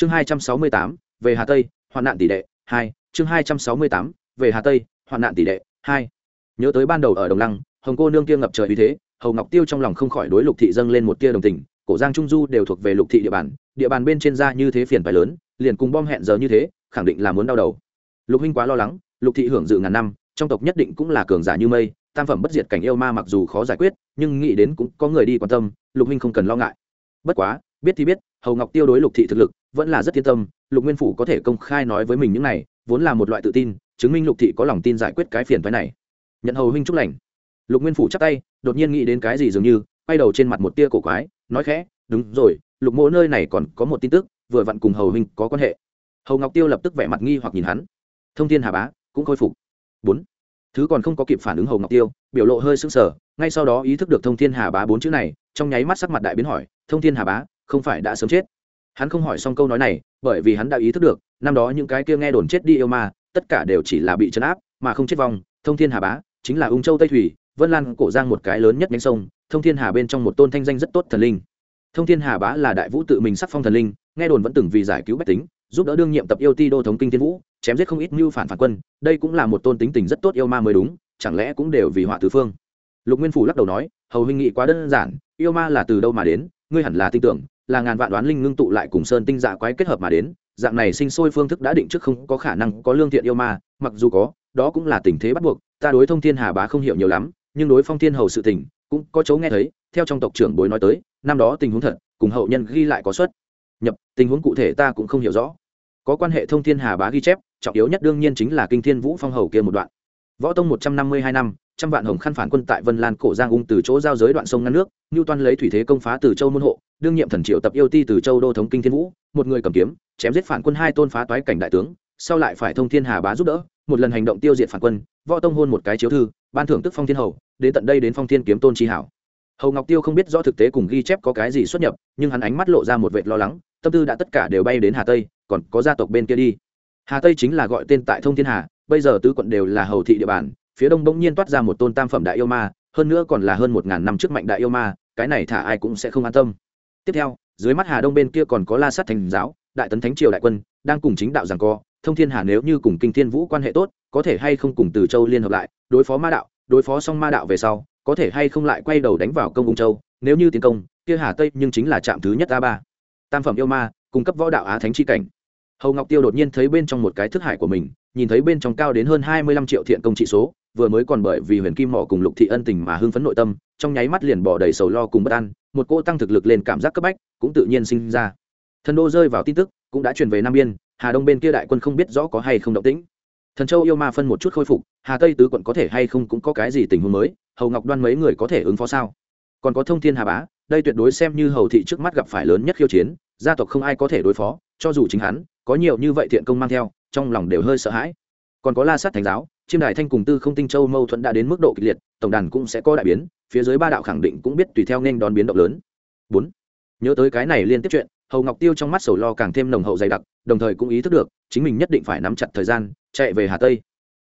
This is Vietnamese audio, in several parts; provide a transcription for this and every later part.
chương hai trăm sáu mươi tám, về hà tây, hoạn nạn tỷ đệ hai. Chương hai trăm sáu mươi tám, về hà tây, hoạn nạn tỷ đệ hai. Nhớ tới ban đầu ở đồng lăng, hồng cô nương kia ngập trời uy thế, hầu ngọc tiêu trong lòng không khỏi đối lục thị dâng lên một tia đồng tình, cổ giang trung du đều thuộc về lục thị địa bàn địa bàn bên trên ra như thế phiền phải lớn, liền cùng bom hẹn giờ như thế, khẳng định là muốn đau đầu. Lục huynh quá lo lắng, lục thị hưởng dự ngàn năm, trong tộc nhất định cũng là cường giả như mây, tam phẩm bất diệt cảnh yêu ma mặc dù khó giải quyết, nhưng nghĩ đến cũng có người đi quan tâm, lục huynh không cần lo ngại. Bất quá, biết thì biết, hầu ngọc tiêu đối lục thị thực lực vẫn là rất yên tâm, lục nguyên phủ có thể công khai nói với mình những này, vốn là một loại tự tin, chứng minh lục thị có lòng tin giải quyết cái phiền phái này. Nhận hầu huynh chúc lành. Lục nguyên phủ chắp tay, đột nhiên nghĩ đến cái gì dường như, quay đầu trên mặt một tia cổ quái, nói khẽ, đúng rồi, lục mỗ nơi này còn có một tin tức, vừa vặn cùng hầu huynh có quan hệ. Hầu ngọc tiêu lập tức vẻ mặt nghi hoặc nhìn hắn. Thông tin hà bá, cũng khôi phục. Bốn. Thứ còn không có kịp phản ứng hầu ngọc tiêu, biểu lộ hơi sững sờ, ngay sau đó ý thức được thông thiên hà bá bốn chữ này, trong nháy mắt sắc mặt đại biến hỏi, thông thiên hà bá, không phải đã sớm chết? Hắn không hỏi xong câu nói này, bởi vì hắn đã ý thức được, năm đó những cái kia nghe đồn chết đi yêu ma, tất cả đều chỉ là bị chấn áp, mà không chết vong. Thông thiên hà bá chính là ung châu tây thủy, vân lan cổ giang một cái lớn nhất nhánh sông, thông thiên hà bên trong một tôn thanh danh rất tốt thần linh. Thông thiên hà bá là đại vũ tự mình sắc phong thần linh, nghe đồn vẫn từng vì giải cứu bách tính, giúp đỡ đương nhiệm tập yêu ti đô thống kinh thiên vũ, chém giết không ít mưu phản phản quân, đây cũng là một tôn tính tình rất tốt yêu ma mới đúng, chẳng lẽ cũng đều vì họa tứ phương? Lục nguyên phủ lắc đầu nói, hầu huynh nghị quá đơn giản, yêu ma là từ đâu mà đến, ngươi hẳn là tin tưởng là ngàn vạn đoán linh ngưng tụ lại cùng sơn tinh dạ quái kết hợp mà đến, dạng này sinh sôi phương thức đã định trước không có khả năng có lương thiện yêu ma, mặc dù có, đó cũng là tình thế bắt buộc, ta đối thông thiên hà bá không hiểu nhiều lắm, nhưng đối phong thiên hầu sự tình, cũng có chỗ nghe thấy, theo trong tộc trưởng bối nói tới, năm đó tình huống thật, cùng hậu nhân ghi lại có suất nhập, tình huống cụ thể ta cũng không hiểu rõ. Có quan hệ thông thiên hà bá ghi chép, trọng yếu nhất đương nhiên chính là kinh thiên vũ phong hầu kia một đoạn. Võ tông một trăm năm mươi hai năm, trăm vạn hồng khăn phản quân tại vân lan cổ giang ung từ chỗ giao giới đoạn sông ngăn nước ngưu toan lấy thủy thế công phá từ châu môn hộ đương nhiệm thần triệu tập yêu ti từ châu đô thống kinh thiên vũ, một người cầm kiếm, chém giết phản quân hai tôn phá toái cảnh đại tướng, sau lại phải thông thiên hà bá giúp đỡ, một lần hành động tiêu diệt phản quân, võ tông hôn một cái chiếu thư, ban thưởng tức phong thiên hầu, đến tận đây đến phong thiên kiếm tôn tri hảo. Hầu ngọc tiêu không biết rõ thực tế cùng ghi chép có cái gì xuất nhập, nhưng hắn ánh mắt lộ ra một vệt lo lắng, tâm tư đã tất cả đều bay đến hà tây, còn có gia tộc bên kia đi. Hà tây chính là gọi tên tại thông thiên hà, bây giờ tứ quận đều là hầu thị địa bàn, phía đông bỗng nhiên toát ra một tôn tam phẩm đại yêu ma, hơn nữa còn là hơn một ngàn năm trước mạnh đại yêu ma, cái này thả ai cũng sẽ không an tâm tiếp theo, dưới mắt hà đông bên kia còn có la sát thành giáo, đại tấn thánh triều đại quân, đang cùng chính đạo rằng co. Thông thiên hà nếu như cùng kinh thiên vũ quan hệ tốt, có thể hay không cùng từ châu liên hợp lại, đối phó ma đạo, đối phó xong ma đạo về sau, có thể hay không lại quay đầu đánh vào công ung châu, nếu như tiến công, kia hà tây nhưng chính là trạm thứ nhất a ba. Tam phẩm yêu ma, cung cấp võ đạo á thánh chi cảnh. Hầu ngọc tiêu đột nhiên thấy bên trong một cái thức hải của mình, nhìn thấy bên trong cao đến hơn hai mươi lăm triệu thiện công trị số vừa mới còn bởi vì huyền kim mỏ cùng lục thị ân tình mà hưng phấn nội tâm, trong nháy mắt liền bỏ đầy sầu lo cùng bất an, một cô tăng thực lực lên cảm giác cấp bách cũng tự nhiên sinh ra. Thần đô rơi vào tin tức, cũng đã truyền về nam biên, hà đông bên kia đại quân không biết rõ có hay không động tĩnh. Thần châu yêu ma phân một chút khôi phục, hà tây tứ quận có thể hay không cũng có cái gì tình huống mới, hầu ngọc đoan mấy người có thể ứng phó sao? Còn có thông thiên hà bá, đây tuyệt đối xem như hầu thị trước mắt gặp phải lớn nhất khiêu chiến, gia tộc không ai có thể đối phó, cho dù chính hắn, có nhiều như vậy thiện công mang theo, trong lòng đều hơi sợ hãi. Còn có la sát thánh giáo chiêm đại thanh cùng tư không tinh châu mâu thuẫn đã đến mức độ kịch liệt, tổng đàn cũng sẽ có đại biến, phía dưới ba đạo khẳng định cũng biết tùy theo nên đón biến động lớn. Bốn, nhớ tới cái này liên tiếp chuyện, hầu ngọc tiêu trong mắt sầu lo càng thêm nồng hậu dày đặc, đồng thời cũng ý thức được, chính mình nhất định phải nắm chặt thời gian, chạy về hà tây.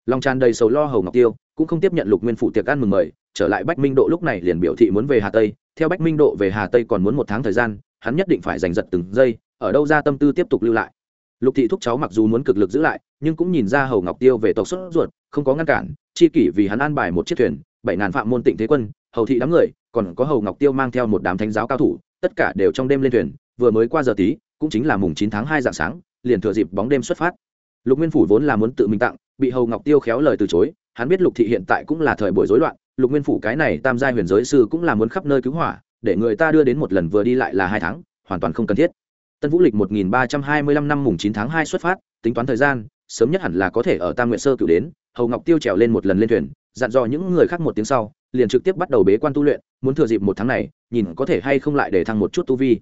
Lòng tràn đầy sầu lo hầu ngọc tiêu, cũng không tiếp nhận lục nguyên phụ tiệc ăn mừng mời, trở lại bách minh độ lúc này liền biểu thị muốn về hà tây. Theo bách minh độ về hà tây còn muốn một tháng thời gian, hắn nhất định phải giành giật từng giây, ở đâu ra tâm tư tiếp tục lưu lại. Lục thị thúc cháu mặc dù muốn cực lực giữ lại nhưng cũng nhìn ra hầu ngọc tiêu về tộc xuất ruột, không có ngăn cản, chi kỷ vì hắn an bài một chiếc thuyền, bảy ngàn phạm môn tịnh thế quân, hầu thị đám người, còn có hầu ngọc tiêu mang theo một đám thánh giáo cao thủ, tất cả đều trong đêm lên thuyền, vừa mới qua giờ tí, cũng chính là mùng chín tháng hai dạng sáng, liền thừa dịp bóng đêm xuất phát. Lục nguyên phủ vốn là muốn tự mình tặng, bị hầu ngọc tiêu khéo lời từ chối, hắn biết lục thị hiện tại cũng là thời buổi rối loạn, lục nguyên phủ cái này tam giai huyền giới sư cũng là muốn khắp nơi cứu hỏa, để người ta đưa đến một lần vừa đi lại là hai tháng, hoàn toàn không cần thiết. Tân vũ lịch một nghìn ba trăm hai mươi lăm năm mùng chín tháng hai xuất phát, tính toán thời gian sớm nhất hẳn là có thể ở tam nguyện sơ cửu đến, hầu ngọc tiêu trèo lên một lần lên thuyền, dặn dò những người khác một tiếng sau, liền trực tiếp bắt đầu bế quan tu luyện, muốn thừa dịp một tháng này, nhìn có thể hay không lại để thăng một chút tu vi.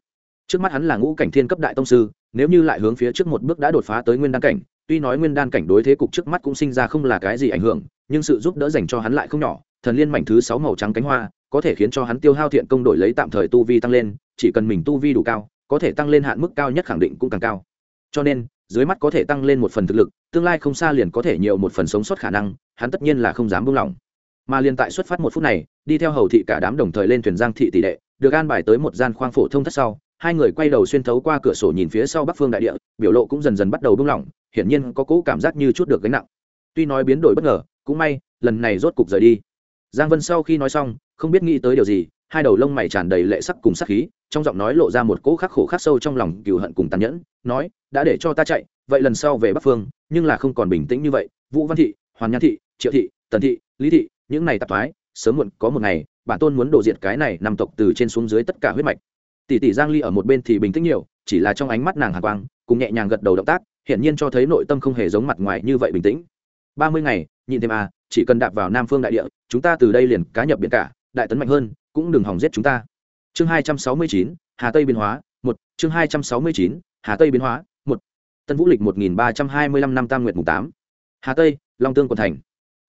Trước mắt hắn là ngũ cảnh thiên cấp đại tông sư, nếu như lại hướng phía trước một bước đã đột phá tới nguyên đan cảnh, tuy nói nguyên đan cảnh đối thế cục trước mắt cũng sinh ra không là cái gì ảnh hưởng, nhưng sự giúp đỡ dành cho hắn lại không nhỏ, thần liên mảnh thứ sáu màu trắng cánh hoa, có thể khiến cho hắn tiêu hao thiện công đổi lấy tạm thời tu vi tăng lên, chỉ cần mình tu vi đủ cao, có thể tăng lên hạn mức cao nhất khẳng định cũng càng cao. Cho nên dưới mắt có thể tăng lên một phần thực lực, tương lai không xa liền có thể nhiều một phần sống sót khả năng, hắn tất nhiên là không dám buông lỏng. Mà liền tại xuất phát một phút này, đi theo hầu thị cả đám đồng thời lên thuyền giang thị tỷ đệ, được an bài tới một gian khoang phổ thông thất sau, hai người quay đầu xuyên thấu qua cửa sổ nhìn phía sau bắc phương đại địa, biểu lộ cũng dần dần bắt đầu buông lỏng, hiển nhiên có cỗ cảm giác như chút được gánh nặng. Tuy nói biến đổi bất ngờ, cũng may, lần này rốt cục rời đi. Giang vân sau khi nói xong, không biết nghĩ tới điều gì hai đầu lông mày tràn đầy lệ sắc cùng sắc khí, trong giọng nói lộ ra một cỗ khắc khổ khắc sâu trong lòng cừu hận cùng tàn nhẫn, nói, đã để cho ta chạy, vậy lần sau về bắc phương, nhưng là không còn bình tĩnh như vậy. Vũ văn thị, hoàn nhan thị, triệu thị, tần thị, lý thị, những này tạp thoái, sớm muộn có một ngày, bản tôn muốn đổ diệt cái này nằm tộc từ trên xuống dưới tất cả huyết mạch. Tỷ tỷ giang ly ở một bên thì bình tĩnh nhiều, chỉ là trong ánh mắt nàng hàn quang, cùng nhẹ nhàng gật đầu động tác, hiển nhiên cho thấy nội tâm không hề giống mặt ngoài như vậy bình tĩnh. Ba mươi ngày nhìn thêm à chỉ cần đạp vào nam phương đại địa, chúng ta từ đây liền cá nhập biển cả, đại tấn mạnh hơn cũng đừng hòng giết chúng ta. Chương hai trăm sáu mươi chín, hà tây biến hóa, một. Chương hai trăm sáu mươi chín, hà tây biến hóa, một. Tân vũ lịch một nghìn ba trăm hai mươi lăm năm tam nguyệt mùng tám. Hà tây, long tương quận thành.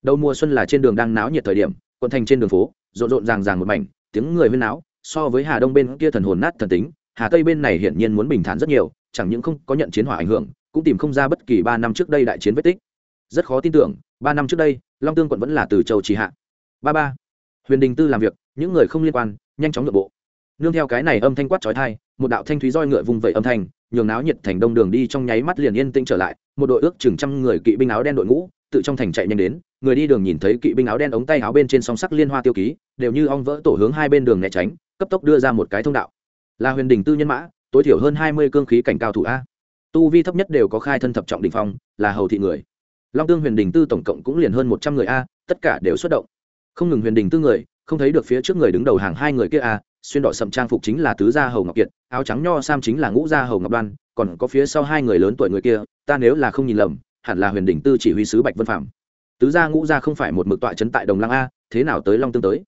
Đầu mùa xuân là trên đường đang náo nhiệt thời điểm, quận thành trên đường phố, rộn rộn ràng ràng một mảnh, tiếng người huyên náo, so với hà đông bên kia thần hồn nát thần tính, hà tây bên này hiển nhiên muốn bình thản rất nhiều, chẳng những không có nhận chiến hỏa ảnh hưởng, cũng tìm không ra bất kỳ ba năm trước đây đại chiến vết tích. Rất khó tin tưởng, ba năm trước đây, long tương quận vẫn là từ châu trì hạ. Ba ba huyền đình tư làm việc, những người không liên quan, nhanh chóng nội bộ. Nương theo cái này âm thanh quát trói thai một đạo thanh thúy roi ngựa vùng vẫy âm thanh, nhường náo nhiệt thành đông đường đi trong nháy mắt liền yên tĩnh trở lại, một đội ước chừng trăm người kỵ binh áo đen đội ngũ, tự trong thành chạy nhanh đến, người đi đường nhìn thấy kỵ binh áo đen ống tay áo bên trên song sắc liên hoa tiêu ký, đều như ong vỡ tổ hướng hai bên đường né tránh, cấp tốc đưa ra một cái thông đạo. Là huyền đình tư nhân mã, tối thiểu hơn hai mươi cương khí cảnh cao thủ a. Tu vi thấp nhất đều có khai thân thập trọng đình phong, là hầu thị người. Long tương huyền đình tư tổng cộng cũng liền hơn một trăm người a, tất cả đều xuất động không ngừng huyền đình tư người, không thấy được phía trước người đứng đầu hàng hai người kia a xuyên đỏ sậm trang phục chính là tứ gia hầu ngọc kiệt, áo trắng nho sam chính là ngũ gia hầu ngọc đoan, còn có phía sau hai người lớn tuổi người kia, ta nếu là không nhìn lầm, hẳn là huyền đình tư chỉ huy sứ bạch vân phạm. Tứ gia ngũ gia không phải một mực tọa trấn tại đồng lăng a, thế nào tới long tương tới?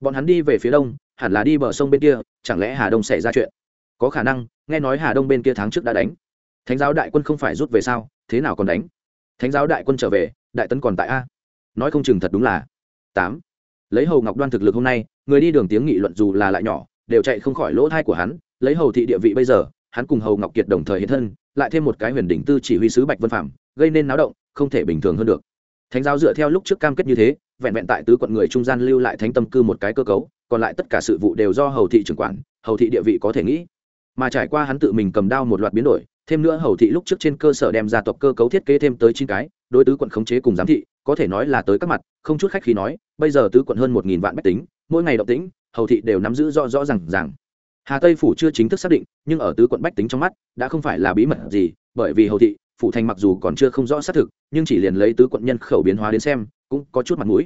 Bọn hắn đi về phía đông, hẳn là đi bờ sông bên kia, chẳng lẽ hà đông xảy ra chuyện? Có khả năng, nghe nói hà đông bên kia tháng trước đã đánh. Thánh giáo đại quân không phải rút về sao, thế nào còn đánh? Thánh giáo đại quân trở về, đại tấn còn tại a. Nói không chừng thật đúng là tám lấy hầu ngọc đoan thực lực hôm nay, người đi đường tiếng nghị luận dù là lại nhỏ, đều chạy không khỏi lỗ thai của hắn. Lấy hầu thị địa vị bây giờ, hắn cùng hầu ngọc kiệt đồng thời hiện thân, lại thêm một cái huyền đỉnh tư chỉ huy sứ bạch vân phạm gây nên náo động, không thể bình thường hơn được. Thánh giáo dựa theo lúc trước cam kết như thế, vẹn vẹn tại tứ quận người trung gian lưu lại thánh tâm cư một cái cơ cấu, còn lại tất cả sự vụ đều do hầu thị trưởng quản, hầu thị địa vị có thể nghĩ. Mà trải qua hắn tự mình cầm đao một loạt biến đổi thêm nữa hầu thị lúc trước trên cơ sở đem gia tộc cơ cấu thiết kế thêm tới chín cái, đối tứ quận khống chế cùng giám thị, có thể nói là tới các mặt, không chút khách khí nói, bây giờ tứ quận hơn một nghìn vạn bách tính, mỗi ngày động tĩnh, hầu thị đều nắm giữ rõ rõ r à n g rằng hà tây phủ chưa chính thức xác định, nhưng ở tứ quận bách tính trong mắt, đã không phải là bí mật gì, bởi vì hầu thị, phủ thành mặc dù còn chưa không rõ xác thực, nhưng chỉ liền lấy tứ quận nhân khẩu biến hóa đến xem, cũng có chút mặt mũi.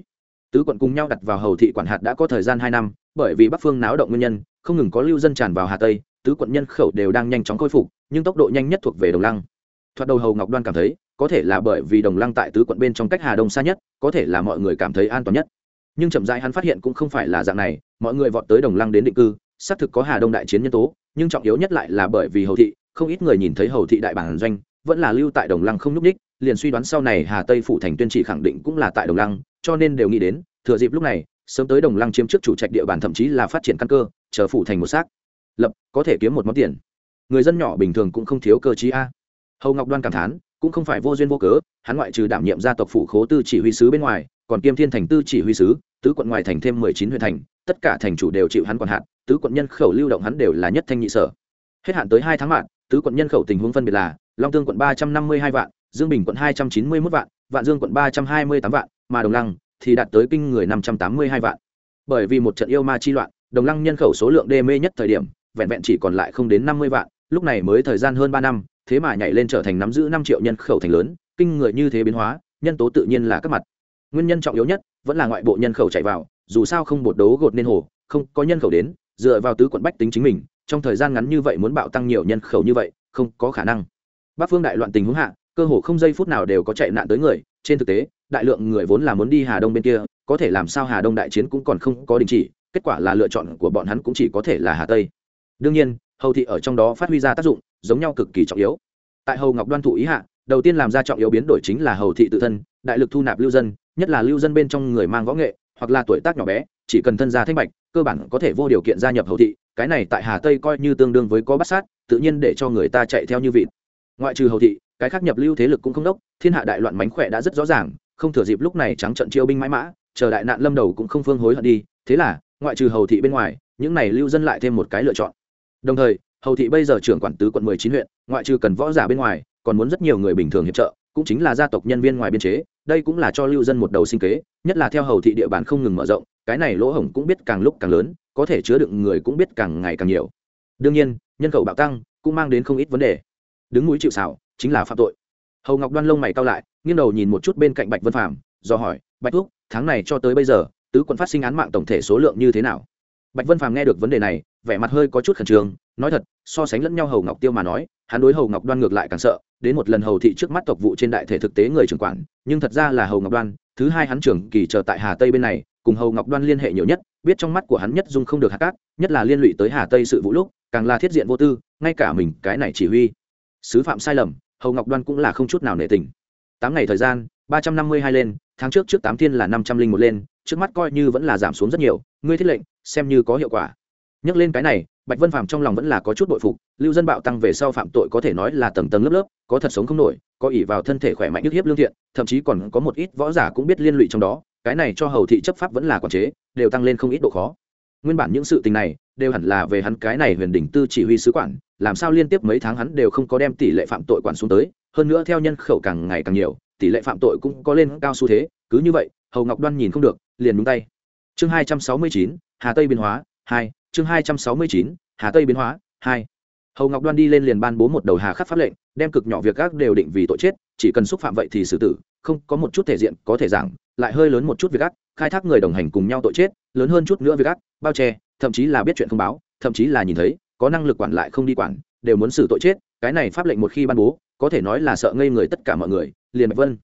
Tứ quận cùng nhau đặt vào hầu thị quản hạt đã có thời gian hai năm, bởi vì bắc phương náo động nguyên nhân, không ngừng có lưu dân tràn vào hà tây tứ quận nhân khẩu đều đang nhanh chóng khôi phục, nhưng tốc độ nhanh nhất thuộc về đồng lăng. Thoạt đầu hầu ngọc đoan cảm thấy, có thể là bởi vì đồng lăng tại tứ quận bên trong cách hà đông xa nhất, có thể là mọi người cảm thấy an toàn nhất. Nhưng chậm rãi hắn phát hiện cũng không phải là dạng này, mọi người vọt tới đồng lăng đến định cư, xác thực có hà đông đại chiến nhân tố, nhưng trọng yếu nhất lại là bởi vì hầu thị, không ít người nhìn thấy hầu thị đại bản doanh, vẫn là lưu tại đồng lăng không nhúc ních, liền suy đoán sau này hà tây phủ thành tuyên trị khẳng định cũng là tại đồng lăng, cho nên đều nghĩ đến, thừa dịp lúc này, sớm tới đồng lăng chiếm trước chủ trạch địa bàn thậm chí là phát triển căn cơ, chờ phủ thành một xác lập, có thể kiếm một món tiền. Người dân nhỏ bình thường cũng không thiếu cơ chí a. Hầu ngọc đoan cảm thán, cũng không phải vô duyên vô cớ, hắn ngoại trừ đảm nhiệm gia tộc phủ khố tư chỉ huy sứ bên ngoài, còn kiêm thiên thành tư chỉ huy sứ, tứ quận ngoài thành thêm mười chín huyện thành, tất cả thành chủ đều chịu hắn quản hạn tứ quận nhân khẩu lưu động hắn đều là nhất thanh nhị sở. Hết hạn tới hai tháng mạng tứ quận nhân khẩu tình huống phân biệt là, long tương quận ba trăm năm mươi hai vạn, dương bình quận hai trăm chín mươi mốt vạn vạn dương quận ba trăm hai mươi tám vạn, mà đồng lăng thì đạt tới kinh người năm trăm tám mươi hai vạn. Bởi vì một trận yêu ma chi loạn, đồng lăng nhân khẩu số lượng đê mê nhất thời điểm vẹn vẹn chỉ còn lại không đến năm mươi vạn, lúc này mới thời gian hơn ba năm, thế mà nhảy lên trở thành nắm giữ năm triệu nhân khẩu thành lớn, kinh người như thế biến hóa, nhân tố tự nhiên là các mặt. Nguyên nhân trọng yếu nhất vẫn là ngoại bộ nhân khẩu chạy vào, dù sao không bột đấu gột nên hồ, không có nhân khẩu đến, dựa vào tứ quận bách tính chính mình, trong thời gian ngắn như vậy muốn bạo tăng nhiều nhân khẩu như vậy, không có khả năng. Bắc phương đại loạn tình huống hạ, cơ hồ không giây phút nào đều có chạy nạn tới người, trên thực tế, đại lượng người vốn là muốn đi hà đông bên kia, có thể làm sao hà đông đại chiến cũng còn không có đình chỉ, kết quả là lựa chọn của bọn hắn cũng chỉ có thể là hà tây đương nhiên, hầu thị ở trong đó phát huy ra tác dụng, giống nhau cực kỳ trọng yếu. Tại hầu ngọc đoan thụ ý hạ, đầu tiên làm ra trọng yếu biến đổi chính là hầu thị tự thân, đại lực thu nạp lưu dân, nhất là lưu dân bên trong người mang võ nghệ, hoặc là tuổi tác nhỏ bé, chỉ cần thân gia thanh bạch, cơ bản có thể vô điều kiện gia nhập hầu thị, cái này tại hà tây coi như tương đương với có bắt sát, tự nhiên để cho người ta chạy theo như vịt. Ngoại trừ hầu thị, cái khác nhập lưu thế lực cũng không đốc, thiên hạ đại loạn mánh khỏe đã rất rõ ràng, không thừa dịp lúc này trắng trận chiêu binh mãi mã, chờ đại nạn lâm đầu cũng không phương hối hận đi, thế là, ngoại trừ hầu thị bên ngoài, những này lưu dân lại thêm một cái lựa chọn đồng thời hầu thị bây giờ trưởng quản tứ quận mười chín huyện ngoại trừ cần võ giả bên ngoài còn muốn rất nhiều người bình thường hiệp trợ cũng chính là gia tộc nhân viên ngoài biên chế đây cũng là cho lưu dân một đầu sinh kế nhất là theo hầu thị địa bàn không ngừng mở rộng cái này lỗ hổng cũng biết càng lúc càng lớn có thể chứa đựng người cũng biết càng ngày càng nhiều. Đương nhiên nhân khẩu bạo tăng cũng mang đến không ít vấn đề. Đứng núi chịu xảo chính là phạm tội. Hầu ngọc đoan lông mày cao lại nghiêng đầu nhìn một chút bên cạnh bạch vân phàm, do hỏi bạch thúc tháng này cho tới bây giờ tứ quận phát sinh án mạng tổng thể số lượng như thế nào? Bạch vân phàm nghe được vấn đề này, vẻ mặt hơi có chút khẩn trương, nói thật, so sánh lẫn nhau hầu ngọc tiêu mà nói, hắn đối hầu ngọc đoan ngược lại càng sợ, đến một lần hầu thị trước mắt tộc vụ trên đại thể thực tế người trưởng quản, nhưng thật ra là hầu ngọc đoan, thứ hai hắn trưởng kỳ chờ tại hà tây bên này, cùng hầu ngọc đoan liên hệ nhiều nhất, biết trong mắt của hắn nhất dung không được hạt cát, nhất là liên lụy tới hà tây sự vụ lúc, càng là thiết diện vô tư, ngay cả mình, cái này chỉ huy. Sứ phạm sai lầm, hầu ngọc đoan cũng là không chút nào nể tình. Tám ngày thời gian, ba trăm năm mươi hai lên, tháng trước trước tám thiên là năm trăm linh một lên, trước mắt coi như vẫn là giảm xuống rất nhiều ngươi thiết lệnh, xem như có hiệu quả. Nhắc lên cái này, bạch vân phạm trong lòng vẫn là có chút bội phục, lưu dân bạo tăng về sau phạm tội có thể nói là tầng tầng lớp lớp, có thật sống không nổi, có ỷ vào thân thể khỏe mạnh nhức hiếp lương thiện, thậm chí còn có một ít võ giả cũng biết liên lụy trong đó, cái này cho hầu thị chấp pháp vẫn là quản chế, đều tăng lên không ít độ khó. Nguyên bản những sự tình này, đều hẳn là về hắn cái này huyền đỉnh tư chỉ huy sứ quản, làm sao liên tiếp mấy tháng hắn đều không có đem tỷ lệ phạm tội quản xuống tới, hơn nữa theo nhân khẩu càng ngày càng nhiều, tỷ lệ phạm tội cũng có lên cao xu thế, cứ như vậy, hầu ngọc đoan nhìn không được, liền đúng tay chương hai trăm sáu mươi chín, hà tây biến hóa, hai. Chương hai trăm sáu mươi chín, hà tây biến hóa, hai. Hầu ngọc đoan đi lên liền ban bố một đầu hà khắc pháp lệnh, đem cực nhỏ việc gác đều định vì tội chết, chỉ cần xúc phạm vậy thì xử tử, không có một chút thể diện có thể giảng, lại hơi lớn một chút việc gác, khai thác người đồng hành cùng nhau tội chết, lớn hơn chút nữa việc gác, bao che, thậm chí là biết chuyện không báo, thậm chí là nhìn thấy, có năng lực quản lại không đi quản, đều muốn xử tội chết, cái này pháp lệnh một khi ban bố, có thể nói là sợ ngây người tất cả mọi người, liền bạch vân.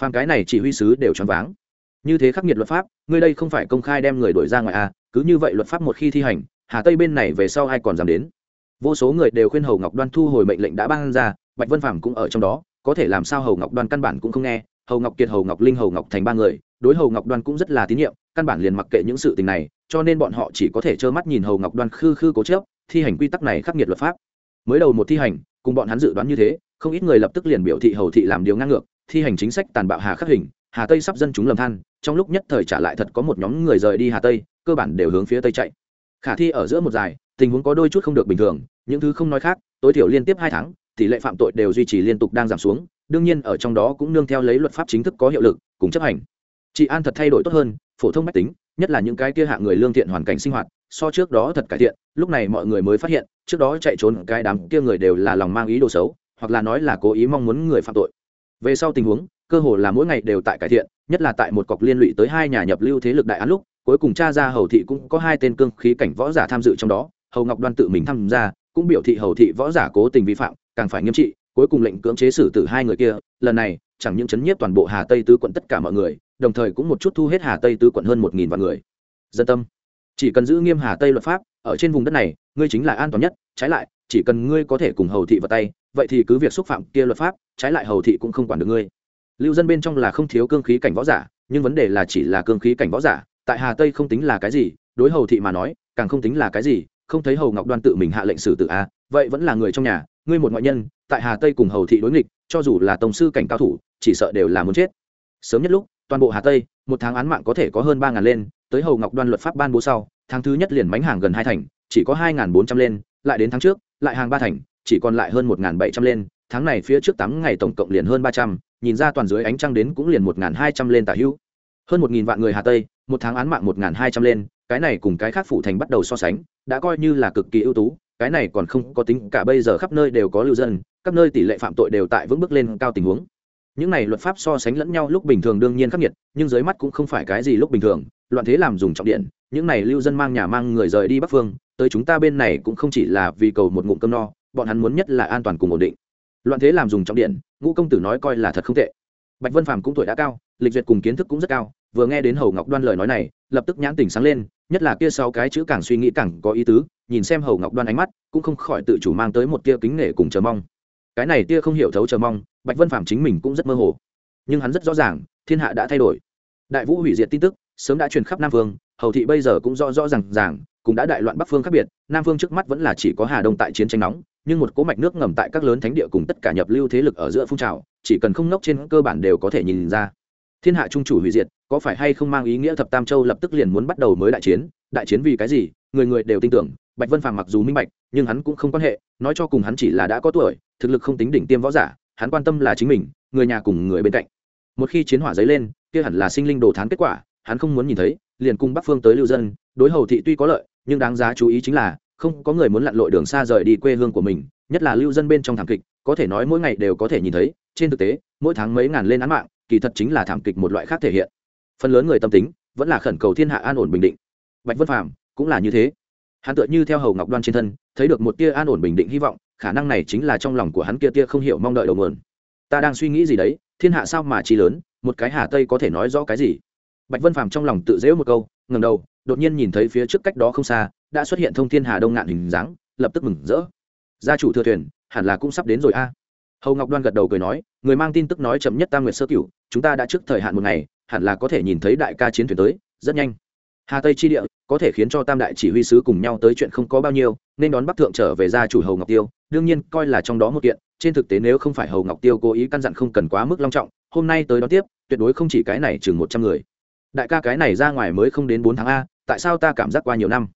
Phàm cái này chỉ huy sứ đều choáng váng như thế khắc nghiệt luật pháp, ngươi đây không phải công khai đem người đuổi ra ngoài à cứ như vậy luật pháp một khi thi hành, hà tây bên này về sau ai còn dám đến? Vô số người đều khuyên hầu ngọc đoan thu hồi mệnh lệnh đã ban ra, bạch vân phàm cũng ở trong đó, có thể làm sao hầu ngọc đoan căn bản cũng không nghe, hầu ngọc kiệt, hầu ngọc linh, hầu ngọc thành ba người, đối hầu ngọc đoan cũng rất là tín nhiệm, căn bản liền mặc kệ những sự tình này, cho nên bọn họ chỉ có thể trơ mắt nhìn hầu ngọc đoan khư khư cố chớp thi hành quy tắc này khắc nghiệt luật pháp. Mới đầu một thi hành, cùng bọn hắn dự đoán như thế, không ít người lập tức liền biểu thị hầu thị làm điều ngang ngược, thi hành chính sách tàn bạo hà khắc hình, hà tây sắp dân chúng lầm than trong lúc nhất thời trả lại thật có một nhóm người rời đi hà tây, cơ bản đều hướng phía tây chạy. Khả thi ở giữa một dài, tình huống có đôi chút không được bình thường, những thứ không nói khác, tối thiểu liên tiếp hai tháng, tỷ lệ phạm tội đều duy trì liên tục đang giảm xuống, đương nhiên ở trong đó cũng nương theo lấy luật pháp chính thức có hiệu lực, cùng chấp hành. Chị an thật thay đổi tốt hơn, phổ thông mách tính, nhất là những cái kia hạ người lương thiện hoàn cảnh sinh hoạt, so trước đó thật cải thiện, lúc này mọi người mới phát hiện, trước đó chạy trốn cái đám kia người đều là lòng mang ý đồ xấu, hoặc là nói là cố ý mong muốn người phạm tội. Về sau tình huống cơ hồ là mỗi ngày đều tại cải thiện, nhất là tại một cọc liên lụy tới hai nhà nhập lưu thế lực đại án lúc, cuối cùng cha ra hầu thị cũng có hai tên cương khí cảnh võ giả tham dự trong đó, hầu ngọc đoan tự mình tham gia, cũng biểu thị hầu thị võ giả cố tình vi phạm, càng phải nghiêm trị, cuối cùng lệnh cưỡng chế xử tử hai người kia, lần này, chẳng những chấn nhiếp toàn bộ hà tây tứ quận tất cả mọi người, đồng thời cũng một chút thu hết hà tây tứ quận hơn một nghìn vạn người. Dân tâm. Chỉ cần giữ nghiêm hà tây luật pháp, ở trên vùng đất này, ngươi chính là an toàn nhất, trái lại, chỉ cần ngươi có thể cùng hầu thị vào tay, vậy thì cứ việc xúc phạm kia luật pháp, trái lại hầu thị cũng không quản được ngươi lưu dân bên trong là không thiếu cương khí cảnh võ giả nhưng vấn đề là chỉ là cương khí cảnh võ giả tại hà tây không tính là cái gì đối hầu thị mà nói càng không tính là cái gì không thấy hầu ngọc đoan tự mình hạ lệnh xử tử a à, vậy vẫn là người trong nhà ngươi một ngoại nhân tại hà tây cùng hầu thị đối nghịch cho dù là tổng sư cảnh cao thủ chỉ sợ đều là muốn chết. Sớm nhất lúc toàn bộ hà tây một tháng án mạng có thể có hơn ba ngàn lên tới hầu ngọc đoan luật pháp ban bố sau tháng thứ nhất liền mánh hàng gần hai thành chỉ có hai ngàn bốn trăm lên lại đến tháng trước lại hàng ba thành chỉ còn lại hơn một ngàn bảy trăm lên tháng này phía trước tám ngày tổng cộng liền hơn ba trăm nhìn ra toàn dưới ánh trăng đến cũng liền một ngàn hai trăm lên tả hữu. Hơn một nghìn vạn người hà tây, một tháng án mạng một ngàn hai trăm lên, cái này cùng cái khác phủ thành bắt đầu so sánh, đã coi như là cực kỳ ưu tú, cái này còn không có tính cả bây giờ khắp nơi đều có lưu dân các nơi tỷ lệ phạm tội đều tại vững bước lên cao tình huống. Những này luật pháp so sánh lẫn nhau lúc bình thường đương nhiên khắc nghiệt, nhưng dưới mắt cũng không phải cái gì lúc bình thường, loạn thế làm dùng trọng điện, những này lưu dân mang nhà mang người rời đi bắc phương, tới chúng ta bên này cũng không chỉ là vì cầu một ngụm cơm no, bọn hắn muốn nhất là an toàn cùng ổn định. Loạn thế làm dùng trọng điện ngũ công tử nói coi là thật không tệ. Bạch vân phàm cũng tuổi đã cao, lịch duyệt cùng kiến thức cũng rất cao, vừa nghe đến hầu ngọc đoan lời nói này, lập tức nhãn tỉnh sáng lên, nhất là kia sáu cái chữ càng suy nghĩ càng có ý tứ, nhìn xem hầu ngọc đoan ánh mắt, cũng không khỏi tự chủ mang tới một tia kính nể cùng chờ mong. Cái này tia không hiểu thấu chờ mong, bạch vân phạm chính mình cũng rất mơ hồ. Nhưng hắn rất rõ ràng, thiên hạ đã thay đổi. Đại vũ hủy diệt tin tức, sớm đã truyền khắp nam vương, hầu thị bây giờ cũng rõ rõ r à n g ràng, cũng đã đại loạn bắc phương khác biệt, nam phương trước mắt vẫn là chỉ có hà đông tại chiến tranh nóng nhưng một cỗ mạch nước ngầm tại các lớn thánh địa cùng tất cả nhập lưu thế lực ở giữa phun trào, chỉ cần không nốc trên cơ bản đều có thể nhìn ra. Thiên hạ trung chủ hủy diệt, có phải hay không mang ý nghĩa thập tam châu lập tức liền muốn bắt đầu mới đại chiến? Đại chiến vì cái gì? Người người đều tin tưởng, bạch vân phàm mặc dù minh bạch, nhưng hắn cũng không quan hệ, nói cho cùng hắn chỉ là đã có tuổi, thực lực không tính đỉnh tiêm võ giả, hắn quan tâm là chính mình, người nhà cùng người bên cạnh. Một khi chiến hỏa dấy lên, kia hẳn là sinh linh đồ thán kết quả, hắn không muốn nhìn thấy, liền cung bắc phương tới lưu dân, đối hầu thị tuy có lợi, nhưng đáng giá chú ý chính là không có người muốn lặn lội đường xa rời đi quê hương của mình, nhất là lưu dân bên trong thảm kịch, có thể nói mỗi ngày đều có thể nhìn thấy, trên thực tế, mỗi tháng mấy ngàn lên án mạng, kỳ thật chính là thảm kịch một loại khác thể hiện. Phần lớn người tâm tính, vẫn là khẩn cầu thiên hạ an ổn bình định. Bạch vân phàm cũng là như thế. Hắn tựa như theo hầu ngọc đoan trên thân, thấy được một tia an ổn bình định hy vọng, khả năng này chính là trong lòng của hắn kia tia không hiểu mong đợi đầu nguồn. Ta đang suy nghĩ gì đấy, thiên hạ sao mà chi lớn, một cái hà tây có thể nói rõ cái gì? Bạch vân phàm trong lòng tự dễu một câu ngầm đầu, đột nhiên nhìn thấy phía trước cách đó không xa, đã xuất hiện thông thiên hà đông ngạn hình dáng, lập tức mừng rỡ. Gia chủ thừa thuyền, hẳn là cũng sắp đến rồi a. Hầu ngọc đoan gật đầu cười nói, người mang tin tức nói chậm nhất tam nguyệt sơ cửu, chúng ta đã trước thời hạn một ngày, hẳn là có thể nhìn thấy đại ca chiến thuyền tới, rất nhanh. Hà tây chi địa, có thể khiến cho tam đại chỉ huy sứ cùng nhau tới chuyện không có bao nhiêu, nên đón bắc thượng trở về gia chủ hầu ngọc tiêu. Đương nhiên, coi là trong đó một kiện, trên thực tế nếu không phải hầu ngọc tiêu cố ý căn dặn không cần quá mức long trọng, hôm nay tới đón tiếp, tuyệt đối không chỉ cái này chừng một trăm người đại ca cái này ra ngoài mới không đến bốn tháng a, tại sao ta cảm giác qua nhiều năm?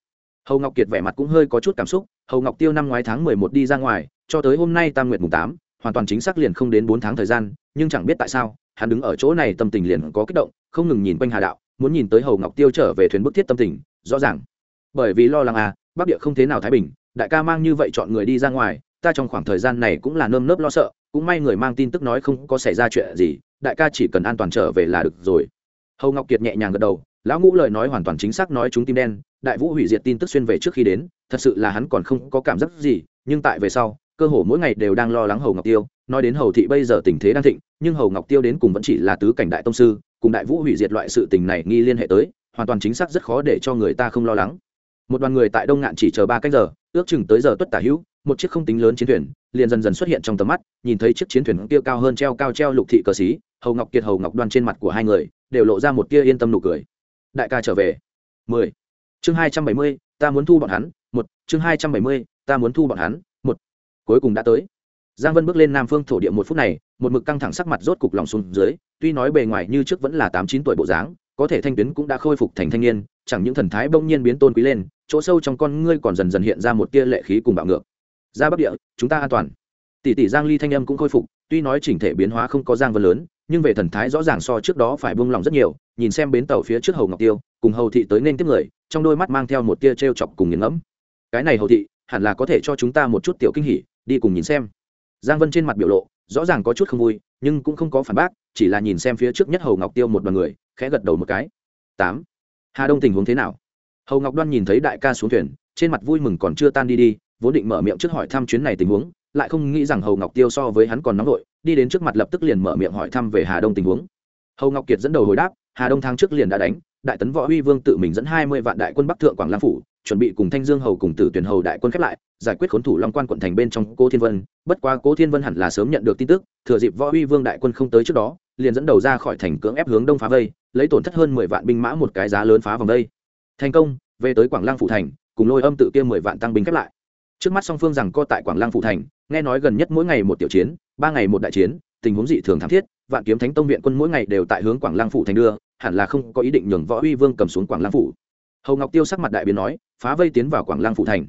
Hầu ngọc kiệt vẻ mặt cũng hơi có chút cảm xúc, hầu ngọc tiêu năm ngoái tháng mười một đi ra ngoài, cho tới hôm nay tam nguyệt mùng tám, hoàn toàn chính xác liền không đến bốn tháng thời gian, nhưng chẳng biết tại sao, hắn đứng ở chỗ này tâm tình liền có kích động, không ngừng nhìn quanh hà đạo, muốn nhìn tới hầu ngọc tiêu trở về thuyền bức thiết tâm tình, rõ ràng. Bởi vì lo lắng à bắc địa không thế nào thái bình, đại ca mang như vậy chọn người đi ra ngoài, ta trong khoảng thời gian này cũng là nơm nớp lo sợ, cũng may người mang tin tức nói không có xảy ra chuyện gì, đại ca chỉ cần an toàn trở về là được rồi hầu ngọc kiệt nhẹ nhàng gật đầu, lão ngũ lời nói hoàn toàn chính xác nói chúng tim đen, đại vũ hủy diệt tin tức xuyên về trước khi đến, thật sự là hắn còn không có cảm giác gì, nhưng tại về sau, cơ hồ mỗi ngày đều đang lo lắng hầu ngọc tiêu, nói đến hầu thị bây giờ tình thế đang thịnh, nhưng hầu ngọc tiêu đến cùng vẫn chỉ là tứ cảnh đại tông sư, cùng đại vũ hủy diệt loại sự tình này nghi liên hệ tới, hoàn toàn chính xác rất khó để cho người ta không lo lắng. Một đoàn người tại đông ngạn chỉ chờ ba cách giờ, ước chừng tới giờ tuất tả hữu, một chiếc không tính lớn chiến thuyền, liền dần dần xuất hiện trong tầm mắt, nhìn thấy chiếc chiến thuyền kia cao hơn treo cao treo lục thị cờ xí hầu ngọc kiệt, hầu ngọc đoan trên mặt của hai người đều lộ ra một tia yên tâm nụ cười. Đại ca trở về. Mười. Chương hai trăm bảy mươi, ta muốn thu bọn hắn. Một. Chương hai trăm bảy mươi, ta muốn thu bọn hắn. Một. Cuối cùng đã tới. Giang vân bước lên nam phương thổ địa một phút này, một mực căng thẳng sắc mặt rốt cục lòng xuống dưới, tuy nói bề ngoài như trước vẫn là tám chín tuổi bộ dáng, có thể thanh tuyến cũng đã khôi phục thành thanh niên, chẳng những thần thái bỗng nhiên biến tôn quý lên, chỗ sâu trong con ngươi còn dần dần hiện ra một tia lệ khí cùng bạo ngược. Ra bắc địa, chúng ta an toàn. Tỷ tỷ giang ly thanh âm cũng khôi phục tuy nói chỉnh thể biến hóa không có giang vân lớn, nhưng về thần thái rõ ràng so trước đó phải buông lòng rất nhiều, nhìn xem bến tàu phía trước hầu ngọc tiêu, cùng hầu thị tới nên tiếp người, trong đôi mắt mang theo một tia trêu chọc cùng nghiền ngẫm. Cái này hầu thị, hẳn là có thể cho chúng ta một chút tiểu kinh hỉ, đi cùng nhìn xem. Giang vân trên mặt biểu lộ, rõ ràng có chút không vui, nhưng cũng không có phản bác, chỉ là nhìn xem phía trước nhất hầu ngọc tiêu một đoàn người, khẽ gật đầu một cái. Tám. Hà đông tình huống thế nào? Hầu ngọc đoan nhìn thấy đại ca xuống thuyền, trên mặt vui mừng còn chưa tan đi đi, vốn định mở miệng trước hỏi thăm chuyến này tình huống lại không nghĩ rằng hầu ngọc tiêu so với hắn còn nóng vội, đi đến trước mặt lập tức liền mở miệng hỏi thăm về hà đông tình huống. Hầu ngọc kiệt dẫn đầu hồi đáp, hà đông tháng trước liền đã đánh, đại tấn võ huy vương tự mình dẫn hai mươi vạn đại quân bắc thượng quảng lam phủ, chuẩn bị cùng thanh dương hầu cùng tử tuyển hầu đại quân khép lại, giải quyết khốn thủ long quan quận thành bên trong cố thiên vân. Bất quá cố thiên vân hẳn là sớm nhận được tin tức, thừa dịp võ huy vương đại quân không tới trước đó, liền dẫn đầu ra khỏi thành cưỡng ép hướng đông phá vây, lấy tổn thất hơn mười vạn binh mã một cái giá lớn phá vòng vây thành công, về tới quảng lăng phủ thành, cùng lôi âm tự kia mười vạn tăng binh khép lại trước mắt song phương rằng co tại quảng lăng phụ thành, nghe nói gần nhất mỗi ngày một tiểu chiến, ba ngày một đại chiến, tình huống dị thường thảm thiết, vạn kiếm thánh tông viện quân mỗi ngày đều tại hướng quảng lăng phụ thành đưa, hẳn là không có ý định nhường võ uy vương cầm xuống quảng lăng phủ. Hầu ngọc tiêu sắc mặt đại biến nói, phá vây tiến vào quảng lăng phụ thành.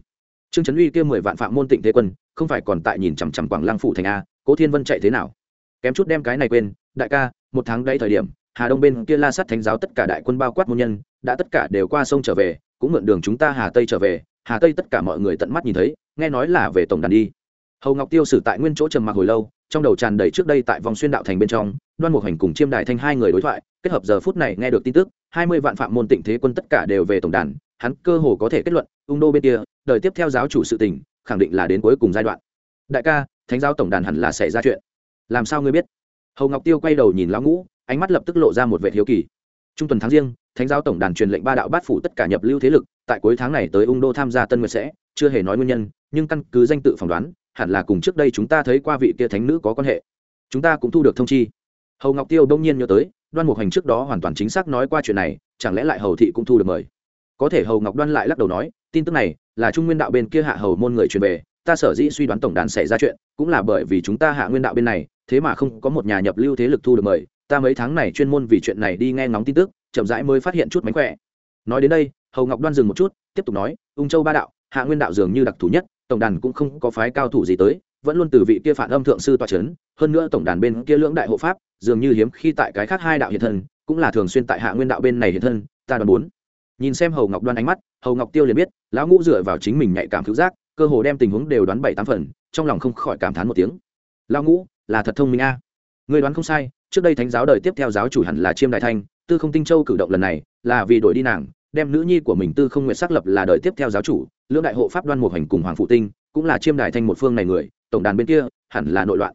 Trương trấn uy kia mười vạn phạm môn tịnh thế quân, không phải còn tại nhìn chằm chằm quảng lăng phụ thành a cố thiên vân chạy thế nào? Kém chút đem cái này quên, đại ca, một tháng đấy thời điểm, hà đông bên kia la sát thánh giáo tất cả đại quân bao quát môn nhân, đã tất cả đều qua sông trở về, cũng mượn đường chúng ta hà tây trở về hà tây tất cả mọi người tận mắt nhìn thấy, nghe nói là về tổng đàn đi. Hầu ngọc tiêu xử tại nguyên chỗ trầm mặc hồi lâu, trong đầu tràn đầy trước đây tại vòng xuyên đạo thành bên trong, đoan mục hành cùng chiêm đại thanh hai người đối thoại, kết hợp giờ phút này nghe được tin tức, hai mươi vạn phạm môn tịnh thế quân tất cả đều về tổng đàn, hắn cơ hồ có thể kết luận, ung đô bên kia, đời tiếp theo giáo chủ sự tỉnh khẳng định là đến cuối cùng giai đoạn. Đại ca, thánh giáo tổng đàn hẳn là xảy ra chuyện. Làm sao ngươi biết? Hầu ngọc tiêu quay đầu nhìn lão ngũ, ánh mắt lập tức lộ ra một vệ thiếu kỳ. Trung tuần tháng riêng thánh giáo tổng đàn truyền lệnh ba đạo bát phủ tất cả nhập lưu thế lực, tại cuối tháng này tới ung đô tham gia tân nguyệt sẽ, chưa hề nói nguyên nhân, nhưng căn cứ danh tự phỏng đoán, hẳn là cùng trước đây chúng ta thấy qua vị kia thánh nữ có quan hệ. Chúng ta cũng thu được thông chi. Hầu ngọc tiêu đông nhiên nhớ tới, đoan mục hành trước đó hoàn toàn chính xác nói qua chuyện này, chẳng lẽ lại hầu thị cũng thu được mời? Có thể hầu ngọc đoan lại lắc đầu nói, tin tức này là trung nguyên đạo bên kia hạ hầu môn người truyền về, ta sở dĩ suy đoán tổng đàn xảy ra chuyện, cũng là bởi vì chúng ta hạ nguyên đạo bên này, thế mà không có một nhà nhập lưu thế lực thu được mời, ta mấy tháng này chuyên môn vì chuyện này đi nghe ngóng tin tức chậm rãi mới phát hiện chút mánh khỏe. Nói đến đây, hầu ngọc đoan dừng một chút, tiếp tục nói, ung châu ba đạo, hạ nguyên đạo dường như đặc thù nhất, tổng đàn cũng không có phái cao thủ gì tới, vẫn luôn từ vị kia phản âm thượng sư toa c h ấ n hơn nữa tổng đàn bên kia lưỡng đại hộ pháp, dường như hiếm khi tại cái khác hai đạo hiện thân, cũng là thường xuyên tại hạ nguyên đạo bên này hiện thân, ta đoán bốn. Nhìn xem hầu ngọc đoan ánh mắt, hầu ngọc tiêu liền biết, lão ngũ dựa vào chính mình nhạy cảm cứu giác, cơ hồ đem tình huống đều đoán bảy tám phần, trong lòng không khỏi cảm thán một tiếng. Lão ngũ, là thật thông minh a. Người đoán không sai, trước đây thánh giáo đời tiếp theo giáo chủ hẳn là chiêm đại thanh tư không tinh châu cử động lần này là vì đổi đi nàng, đem nữ nhi của mình tư không nguyện xác lập là đời tiếp theo giáo chủ, lưỡng đại hộ pháp đoan một hành cùng hoàng phụ tinh, cũng là chiêm đại thanh một phương này người, tổng đàn bên kia hẳn là nội loạn.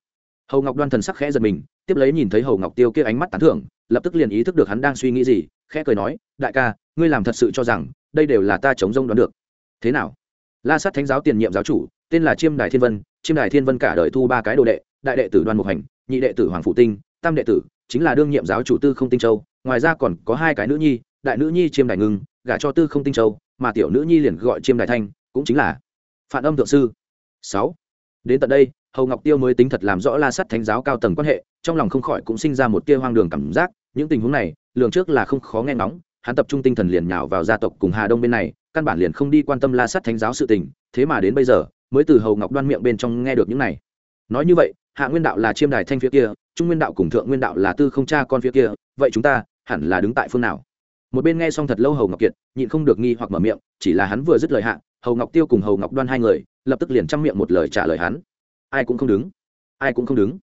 Hầu ngọc đoan thần sắc khẽ giật mình, tiếp lấy nhìn thấy hầu ngọc tiêu kia ánh mắt tán thưởng, lập tức liền ý thức được hắn đang suy nghĩ gì, khẽ cười nói, đại ca, ngươi làm thật sự cho rằng đây đều là ta chống rông đoán được. Thế nào? La sát thánh giáo tiền nhiệm giáo chủ, tên là chiêm đài thiên vân, chiêm đài thiên vân cả đời thu ba cái đồ đệ, đại đệ tử đoan mục hành, nhị đệ tử hoàng phụ tinh, tam đệ tử chính là đương nhiệm giáo chủ tư không tinh châu, ngoài ra còn có hai cái nữ nhi, đại nữ nhi chiêm đại ngưng, gả cho tư không tinh châu, mà tiểu nữ nhi liền gọi chiêm đại thanh, cũng chính là phản âm thượng sư. Sáu. Đến tận đây, hầu ngọc tiêu mới tính thật làm rõ la sắt thánh giáo cao tầng quan hệ, trong lòng không khỏi cũng sinh ra một tia hoang đường cảm giác, những tình huống này, lường trước là không khó nghe ngóng, hắn tập trung tinh thần liền nhào vào gia tộc cùng hà đông bên này, căn bản liền không đi quan tâm la sắt thánh giáo sự tình, thế mà đến bây giờ, mới từ hầu ngọc đoan miệng bên trong nghe được những này. Nói như vậy, hạ nguyên đạo là chiêm đài thanh phía kia trung nguyên đạo cùng thượng nguyên đạo là tư không cha con phía kia, vậy chúng ta hẳn là đứng tại phương nào? Một bên nghe xong thật lâu hầu ngọc kiệt, nhịn không được nghi hoặc mở miệng, chỉ là hắn vừa dứt lời hạ, hầu ngọc tiêu cùng hầu ngọc đoan hai người, lập tức liền chăm miệng một lời trả lời hắn. Ai cũng không đứng, ai cũng không đứng.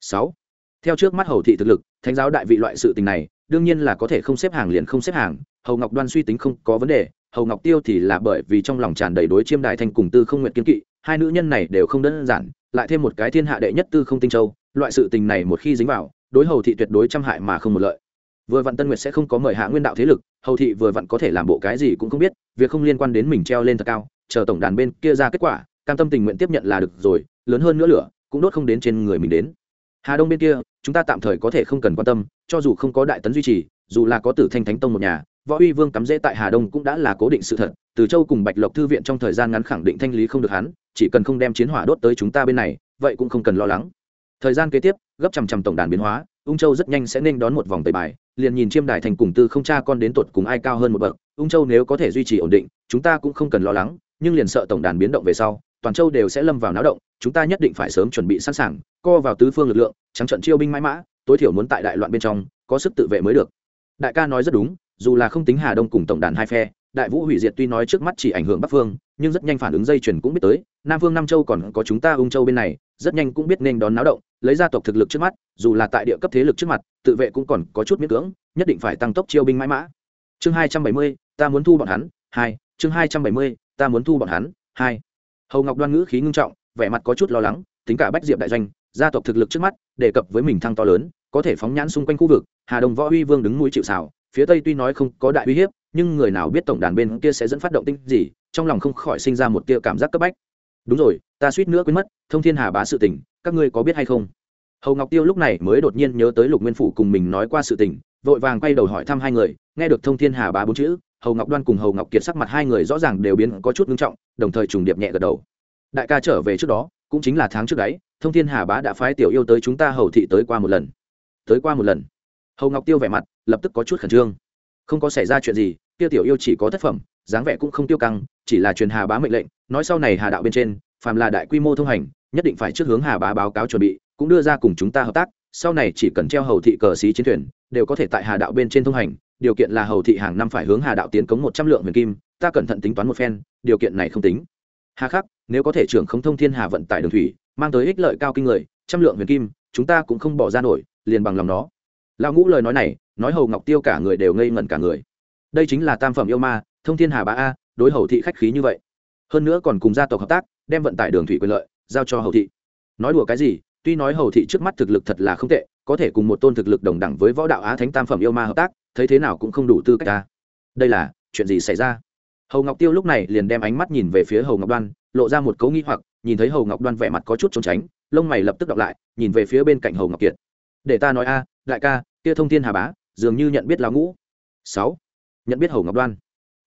Sáu. Theo trước mắt hầu thị thực lực, thánh giáo đại vị loại sự tình này, đương nhiên là có thể không xếp hàng liền không xếp hàng, hầu ngọc đoan suy tính không có vấn đề, hầu ngọc tiêu thì là bởi vì trong lòng tràn đầy đối chiêm đại thanh cùng tư không nguyện kiên kỵ, hai nữ nhân này đều không đơn giản, lại thêm một cái thiên hạ đệ nhất tư không tinh châu loại sự tình này một khi dính vào, đối hầu thị tuyệt đối trăm hại mà không một lợi. Vừa vặn tân nguyệt sẽ không có mời hạ nguyên đạo thế lực, hầu thị vừa vặn có thể làm bộ cái gì cũng không biết, việc không liên quan đến mình treo lên thật cao, chờ tổng đàn bên kia ra kết quả, cam tâm tình nguyện tiếp nhận là được rồi, lớn hơn nữa lửa, cũng đốt không đến trên người mình đến. Hà đông bên kia, chúng ta tạm thời có thể không cần quan tâm, cho dù không có đại tấn duy trì, dù là có tử thanh thánh tông một nhà, võ uy vương cắm rễ tại hà đông cũng đã là cố định sự thật, từ châu cùng bạch lộc thư viện trong thời gian ngắn khẳng định thanh lý không được hắn, chỉ cần không đem chiến hỏa đốt tới chúng ta bên này, vậy cũng không cần lo lắng thời gian kế tiếp, gấp trăm trăm tổng đàn biến hóa, ung châu rất nhanh sẽ nên đón một vòng tẩy bài, liền nhìn chiêm đài thành cùng tư không cha con đến tột cùng ai cao hơn một bậc. Ung châu nếu có thể duy trì ổn định, chúng ta cũng không cần lo lắng, nhưng liền sợ tổng đàn biến động về sau, toàn châu đều sẽ lâm vào náo động, chúng ta nhất định phải sớm chuẩn bị sẵn sàng, co vào tứ phương lực lượng, trắng trận chiêu binh mãi mã, tối thiểu muốn tại đại loạn bên trong, có sức tự vệ mới được. Đại ca nói rất đúng, dù là không tính hà đông cùng tổng đàn hai phe, đại vũ hủy diệt tuy nói trước mắt chỉ ảnh hưởng bắc phương, nhưng rất nhanh phản ứng dây chuyển cũng biết tới, nam phương nam châu còn có chúng ta ung châu bên này rất nhanh cũng biết nên đón náo động, lấy gia tộc thực lực trước mắt, dù là tại địa cấp thế lực trước mặt, tự vệ cũng còn có chút miễn cưỡng, nhất định phải tăng tốc chiêu binh mãi mã. Chương hai trăm bảy mươi, ta muốn thu bọn hắn, hai, chương hai trăm bảy mươi, ta muốn thu bọn hắn, hai. Hầu ngọc đoan ngữ khí ngưng trọng, vẻ mặt có chút lo lắng, tính cả bách diệp đại doanh, gia tộc thực lực trước mắt, đề cập với mình thăng to lớn, có thể phóng nhãn xung quanh khu vực, hà đồng võ uy vương đứng mũi chịu xào phía tây tuy nói không có đại uy hiếp, nhưng người nào biết tổng đàn bên kia sẽ dẫn phát động tinh gì, trong lòng không khỏi sinh ra một tia cảm giác cấp bách đúng rồi, ta suýt nữa quên mất, thông thiên hà bá sự tình, các ngươi có biết hay không? Hầu ngọc tiêu lúc này mới đột nhiên nhớ tới lục nguyên phủ cùng mình nói qua sự tình, vội vàng quay đầu hỏi thăm hai người, nghe được thông thiên hà bá bốn chữ, hầu ngọc đoan cùng hầu ngọc kiệt sắc mặt hai người rõ ràng đều biến có chút ngưng trọng, đồng thời trùng điệp nhẹ gật đầu. Đại ca trở về trước đó, cũng chính là tháng trước đấy, thông thiên hà bá đã phái tiểu yêu tới chúng ta hầu thị tới qua một lần. Tới qua một lần. Hầu ngọc tiêu vẻ mặt lập tức có chút khẩn trương. Không có xảy ra chuyện gì tiêu tiểu yêu chỉ có thất phẩm, dáng vẻ cũng không tiêu căng chỉ là truyền hà bá mệnh lệnh, nói sau này hà đạo bên trên, phàm là đại quy mô thông hành, nhất định phải trước hướng hà bá báo cáo chuẩn bị, cũng đưa ra cùng chúng ta hợp tác, sau này chỉ cần treo hầu thị cờ xí chiến thuyền, đều có thể tại hà đạo bên trên thông hành, điều kiện là hầu thị hàng năm phải hướng hà đạo tiến cống một trăm lượng huyền kim, ta cẩn thận tính toán một phen, điều kiện này không tính. Hà khắc, nếu có thể trưởng không thông thiên hà vận tải đường thủy, mang tới ích lợi cao kinh người, trăm lượng huyền kim, chúng ta cũng không bỏ ra nổi, liền bằng lòng nó. Lão ngũ lời nói này, nói hầu ngọc tiêu cả người đều ngây ngẩn cả người. Đây chính là tam phẩm yêu ma, thông thiên hà bá a đối hầu thị khách khí như vậy. Hơn nữa còn cùng gia tộc hợp tác, đem vận tải đường thủy quyền lợi giao cho hầu thị. Nói đùa cái gì, tuy nói hầu thị trước mắt thực lực thật là không tệ, có thể cùng một tôn thực lực đồng đẳng với võ đạo á thánh tam phẩm yêu ma hợp tác, thấy thế nào cũng không đủ tư cách ta. Đây là, chuyện gì xảy ra? Hầu ngọc tiêu lúc này liền đem ánh mắt nhìn về phía hầu ngọc đoan, lộ ra một cấu nghi hoặc, nhìn thấy hầu ngọc đoan vẻ mặt có chút trốn tránh, lông mày lập tức đọc lại, nhìn về phía bên cạnh hầu ngọc kiệt. Để ta nói a, đại ca, kia thông thiên hà bá, dường như nhận biết lão ngũ. Sáu, nhận biết hầu ngọc đoan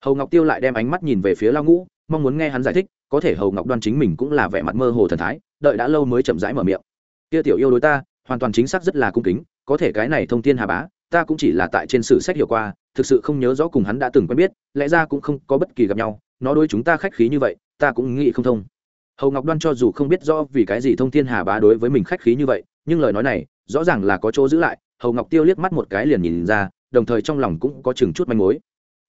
hầu ngọc tiêu lại đem ánh mắt nhìn về phía lao ngũ, mong muốn nghe hắn giải thích, có thể hầu ngọc đoan chính mình cũng là vẻ mặt mơ hồ thần thái, đợi đã lâu mới chậm rãi mở miệng. Kia tiểu yêu đối ta, hoàn toàn chính xác rất là cung kính, có thể cái này thông thiên hà bá, ta cũng chỉ là tại trên sử sách hiểu qua, thực sự không nhớ rõ cùng hắn đã từng quen biết, lẽ ra cũng không có bất kỳ gặp nhau, nó đối chúng ta khách khí như vậy, ta cũng nghĩ không thông. Hầu ngọc đoan cho dù không biết rõ vì cái gì thông thiên hà bá đối với mình khách khí như vậy, nhưng lời nói này, rõ ràng là có chỗ giữ lại, hầu ngọc tiêu liếc mắt một cái liền nhìn ra, đồng thời trong lòng cũng có chừng chút manh mối.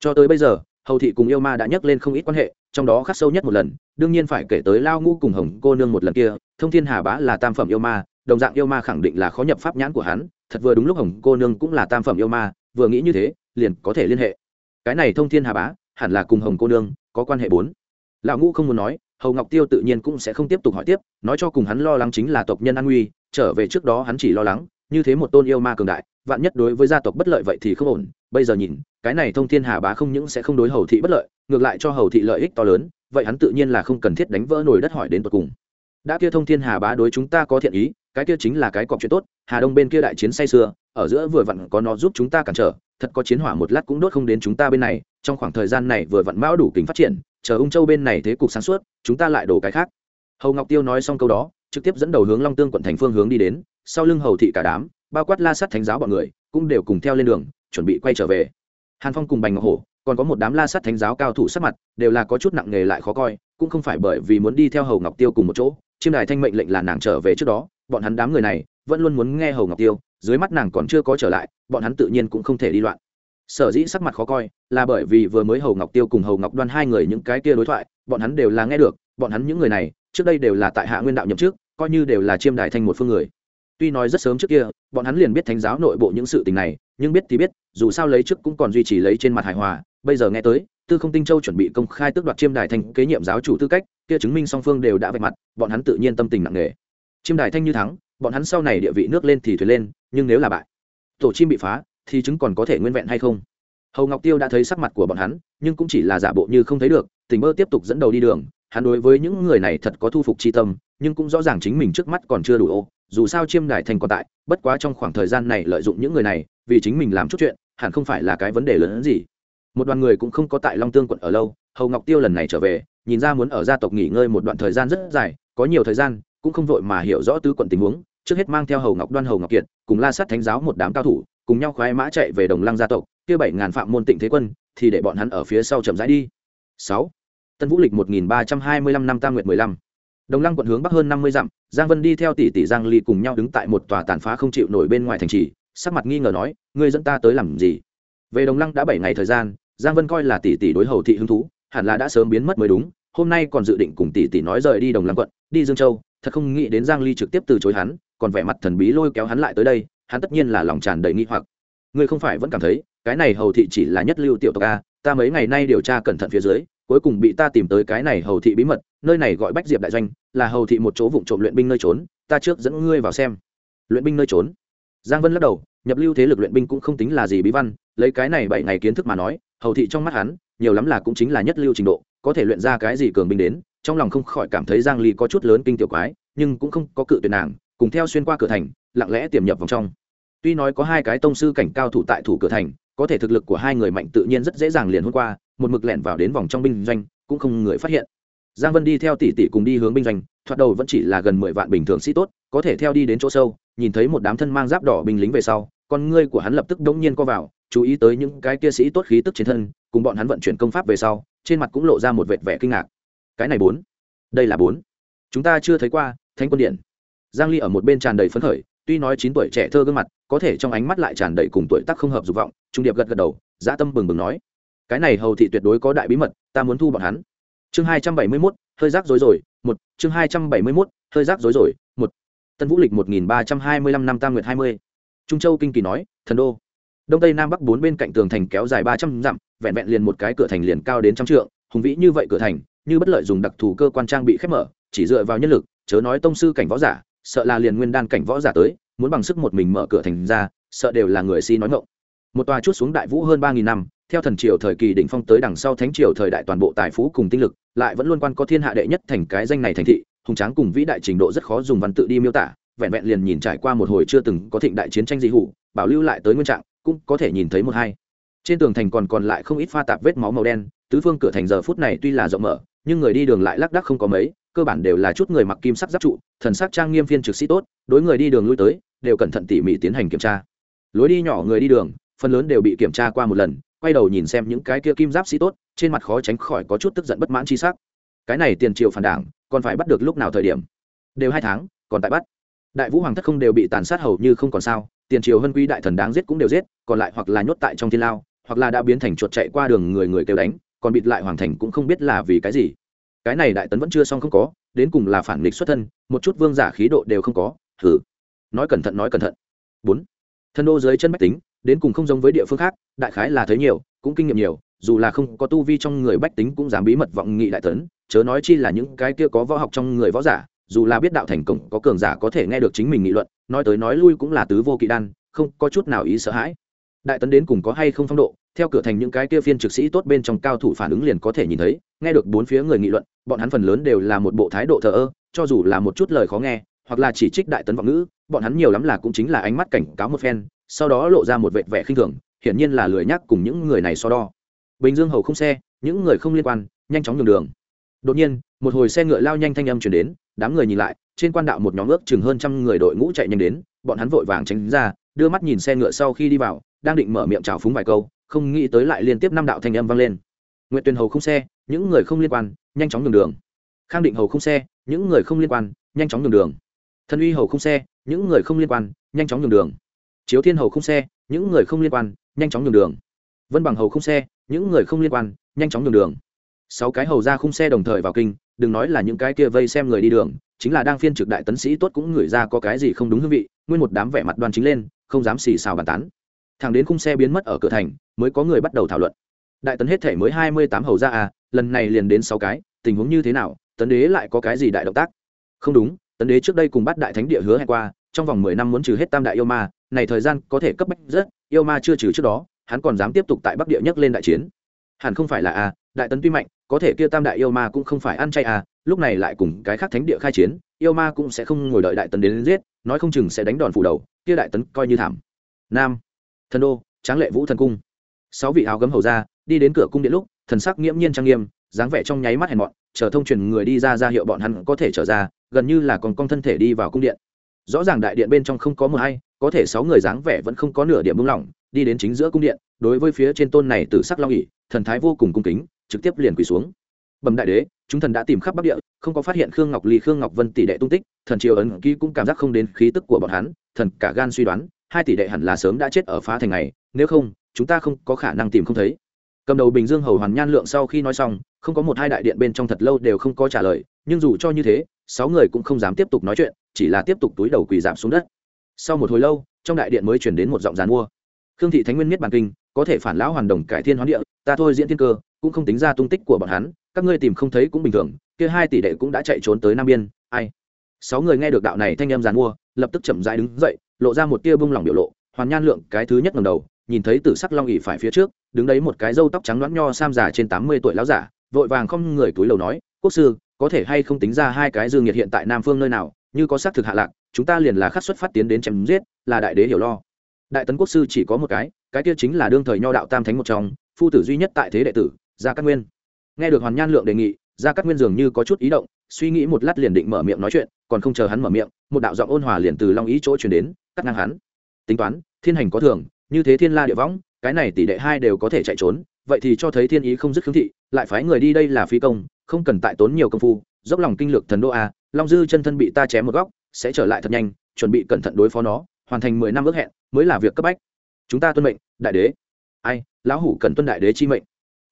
Cho tới bây giờ hầu thị cùng yêu ma đã nhắc lên không ít quan hệ, trong đó khắc sâu nhất một lần, đương nhiên phải kể tới lao ngũ cùng hồng cô nương một lần kia, thông thiên hà bá là tam phẩm yêu ma, đồng dạng yêu ma khẳng định là khó nhập pháp nhãn của hắn, thật vừa đúng lúc hồng cô nương cũng là tam phẩm yêu ma, vừa nghĩ như thế, liền có thể liên hệ. Cái này thông thiên hà bá, hẳn là cùng hồng cô nương có quan hệ bốn. Lão ngũ không muốn nói, hầu ngọc tiêu tự nhiên cũng sẽ không tiếp tục hỏi tiếp, nói cho cùng hắn lo lắng chính là tộc nhân an nguy, trở về trước đó hắn chỉ lo lắng, như thế một tôn yêu ma cường đại, vạn nhất đối với gia tộc bất lợi vậy thì không ổn, bây giờ nhìn cái này thông thiên hà bá không những sẽ không đối hầu thị bất lợi, ngược lại cho hầu thị lợi ích to lớn, vậy hắn tự nhiên là không cần thiết đánh vỡ nồi đất hỏi đến tột cùng. Đã kia thông thiên hà bá đối chúng ta có thiện ý, cái kia chính là cái cọc chuyện tốt, hà đông bên kia đại chiến say sưa, ở giữa vừa vặn có nó giúp chúng ta cản trở, thật có chiến hỏa một lát cũng đốt không đến chúng ta bên này, trong khoảng thời gian này vừa vặn mão đủ kính phát triển, chờ ung châu bên này thế cục sáng suốt, chúng ta lại đổ cái khác. Hầu ngọc tiêu nói xong câu đó, trực tiếp dẫn đầu hướng long tương quận thành phương hướng đi đến, sau lưng hầu thị cả đám, bao quát la sát thánh giáo bọn người, cũng đều cùng theo lên đường, chuẩn bị quay trở về hàn phong cùng bành ngọc hổ, còn có một đám la sát thánh giáo cao thủ sắc mặt, đều là có chút nặng nề lại khó coi, cũng không phải bởi vì muốn đi theo hầu ngọc tiêu cùng một chỗ. Chiêm đài thanh mệnh lệnh là nàng trở về trước đó, bọn hắn đám người này vẫn luôn muốn nghe hầu ngọc tiêu, dưới mắt nàng còn chưa có trở lại, bọn hắn tự nhiên cũng không thể đi loạn. Sở dĩ sắc mặt khó coi là bởi vì vừa mới hầu ngọc tiêu cùng hầu ngọc đoan hai người những cái kia đối thoại, bọn hắn đều là nghe được, bọn hắn những người này, trước đây đều là tại hạ nguyên đạo nhậm trước coi như đều là chiêm đài thanh một phương người tuy nói rất sớm trước kia, bọn hắn liền biết thánh giáo nội bộ những sự tình này, nhưng biết thì biết, dù sao lấy trước cũng còn duy trì lấy trên mặt hài hòa. Bây giờ nghe tới, tư không tinh châu chuẩn bị công khai tước đoạt chiêm đài thanh kế nhiệm giáo chủ tư cách, kia chứng minh song phương đều đã vạch mặt, bọn hắn tự nhiên tâm tình nặng nề. Chiêm đài thanh như thắng, bọn hắn sau này địa vị nước lên thì thuyền lên, nhưng nếu là bại, tổ chim bị phá, thì chứng còn có thể nguyên vẹn hay không? Hầu ngọc tiêu đã thấy sắc mặt của bọn hắn, nhưng cũng chỉ là giả bộ như không thấy được, tình mơ tiếp tục dẫn đầu đi đường. Hắn đối với những người này thật có thu phục c tâm, nhưng cũng rõ ràng chính mình trước mắt còn chưa đủ ô dù sao chiêm đài thành còn tại, bất quá trong khoảng thời gian này lợi dụng những người này, vì chính mình làm chút chuyện, hẳn không phải là cái vấn đề lớn hơn gì. Một đoàn người cũng không có tại long tương quận ở lâu, hầu ngọc tiêu lần này trở về, nhìn ra muốn ở gia tộc nghỉ ngơi một đoạn thời gian rất dài, có nhiều thời gian, cũng không vội mà hiểu rõ tứ quận tình huống, trước hết mang theo hầu ngọc đoan, hầu ngọc kiệt, cùng la sát thánh giáo một đám cao thủ, cùng nhau khoái mã chạy về đồng lăng gia tộc, kia bảy ngàn phạm môn tịnh thế quân, thì để bọn hắn ở phía sau chậm rãi đi. Sáu. Tân vũ lịch một nghìn ba trăm hai mươi lăm năm tam nguyệt mười lăm đồng lăng quận hướng bắc hơn năm mươi dặm, giang vân đi theo tỷ tỷ giang ly cùng nhau đứng tại một tòa tàn phá không chịu nổi bên ngoài thành trì, sắc mặt nghi ngờ nói, ngươi dẫn ta tới làm gì? Về đồng lăng đã bảy ngày thời gian, giang vân coi là tỷ tỷ đối hầu thị hứng thú, hẳn là đã sớm biến mất mới đúng, hôm nay còn dự định cùng tỷ tỷ nói rời đi đồng lăng quận, đi dương châu, thật không nghĩ đến giang ly trực tiếp từ chối hắn, còn vẻ mặt thần bí lôi kéo hắn lại tới đây, hắn tất nhiên là lòng tràn đầy nghi hoặc. Ngươi không phải vẫn cảm thấy, cái này hầu thị chỉ là nhất lưu tiểu tộc a, ta mấy ngày nay điều tra cẩn thận phía dưới cuối cùng bị ta tìm tới cái này hầu thị bí mật, nơi này gọi bách diệp đại doanh, là hầu thị một chỗ vụ trộm luyện binh nơi trốn, ta trước dẫn ngươi vào xem. Luyện binh nơi trốn? Giang vân lắc đầu, nhập lưu thế lực luyện binh cũng không tính là gì bí văn, lấy cái này bảy ngày kiến thức mà nói, hầu thị trong mắt hắn, nhiều lắm là cũng chính là nhất lưu trình độ, có thể luyện ra cái gì cường binh đến, trong lòng không khỏi cảm thấy giang ly có chút lớn kinh tiểu quái, nhưng cũng không có cự tuyệt nàng, cùng theo xuyên qua cửa thành, lặng lẽ tiềm nhập vòng trong. Tuy nói có hai cái tông sư cảnh cao thủ tại thủ cửa thành, có thể thực lực của hai người mạnh tự nhiên rất dễ dàng liền hôm qua một mực lẻn vào đến vòng trong binh doanh, cũng không người phát hiện. Giang vân đi theo tỷ tỷ cùng đi hướng binh doanh, thoạt đầu vẫn chỉ là gần mười vạn bình thường sĩ tốt, có thể theo đi đến chỗ sâu, nhìn thấy một đám thân mang giáp đỏ binh lính về sau, con ngươi của hắn lập tức đống nhiên co vào, chú ý tới những cái kia sĩ tốt khí tức trên thân, cùng bọn hắn vận chuyển công pháp về sau, trên mặt cũng lộ ra một vệt vẻ kinh ngạc. Cái này bốn, đây là bốn. Chúng ta chưa thấy qua, thánh quân điện. Giang ly ở một bên tràn đầy phấn khởi, tuy nói chín tuổi trẻ thơ gương mặt, có thể trong ánh mắt lại tràn đầy cùng tuổi tác không hợp dục vọng, trung điệp gật gật đầu, dã tâm bừng bừng nói cái này hầu thị tuyệt đối có đại bí mật, ta muốn thu bọn hắn. Chương hai trăm bảy mươi mốt, hơi rác rối rồi, một, chương hai trăm bảy mươi mốt, hơi rác rối rồi, một. Tân vũ lịch một nghìn ba trăm hai mươi lăm năm tam nguyệt hai mươi. Trung châu kinh kỳ nói, thần đô. Đông tây nam bắc bốn bên cạnh tường thành kéo dài ba trăm dặm, vẹn vẹn liền một cái cửa thành liền cao đến trăm trượng, hùng vĩ như vậy cửa thành, như bất lợi dùng đặc thù cơ quan trang bị khép mở, chỉ dựa vào nhân lực, chớ nói tông sư cảnh võ giả, sợ là liền nguyên đan cảnh võ giả tới, muốn bằng sức một mình mở cửa thành ra, sợ đều là người si nói ngộng một tòa chút xuống đại vũ hơn ba nghìn năm theo thần triều thời kỳ đỉnh phong tới đằng sau thánh triều thời đại toàn bộ tài phú cùng tinh lực, lại vẫn luôn quan có thiên hạ đệ nhất thành cái danh này thành thị, hùng tráng cùng vĩ đại trình độ rất khó dùng văn tự đi miêu tả, vẹn vẹn liền nhìn trải qua một hồi chưa từng có thịnh đại chiến tranh dị hủ, bảo lưu lại tới nguyên trạng, cũng có thể nhìn thấy một hai. Trên tường thành còn còn lại không ít pha tạp vết máu màu đen, tứ phương cửa thành giờ phút này tuy là rộng mở, nhưng người đi đường lại lác đác không có mấy, cơ bản đều là chút người mặc kim sắc giáp trụ, thần sắc trang nghiêm phiên trực sĩ tốt, đối người đi đường lui tới, đều cẩn thận tỉ mỉ tiến hành kiểm tra. Lối đi nhỏ người đi đường, phần lớn đều bị kiểm tra qua một lần quay đầu nhìn xem những cái kia kim giáp sĩ tốt, trên mặt khó tránh khỏi có chút tức giận bất mãn chi sắc. Cái này tiền triệu phản đảng, còn phải bắt được lúc nào thời điểm? Đều hai tháng, còn tại bắt. Đại vũ hoàng thất không đều bị tàn sát hầu như không còn sao, tiền triều hân quý đại thần đáng giết cũng đều giết, còn lại hoặc là nhốt tại trong thiên lao, hoặc là đã biến thành chuột chạy qua đường người người kêu đánh, còn bịt lại hoàng thành cũng không biết là vì cái gì. Cái này đại tấn vẫn chưa xong không có, đến cùng là phản nghịch xuất thân, một chút vương giả khí độ đều không có thử nói cẩn thận, nói cẩn thận. Bốn. Thân đô dưới chân bách tính đến cùng không giống với địa phương khác, đại khái là thấy nhiều, cũng kinh nghiệm nhiều, dù là không có tu vi trong người bách tính cũng dám bí mật vọng nghị đại tấn, chớ nói chi là những cái kia có võ học trong người võ giả, dù là biết đạo thành cổng, có cường giả có thể nghe được chính mình nghị luận, nói tới nói lui cũng là tứ vô kỵ đan, không có chút nào ý sợ hãi. Đại tấn đến cùng có hay không phong độ, theo cửa thành những cái kia phiên trực sĩ tốt bên trong cao thủ phản ứng liền có thể nhìn thấy, nghe được bốn phía người nghị luận, bọn hắn phần lớn đều là một bộ thái độ thờ ơ, cho dù là một chút lời khó nghe, hoặc là chỉ trích đại tấn vọng ngữ, bọn hắn nhiều lắm là cũng chính là ánh mắt cảnh cáo một phen sau đó lộ ra một vệt vẻ khinh thường, hiển nhiên là lười nhắc cùng những người này so đo. Bình dương hầu không xe, những người không liên quan, nhanh chóng nhường đường. Đột nhiên, một hồi xe ngựa lao nhanh thanh âm chuyển đến, đám người nhìn lại, trên quan đạo một nhóm ước chừng hơn trăm người đội ngũ chạy nhanh đến, bọn hắn vội vàng tránh ra, đưa mắt nhìn xe ngựa sau khi đi vào, đang định mở miệng chào phúng vài câu, không nghĩ tới lại liên tiếp năm đạo thanh âm vang lên. Nguyện tuyên hầu không xe, những người không liên quan, nhanh chóng nhường đường. Khang định hầu không xe, những người không liên quan, nhanh chóng nhường đường. Thân uy hầu không xe, những người không liên quan, nhanh chóng nhường đường chiếu thiên hầu không xe, những người không liên quan, nhanh chóng nhường đường. Vân bằng hầu không xe, những người không liên quan, nhanh chóng nhường đường. Sáu cái hầu ra khung xe đồng thời vào kinh, đừng nói là những cái kia vây xem người đi đường, chính là đang phiên trực đại tấn sĩ tốt cũng ngửi ra có cái gì không đúng hương vị, nguyên một đám vẻ mặt đoan chính lên, không dám xì xào bàn tán. Thằng đến khung xe biến mất ở cửa thành, mới có người bắt đầu thảo luận. Đại tấn hết thể mới hai mươi tám hầu ra à lần này liền đến sáu cái, tình huống như thế nào, tấn đế lại có cái gì đại động tác? Không đúng, tấn đế trước đây cùng bắt đại thánh địa hứa hẹn qua, trong vòng mười năm muốn trừ hết tam đại yêu ma này thời gian có thể cấp bách rất yêu ma chưa trừ trước đó hắn còn dám tiếp tục tại bắc địa nhất lên đại chiến. Hẳn không phải là a đại tấn tuy mạnh có thể kia tam đại yêu ma cũng không phải ăn chay a lúc này lại cùng cái khác thánh địa khai chiến yêu ma cũng sẽ không ngồi đợi đại tấn đến, đến giết nói không chừng sẽ đánh đòn phủ đầu kia đại tấn coi như thảm. Nam thần đô tráng lệ vũ thần cung. Sáu vị áo gấm hầu ra đi đến cửa cung điện lúc thần sắc nghiễm nhiên trang nghiêm dáng vẻ trong nháy mắt hèn mọn chờ thông truyền người đi ra ra hiệu bọn hắn có thể trở ra gần như là còn con thân thể đi vào cung điện rõ ràng đại điện bên trong không có mờ hay, có thể sáu người dáng vẻ vẫn không có nửa điểm buông lỏng, đi đến chính giữa cung điện, đối với phía trên tôn này từ sắc long ỉ thần thái vô cùng cung kính, trực tiếp liền quỳ xuống. Bẩm đại đế, chúng thần đã tìm khắp bắc địa, không có phát hiện khương ngọc ly, khương ngọc vân tỷ đệ tung tích, thần triều ấn ký cũng cảm giác không đến khí tức của bọn hắn, thần cả gan suy đoán, hai tỷ đệ hẳn là sớm đã chết ở phá thành này, nếu không, chúng ta không có khả năng tìm không thấy. Cầm đầu bình dương hầu hoàn nhan lượng sau khi nói xong, không có một hai đại điện bên trong thật lâu đều không có trả lời, nhưng dù cho như thế sáu người cũng không dám tiếp tục nói chuyện, chỉ là tiếp tục túi đầu quỳ giảm xuống đất. Sau một hồi lâu, trong đại điện mới chuyển đến một giọng giàn mua. Khương thị thánh nguyên miết bàn kinh, có thể phản lão hoàn đồng cải thiên hoán địa, ta thôi diễn thiên cơ, cũng không tính ra tung tích của bọn hắn, các ngươi tìm không thấy cũng bình thường, kia hai tỷ đệ cũng đã chạy trốn tới nam biên, ai? Sáu người nghe được đạo này thanh âm giàn mua, lập tức chậm rãi đứng dậy, lộ ra một tia bông lỏng biểu lộ, hoàn nhan lượng cái thứ nhất ngầm đầu, nhìn thấy tử sắc long ỉ phải phía trước, đứng đấy một cái râu tóc trắng đoán nho sam giả trên tám mươi tuổi lão giả, vội vàng không người túi lầu nói, quốc sư có thể hay không tính ra hai cái dương nhiệt hiện tại nam phương nơi nào, như có xác thực hạ lạc, chúng ta liền là khắc xuất phát tiến đến chém giết, là đại đế hiểu lo. Đại tấn quốc sư chỉ có một cái cái kia chính là đương thời nho đạo tam thánh một trong, phu tử duy nhất tại thế đệ tử, gia cát nguyên. Nghe được hoàn nhan lượng đề nghị, gia cát nguyên dường như có chút ý động, suy nghĩ một lát liền định mở miệng nói chuyện, còn không chờ hắn mở miệng, một đạo giọng ôn hòa liền từ long ý chỗ truyền đến, cắt ngang hắn. Tính toán, thiên hành có thường, như thế thiên la địa võng, cái này tỷ đệ hai đều có thể chạy trốn, vậy thì cho thấy thiên ý không dứt khương thị, lại phái người đi đây là phi công không cần tại tốn nhiều công phu dốc lòng kinh lược thần đô a long dư chân thân bị ta chém một góc sẽ trở lại thật nhanh chuẩn bị cẩn thận đối phó nó hoàn thành mười năm ước hẹn mới là việc cấp bách. Chúng ta tuân mệnh đại đế. Ai lão hủ cần tuân đại đế chi mệnh.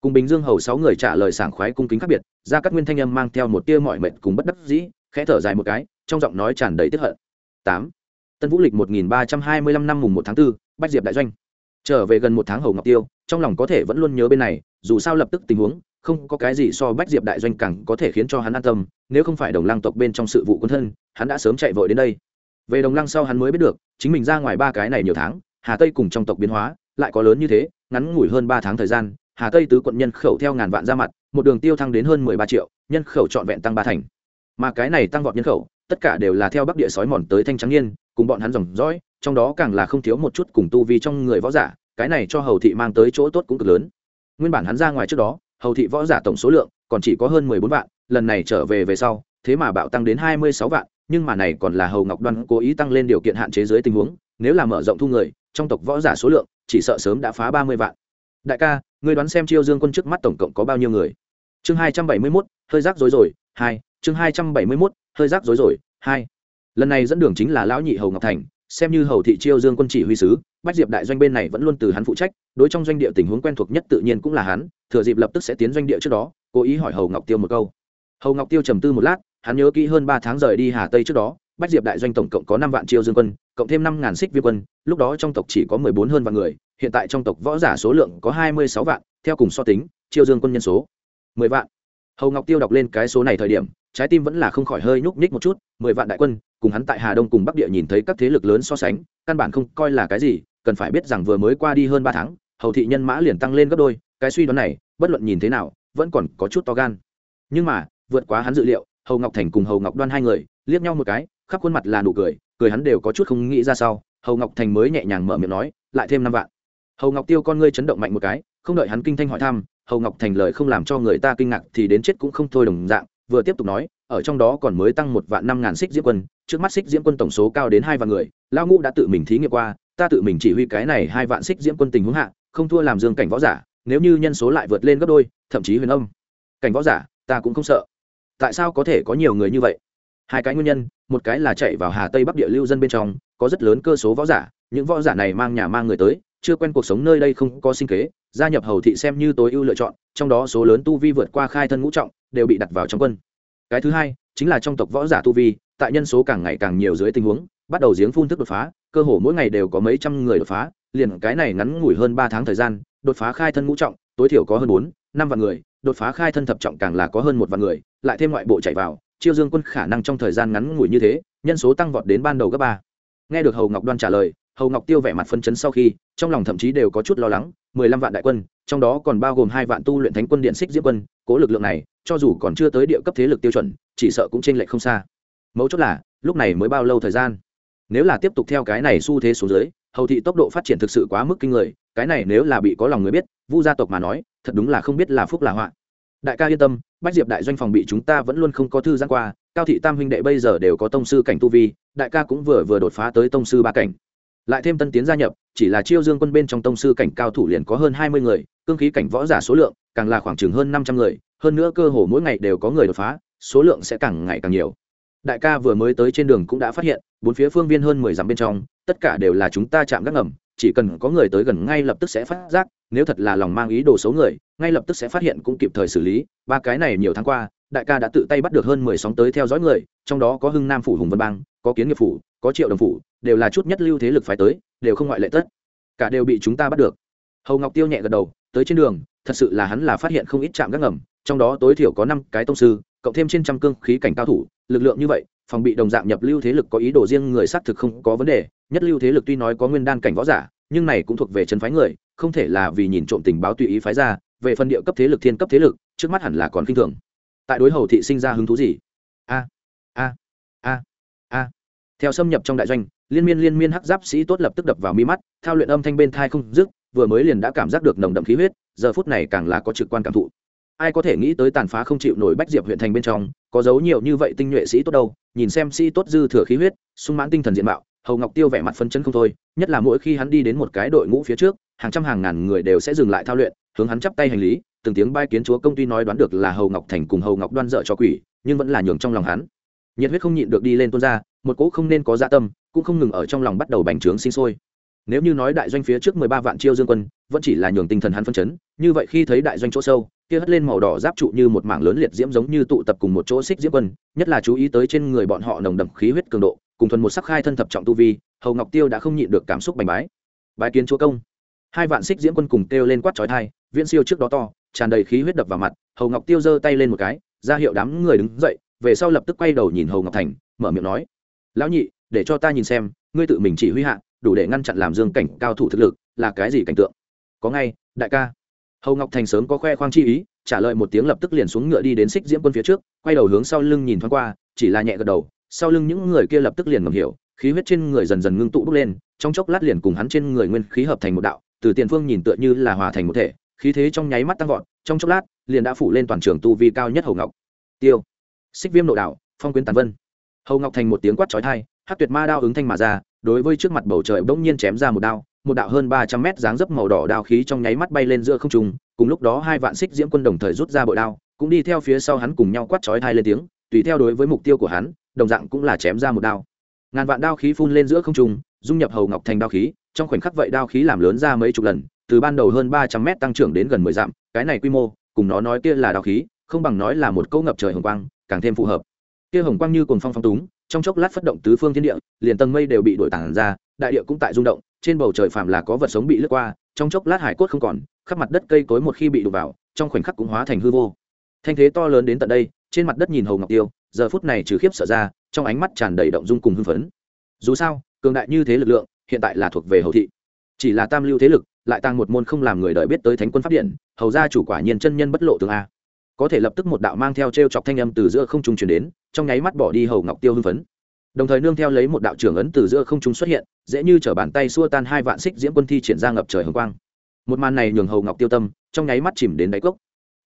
Cùng bình dương hầu sáu người trả lời sảng khoái cung kính khác biệt ra các nguyên thanh âm mang theo một tia mọi mệnh cùng bất đắc dĩ khẽ thở dài một cái trong giọng nói tràn đầy tức hận. Tám. Tân vũ lịch một nghìn ba trăm hai mươi lăm năm mùng một tháng 4, bách diệp đại doanh. Trở về gần một tháng hầu ngọc tiêu trong lòng có thể vẫn luôn nhớ bên này dù sao lập tức tình huống không có cái gì so bách diệp đại doanh càng có thể khiến cho hắn an tâm, nếu không phải đồng lăng tộc bên trong sự vụ quân thân, hắn đã sớm chạy vội đến đây. Về đồng lăng sau hắn mới biết được, chính mình ra ngoài ba cái này nhiều tháng, hà tây cùng trong tộc biến hóa, lại có lớn như thế, ngắn ngủi hơn ba tháng thời gian, hà tây tứ quận nhân khẩu theo ngàn vạn ra mặt, một đường tiêu thăng đến hơn mười ba triệu, nhân khẩu trọn vẹn tăng ba thành. Mà cái này tăng vọt nhân khẩu, tất cả đều là theo bắc địa sói mòn tới thanh trắng niên, cùng bọn hắn dòng dõi, trong đó càng là không thiếu một chút cùng tu vi trong người võ giả, cái này cho hầu thị mang tới chỗ tốt cũng cực lớn. Nguyên bản hắn ra ngoài trước đó hầu thị võ giả tổng số lượng còn chỉ có hơn mười bốn vạn, lần này trở về về sau, thế mà bạo tăng đến hai mươi sáu vạn, nhưng mà này còn là hầu ngọc đoan cố ý tăng lên điều kiện hạn chế dưới tình huống, nếu là mở rộng thu người, trong tộc võ giả số lượng, chỉ sợ sớm đã phá ba mươi vạn. Đại ca, ngươi đoán xem chiêu dương quân trước mắt tổng cộng có bao nhiêu người? Chương hai trăm bảy mươi mốt, hơi rắc rối rồi, hai, chương hai trăm bảy mươi mốt, hơi rắc rối rồi, hai. Lần này dẫn đường chính là lão nhị hầu ngọc thành xem như hầu thị chiêu dương quân chỉ huy sứ, bách diệp đại doanh bên này vẫn luôn từ hắn phụ trách, đối trong doanh địa tình huống quen thuộc nhất tự nhiên cũng là hắn, thừa dịp lập tức sẽ tiến doanh địa trước đó, cố ý hỏi hầu ngọc tiêu một câu. Hầu ngọc tiêu trầm tư một lát, hắn nhớ kỹ hơn ba tháng rời đi hà tây trước đó, bách diệp đại doanh tổng cộng có năm vạn chiêu dương quân, cộng thêm năm ngàn xích viên quân, lúc đó trong tộc chỉ có mười bốn hơn vạn người, hiện tại trong tộc võ giả số lượng có hai mươi sáu vạn, theo cùng so tính, chiêu dương quân nhân số mười vạn. Hầu ngọc tiêu đọc lên cái số này thời điểm trái tim vẫn là không khỏi hơi nhúc nhích một chút, mười vạn đại quân, cùng hắn tại hà đông cùng bắc địa nhìn thấy các thế lực lớn so sánh, căn bản không coi là cái gì, cần phải biết rằng vừa mới qua đi hơn ba tháng, hầu thị nhân mã liền tăng lên gấp đôi, cái suy đoán này, bất luận nhìn thế nào, vẫn còn có chút to gan. Nhưng mà, vượt quá hắn dự liệu, hầu ngọc thành cùng hầu ngọc đoan hai người, liếc nhau một cái, khắp khuôn mặt là nụ cười cười hắn đều có chút không nghĩ ra sau, hầu ngọc thành mới nhẹ nhàng mở miệng nói, lại thêm năm vạn. Hầu ngọc tiêu con ngươi chấn động mạnh một cái, không đợi hắn kinh thanh hỏi thăm, hầu ngọc thành lời không làm cho người ta kinh ngạc thì đến chết cũng không thôi đồng dạng vừa tiếp tục nói, ở trong đó còn mới tăng một vạn năm ngàn xích diễm quân, trước mắt xích diễm quân tổng số cao đến hai vạn người lao ngũ đã tự mình thí nghiệm qua, ta tự mình chỉ huy cái này hai vạn xích diễm quân tình huống hạ, không thua làm dương cảnh võ giả, nếu như nhân số lại vượt lên gấp đôi, thậm chí huyền âm. Cảnh võ giả, ta cũng không sợ. Tại sao có thể có nhiều người như vậy? Hai cái nguyên nhân, một cái là chạy vào hà tây bắc địa lưu dân bên trong, có rất lớn cơ số võ giả, những võ giả này mang nhà mang người tới, chưa quen cuộc sống nơi đây không có sinh kế gia nhập hầu thị xem như tối ưu lựa chọn, trong đó số lớn tu vi vượt qua khai thân ngũ trọng, đều bị đặt vào trong quân. Cái thứ hai, chính là trong tộc võ giả tu vi, tại nhân số càng ngày càng nhiều dưới tình huống, bắt đầu giếng phun thức đột phá, cơ hồ mỗi ngày đều có mấy trăm người đột phá, liền cái này ngắn ngủi hơn ba tháng thời gian, đột phá khai thân ngũ trọng, tối thiểu có hơn bốn, năm vạn người, đột phá khai thân thập trọng càng là có hơn một vạn người, lại thêm ngoại bộ chạy vào, chiêu dương quân khả năng trong thời gian ngắn ngủi như thế, nhân số tăng vọt đến ban đầu gấp ba. Nghe được hầu ngọc đoan trả lời, hầu ngọc tiêu vẻ mặt phân chấn sau khi, trong lòng thậm chí đều có chút lo lắng mười lăm vạn đại quân, trong đó còn bao gồm hai vạn tu luyện thánh quân điện xích diễm quân, cố lực lượng này, cho dù còn chưa tới địa cấp thế lực tiêu chuẩn, chỉ sợ cũng chênh lệch không xa. Mấu chốt là, lúc này mới bao lâu thời gian? Nếu là tiếp tục theo cái này xu thế xuống dưới, hầu thị tốc độ phát triển thực sự quá mức kinh người, cái này nếu là bị có lòng người biết, vu gia tộc mà nói, thật đúng là không biết là phúc là họa. Đại ca yên tâm, bách diệp đại doanh phòng bị chúng ta vẫn luôn không có thư giãn qua, cao thị tam huynh đệ bây giờ đều có tông sư cảnh tu vi, đại ca cũng vừa vừa đột phá tới tông sư ba cảnh lại thêm tân tiến gia nhập, chỉ là chiêu dương quân bên trong tông sư cảnh cao thủ liền có hơn hai mươi người, cương khí cảnh võ giả số lượng càng là khoảng chừng hơn năm trăm người, hơn nữa cơ hồ mỗi ngày đều có người đột phá, số lượng sẽ càng ngày càng nhiều. Đại ca vừa mới tới trên đường cũng đã phát hiện, bốn phía phương viên hơn mười dặm bên trong, tất cả đều là chúng ta chạm gác ngầm, chỉ cần có người tới gần ngay lập tức sẽ phát giác, nếu thật là lòng mang ý đồ xấu người, ngay lập tức sẽ phát hiện cũng kịp thời xử lý. Ba cái này nhiều tháng qua, đại ca đã tự tay bắt được hơn mười sóng tới theo dõi người, trong đó có hưng nam phủ hùng vân bang có kiến nghiệp phủ, có triệu đồng phủ, đều là chút nhất lưu thế lực phải tới, đều không ngoại lệ tất. Cả đều bị chúng ta bắt được. Hầu ngọc tiêu nhẹ gật đầu, tới trên đường, thật sự là hắn là phát hiện không ít trạm gác ngầm, trong đó tối thiểu có năm cái tông sư, cộng thêm trên trăm cương khí cảnh cao thủ, lực lượng như vậy, phòng bị đồng dạng nhập lưu thế lực có ý đồ riêng người xác thực không có vấn đề. Nhất lưu thế lực tuy nói có nguyên đan cảnh võ giả, nhưng này cũng thuộc về chân phái người, không thể là vì nhìn trộm tình báo tùy ý phái ra. Về phần địa cấp thế lực, thiên cấp thế lực, trước mắt hẳn là còn kinh thường. Tại đối hầu thị sinh ra hứng thú gì? A a a a. Theo xâm nhập trong đại doanh, liên miên liên miên hắc giáp sĩ tốt lập tức đập vào mi mắt, thao luyện âm thanh bên thai không dứt, vừa mới liền đã cảm giác được nồng đậm khí huyết, giờ phút này càng là có trực quan cảm thụ. Ai có thể nghĩ tới tàn phá không chịu nổi bách diệp huyện thành bên trong, có dấu nhiều như vậy tinh nhuệ sĩ tốt đâu, nhìn xem sĩ tốt dư thừa khí huyết, sung mãn tinh thần diện mạo, hầu ngọc tiêu vẻ mặt phân chân không thôi, nhất là mỗi khi hắn đi đến một cái đội ngũ phía trước, hàng trăm hàng ngàn người đều sẽ dừng lại thao luyện, hướng hắn chắp tay hành lý, từng tiếng bai kiến chúa công ty nói đoán được là hầu ngọc thành cùng hầu ngọc đoan dợ cho quỷ, nhưng vẫn là nhường trong lòng hắn nhiệt huyết không nhịn được đi lên tuôn ra, một cỗ không nên có dạ tâm, cũng không ngừng ở trong lòng bắt đầu bành trướng sinh sôi. Nếu như nói đại doanh phía trước mười ba vạn chiêu dương quân, vẫn chỉ là nhường tinh thần hắn phân chấn, như vậy khi thấy đại doanh chỗ sâu, kia hất lên màu đỏ giáp trụ như một mảng lớn liệt diễm giống như tụ tập cùng một chỗ xích diễm quân, nhất là chú ý tới trên người bọn họ nồng đậm khí huyết cường độ, cùng thuần một sắc khai thân thập trọng tu vi, hầu ngọc tiêu đã không nhịn được cảm xúc bành bái. Bái kiến chúa công. Hai vạn xích diễm quân cùng kêu lên quát trói thai viễn siêu trước đó to, tràn đầy khí huyết đập vào mặt, hầu ngọc tiêu giơ tay lên một cái, ra hiệu đám người đứng dậy về sau lập tức quay đầu nhìn hầu ngọc thành, mở miệng nói, lão nhị, để cho ta nhìn xem, ngươi tự mình chỉ huy hạ, đủ để ngăn chặn làm dương cảnh cao thủ thực lực là cái gì cảnh tượng? Có ngay, đại ca. Hầu ngọc thành sớm có khoe khoang chi ý, trả lời một tiếng lập tức liền xuống ngựa đi đến xích diễm quân phía trước, quay đầu hướng sau lưng nhìn thoáng qua, chỉ là nhẹ gật đầu, sau lưng những người kia lập tức liền ngầm hiểu, khí huyết trên người dần dần ngưng tụ bốc lên, trong chốc lát liền cùng hắn trên người nguyên khí hợp thành một đạo, từ tiền phương nhìn tựa như là hòa thành một thể, khí thế trong nháy mắt tăng vọt, trong chốc lát liền đã phủ lên toàn trường tu vi cao nhất hầu ngọc. Tiêu xích viêm nội đạo, phong quyến tàn vân. Hầu ngọc thành một tiếng quát trói thai hát tuyệt ma đao ứng thanh mà ra, đối với trước mặt bầu trời bỗng nhiên chém ra một đao, một đạo hơn ba trăm mét dáng dấp màu đỏ đao khí trong nháy mắt bay lên giữa không trung, cùng lúc đó hai vạn xích diễm quân đồng thời rút ra bội đao, cũng đi theo phía sau hắn cùng nhau quát chói thai lên tiếng, tùy theo đối với mục tiêu của hắn, đồng dạng cũng là chém ra một đao. Ngàn vạn đao khí phun lên giữa không trung, dung nhập hầu ngọc thành đao khí, trong khoảnh khắc vậy đao khí làm lớn ra mấy chục lần, từ ban đầu hơn ba trăm mét tăng trưởng đến gần mười dặm, cái này quy mô, cùng nó nói kia là đao khí, không bằng nói là một câu ngập trời hồng quang càng thêm phù hợp. Kia hồng quang như cồn phong phong túng, trong chốc lát phất động tứ phương thiên địa, liền tầng mây đều bị đổi tản ra, đại địa cũng tại rung động, trên bầu trời phàm là có vật sống bị lướt qua, trong chốc lát hải cốt không còn, khắp mặt đất cây cối một khi bị đụng vào, trong khoảnh khắc cũng hóa thành hư vô. Thanh thế to lớn đến tận đây, trên mặt đất nhìn hầu ngọc tiêu, giờ phút này trừ khiếp sợ ra, trong ánh mắt tràn đầy động dung cùng hưng phấn. Dù sao, cường đại như thế lực lượng, hiện tại là thuộc về hầu thị. Chỉ là tam lưu thế lực, lại tăng một môn không làm người đợi biết tới thánh quân pháp điện, hầu ra chủ quả nhiên chân nhân bất lộ tường a có thể lập tức một đạo mang theo t r e o chọc thanh âm từ giữa không trung chuyển đến, trong nháy mắt bỏ đi hầu ngọc tiêu hưng phấn. Đồng thời nương theo lấy một đạo trưởng ấn từ giữa không trung xuất hiện, dễ như t r ở bàn tay xua tan hai vạn xích diễm quân thi triển ra ngập trời hồng quang. Một màn này nhường hầu ngọc tiêu tâm, trong nháy mắt chìm đến đáy cốc.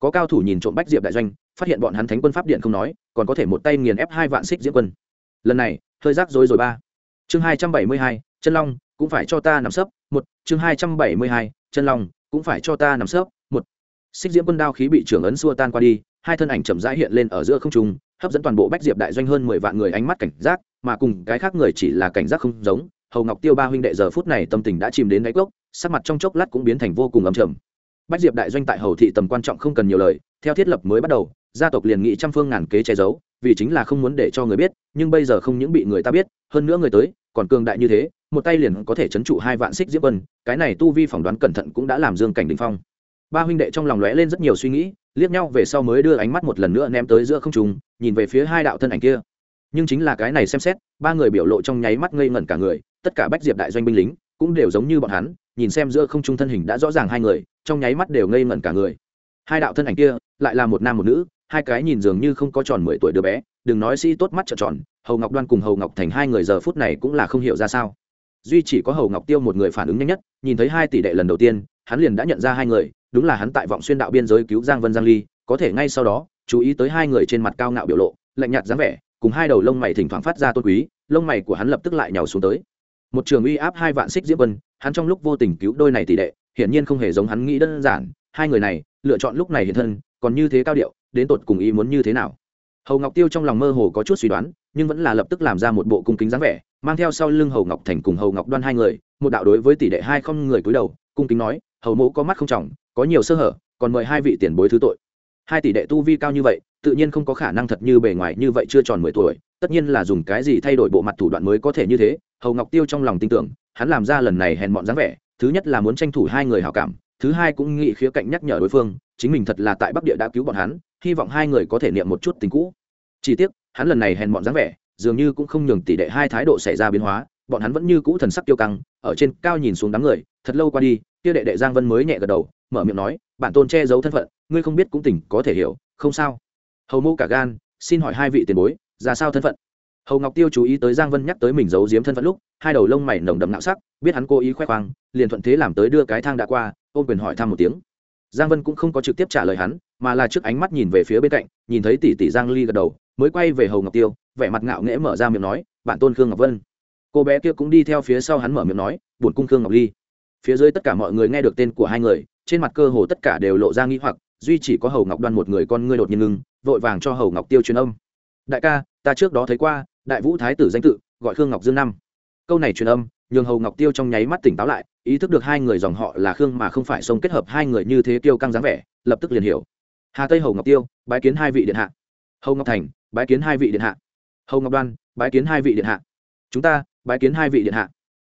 Có cao thủ nhìn trộm bách diệp đại doanh, phát hiện bọn hắn thánh quân pháp điện không nói, còn có thể một tay nghiền ép hai vạn xích diễm quân. Lần này, hơi rác rối rồi ba. Chương hai trăm bảy mươi hai, chân long, cũng phải cho ta nằm sấp. Một, chương hai trăm bảy mươi hai, chân long, cũng phải cho ta nằm sấp xích diễm quân đao khí bị trưởng ấn xua tan qua đi, hai thân ảnh chậm rãi hiện lên ở giữa không trung, hấp dẫn toàn bộ bách diệp đại doanh hơn mười vạn người ánh mắt cảnh giác, mà cùng cái khác người chỉ là cảnh giác không giống. Hầu ngọc tiêu ba huynh đệ giờ phút này tâm tình đã chìm đến đáy cốc, sắc mặt trong chốc lát cũng biến thành vô cùng ấm trầm. Bách diệp đại doanh tại hầu thị tầm quan trọng không cần nhiều lời, theo thiết lập mới bắt đầu, gia tộc liền nghị trăm phương ngàn kế che giấu, vì chính là không muốn để cho người biết, nhưng bây giờ không những bị người ta biết, hơn nữa người tới, còn cường đại như thế, một tay liền có thể chấn trụ hai vạn xích diễm quân, cái này tu vi phỏng đoán cẩn thận cũng đã làm dương cảnh đình phong ba huynh đệ trong lòng lóe lên rất nhiều suy nghĩ, liếc nhau về sau mới đưa ánh mắt một lần nữa ném tới giữa không trùng nhìn về phía hai đạo thân ảnh kia. Nhưng chính là cái này xem xét, ba người biểu lộ trong nháy mắt ngây ngẩn cả người, tất cả bách diệp đại doanh binh lính cũng đều giống như bọn hắn, nhìn xem giữa không trung thân hình đã rõ ràng hai người, trong nháy mắt đều ngây ngẩn cả người. Hai đạo thân ảnh kia, lại là một nam một nữ, hai cái nhìn dường như không có tròn mười tuổi đứa bé, đừng nói sĩ tốt mắt trợn tròn, hầu ngọc đoan cùng hầu ngọc thành hai người giờ phút này cũng là không hiểu ra sao. Duy chỉ có hầu ngọc tiêu một người phản ứng nhanh nhất, nhìn thấy hai tỷ đệ lần đầu tiên, hắn liền đã nhận ra hai người đúng là hắn tại vọng xuyên đạo biên giới cứu giang vân giang ly, có thể ngay sau đó, chú ý tới hai người trên mặt cao ngạo biểu lộ, lạnh nhạt dáng vẻ, cùng hai đầu lông mày thỉnh thoảng phát ra tôn quý, lông mày của hắn lập tức lại nhào xuống tới. Một trường uy áp hai vạn xích diễm vân hắn trong lúc vô tình cứu đôi này tỷ đệ hiển nhiên không hề giống hắn nghĩ đơn giản, hai người này, lựa chọn lúc này hiện thân, còn như thế cao điệu, đến tột cùng ý muốn như thế nào? Hầu ngọc tiêu trong lòng mơ hồ có chút suy đoán, nhưng vẫn là lập tức làm ra một bộ cung kính dáng vẻ, mang theo sau lưng hầu ngọc thành cùng hầu ngọc đoan hai người, một đạo đối với tỷ đệ hai không người cúi đầu, cung kính nói, hầu mẫu có mắt không trọng có nhiều sơ hở, còn mời hai vị tiền bối thứ tội. Hai tỷ đệ tu vi cao như vậy, tự nhiên không có khả năng thật như bề ngoài như vậy chưa tròn mười tuổi, tất nhiên là dùng cái gì thay đổi bộ mặt thủ đoạn mới có thể như thế, hầu ngọc tiêu trong lòng tin tưởng, hắn làm ra lần này hèn mọn dáng vẻ, thứ nhất là muốn tranh thủ hai người hảo cảm, thứ hai cũng nghĩ khía cạnh nhắc nhở đối phương, chính mình thật là tại bắc địa đã cứu bọn hắn, hy vọng hai người có thể niệm một chút tình cũ. Chỉ tiếc, hắn lần này hèn mọn dáng vẻ, dường như cũng không nhường tỷ đệ hai thái độ xảy ra biến hóa, bọn hắn vẫn như cũ thần sắc tiêu căng, ở trên cao nhìn xuống đám người thật lâu qua đi, kia đệ đệ giang vân mới nhẹ gật đầu, mở miệng nói, bản tôn che giấu thân phận, ngươi không biết cũng tỉnh, có thể hiểu, không sao. Hầu mô cả gan, xin hỏi hai vị tiền bối, ra sao thân phận? Hầu ngọc tiêu chú ý tới giang vân nhắc tới mình giấu giếm thân phận lúc, hai đầu lông mày nồng đậm nạo sắc, biết hắn cố ý khoe khoang, liền thuận thế làm tới đưa cái thang đã qua, ôm quyền hỏi thăm một tiếng. Giang vân cũng không có trực tiếp trả lời hắn, mà là trước ánh mắt nhìn về phía bên cạnh, nhìn thấy tỷ tỷ giang ly gật đầu, mới quay về hầu ngọc tiêu, vẻ mặt ngạo nghễ mở ra miệng nói bạn tôn khương ngọc vân. Cô bé kia cũng đi theo phía sau hắn mở miệng nói buồn cung khương ngọc ly phía dưới tất cả mọi người nghe được tên của hai người, trên mặt cơ hồ tất cả đều lộ ra nghi hoặc, duy chỉ có hầu ngọc đoan một người con ngươi đột nhiên ngưng, vội vàng cho hầu ngọc tiêu truyền âm. Đại ca, ta trước đó thấy qua, đại vũ thái tử danh tự, gọi khương ngọc dương năm. Câu này truyền âm, nhường hầu ngọc tiêu trong nháy mắt tỉnh táo lại, ý thức được hai người dòng họ là khương mà không phải sông kết hợp hai người như thế tiêu căng dáng vẻ, lập tức liền hiểu. Hà tây hầu ngọc tiêu, bái kiến hai vị điện hạ. Hầu ngọc thành, bái kiến hai vị điện hạ. Hầu ngọc đoan, bái kiến hai vị điện hạ. Chúng ta, bái kiến hai vị điện hạ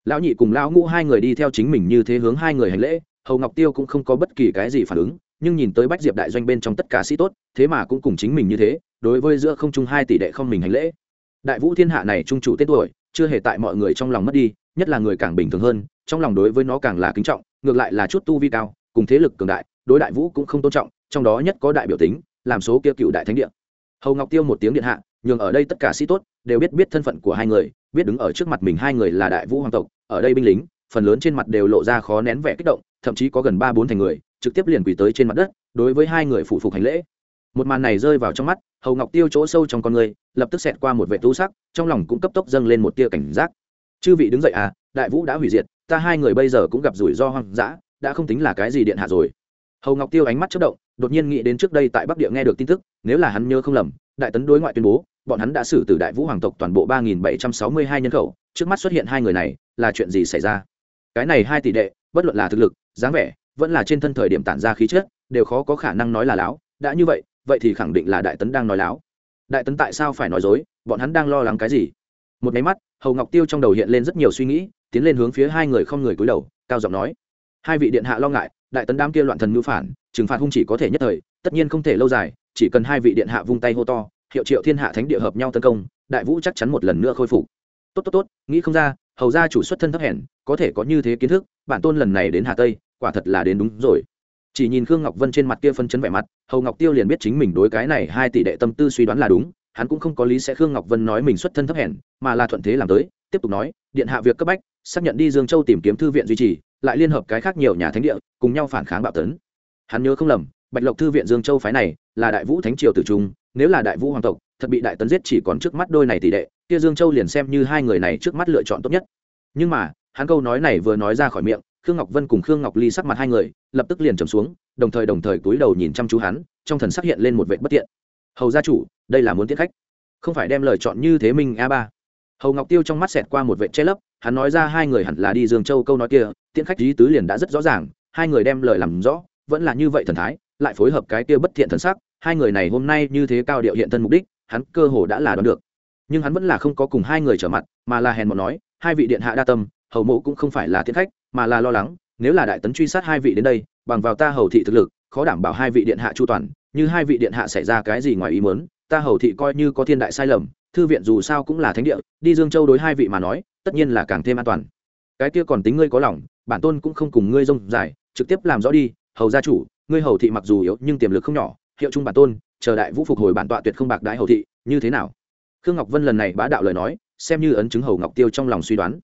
lão nhị cùng lão ngũ hai người đi theo chính mình như thế hướng hai người hành lễ, hầu ngọc tiêu cũng không có bất kỳ cái gì phản ứng, nhưng nhìn tới bách diệp đại doanh bên trong tất cả sĩ tốt, thế mà cũng cùng chính mình như thế, đối với giữa không trung hai tỷ đệ không mình hành lễ. Đại vũ thiên hạ này trung chủ tên tuổi, chưa hề tại mọi người trong lòng mất đi, nhất là người càng bình thường hơn, trong lòng đối với nó càng là kính trọng, ngược lại là chút tu vi cao, cùng thế lực cường đại, đối đại vũ cũng không tôn trọng, trong đó nhất có đại biểu tính, làm số kia cựu đại thánh địa. Hầu ngọc tiêu một tiếng điện hạ, nhường ở đây tất cả sĩ tốt đều biết biết thân phận của hai người, biết đứng ở trước mặt mình hai người là đại vũ hoàng tộc, ở đây binh lính, phần lớn trên mặt đều lộ ra khó nén vẻ kích động, thậm chí có gần ba bốn thành người, trực tiếp liền quỳ tới trên mặt đất, đối với hai người phụ phục hành lễ. Một màn này rơi vào trong mắt, hầu ngọc tiêu chỗ sâu trong con người, lập tức xẹt qua một vệ tu sắc, trong lòng cũng cấp tốc dâng lên một tia cảnh giác. Chư vị đứng dậy à đại vũ đã hủy diệt, ta hai người bây giờ cũng gặp rủi ro hoang dã, đã không tính là cái gì điện hạ rồi. Hầu ngọc tiêu ánh mắt chất động, đột nhiên nghĩ đến trước đây tại bắc địa nghe được tin tức, nếu là hắn nhớ không lầm, đại tấn đối ngoại tuyên bố bọn hắn đã xử từ đại vũ hoàng tộc toàn bộ ba nghìn bảy trăm sáu mươi hai nhân khẩu, trước mắt xuất hiện hai người này, là chuyện gì xảy ra? Cái này hai tỷ đệ, bất luận là thực lực, dáng vẻ, vẫn là trên thân thời điểm tản ra khí chất, đều khó có khả năng nói là láo. Đã như vậy vậy thì khẳng định là đại tấn đang nói láo. Đại tấn tại sao phải nói dối? Bọn hắn đang lo lắng cái gì? Một máy mắt, hầu ngọc tiêu trong đầu hiện lên rất nhiều suy nghĩ, tiến lên hướng phía hai người không người cúi đầu, cao giọng nói. Hai vị điện hạ lo ngại, đại tấn đám kia loạn thần mưu phản, trừng phạt hung chỉ có thể nhất thời, tất nhiên không thể lâu dài, chỉ cần hai vị điện hạ vung tay hô to hiệu triệu thiên hạ thánh địa hợp nhau tấn công, đại vũ chắc chắn một lần nữa khôi phục. Tốt tốt tốt, nghĩ không ra, hầu ra chủ xuất thân thấp hèn, có thể có như thế kiến thức, bản tôn lần này đến hà tây, quả thật là đến đúng rồi. Chỉ nhìn khương ngọc vân trên mặt kia phân chấn vẻ mặt, hầu ngọc tiêu liền biết chính mình đối cái này hai tỷ đệ tâm tư suy đoán là đúng, hắn cũng không có lý sẽ khương ngọc vân nói mình xuất thân thấp hèn, mà là thuận thế làm tới, tiếp tục nói, điện hạ việc cấp bách, xác nhận đi dương châu tìm kiếm thư viện duy trì, lại liên hợp cái khác nhiều nhà thánh địa, cùng nhau phản kháng bạo tấn. Hắn nhớ không lầm, bạch lộc thư viện dương châu phái này là đại vũ thánh triều tử trung nếu là đại vũ hoàng tộc, thật bị đại tấn giết chỉ còn trước mắt đôi này tỷ đệ kia dương châu liền xem như hai người này trước mắt lựa chọn tốt nhất. Nhưng mà, hắn câu nói này vừa nói ra khỏi miệng, khương ngọc vân cùng khương ngọc ly sắc mặt hai người, lập tức liền trầm xuống, đồng thời đồng thời cúi đầu nhìn chăm chú hắn, trong thần sắc hiện lên một vệ bất tiện. Hầu gia chủ, đây là muốn tiết khách. Không phải đem lời chọn như thế minh a ba. Hầu ngọc tiêu trong mắt xẹt qua một vệ che lấp, hắn nói ra hai người hẳn là đi dương châu câu nói kia, tiễn khách lý tứ liền đã rất rõ ràng, hai người đem lời làm rõ, vẫn là như vậy thần thái, lại phối hợp cái kia bất thiện thần sắc hai người này hôm nay như thế cao điệu hiện thân mục đích, hắn cơ hồ đã là đoán được. Nhưng hắn vẫn là không có cùng hai người trở mặt, mà là hèn một nói, hai vị điện hạ đa tâm, hầu mộ cũng không phải là thiên khách, mà là lo lắng, nếu là đại tấn truy sát hai vị đến đây, bằng vào ta hầu thị thực lực, khó đảm bảo hai vị điện hạ chu toàn, như hai vị điện hạ xảy ra cái gì ngoài ý muốn, ta hầu thị coi như có thiên đại sai lầm, thư viện dù sao cũng là thánh địa, đi dương châu đối hai vị mà nói, tất nhiên là càng thêm an toàn. Cái kia còn tính ngươi có lòng, bản tôn cũng không cùng ngươi rông dài, trực tiếp làm rõ đi, hầu gia chủ, ngươi hầu thị mặc dù yếu nhưng tiềm lực không nhỏ hiệu trung bản tôn, chờ đại vũ phục hồi bản tọa tuyệt không bạc đại hầu thị, như thế nào? Khương ngọc vân lần này bá đạo lời nói, xem như ấn chứng hầu ngọc tiêu trong lòng suy đoán.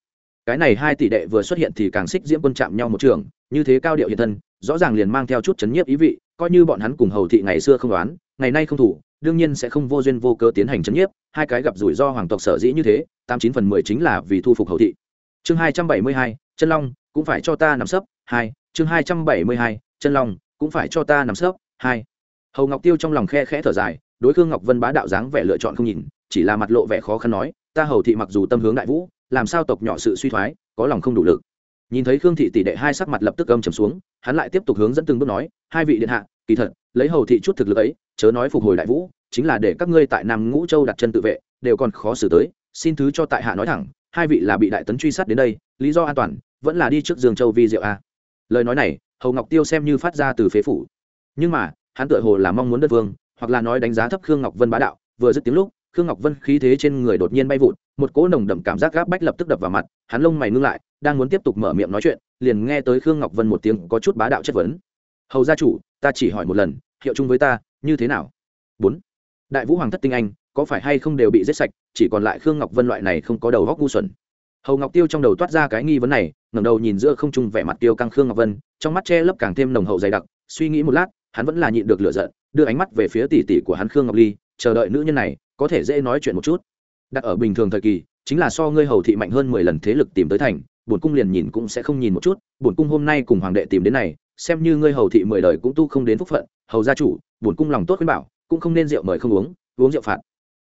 Cái này hai tỷ đệ vừa xuất hiện thì càng xích diễm quân chạm nhau một trường, như thế cao điệu hiện thân, rõ ràng liền mang theo chút chấn nhiếp ý vị, coi như bọn hắn cùng hầu thị ngày xưa không đoán, ngày nay không thủ, đương nhiên sẽ không vô duyên vô cớ tiến hành chấn nhiếp, hai cái gặp rủi ro hoàng tộc sở dĩ như thế, tám chín phần mười chính là vì thu phục hầu thị. Chương hai trăm bảy mươi hai, chân long, cũng phải cho ta nằm sấp, hai, chương hai trăm bảy mươi hai, chân long, cũng phải cho ta nằm sấp, hai hầu ngọc tiêu trong lòng khe khẽ thở dài đối khương ngọc vân bá đạo dáng vẻ lựa chọn không nhìn chỉ là mặt lộ vẻ khó khăn nói ta hầu thị mặc dù tâm hướng đại vũ làm sao tộc nhỏ sự suy thoái có lòng không đủ lực nhìn thấy khương thị tỷ đệ hai sắc mặt lập tức âm trầm xuống hắn lại tiếp tục hướng dẫn từng bước nói hai vị điện hạ kỳ thật lấy hầu thị chút thực lực ấy chớ nói phục hồi đại vũ chính là để các ngươi tại nam ngũ châu đặt chân tự vệ đều còn khó xử tới xin thứ cho tại hạ nói thẳng hai vị là bị đại tấn truy sát đến đây lý do an toàn vẫn là đi trước dương châu vi diệu a lời nói này hầu ngọc tiêu xem như phát ra từ phế phủ nhưng mà hắn tựa hồ là mong muốn đất vương, hoặc là nói đánh giá thấp khương ngọc vân bá đạo, vừa dứt tiếng lúc, khương ngọc vân khí thế trên người đột nhiên bay vụt, một cỗ nồng đậm cảm giác gáp bách lập tức đập vào mặt, hắn lông mày ngưng lại, đang muốn tiếp tục mở miệng nói chuyện, liền nghe tới khương ngọc vân một tiếng có chút bá đạo chất vấn. Hầu gia chủ, ta chỉ hỏi một lần, hiệu chung với ta, như thế nào? Bốn. Đại vũ hoàng thất tinh anh, có phải hay không đều bị giết sạch, chỉ còn lại khương ngọc vân loại này không có đầu góc ngu xuẩn. Hầu ngọc tiêu trong đầu toát ra cái nghi vấn này, ngẩng đầu nhìn giữa không trung vẻ mặt tiêu căng khương ngọc vân, trong mắt che lấp càng thêm nồng hậu dày đặc, suy nghĩ một lát hắn vẫn là nhịn được lửa giận, đưa ánh mắt về phía tỷ tỷ của hắn khương ngọc ly, chờ đợi nữ nhân này có thể dễ nói chuyện một chút. Đặt ở bình thường thời kỳ, chính là so ngươi hầu thị mạnh hơn mười lần thế lực tìm tới thành, bổn cung liền nhìn cũng sẽ không nhìn một chút, bổn cung hôm nay cùng hoàng đệ tìm đến này, xem như ngươi hầu thị mười đời cũng tu không đến phúc phận, hầu gia chủ, bổn cung lòng tốt khuyên bảo, cũng không nên rượu mời không uống uống rượu phạt.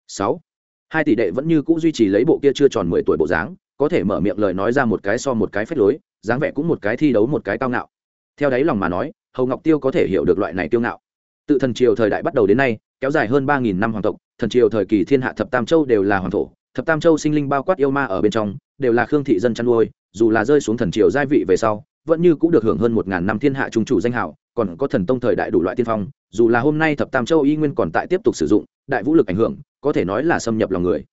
Sáu, hai tỷ đệ vẫn như cũ duy trì lấy bộ kia chưa tròn mười tuổi bộ dáng, có thể mở miệng lời nói ra một cái so một cái phép lối, dáng vẻ cũng một cái thi đấu một cái cao ngạo. Theo đáy lòng mà nói hầu ngọc tiêu có thể hiểu được loại này tiêu ngạo. Tự thần triều thời đại bắt đầu đến nay, kéo dài hơn ba nghìn năm hoàng tộc, thần triều thời kỳ thiên hạ thập tam châu đều là hoàng thổ, thập tam châu sinh linh bao quát yêu ma ở bên trong, đều là khương thị dân chăn nuôi, dù là rơi xuống thần triều giai vị về sau, vẫn như cũng được hưởng hơn một ngàn năm thiên hạ trung chủ danh hảo còn có thần tông thời đại đủ loại tiên phong, dù là hôm nay thập tam châu y nguyên còn tại tiếp tục sử dụng, đại vũ lực ảnh hưởng, có thể nói là xâm nhập lòng người.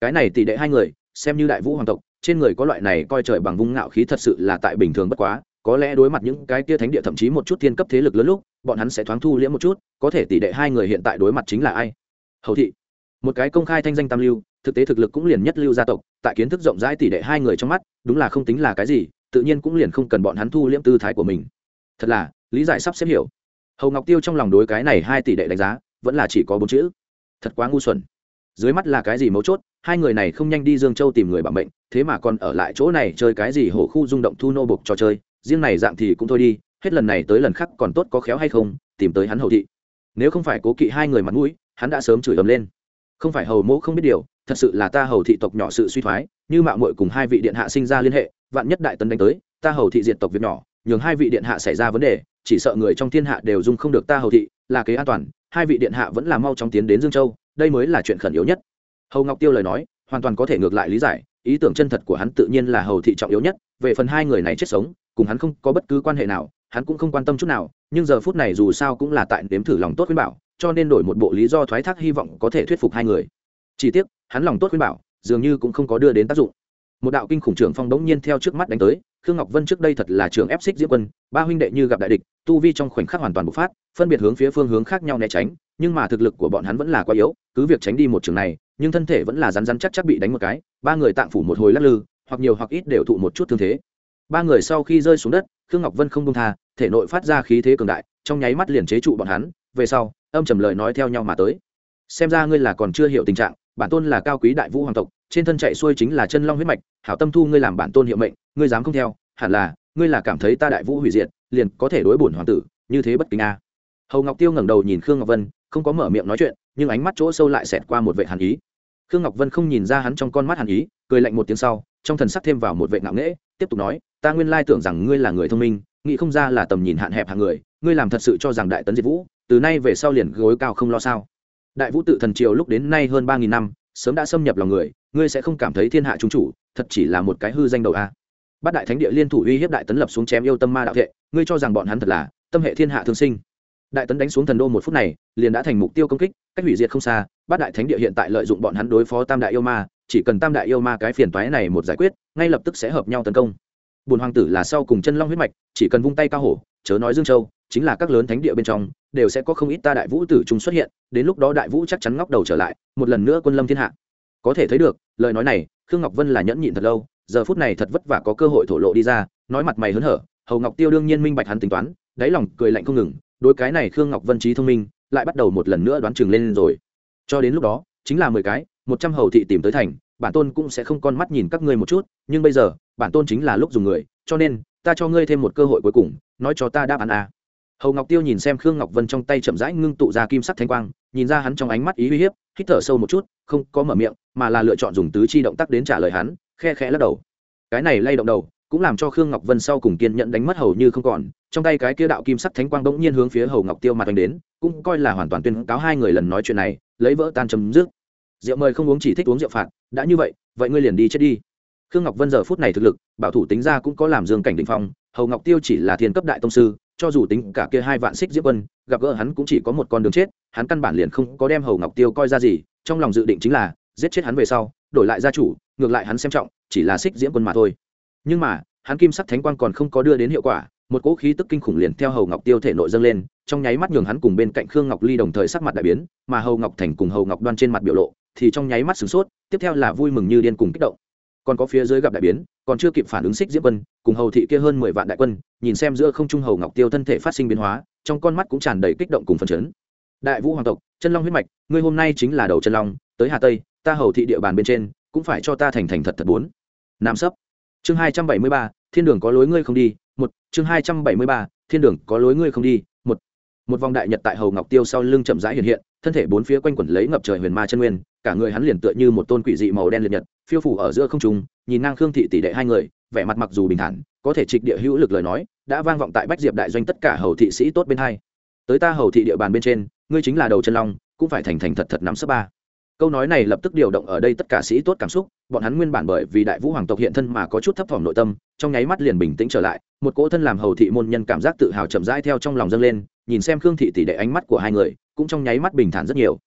Cái này tỷ đệ hai người, xem như đại vũ hoàng tộc, trên người có loại này coi trời bằng vung ngạo khí thật sự là tại bình thường bất quá có lẽ đối mặt những cái kia thánh địa thậm chí một chút thiên cấp thế lực lớn lúc, bọn hắn sẽ thoáng thu liễm một chút, có thể tỷ đệ hai người hiện tại đối mặt chính là ai? Hầu thị. Một cái công khai thanh danh tam lưu, thực tế thực lực cũng liền nhất lưu gia tộc, tại kiến thức rộng rãi tỷ đệ hai người trong mắt, đúng là không tính là cái gì, tự nhiên cũng liền không cần bọn hắn thu liễm tư thái của mình. Thật là, lý giải sắp xếp hiểu. Hầu ngọc tiêu trong lòng đối cái này hai tỷ đệ đánh giá, vẫn là chỉ có bốn chữ. Thật quá ngu xuẩn. Dưới mắt là cái gì mấu chốt, hai người này không nhanh đi dương châu tìm người bằng bệnh thế mà còn ở lại chỗ này chơi cái gì hổ khu rung động thu nô bục trò chơi riêng này dạng thì cũng thôi đi, hết lần này tới lần khác còn tốt có khéo hay không, tìm tới hắn hầu thị. Nếu không phải cố kỵ hai người mặt mũi, hắn đã sớm chửi ấm lên. Không phải hầu mẫu không biết điều, thật sự là ta hầu thị tộc nhỏ sự suy thoái, như mạo muội cùng hai vị điện hạ sinh ra liên hệ, vạn nhất đại tấn đánh tới, ta hầu thị diện tộc việc nhỏ, nhường hai vị điện hạ xảy ra vấn đề, chỉ sợ người trong thiên hạ đều dung không được ta hầu thị, là kế an toàn, hai vị điện hạ vẫn là mau chóng tiến đến dương châu, đây mới là chuyện khẩn yếu nhất. Hầu ngọc tiêu lời nói, hoàn toàn có thể ngược lại lý giải, ý tưởng chân thật của hắn tự nhiên là hầu thị trọng yếu nhất, về phần hai người này chết sống cùng hắn không có bất cứ quan hệ nào, hắn cũng không quan tâm chút nào, nhưng giờ phút này dù sao cũng là tại nếm thử lòng tốt khuyên bảo, cho nên đổi một bộ lý do thoái thác hy vọng có thể thuyết phục hai người. Chỉ tiếc, hắn lòng tốt khuyên bảo, dường như cũng không có đưa đến tác dụng. Một đạo kinh khủng trưởng phong đống nhiên theo trước mắt đánh tới, khương ngọc vân trước đây thật là trường ép xích diễm quân, ba huynh đệ như gặp đại địch, tu vi trong khoảnh khắc hoàn toàn bộc phát, phân biệt hướng phía phương hướng khác nhau né tránh, nhưng mà thực lực của bọn hắn vẫn là quá yếu, cứ việc tránh đi một trường này, nhưng thân thể vẫn là rắn rắn chắc chắc bị đánh một cái, ba người tạm phủ một hồi lắc lư, hoặc nhiều hoặc ít đều thụ một chút thương thế ba người sau khi rơi xuống đất, khương ngọc vân không công tha, thể nội phát ra khí thế cường đại, trong nháy mắt liền chế trụ bọn hắn, về sau, âm trầm lời nói theo nhau mà tới. Xem ra ngươi là còn chưa hiểu tình trạng, bản tôn là cao quý đại vũ hoàng tộc, trên thân chạy xuôi chính là chân long huyết mạch, hảo tâm thu ngươi làm bản tôn hiệu mệnh, ngươi dám không theo, hẳn là, ngươi là cảm thấy ta đại vũ hủy diệt, liền có thể đối bổn hoàng tử, như thế bất kính a. Hầu ngọc tiêu ngẩng đầu nhìn khương ngọc vân, không có mở miệng nói chuyện, nhưng ánh mắt chỗ sâu lại xẹt qua một vệ hàn ý. Khương ngọc vân không nhìn ra hắn trong con mắt hàn ý, cười lạnh một tiếng sau, trong thần sắc thêm vào một vệ ngạo nghễ tiếp tục nói, ta nguyên lai tưởng rằng ngươi là người thông minh, nghĩ không ra là tầm nhìn hạn hẹp hàng người, ngươi làm thật sự cho rằng đại tấn diệt vũ, từ nay về sau liền gối cao không lo sao? Đại vũ tự thần triều lúc đến nay hơn ba nghìn năm, sớm đã xâm nhập lòng người, ngươi sẽ không cảm thấy thiên hạ trung chủ, thật chỉ là một cái hư danh đầu a. Bát đại thánh địa liên thủ uy hiếp đại tấn lập xuống chém yêu tâm ma đạo thệ ngươi cho rằng bọn hắn thật là tâm hệ thiên hạ thương sinh. Đại tấn đánh xuống thần đô một phút này, liền đã thành mục tiêu công kích, cách hủy diệt không xa, bát đại thánh địa hiện tại lợi dụng bọn hắn đối phó tam đại yêu ma chỉ cần tam đại yêu ma cái phiền toái này một giải quyết, ngay lập tức sẽ hợp nhau tấn công. Bùn hoàng tử là sau cùng chân long huyết mạch, chỉ cần vung tay cao hổ, chớ nói dương châu, chính là các lớn thánh địa bên trong, đều sẽ có không ít ta đại vũ tử trung xuất hiện, đến lúc đó đại vũ chắc chắn ngóc đầu trở lại, một lần nữa quân lâm thiên hạ. Có thể thấy được, lời nói này, khương ngọc vân là nhẫn nhịn thật lâu, giờ phút này thật vất vả có cơ hội thổ lộ đi ra, nói mặt mày hớn hở, hầu ngọc tiêu đương nhiên minh bạch hắn tính toán, đáy lòng cười lạnh không ngừng, đối cái này khương ngọc vân trí thông minh, lại bắt đầu một lần nữa đoán chừng lên rồi. Cho đến lúc đó, chính là mười cái một trăm hầu thị tìm tới thành, bản tôn cũng sẽ không con mắt nhìn các ngươi một chút, nhưng bây giờ, bản tôn chính là lúc dùng người, cho nên, ta cho ngươi thêm một cơ hội cuối cùng, nói cho ta đáp án a à. hầu ngọc tiêu nhìn xem khương ngọc vân trong tay chậm rãi ngưng tụ ra kim sắc thanh quang, nhìn ra hắn trong ánh mắt ý uy hiếp, hít thở sâu một chút, không có mở miệng, mà là lựa chọn dùng tứ chi động tác đến trả lời hắn, khe khẽ lắc đầu cái này lay động đầu, cũng làm cho khương ngọc vân sau cùng kiên nhẫn đánh mất hầu như không còn, trong tay cái kia đạo kim sắc thánh quang bỗng nhiên hướng phía hầu ngọc tiêu mặt đánh đến, cũng coi là hoàn toàn tuyên cáo hai người lần nói chuyện này, lấy vỡ tan chấm dứt rượu mời không uống chỉ thích uống rượu phạt, đã như vậy vậy ngươi liền đi chết đi. Khương ngọc vân giờ phút này thực lực, bảo thủ tính ra cũng có làm dương cảnh định phong, hầu ngọc tiêu chỉ là thiên cấp đại tông sư, cho dù tính cả kia hai vạn xích diễm quân, gặp gỡ hắn cũng chỉ có một con đường chết, hắn căn bản liền không có đem hầu ngọc tiêu coi ra gì, trong lòng dự định chính là giết chết hắn về sau, đổi lại gia chủ, ngược lại hắn xem trọng, chỉ là xích diễm quân mà thôi. Nhưng mà, hắn kim sắc thánh quang còn không có đưa đến hiệu quả, một cỗ khí tức kinh khủng liền theo hầu ngọc tiêu thể nội dâng lên, trong nháy mắt nhường hắn cùng bên cạnh khương ngọc ly đồng thời sắc mặt đại biến, mà hầu ngọc thành cùng hầu ngọc đoan trên mặt biểu lộ thì trong nháy mắt sửng sốt, tiếp theo là vui mừng như điên cùng kích động. Còn có phía dưới gặp đại biến, còn chưa kịp phản ứng xích diễm quân, cùng hầu thị kia hơn mười vạn đại quân, nhìn xem giữa không trung hầu ngọc tiêu thân thể phát sinh biến hóa, trong con mắt cũng tràn đầy kích động cùng phần chấn. Đại vũ hoàng tộc, chân long huyết mạch, ngươi hôm nay chính là đầu chân long, tới hà tây, ta hầu thị địa bàn bên trên, cũng phải cho ta thành thành thật thật bốn. Nam sấp. Chương hai trăm bảy mươi ba, thiên đường có lối ngươi không đi, một. Chương hai trăm bảy mươi ba, thiên đường có lối ngươi không đi, một. Một vòng đại nhật tại hầu ngọc tiêu sau lưng chậm rãi hiện hiện, thân thể bốn phía quanh quẩn lấy ngập trời huyền ma chân nguyên cả người hắn liền tựa như một tôn quỷ dị màu đen liệt nhật, phiêu phủ ở giữa không trung, nhìn ngang khương thị tỷ đệ hai người, vẻ mặt mặc dù bình thản, có thể trịch địa hữu lực lời nói, đã vang vọng tại bách diệp đại doanh tất cả hầu thị sĩ tốt bên hai. Tới ta hầu thị địa bàn bên trên, ngươi chính là đầu chân long, cũng phải thành thành thật thật nắm sấp ba. Câu nói này lập tức điều động ở đây tất cả sĩ tốt cảm xúc, bọn hắn nguyên bản bởi vì đại vũ hoàng tộc hiện thân mà có chút thấp thỏm nội tâm, trong nháy mắt liền bình tĩnh trở lại, một cỗ thân làm hầu thị môn nhân cảm giác tự hào chậm rãi theo trong lòng dâng lên, nhìn xem khương thị tỷ đệ ánh mắt của hai người, cũng trong nháy mắt bình thản rất nhiều.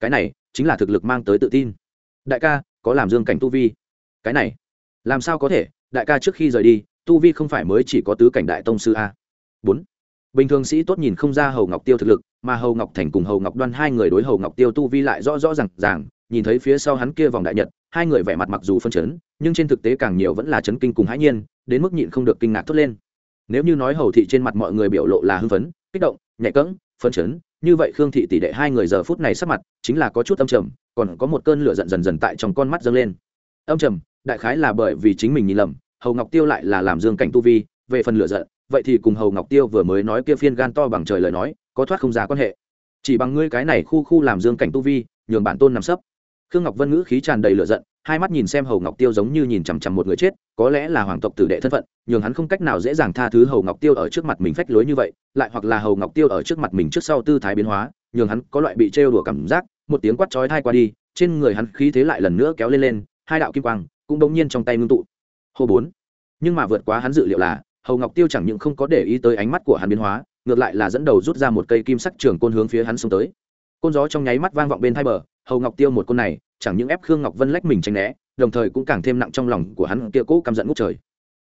Cái này chính là thực lực mang tới tự tin. Đại ca, có làm dương cảnh tu vi? Cái này, làm sao có thể? Đại ca trước khi rời đi, tu vi không phải mới chỉ có tứ cảnh đại tông sư a. Bốn. Bình thường sĩ tốt nhìn không ra hầu ngọc tiêu thực lực, mà hầu ngọc thành cùng hầu ngọc đoan hai người đối hầu ngọc tiêu tu vi lại rõ rõ r à n g ràng, nhìn thấy phía sau hắn kia vòng đại nhật, hai người vẻ mặt mặc dù phân chấn, nhưng trên thực tế càng nhiều vẫn là chấn kinh cùng hãi nhiên, đến mức nhịn không được kinh ngạc thốt lên. Nếu như nói hầu thị trên mặt mọi người biểu lộ là hưng phấn, kích động, nhạy cẫng, phân chấn như vậy khương thị tỷ đệ hai người giờ phút này sắp mặt chính là có chút âm trầm, còn có một cơn lửa giận dần dần tại trong con mắt dâng lên. Âm trầm, đại khái là bởi vì chính mình nhìn lầm, hầu ngọc tiêu lại là làm dương cảnh tu vi, về phần lửa giận, vậy thì cùng hầu ngọc tiêu vừa mới nói kia phiên gan to bằng trời lời nói, có thoát không ra quan hệ. Chỉ bằng ngươi cái này khu khu làm dương cảnh tu vi, nhường bản tôn nằm sấp. Khương ngọc vân ngữ khí tràn đầy lửa giận hai mắt nhìn xem hầu ngọc tiêu giống như nhìn chằm chằm một người chết, có lẽ là hoàng tộc tử đệ thân phận, nhường hắn không cách nào dễ dàng tha thứ hầu ngọc tiêu ở trước mặt mình phách lối như vậy, lại hoặc là hầu ngọc tiêu ở trước mặt mình trước sau tư thái biến hóa, nhường hắn có loại bị trêu đùa cảm giác, một tiếng quát chói thai qua đi, trên người hắn khí thế lại lần nữa kéo lên lên, hai đạo kim quang cũng đống nhiên trong tay ngưng tụ. Hô bốn. Nhưng mà vượt quá hắn dự liệu là, hầu ngọc tiêu chẳng những không có để ý tới ánh mắt của hắn biến hóa, ngược lại là dẫn đầu rút ra một cây kim sắc trường côn hướng phía hắn xông tới. Côn gió trong nháy mắt vang vọng bên thai bờ, hầu ngọc tiêu một côn này chẳng những ép khương ngọc vân lách mình tránh né, đồng thời cũng càng thêm nặng trong lòng của hắn kia cố căm giận ngút trời.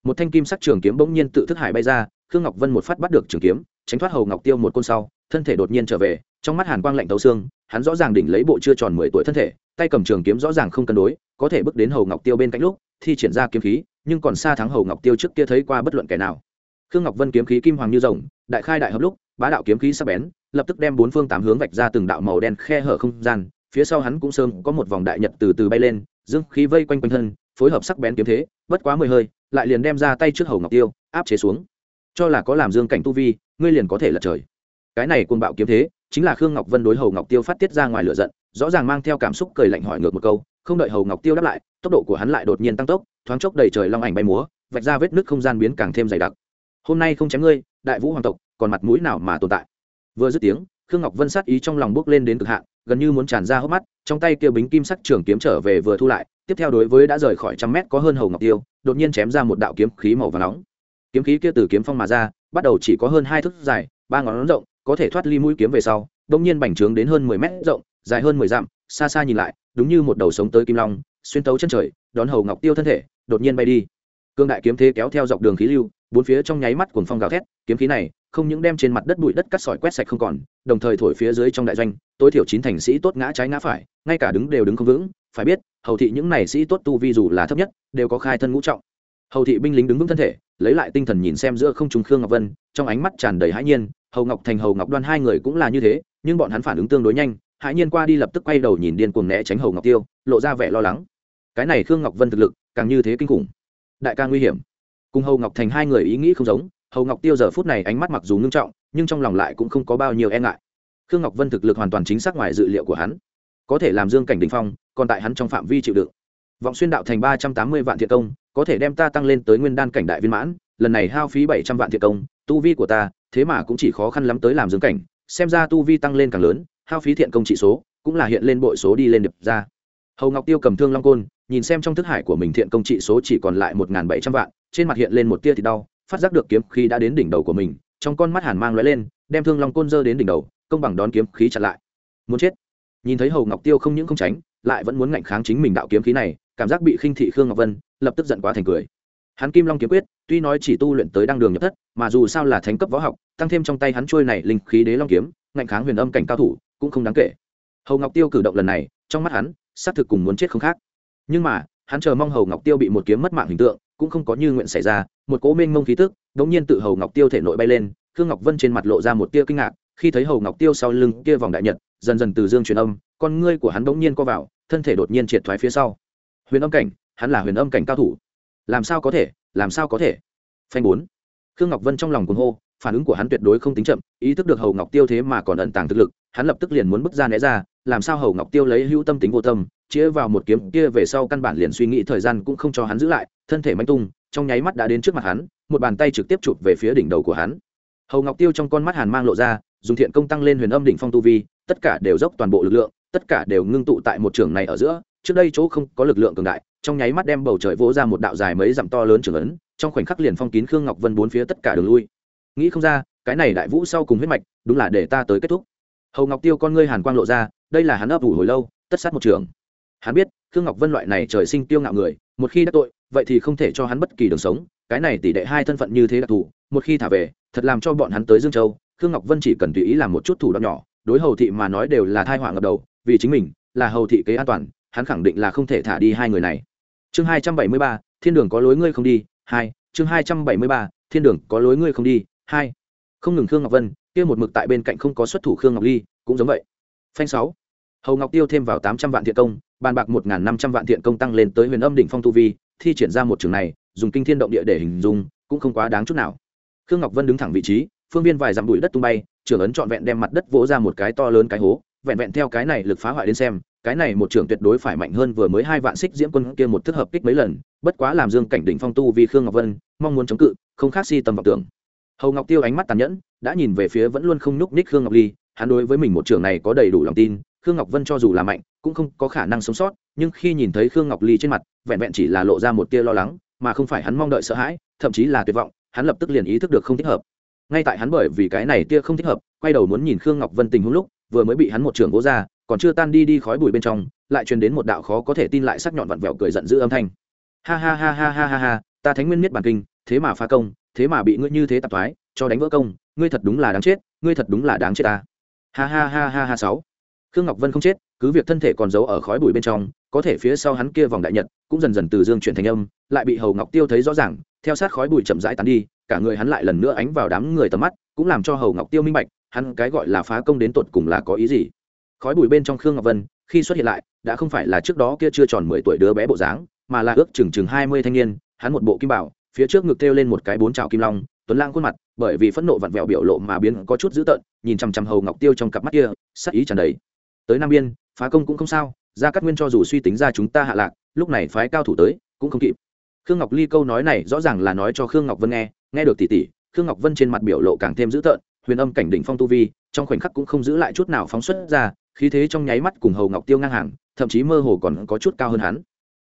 Một thanh kim sắc trường kiếm bỗng nhiên tự thức hải bay ra, khương ngọc vân một phát bắt được trường kiếm, tránh thoát hầu ngọc tiêu một côn sau, thân thể đột nhiên trở về, trong mắt hàn quang lạnh tấu xương, hắn rõ ràng đỉnh lấy bộ chưa tròn mười tuổi thân thể, tay cầm trường kiếm rõ ràng không cân đối, có thể bước đến hầu ngọc tiêu bên cạnh lúc, thi triển ra kiếm khí, nhưng còn xa thắng hầu ngọc tiêu trước kia thấy qua bất luận kẻ nào. Khương ngọc vân kiếm khí kim hoàng như rồng, đại khai đại hợp lúc, bá đạo kiếm khí sắc bén, lập tức đem bốn phương tám hướng vạch ra từng đạo màu đen khe hở không gian phía sau hắn cũng sớm có một vòng đại nhật từ từ bay lên, dương khí vây quanh quanh thân, phối hợp sắc bén kiếm thế, bất quá mười hơi, lại liền đem ra tay trước hầu ngọc tiêu, áp chế xuống. Cho là có làm dương cảnh tu vi, ngươi liền có thể lật trời. Cái này côn bạo kiếm thế, chính là khương ngọc vân đối hầu ngọc tiêu phát tiết ra ngoài lửa giận, rõ ràng mang theo cảm xúc cười lạnh hỏi ngược một câu, không đợi hầu ngọc tiêu đáp lại, tốc độ của hắn lại đột nhiên tăng tốc, thoáng chốc đầy trời long ảnh bay múa, vạch ra vết nứt không gian biến càng thêm dày đặc. Hôm nay không chém ngươi, đại vũ hoàng tộc, còn mặt mũi nào mà tồn tại? Vừa dứt tiếng khương ngọc vân sát ý trong lòng bước lên đến cực hạn, gần như muốn tràn ra hốc mắt, trong tay kia bính kim sắc trường kiếm trở về vừa thu lại, tiếp theo đối với đã rời khỏi trăm mét có hơn hầu ngọc tiêu, đột nhiên chém ra một đạo kiếm khí màu và nóng. Kiếm khí kia từ kiếm phong mà ra, bắt đầu chỉ có hơn hai thước dài, ba ngón rộng, có thể thoát ly mũi kiếm về sau đông nhiên bành trướng đến hơn mười mét rộng, dài hơn mười dặm, xa xa nhìn lại, đúng như một đầu sống tới kim long, xuyên tấu chân trời, đón hầu ngọc tiêu thân thể, đột nhiên bay đi. Cương đại kiếm thế kéo theo dọc đường khí lưu bốn phía trong nháy mắt cuồng phong gào thét, kiếm khí này, không những đem trên mặt đất bụi đất cắt sỏi quét sạch không còn, đồng thời thổi phía dưới trong đại doanh, tối thiểu chín thành sĩ tốt ngã trái ngã phải, ngay cả đứng đều đứng không vững, phải biết, hầu thị những này sĩ tốt tu vi dù là thấp nhất, đều có khai thân ngũ trọng. Hầu thị binh lính đứng vững thân thể, lấy lại tinh thần nhìn xem giữa không trùng khương ngọc vân, trong ánh mắt tràn đầy hãi nhiên, hầu ngọc thành, hầu ngọc đoan hai người cũng là như thế, nhưng bọn hắn phản ứng tương đối nhanh, hãi nhiên qua đi lập tức quay đầu nhìn điên cuồng né tránh hầu ngọc tiêu, lộ ra vẻ lo lắng. Cái này khương ngọc vân thực lực, càng như thế kinh khủng. Đại ca nguy hiểm cùng hầu ngọc thành hai người ý nghĩ không giống, hầu ngọc tiêu giờ phút này ánh mắt mặc dù ngưng trọng, nhưng trong lòng lại cũng không có bao nhiêu e ngại. Khương ngọc vân thực lực hoàn toàn chính xác ngoài dự liệu của hắn. Có thể làm dương cảnh đình phong, còn tại hắn trong phạm vi chịu đựng. Vọng xuyên đạo thành ba trăm tám mươi vạn thiện công, có thể đem ta tăng lên tới nguyên đan cảnh đại viên mãn, lần này hao phí bảy trăm vạn thiện công, tu vi của ta, thế mà cũng chỉ khó khăn lắm tới làm dương cảnh, xem ra tu vi tăng lên càng lớn, hao phí thiện công trị số, cũng là hiện lên bội số đi lên điệp ra. Hầu ngọc tiêu cầm thương long côn, nhìn xem trong thức hải của mình thiện công trị số chỉ còn lại một bảy trăm vạn trên mặt hiện lên một tia thì đau, phát giác được kiếm khí đã đến đỉnh đầu của mình, trong con mắt hàn mang lóe lên, đem thương long côn dơ đến đỉnh đầu, công bằng đón kiếm khí chặn lại. Muốn chết. Nhìn thấy hầu ngọc tiêu không những không tránh, lại vẫn muốn ngạnh kháng chính mình đạo kiếm khí này, cảm giác bị khinh thị khương ngọc vân, lập tức giận quá thành cười. Hắn kim long kiếm quyết, tuy nói chỉ tu luyện tới đăng đường nhập thất, mà dù sao là thánh cấp võ học, tăng thêm trong tay hắn trôi này linh khí đế long kiếm, ngạnh kháng huyền âm cảnh cao thủ, cũng không đáng kể. Hầu ngọc tiêu cử động lần này, trong mắt hắn, xác thực cùng muốn chết không khác. Nhưng mà, hắn chờ mong hầu ngọc tiêu bị một kiếm mất mạng hình tượng cũng không có như nguyện xảy ra, một cố mênh mông khí tức đống nhiên tự hầu ngọc tiêu thể nội bay lên, khương ngọc vân trên mặt lộ ra một tia kinh ngạc, khi thấy hầu ngọc tiêu sau lưng kia vòng đại nhật, dần dần từ dương truyền âm, con ngươi của hắn đống nhiên co vào, thân thể đột nhiên triệt thoái phía sau. Huyền âm cảnh, hắn là huyền âm cảnh cao thủ. Làm sao có thể, làm sao có thể? Phanh bốn. Khương ngọc vân trong lòng cuồng hô, phản ứng của hắn tuyệt đối không tính chậm, ý thức được hầu ngọc tiêu thế mà còn ẩn tàng thực lực, hắn lập tức liền muốn bước ra né ra, làm sao hầu ngọc tiêu lấy hữu tâm tính vô tâm chĩa vào một kiếm kia về sau căn bản liền suy nghĩ thời gian cũng không cho hắn giữ lại, thân thể manh tung, trong nháy mắt đã đến trước mặt hắn, một bàn tay trực tiếp chụp về phía đỉnh đầu của hắn. Hầu ngọc tiêu trong con mắt hàn mang lộ ra, dùng thiện công tăng lên huyền âm đỉnh phong tu vi, tất cả đều dốc toàn bộ lực lượng, tất cả đều ngưng tụ tại một trường này ở giữa, trước đây chỗ không có lực lượng cường đại, trong nháy mắt đem bầu trời vỗ ra một đạo dài mấy dặm to lớn trường ấn, trong khoảnh khắc liền phong kín khương ngọc vân bốn phía tất cả đường lui. Nghĩ không ra, cái này đại vũ sau cùng huyết mạch, đúng là để ta tới kết thúc. Hầu ngọc tiêu con ngươi hàn quang lộ ra, đây là hắn ấp ủ hồi lâu, tất sát một trường hắn biết, khương ngọc vân loại này trời sinh tiêu ngạo người, một khi đã tội, vậy thì không thể cho hắn bất kỳ đường sống, cái này tỷ đệ hai thân phận như thế đặc thù, một khi thả về, thật làm cho bọn hắn tới dương châu, khương ngọc vân chỉ cần tùy ý làm một chút thủ đoạn nhỏ, đối hầu thị mà nói đều là thai họa ngập đầu, vì chính mình, là hầu thị kế an toàn, hắn khẳng định là không thể thả đi hai người này. Chương hai trăm bảy mươi ba, thiên đường có lối ngươi không đi, hai, chương hai trăm bảy mươi ba, thiên đường có lối ngươi không đi, hai. Không ngừng khương ngọc vân, kia một mực tại bên cạnh không có xuất thủ khương ngọc ly, cũng giống vậy. Phanh sáu. Hầu ngọc tiêu thêm vào tám trăm vạn thiện công bàn bạc một năm trăm vạn thiện công tăng lên tới huyền âm đỉnh phong tu vi, thi triển ra một trường này, dùng kinh thiên động địa để hình dung, cũng không quá đáng chút nào. Khương ngọc vân đứng thẳng vị trí, phương viên vài dặm bụi đất tung bay, trường ấn trọn vẹn đem mặt đất vỗ ra một cái to lớn cái hố, vẹn vẹn theo cái này lực phá hoại đến xem, cái này một trường tuyệt đối phải mạnh hơn vừa mới hai vạn xích diễm quân kia một thức hợp kích mấy lần, bất quá làm dương cảnh đỉnh phong tu vì khương ngọc vân, mong muốn chống cự, không khác si tầm vọng tưởng. Hầu ngọc tiêu ánh mắt tàn nhẫn, đã nhìn về phía vẫn luôn không nhúc ních khương ngọc ly, hắn đối với mình một trường này có đầy đủ lòng tin khương ngọc vân cho dù là mạnh, cũng không có khả năng sống sót, nhưng khi nhìn thấy khương ngọc ly trên mặt, vẹn vẹn chỉ là lộ ra một tia lo lắng, mà không phải hắn mong đợi sợ hãi, thậm chí là tuyệt vọng, hắn lập tức liền ý thức được không thích hợp. Ngay tại hắn bởi vì cái này tia không thích hợp, quay đầu muốn nhìn khương ngọc vân tình huống lúc, vừa mới bị hắn một trường gỗ ra, còn chưa tan đi đi khói bụi bên trong, lại truyền đến một đạo khó có thể tin lại sắc nhọn vặn vẹo cười giận dữ âm thanh. Ha ha ha ha ha ha ha, ta thánh nguyên miết bản kinh, thế mà phá công, thế mà bị ngươi như thế tạp thoái, cho đánh vỡ công, ngươi thật đúng là đáng chết, ngươi thật đúng là đáng chết ta. Ha ha ha ha ha sáu khương ngọc vân không chết, cứ việc thân thể còn giấu ở khói bụi bên trong, có thể phía sau hắn kia vòng đại nhật cũng dần dần từ dương chuyển thành âm, lại bị hầu ngọc tiêu thấy rõ ràng, theo sát khói bụi chậm rãi tán đi, cả người hắn lại lần nữa ánh vào đám người tầm mắt, cũng làm cho hầu ngọc tiêu minh bạch, hắn cái gọi là phá công đến tột cùng là có ý gì. Khói bụi bên trong khương ngọc vân, khi xuất hiện lại, đã không phải là trước đó kia chưa tròn mười tuổi đứa bé bộ dáng, mà là ước chừng chừng hai mươi thanh niên, hắn một bộ kim bảo, phía trước ngực kêu lên một cái bốn trào kim long, tuấn lang khuôn mặt, bởi vì phẫn nộ vặn vẹo biểu lộ mà biến có chút dữ tợn, nhìn chằm chằm hầu ngọc tiêu trong cặp mắt kia, sắc ý tràn đầy tới nam biên, phá công cũng không sao ra cắt nguyên cho dù suy tính ra chúng ta hạ lạc, lúc này phái cao thủ tới, cũng không kịp. Khương ngọc ly câu nói này rõ ràng là nói cho khương ngọc vân nghe nghe được tỉ tỉ, khương ngọc vân trên mặt biểu lộ càng thêm dữ tợn, huyền âm cảnh đỉnh phong tu vi, trong khoảnh khắc cũng không giữ lại chút nào phóng xuất ra, khí thế trong nháy mắt cùng hầu ngọc tiêu ngang hàng, thậm chí mơ hồ còn có chút cao hơn hắn.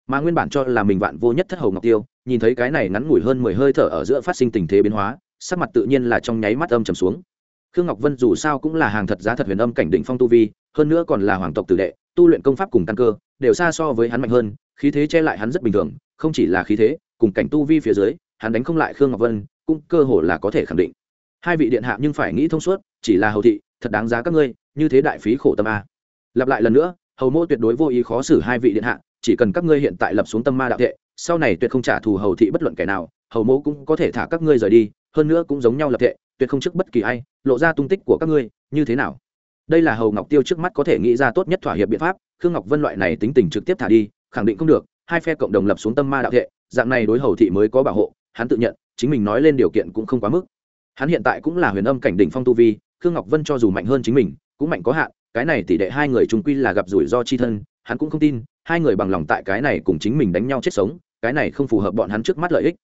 Mà nguyên bản cho là mình vạn vô nhất thất hầu ngọc tiêu, nhìn thấy cái này ngắn ngủi hơn mười hơi thở ở giữa phát sinh tình thế biến hóa, sắc mặt tự nhiên là trong nháy mắt âm trầm xuống. Khương ngọc vân dù sao cũng là hàng thật giá thật huyền âm cảnh đỉnh phong tu vi hơn nữa còn là hoàng tộc tử đệ, tu luyện công pháp cùng căn cơ, đều xa so với hắn mạnh hơn, khí thế che lại hắn rất bình thường, không chỉ là khí thế, cùng cảnh tu vi phía dưới, hắn đánh không lại khương ngọc vân, cũng cơ hồ là có thể khẳng định. Hai vị điện hạ nhưng phải nghĩ thông suốt, chỉ là hầu thị, thật đáng giá các ngươi, như thế đại phí khổ tâm a. Lặp lại lần nữa, hầu mô tuyệt đối vô ý khó xử hai vị điện hạ, chỉ cần các ngươi hiện tại lập xuống tâm ma đạo thệ sau này tuyệt không trả thù hầu thị bất luận kẻ nào, hầu mô cũng có thể thả các ngươi rời đi, hơn nữa cũng giống nhau lập thệ tuyệt không trước bất kỳ ai, lộ ra tung tích của các ngươi, như thế nào? Đây là hầu ngọc tiêu trước mắt có thể nghĩ ra tốt nhất thỏa hiệp biện pháp, khương ngọc vân loại này tính tình trực tiếp thả đi, khẳng định không được, hai phe cộng đồng lập xuống tâm ma đạo thệ dạng này đối hầu thị mới có bảo hộ, hắn tự nhận, chính mình nói lên điều kiện cũng không quá mức. Hắn hiện tại cũng là huyền âm cảnh đỉnh phong tu vi, khương ngọc vân cho dù mạnh hơn chính mình, cũng mạnh có hạn, cái này tỷ đệ hai người chúng quy là gặp rủi ro chi thân, hắn cũng không tin, hai người bằng lòng tại cái này cùng chính mình đánh nhau chết sống, cái này không phù hợp bọn hắn trước mắt lợi ích.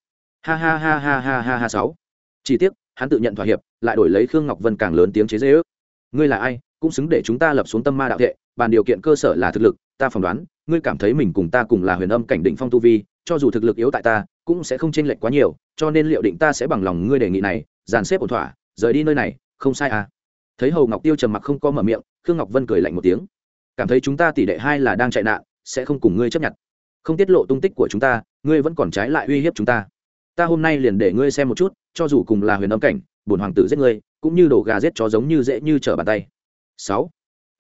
Ha ha ha ha ha ha ha sáu. Chi tiết hắn tự nhận thỏa hiệp, lại đổi lấy khương ngọc vân càng lớn tiếng chế dễ ước ngươi là ai? Cũng xứng để chúng ta lập xuống tâm ma đạo thệ bàn điều kiện cơ sở là thực lực, ta phỏng đoán, ngươi cảm thấy mình cùng ta cùng là huyền âm cảnh định phong tu vi, cho dù thực lực yếu tại ta, cũng sẽ không chênh lệch quá nhiều, cho nên liệu định ta sẽ bằng lòng ngươi đề nghị này, dàn xếp ổn thỏa, rời đi nơi này, không sai à. Thấy hầu ngọc tiêu trầm mặc không có mở miệng, khương ngọc vân cười lạnh một tiếng. Cảm thấy chúng ta tỷ đệ hai là đang chạy nạn, sẽ không cùng ngươi chấp nhận. Không tiết lộ tung tích của chúng ta, ngươi vẫn còn trái lại uy hiếp chúng ta. Ta hôm nay liền để ngươi xem một chút, cho dù cùng là huyền âm cảnh, bổn hoàng tử giết ngươi, cũng như đổ gà giết chó giống như dễ như trở bàn tay sáu.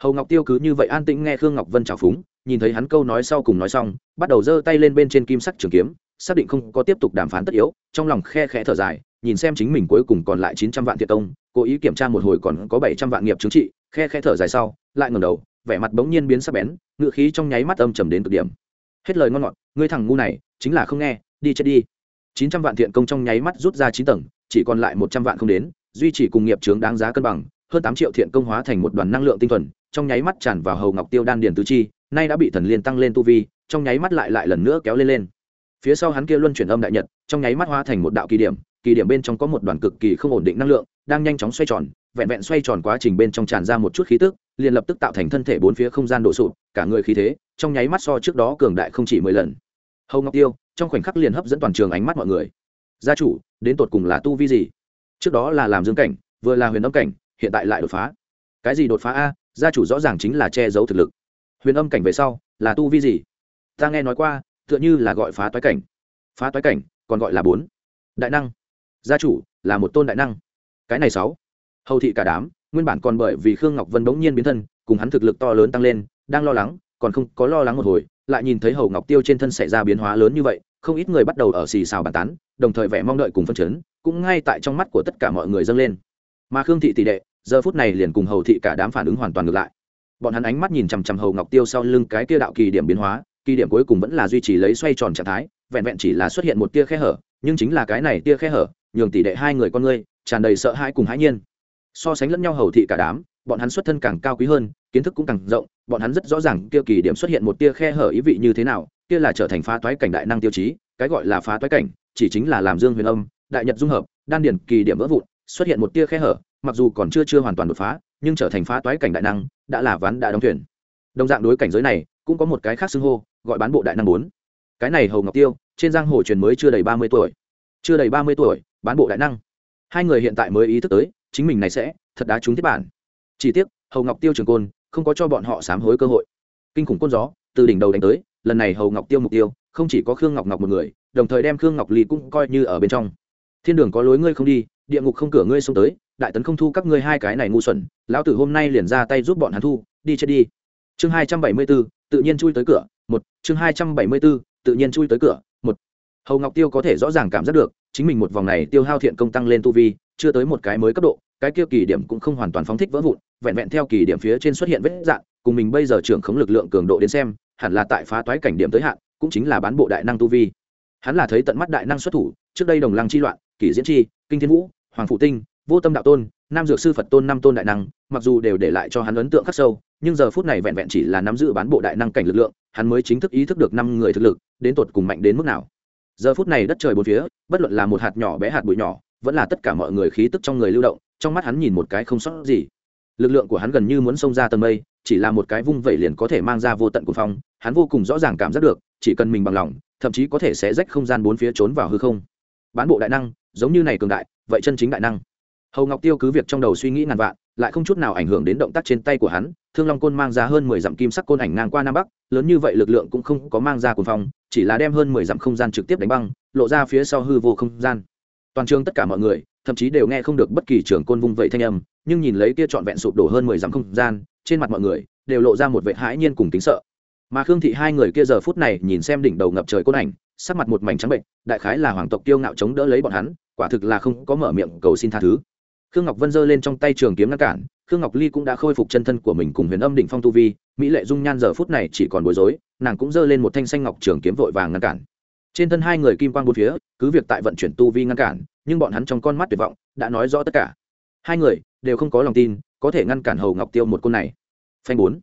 Hầu ngọc tiêu cứ như vậy an tĩnh nghe khương ngọc vân trào phúng, nhìn thấy hắn câu nói sau cùng nói xong, bắt đầu giơ tay lên bên trên kim sắc trường kiếm, xác định không có tiếp tục đàm phán tất yếu, trong lòng khe khẽ thở dài, nhìn xem chính mình cuối cùng còn lại chín trăm vạn thiệt công, cố ý kiểm tra một hồi còn có bảy trăm vạn nghiệp chứng trị, khe khẽ thở dài sau, lại ngẩng đầu, vẻ mặt bỗng nhiên biến sắc bén, ngựa khí trong nháy mắt âm trầm đến cực điểm. Hết lời ngon ngọt, ngươi thằng ngu này, chính là không nghe, đi chết đi. Chín trăm vạn thiện công trong nháy mắt rút ra chín tầng, chỉ còn lại một trăm vạn không đến, duy trì cùng nghiệp chướng đáng giá cân bằng hơn tám triệu thiện công hóa thành một đoàn năng lượng tinh thuần, trong nháy mắt tràn vào hầu ngọc tiêu đan điền tứ chi, nay đã bị thần liên tăng lên tu vi, trong nháy mắt lại lại lần nữa kéo lên lên. Phía sau hắn kia luân chuyển âm đại nhật, trong nháy mắt hóa thành một đạo kỳ điểm kỳ điểm bên trong có một đoàn cực kỳ không ổn định năng lượng, đang nhanh chóng xoay tròn, vẹn vẹn xoay tròn quá trình bên trong tràn ra một chút khí tức, liền lập tức tạo thành thân thể bốn phía không gian đổ sụp, cả người khí thế, trong nháy mắt so trước đó cường đại không chỉ mười lần. Hầu ngọc tiêu, trong khoảnh khắc liền hấp dẫn toàn trường ánh mắt mọi người. Gia chủ, đến tột cùng là tu vi gì? Trước đó là làm dương cảnh, vừa là huyền âm cảnh hiện tại lại đột phá. Cái gì đột phá a? Gia chủ rõ ràng chính là che giấu thực lực. Huyền âm cảnh về sau, là tu vi gì? Ta nghe nói qua, tựa như là gọi phá toái cảnh. Phá toái cảnh, còn gọi là bốn. Đại năng. Gia chủ, là một tôn đại năng. Cái này sáu. Hầu thị cả đám, nguyên bản còn bởi vì khương ngọc vân bỗng nhiên biến thân, cùng hắn thực lực to lớn tăng lên, đang lo lắng, còn không có lo lắng một hồi, lại nhìn thấy hầu ngọc tiêu trên thân xảy ra biến hóa lớn như vậy, không ít người bắt đầu ở xì xào bàn tán, đồng thời vẻ mong đợi cùng phân chấn, cũng ngay tại trong mắt của tất cả mọi người dâng lên mà khương thị tỷ đệ, giờ phút này liền cùng hầu thị cả đám phản ứng hoàn toàn ngược lại. Bọn hắn ánh mắt nhìn chằm chằm hầu ngọc tiêu sau lưng cái kia đạo kỳ điểm biến hóa, kỳ điểm cuối cùng vẫn là duy trì lấy xoay tròn trạng thái, vẹn vẹn chỉ là xuất hiện một tia khe hở, nhưng chính là cái này tia khe hở, nhường tỷ đệ hai người con ngươi tràn đầy sợ hãi cùng hãi nhiên. So sánh lẫn nhau hầu thị cả đám, bọn hắn xuất thân càng cao quý hơn, kiến thức cũng càng rộng, bọn hắn rất rõ ràng kia kỳ điểm xuất hiện một tia khe hở ý vị như thế nào, kia là trở thành phá toái cảnh đại năng tiêu chí, cái gọi là phá toái cảnh, chỉ chính là làm dương huyền âm, đại nhật dung hợp, đan điển kỳ điểm vỡ vụn xuất hiện một tia khe hở, mặc dù còn chưa chưa hoàn toàn đột phá, nhưng trở thành phá toái cảnh đại năng, đã là ván đã đóng thuyền. Đồng dạng đối cảnh giới này, cũng có một cái khác xưng hô, gọi bán bộ đại năng bốn. Cái này hầu ngọc tiêu, trên giang hồ truyền mới chưa đầy ba mươi tuổi. Chưa đầy ba mươi tuổi, bán bộ đại năng. Hai người hiện tại mới ý thức tới, chính mình này sẽ thật đá trúng tiếp bản. Chỉ tiếc, hầu ngọc tiêu trường côn, không có cho bọn họ sám hối cơ hội. Kinh khủng côn gió, từ đỉnh đầu đánh tới, lần này hầu ngọc tiêu mục tiêu, không chỉ có khương ngọc ngọc một người, đồng thời đem khương ngọc ly cũng coi như ở bên trong. Thiên đường có lối ngươi không đi địa ngục không cửa ngươi xông tới, đại tấn không thu các ngươi hai cái này ngu xuẩn, lão tử hôm nay liền ra tay giúp bọn hắn thu, đi chết đi. Chương hai trăm bảy mươi b ố tự nhiên chui tới cửa, một, chương hai trăm bảy mươi b ố tự nhiên chui tới cửa, một. Hầu ngọc tiêu có thể rõ ràng cảm giác được, chính mình một vòng này tiêu hao thiện công tăng lên tu vi, chưa tới một cái mới cấp độ, cái kia kỳ điểm cũng không hoàn toàn phóng thích vỡ vụn, vẹn vẹn theo kỳ điểm phía trên xuất hiện vết dạng, cùng mình bây giờ trưởng khống lực lượng cường độ đến xem, hẳn là tại phá toái cảnh điểm tới hạn, cũng chính là bán bộ đại năng tu vi. Hắn là thấy tận mắt đại năng xuất thủ, trước đây đồng lăng chi loạn, kỷ diễn chi, kinh thiên vũ hoàng phụ tinh, vô tâm đạo tôn, nam dược sư phật tôn năm tôn đại năng, mặc dù đều để lại cho hắn ấn tượng khắc sâu, nhưng giờ phút này vẹn vẹn chỉ là nắm giữ bán bộ đại năng cảnh lực lượng, hắn mới chính thức ý thức được năm người thực lực, đến tột cùng mạnh đến mức nào. Giờ phút này đất trời bốn phía, bất luận là một hạt nhỏ bé hạt bụi nhỏ, vẫn là tất cả mọi người khí tức trong người lưu động, trong mắt hắn nhìn một cái không sót gì. Lực lượng của hắn gần như muốn xông ra tầng mây, chỉ là một cái vung vẩy liền có thể mang ra vô tận của phong, hắn vô cùng rõ ràng cảm giác được, chỉ cần mình bằng lòng, thậm chí có thể sẽ rách không gian bốn phía trốn vào hư không. Bán bộ đại năng giống như này cường đại, vậy chân chính đại năng. Hầu ngọc tiêu cứ việc trong đầu suy nghĩ ngàn vạn, lại không chút nào ảnh hưởng đến động tác trên tay của hắn, thương long côn mang ra hơn mười dặm kim sắc côn ảnh ngang qua nam bắc, lớn như vậy lực lượng cũng không có mang ra cuồng phong, chỉ là đem hơn mười dặm không gian trực tiếp đánh băng, lộ ra phía sau hư vô không gian. Toàn trường tất cả mọi người, thậm chí đều nghe không được bất kỳ trưởng côn vung vẩy thanh âm, nhưng nhìn lấy kia trọn vẹn sụp đổ hơn mười dặm không gian, trên mặt mọi người đều lộ ra một vệ hãi nhiên cùng tính sợ. Mà khương thị hai người kia giờ phút này nhìn xem đỉnh đầu ngập trời côn ảnh, sắc mặt một mảnh trắng bệnh đại khái là hoàng tộc tiêu ngạo chống đỡ lấy bọn hắn quả thực là không có mở miệng cầu xin tha thứ. Khương ngọc vân giơ lên trong tay trường kiếm ngăn cản, khương ngọc ly cũng đã khôi phục chân thân của mình cùng huyền âm đỉnh phong tu vi, mỹ lệ dung nhan giờ phút này chỉ còn bối rối, nàng cũng giơ lên một thanh xanh ngọc trường kiếm vội vàng ngăn cản. Trên thân hai người kim quang bốn phía, cứ việc tại vận chuyển tu vi ngăn cản, nhưng bọn hắn trong con mắt tuyệt vọng, đã nói rõ tất cả. Hai người đều không có lòng tin, có thể ngăn cản hầu ngọc tiêu một côn này. Phanh bốn.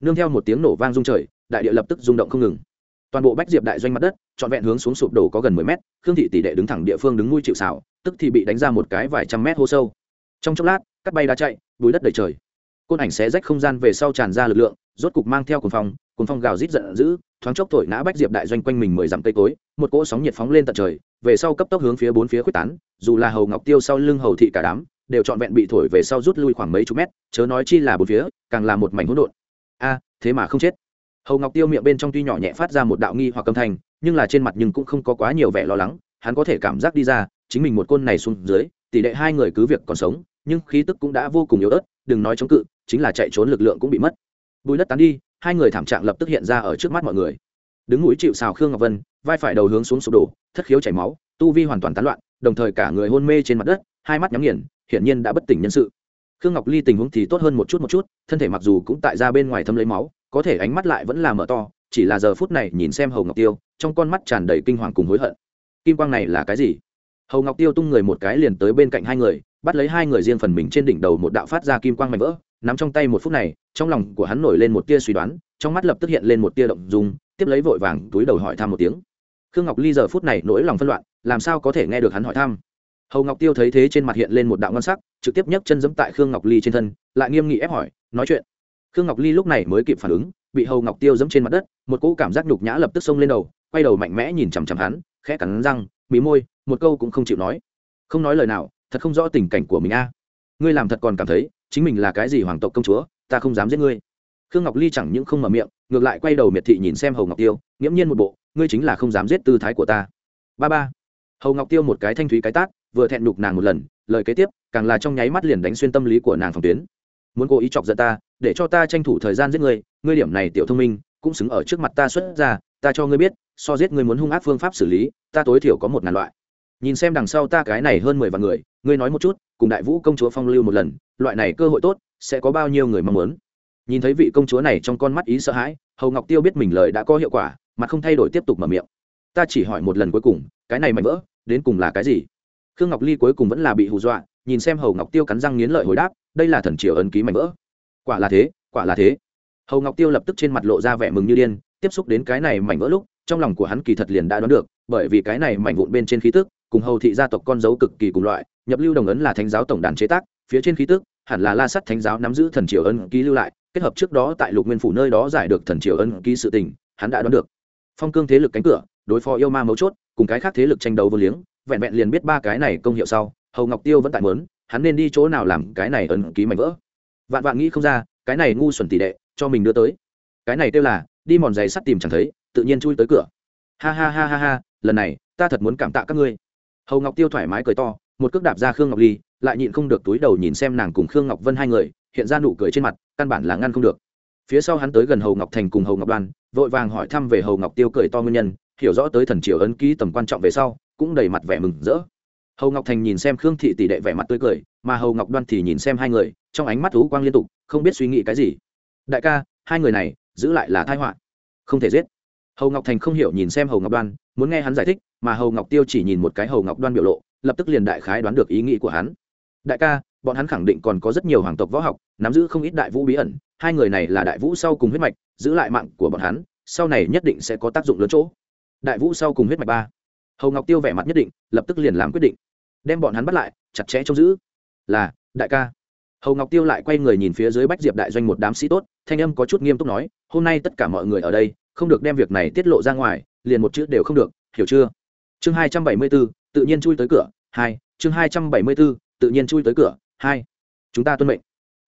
Nương theo một tiếng nổ vang rung trời, đại địa lập tức rung động không ngừng toàn bộ bách diệp đại doanh mặt đất trọn vẹn hướng xuống sụp đổ có gần mười mét khương thị tỷ đệ đứng thẳng địa phương đứng nuôi chịu xảo tức thì bị đánh ra một cái vài trăm mét hô sâu trong chốc lát cắt bay đá chạy bùi đất đầy trời côn ảnh xé rách không gian về sau tràn ra lực lượng rốt cục mang theo cuồng phong cuồng phong gào rít giận dữ thoáng chốc thổi ngã bách diệp đại doanh quanh mình mười dặm cây cối một cỗ sóng nhiệt phóng lên tận trời về sau cấp tốc hướng phía bốn phía quyết tán dù là hầu ngọc tiêu sau lưng hầu thị cả đám đều trọn vẹn bị thổi về sau rút lui khoảng mấy chục mét chớ nói chi là bốn phía càng là một mảnh hỗn độn a thế mà không chết hầu ngọc tiêu miệng bên trong tuy nhỏ nhẹ phát ra một đạo nghi hoặc âm thanh, nhưng là trên mặt nhưng cũng không có quá nhiều vẻ lo lắng, hắn có thể cảm giác đi ra, chính mình một côn này xuống dưới, tỷ lệ hai người cứ việc còn sống, nhưng khí tức cũng đã vô cùng yếu ớt, đừng nói chống cự, chính là chạy trốn lực lượng cũng bị mất. Bùi đất tán đi, hai người thảm trạng lập tức hiện ra ở trước mắt mọi người. Đứng mũi chịu xào khương ngọc vân, vai phải đầu hướng xuống sụp đổ, thất khiếu chảy máu, tu vi hoàn toàn tán loạn, đồng thời cả người hôn mê trên mặt đất, hai mắt nhắm nghiền, hiển nhiên đã bất tỉnh nhân sự. Khương ngọc ly tình huống thì tốt hơn một chút một chút, thân thể mặc dù cũng tại ra bên ngoài thâm lấy máu có thể ánh mắt lại vẫn là mở to, chỉ là giờ phút này nhìn xem hầu ngọc tiêu, trong con mắt tràn đầy kinh hoàng cùng hối hận. Kim quang này là cái gì? Hầu ngọc tiêu tung người một cái liền tới bên cạnh hai người, bắt lấy hai người riêng phần mình trên đỉnh đầu một đạo phát ra kim quang mạnh vỡ, nắm trong tay một phút này, trong lòng của hắn nổi lên một tia suy đoán, trong mắt lập tức hiện lên một tia động dung, tiếp lấy vội vàng túi đầu hỏi thăm một tiếng. Khương ngọc ly giờ phút này nỗi lòng phân loạn, làm sao có thể nghe được hắn hỏi thăm? Hầu ngọc tiêu thấy thế trên mặt hiện lên một đạo ngon sắc, trực tiếp nhấc chân giẫm tại khương ngọc ly trên thân, lại nghiêm nghị ép hỏi, nói chuyện khương ngọc ly lúc này mới kịp phản ứng, bị hầu ngọc tiêu giẫm trên mặt đất, một cỗ cảm giác nhục nhã lập tức xông lên đầu, quay đầu mạnh mẽ nhìn chằm chằm hắn, khẽ cắn răng, mí môi, một câu cũng không chịu nói. Không nói lời nào, thật không rõ tình cảnh của mình a. Ngươi làm thật còn cảm thấy, chính mình là cái gì hoàng tộc công chúa, ta không dám giết ngươi. Khương ngọc ly chẳng những không mở miệng, ngược lại quay đầu miệt thị nhìn xem hầu ngọc tiêu, nghiễm nhiên một bộ, ngươi chính là không dám giết tư thái của ta. Ba ba. Hầu ngọc tiêu một cái thanh thúy cái tát, vừa thẹn đục nàng một lần, lời kế tiếp, càng là trong nháy mắt liền đánh xuyên tâm lý của nàng phòng tuyến. Muốn cố ý chọc giận ta để cho ta tranh thủ thời gian giết ngươi ngươi điểm này tiểu thông minh, cũng xứng ở trước mặt ta xuất ra, ta cho ngươi biết, so giết ngươi muốn hung ác phương pháp xử lý, ta tối thiểu có một ngàn loại. Nhìn xem đằng sau ta cái này hơn mười vạn người, ngươi nói một chút, cùng đại vũ công chúa phong lưu một lần, loại này cơ hội tốt, sẽ có bao nhiêu người mong muốn? Nhìn thấy vị công chúa này trong con mắt ý sợ hãi, hầu ngọc tiêu biết mình lời đã có hiệu quả, mà không thay đổi tiếp tục mở miệng. Ta chỉ hỏi một lần cuối cùng, cái này mạnh vỡ, đến cùng là cái gì? Khương ngọc ly cuối cùng vẫn là bị hù dọa, nhìn xem hầu ngọc tiêu cắn răng nghiến lợi hồi đáp, đây là thần triều ấn ký mạnh vỡ quả là thế, quả là thế. Hầu ngọc tiêu lập tức trên mặt lộ ra vẻ mừng như điên, tiếp xúc đến cái này mảnh vỡ lúc, trong lòng của hắn kỳ thật liền đã đoán được, bởi vì cái này mảnh vụn bên trên khí tức, cùng hầu thị gia tộc con dấu cực kỳ cùng loại, nhập lưu đồng ấn là thánh giáo tổng đàn chế tác, phía trên khí tức, hẳn là la sắt thánh giáo nắm giữ thần triều ấn ký lưu lại, kết hợp trước đó tại lục nguyên phủ nơi đó giải được thần triều ấn ký sự tình, hắn đã đoán được. Phong cương thế lực cánh cửa, đối phó yêu ma mấu chốt, cùng cái khác thế lực tranh đấu vô liếng, vẹn vẹn liền biết ba cái này công hiệu sau, hầu ngọc tiêu vẫn tại mớn hắn nên đi chỗ nào làm cái này ấn ký mảnh vỡ vạn vạn nghĩ không ra, cái này ngu xuẩn tỷ đệ, cho mình đưa tới. Cái này kêu là, đi mòn giày sắt tìm chẳng thấy, tự nhiên chui tới cửa. Ha ha ha ha ha, lần này, ta thật muốn cảm tạ các ngươi. Hầu ngọc tiêu thoải mái cười to, một cước đạp ra khương ngọc ly, lại nhịn không được túi đầu nhìn xem nàng cùng khương ngọc vân hai người, hiện ra nụ cười trên mặt, căn bản là ngăn không được. Phía sau hắn tới gần hầu ngọc thành cùng hầu ngọc đoan, vội vàng hỏi thăm về hầu ngọc tiêu cười to nguyên nhân, hiểu rõ tới thần triều ấn ký tầm quan trọng về sau, cũng đầy mặt vẻ mừng rỡ. Hầu ngọc thành nhìn xem khương thị tỷ đệ vẻ mặt tươi cười mà hầu ngọc đoan thì nhìn xem hai người trong ánh mắt thú quang liên tục không biết suy nghĩ cái gì đại ca hai người này giữ lại là thai họa không thể giết hầu ngọc thành không hiểu nhìn xem hầu ngọc đoan muốn nghe hắn giải thích mà hầu ngọc tiêu chỉ nhìn một cái hầu ngọc đoan biểu lộ lập tức liền đại khái đoán được ý nghĩ của hắn đại ca bọn hắn khẳng định còn có rất nhiều hoàng tộc võ học nắm giữ không ít đại vũ bí ẩn hai người này là đại vũ sau cùng huyết mạch giữ lại mạng của bọn hắn sau này nhất định sẽ có tác dụng lớn chỗ đại vũ sau cùng huyết mạch ba hầu ngọc tiêu vẻ mặt nhất định lập tức liền làm quyết định đem bọn hắn bắt lại chặt chẽ trông giữ là, đại ca. Hầu ngọc tiêu lại quay người nhìn phía dưới bách diệp đại doanh một đám sĩ tốt, thanh âm có chút nghiêm túc nói, hôm nay tất cả mọi người ở đây, không được đem việc này tiết lộ ra ngoài, liền một chữ đều không được, hiểu chưa? Chương hai trăm bảy mươi b ố tự nhiên chui tới cửa, hai, chương hai trăm bảy mươi b ố tự nhiên chui tới cửa, hai. Chúng ta tuân mệnh.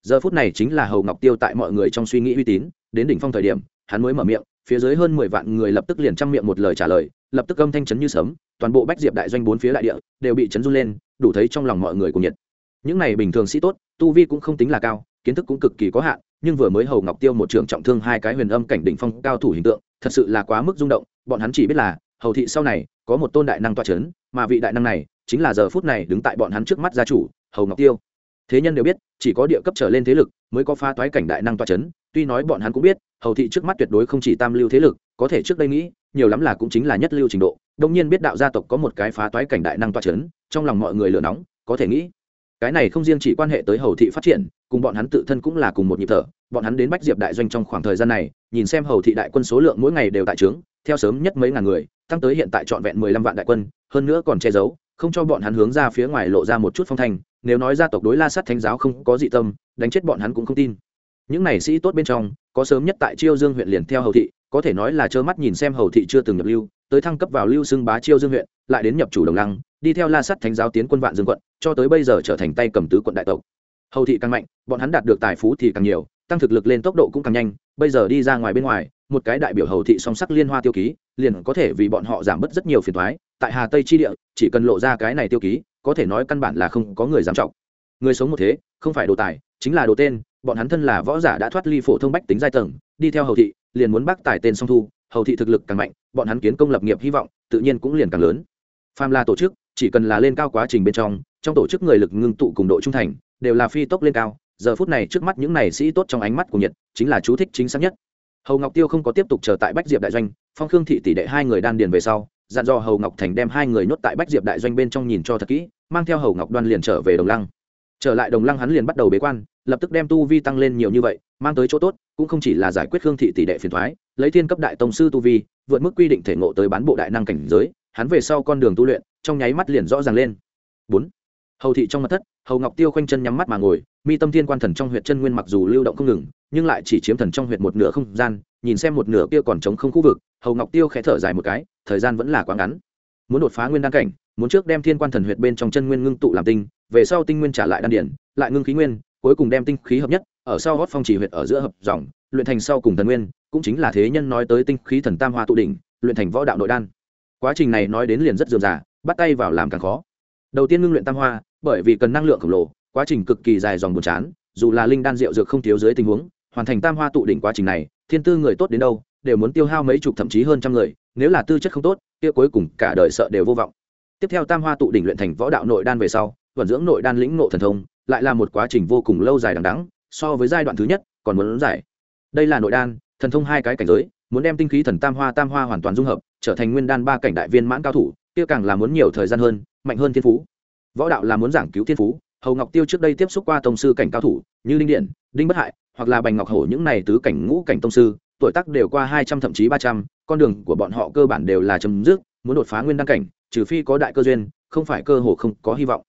Giờ phút này chính là hầu ngọc tiêu tại mọi người trong suy nghĩ uy tín, đến đỉnh phong thời điểm, hắn mới mở miệng, phía dưới hơn mười vạn người lập tức liền trang miệng một lời trả lời, lập tức âm thanh chấn như sấm, toàn bộ bách diệp đại doanh bốn phía đại địa đều bị chấn run lên, đủ thấy trong lòng mọi người cùng nhiệt những này bình thường sĩ tốt, tu vi cũng không tính là cao, kiến thức cũng cực kỳ có hạn, nhưng vừa mới hầu ngọc tiêu một trường trọng thương hai cái huyền âm cảnh đỉnh phong cao thủ hình tượng, thật sự là quá mức rung động, bọn hắn chỉ biết là, hầu thị sau này, có một tôn đại năng toa c h ấ n mà vị đại năng này, chính là giờ phút này đứng tại bọn hắn trước mắt gia chủ, hầu ngọc tiêu. Thế nhân đều biết, chỉ có địa cấp trở lên thế lực mới có pha toái cảnh đại năng toa c h ấ n tuy nói bọn hắn cũng biết, hầu thị trước mắt tuyệt đối không chỉ tam lưu thế lực, có thể trước đây nghĩ, nhiều lắm là cũng chính là nhất lưu trình độ đông nhiên biết đạo gia tộc có một cái phá toái cảnh đại năng toa c h ấ n trong lòng mọi người lửa nóng, có thể nghĩ cái này không riêng chỉ quan hệ tới hầu thị phát triển, cùng bọn hắn tự thân cũng là cùng một nhịp thở. Bọn hắn đến bách diệp đại doanh trong khoảng thời gian này, nhìn xem hầu thị đại quân số lượng mỗi ngày đều tại trướng, theo sớm nhất mấy ngàn người, tăng tới hiện tại trọn vẹn mười lăm vạn đại quân, hơn nữa còn che giấu, không cho bọn hắn hướng ra phía ngoài lộ ra một chút phong thanh, nếu nói gia tộc đối la sát thánh giáo không có dị tâm, đánh chết bọn hắn cũng không tin. Những này sĩ tốt bên trong, có sớm nhất tại chiêu dương huyện liền theo hầu thị, có thể nói là trơ mắt nhìn xem hầu thị chưa từng nhập lưu, tới thăng cấp vào lưu xưng bá chiêu dương huyện, lại đến nhập chủ đồng lăng đi theo la sát thánh giáo tiến quân vạn dương quận, cho tới bây giờ trở thành tay cầm tứ quận đại tộc. Hầu thị càng mạnh, bọn hắn đạt được tài phú thì càng nhiều, tăng thực lực lên tốc độ cũng càng nhanh, bây giờ đi ra ngoài bên ngoài, một cái đại biểu hầu thị song sắc liên hoa tiêu ký, liền có thể vì bọn họ giảm bớt rất nhiều phiền thoái tại hà tây chi địa, chỉ cần lộ ra cái này tiêu ký, có thể nói căn bản là không có người dám trọng. Người sống một thế, không phải đồ tài, chính là đồ tên, bọn hắn thân là võ giả đã thoát ly phổ thông bách tính giai tầng, đi theo hầu thị, liền muốn bác tài tên song thu, hầu thị thực lực càng mạnh, bọn hắn kiến công lập nghiệp hy vọng, tự nhiên cũng liền càng lớn. Phàm là tổ chức chỉ cần là lên cao quá trình bên trong trong tổ chức người lực ngưng tụ cùng độ trung thành, đều là phi tốc lên cao. Giờ phút này trước mắt những này sĩ tốt trong ánh mắt của nhiệt chính là chú thích chính xác nhất. Hầu ngọc tiêu không có tiếp tục chờ tại bách diệp đại doanh, phong khương thị tỷ đệ hai người đan điền về sau, dặn dò hầu ngọc thành đem hai người nhốt tại bách diệp đại doanh bên trong nhìn cho thật kỹ, mang theo hầu ngọc đoan liền trở về đồng lăng. Trở lại đồng lăng hắn liền bắt đầu bế quan, lập tức đem tu vi tăng lên nhiều như vậy, mang tới chỗ tốt, cũng không chỉ là giải quyết khương thị tỷ đệ phiền thoái lấy thiên cấp đại tông sư tu vi, vượt mức quy định thể ngộ tới bán bộ đại năng cảnh giới, hắn về sau con đường tu luyện trong nháy mắt liền rõ ràng lên. Bốn. Hầu thị trong mặt thất, hầu ngọc tiêu khoanh chân nhắm mắt mà ngồi, mi tâm thiên quan thần trong huyện chân nguyên mặc dù lưu động không ngừng, nhưng lại chỉ chiếm thần trong huyện một nửa không gian, nhìn xem một nửa kia còn trống không khu vực, hầu ngọc tiêu khẽ thở dài một cái, thời gian vẫn là quá ngắn. Muốn đột phá nguyên đan cảnh, muốn trước đem thiên quan thần huyệt bên trong chân nguyên ngưng tụ làm tinh, về sau tinh nguyên trả lại đan điển lại ngưng khí nguyên, cuối cùng đem tinh khí hợp nhất, ở sau gót phong chỉ huyệt ở giữa hợp dòng, luyện thành sau cùng thần nguyên, cũng chính là thế nhân nói tới tinh khí thần tam hoa tụ đỉnh, luyện thành võ đạo nội đan. Quá trình này nói đến liền rất dườm rà bắt tay vào làm càng khó. Đầu tiên ngưng luyện tam hoa, bởi vì cần năng lượng khổng lồ, quá trình cực kỳ dài dòng buồn chán, dù là linh đan rượu dược không thiếu dưới tình huống, hoàn thành tam hoa tụ đỉnh quá trình này, thiên tư người tốt đến đâu, đều muốn tiêu hao mấy chục thậm chí hơn trăm người, nếu là tư chất không tốt, kia cuối cùng cả đời sợ đều vô vọng. Tiếp theo tam hoa tụ đỉnh luyện thành võ đạo nội đan về sau, vận dưỡng nội đan lĩnh ngộ thần thông, lại là một quá trình vô cùng lâu dài đằng đẵng, so với giai đoạn thứ nhất, còn muốn giải đây là nội đan, thần thông hai cái cảnh giới, muốn đem tinh khí thần tam hoa tam hoa hoàn toàn dung hợp, trở thành nguyên đan ba cảnh đại viên mãn cao thủ kia càng là muốn nhiều thời gian hơn, mạnh hơn thiên phú. Võ đạo là muốn giảng cứu thiên phú, hầu ngọc tiêu trước đây tiếp xúc qua tông sư cảnh cao thủ, như Linh điện, đinh bất hại, hoặc là bành ngọc hổ những này tứ cảnh ngũ cảnh tông sư, tuổi tác đều qua hai trăm thậm chí ba trăm, con đường của bọn họ cơ bản đều là chấm dứt, muốn đột phá nguyên đan cảnh, trừ phi có đại cơ duyên, không phải cơ hồ không có hy vọng.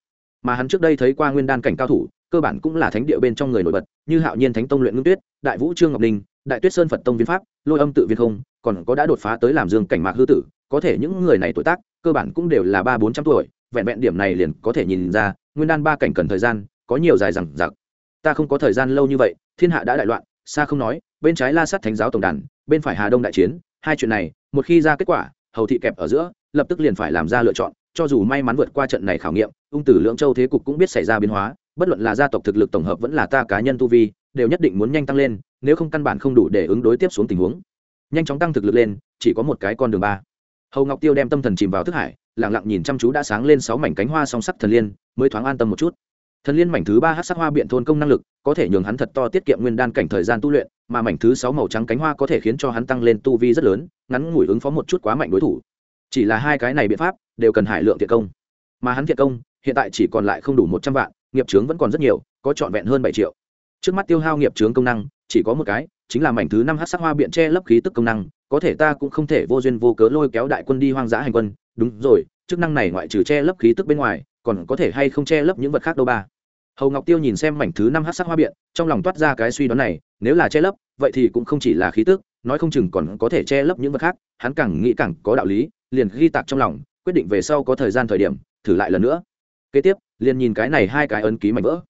Mà hắn trước đây thấy qua nguyên đan cảnh cao thủ, cơ bản cũng là thánh địa bên trong người nổi bật, như hạo nhiên thánh tông luyện ngưng tuyết, đại vũ trương ngọc linh, đại tuyết sơn phật tông viên pháp, lôi âm tự viên không, còn có đã đột phá tới làm dương cảnh mạc hư tử có thể những người này tuổi tác, cơ bản cũng đều là ba bốn trăm tuổi, vẹn vẹn điểm này liền có thể nhìn ra, nguyên đan ba cảnh cần thời gian, có nhiều dài rằng giặc ta không có thời gian lâu như vậy, thiên hạ đã đại loạn, xa không nói, bên trái la sát thánh giáo tổng đàn, bên phải hà đông đại chiến, hai chuyện này, một khi ra kết quả, hầu thị kẹp ở giữa, lập tức liền phải làm ra lựa chọn, cho dù may mắn vượt qua trận này khảo nghiệm, ung tử lưỡng châu thế cục cũng biết xảy ra biến hóa, bất luận là gia tộc thực lực tổng hợp vẫn là ta cá nhân tu vi, đều nhất định muốn nhanh tăng lên, nếu không căn bản không đủ để ứng đối tiếp xuống tình huống. Nhanh chóng tăng thực lực lên, chỉ có một cái con đường ba hầu ngọc tiêu đem tâm thần chìm vào thức hải lẳng lặng nhìn chăm chú đã sáng lên sáu mảnh cánh hoa song sắc thần liên, mới thoáng an tâm một chút. Thần liên mảnh thứ ba hát sắc hoa biện thôn công năng lực, có thể nhường hắn thật to tiết kiệm nguyên đan cảnh thời gian tu luyện, mà mảnh thứ sáu màu trắng cánh hoa có thể khiến cho hắn tăng lên tu vi rất lớn, ngắn ngủi ứng phó một chút quá mạnh đối thủ. Chỉ là hai cái này biện pháp, đều cần hải lượng thiện công. Mà hắn thiện công, hiện tại chỉ còn lại không đủ một trăm vạn, nghiệp trướng vẫn còn rất nhiều, có trọn vẹn hơn bảy triệu. Trước mắt tiêu hao nghiệp trướng công năng, chỉ có một cái, chính là mảnh thứ năm hát sắc hoa biện che lấp khí tức công năng có thể ta cũng không thể vô duyên vô cớ lôi kéo đại quân đi hoang dã hành quân. Đúng rồi, chức năng này ngoại trừ che lấp khí tức bên ngoài, còn có thể hay không che lấp những vật khác đâu ba. Hầu ngọc tiêu nhìn xem mảnh thứ năm hát sắc hoa biện, trong lòng toát ra cái suy đoán này, nếu là che lấp, vậy thì cũng không chỉ là khí tức, nói không chừng còn có thể che lấp những vật khác, hắn càng nghĩ càng có đạo lý, liền ghi tạc trong lòng, quyết định về sau có thời gian thời điểm, thử lại lần nữa. Kế tiếp, liền nhìn cái này hai cái ấn ký mảnh vỡ.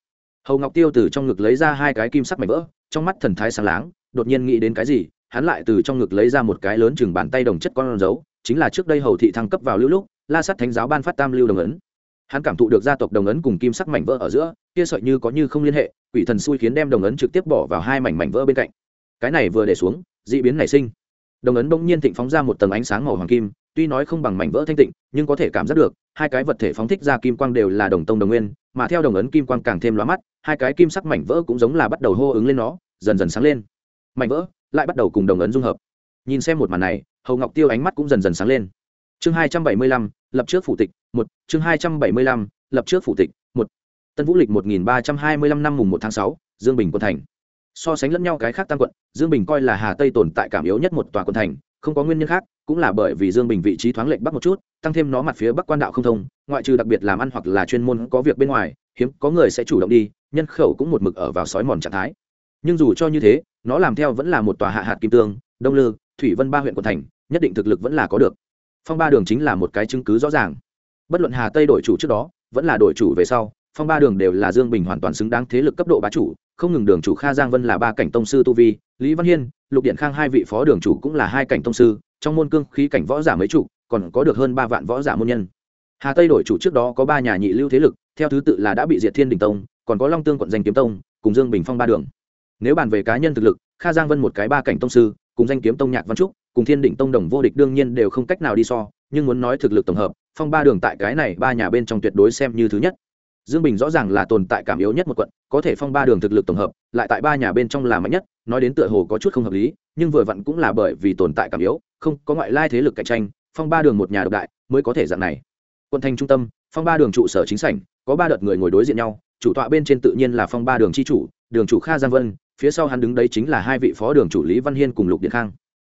Hầu ngọc tiêu từ trong ngực lấy ra hai cái kim sắc mảnh vỡ, trong mắt thần thái sáng láng, đột nhiên nghĩ đến cái gì hắn lại từ trong ngực lấy ra một cái lớn chừng bàn tay đồng chất con dấu, chính là trước đây hầu thị thăng cấp vào lưu lúc, la sắt thánh giáo ban phát tam lưu đồng ấn. Hắn cảm thụ được gia tộc đồng ấn cùng kim sắc mảnh vỡ ở giữa, kia sợi như có như không liên hệ, quỷ thần xui khiến đem đồng ấn trực tiếp bỏ vào hai mảnh mảnh vỡ bên cạnh. Cái này vừa để xuống d ị biến nảy sinh. Đồng ấn bỗng nhiên thịnh phóng ra một tầng ánh sáng màu hoàng kim, tuy nói không bằng mảnh vỡ thanh tịnh, nhưng có thể cảm giác được, hai cái vật thể phóng thích ra kim quang đều là đồng tông đồng nguyên, mà theo đồng ấn kim quang càng thêm lóa mắt, hai cái kim sắc mảnh vỡ cũng giống là bắt đầu hô ứng lên nó, dần dần sáng lên. Mảnh vỡ lại bắt đầu cùng đồng ấn dung hợp. Nhìn xem một màn này, hầu ngọc tiêu ánh mắt cũng dần dần sáng lên. Chương hai trăm bảy mươi lăm, lập trước phủ tịch một, chương hai trăm bảy mươi lăm, lập trước phủ tịch một. Tân vũ lịch một nghìn ba trăm hai mươi lăm năm mùng một tháng sáu, dương bình quân thành. So sánh lẫn nhau cái khác tam quận, dương bình coi là hà tây tồn tại cảm yếu nhất một tòa quận thành, không có nguyên nhân khác, cũng là bởi vì dương bình vị trí thoáng lệch bắc một chút, tăng thêm nó mặt phía bắc quan đạo không thông, ngoại trừ đặc biệt làm ăn hoặc là chuyên môn có việc bên ngoài, hiếm có người sẽ chủ động đi, nhân khẩu cũng một mực ở vào sói mòn trạng thái. Nhưng dù cho như thế nó làm theo vẫn là một tòa hạ hạt kim tương, đông lư, thủy vân ba huyện quận thành, nhất định thực lực vẫn là có được. Phong ba đường chính là một cái chứng cứ rõ ràng. Bất luận hà tây đổi chủ trước đó, vẫn là đổi chủ về sau, phong ba đường đều là dương bình hoàn toàn xứng đáng thế lực cấp độ bá chủ, không ngừng đường chủ kha giang vân là ba cảnh tông sư tu vi, lý văn hiên, lục điện khang hai vị phó đường chủ cũng là hai cảnh tông sư, trong môn cương khí cảnh võ giả mấy chủ, còn có được hơn ba vạn võ giả môn nhân. Hà tây đổi chủ trước đó có ba nhà nhị lưu thế lực, theo thứ tự là đã bị diệt thiên đình tông, còn có long tương quận danh kiếm tông, cùng dương bình phong ba đường nếu bàn về cá nhân thực lực, kha giang vân một cái ba cảnh tông sư, cùng danh kiếm tông nhạc văn trúc, cùng thiên định tông đồng vô địch đương nhiên đều không cách nào đi so, nhưng muốn nói thực lực tổng hợp, phong ba đường tại cái này ba nhà bên trong tuyệt đối xem như thứ nhất. Dương bình rõ ràng là tồn tại cảm yếu nhất một quận, có thể phong ba đường thực lực tổng hợp, lại tại ba nhà bên trong là mạnh nhất, nói đến tựa hồ có chút không hợp lý, nhưng vừa vặn cũng là bởi vì tồn tại cảm yếu, không có ngoại lai thế lực cạnh tranh, phong ba đường một nhà độc đại mới có thể dạng này. Quận thành trung tâm, phong ba đường trụ sở chính sảnh, có ba đợt người ngồi đối diện nhau, chủ tọa bên trên tự nhiên là phong ba đường chi chủ, đường chủ kha giang vân phía sau hắn đứng đấy chính là hai vị phó đường chủ lý văn hiên cùng lục điện khang.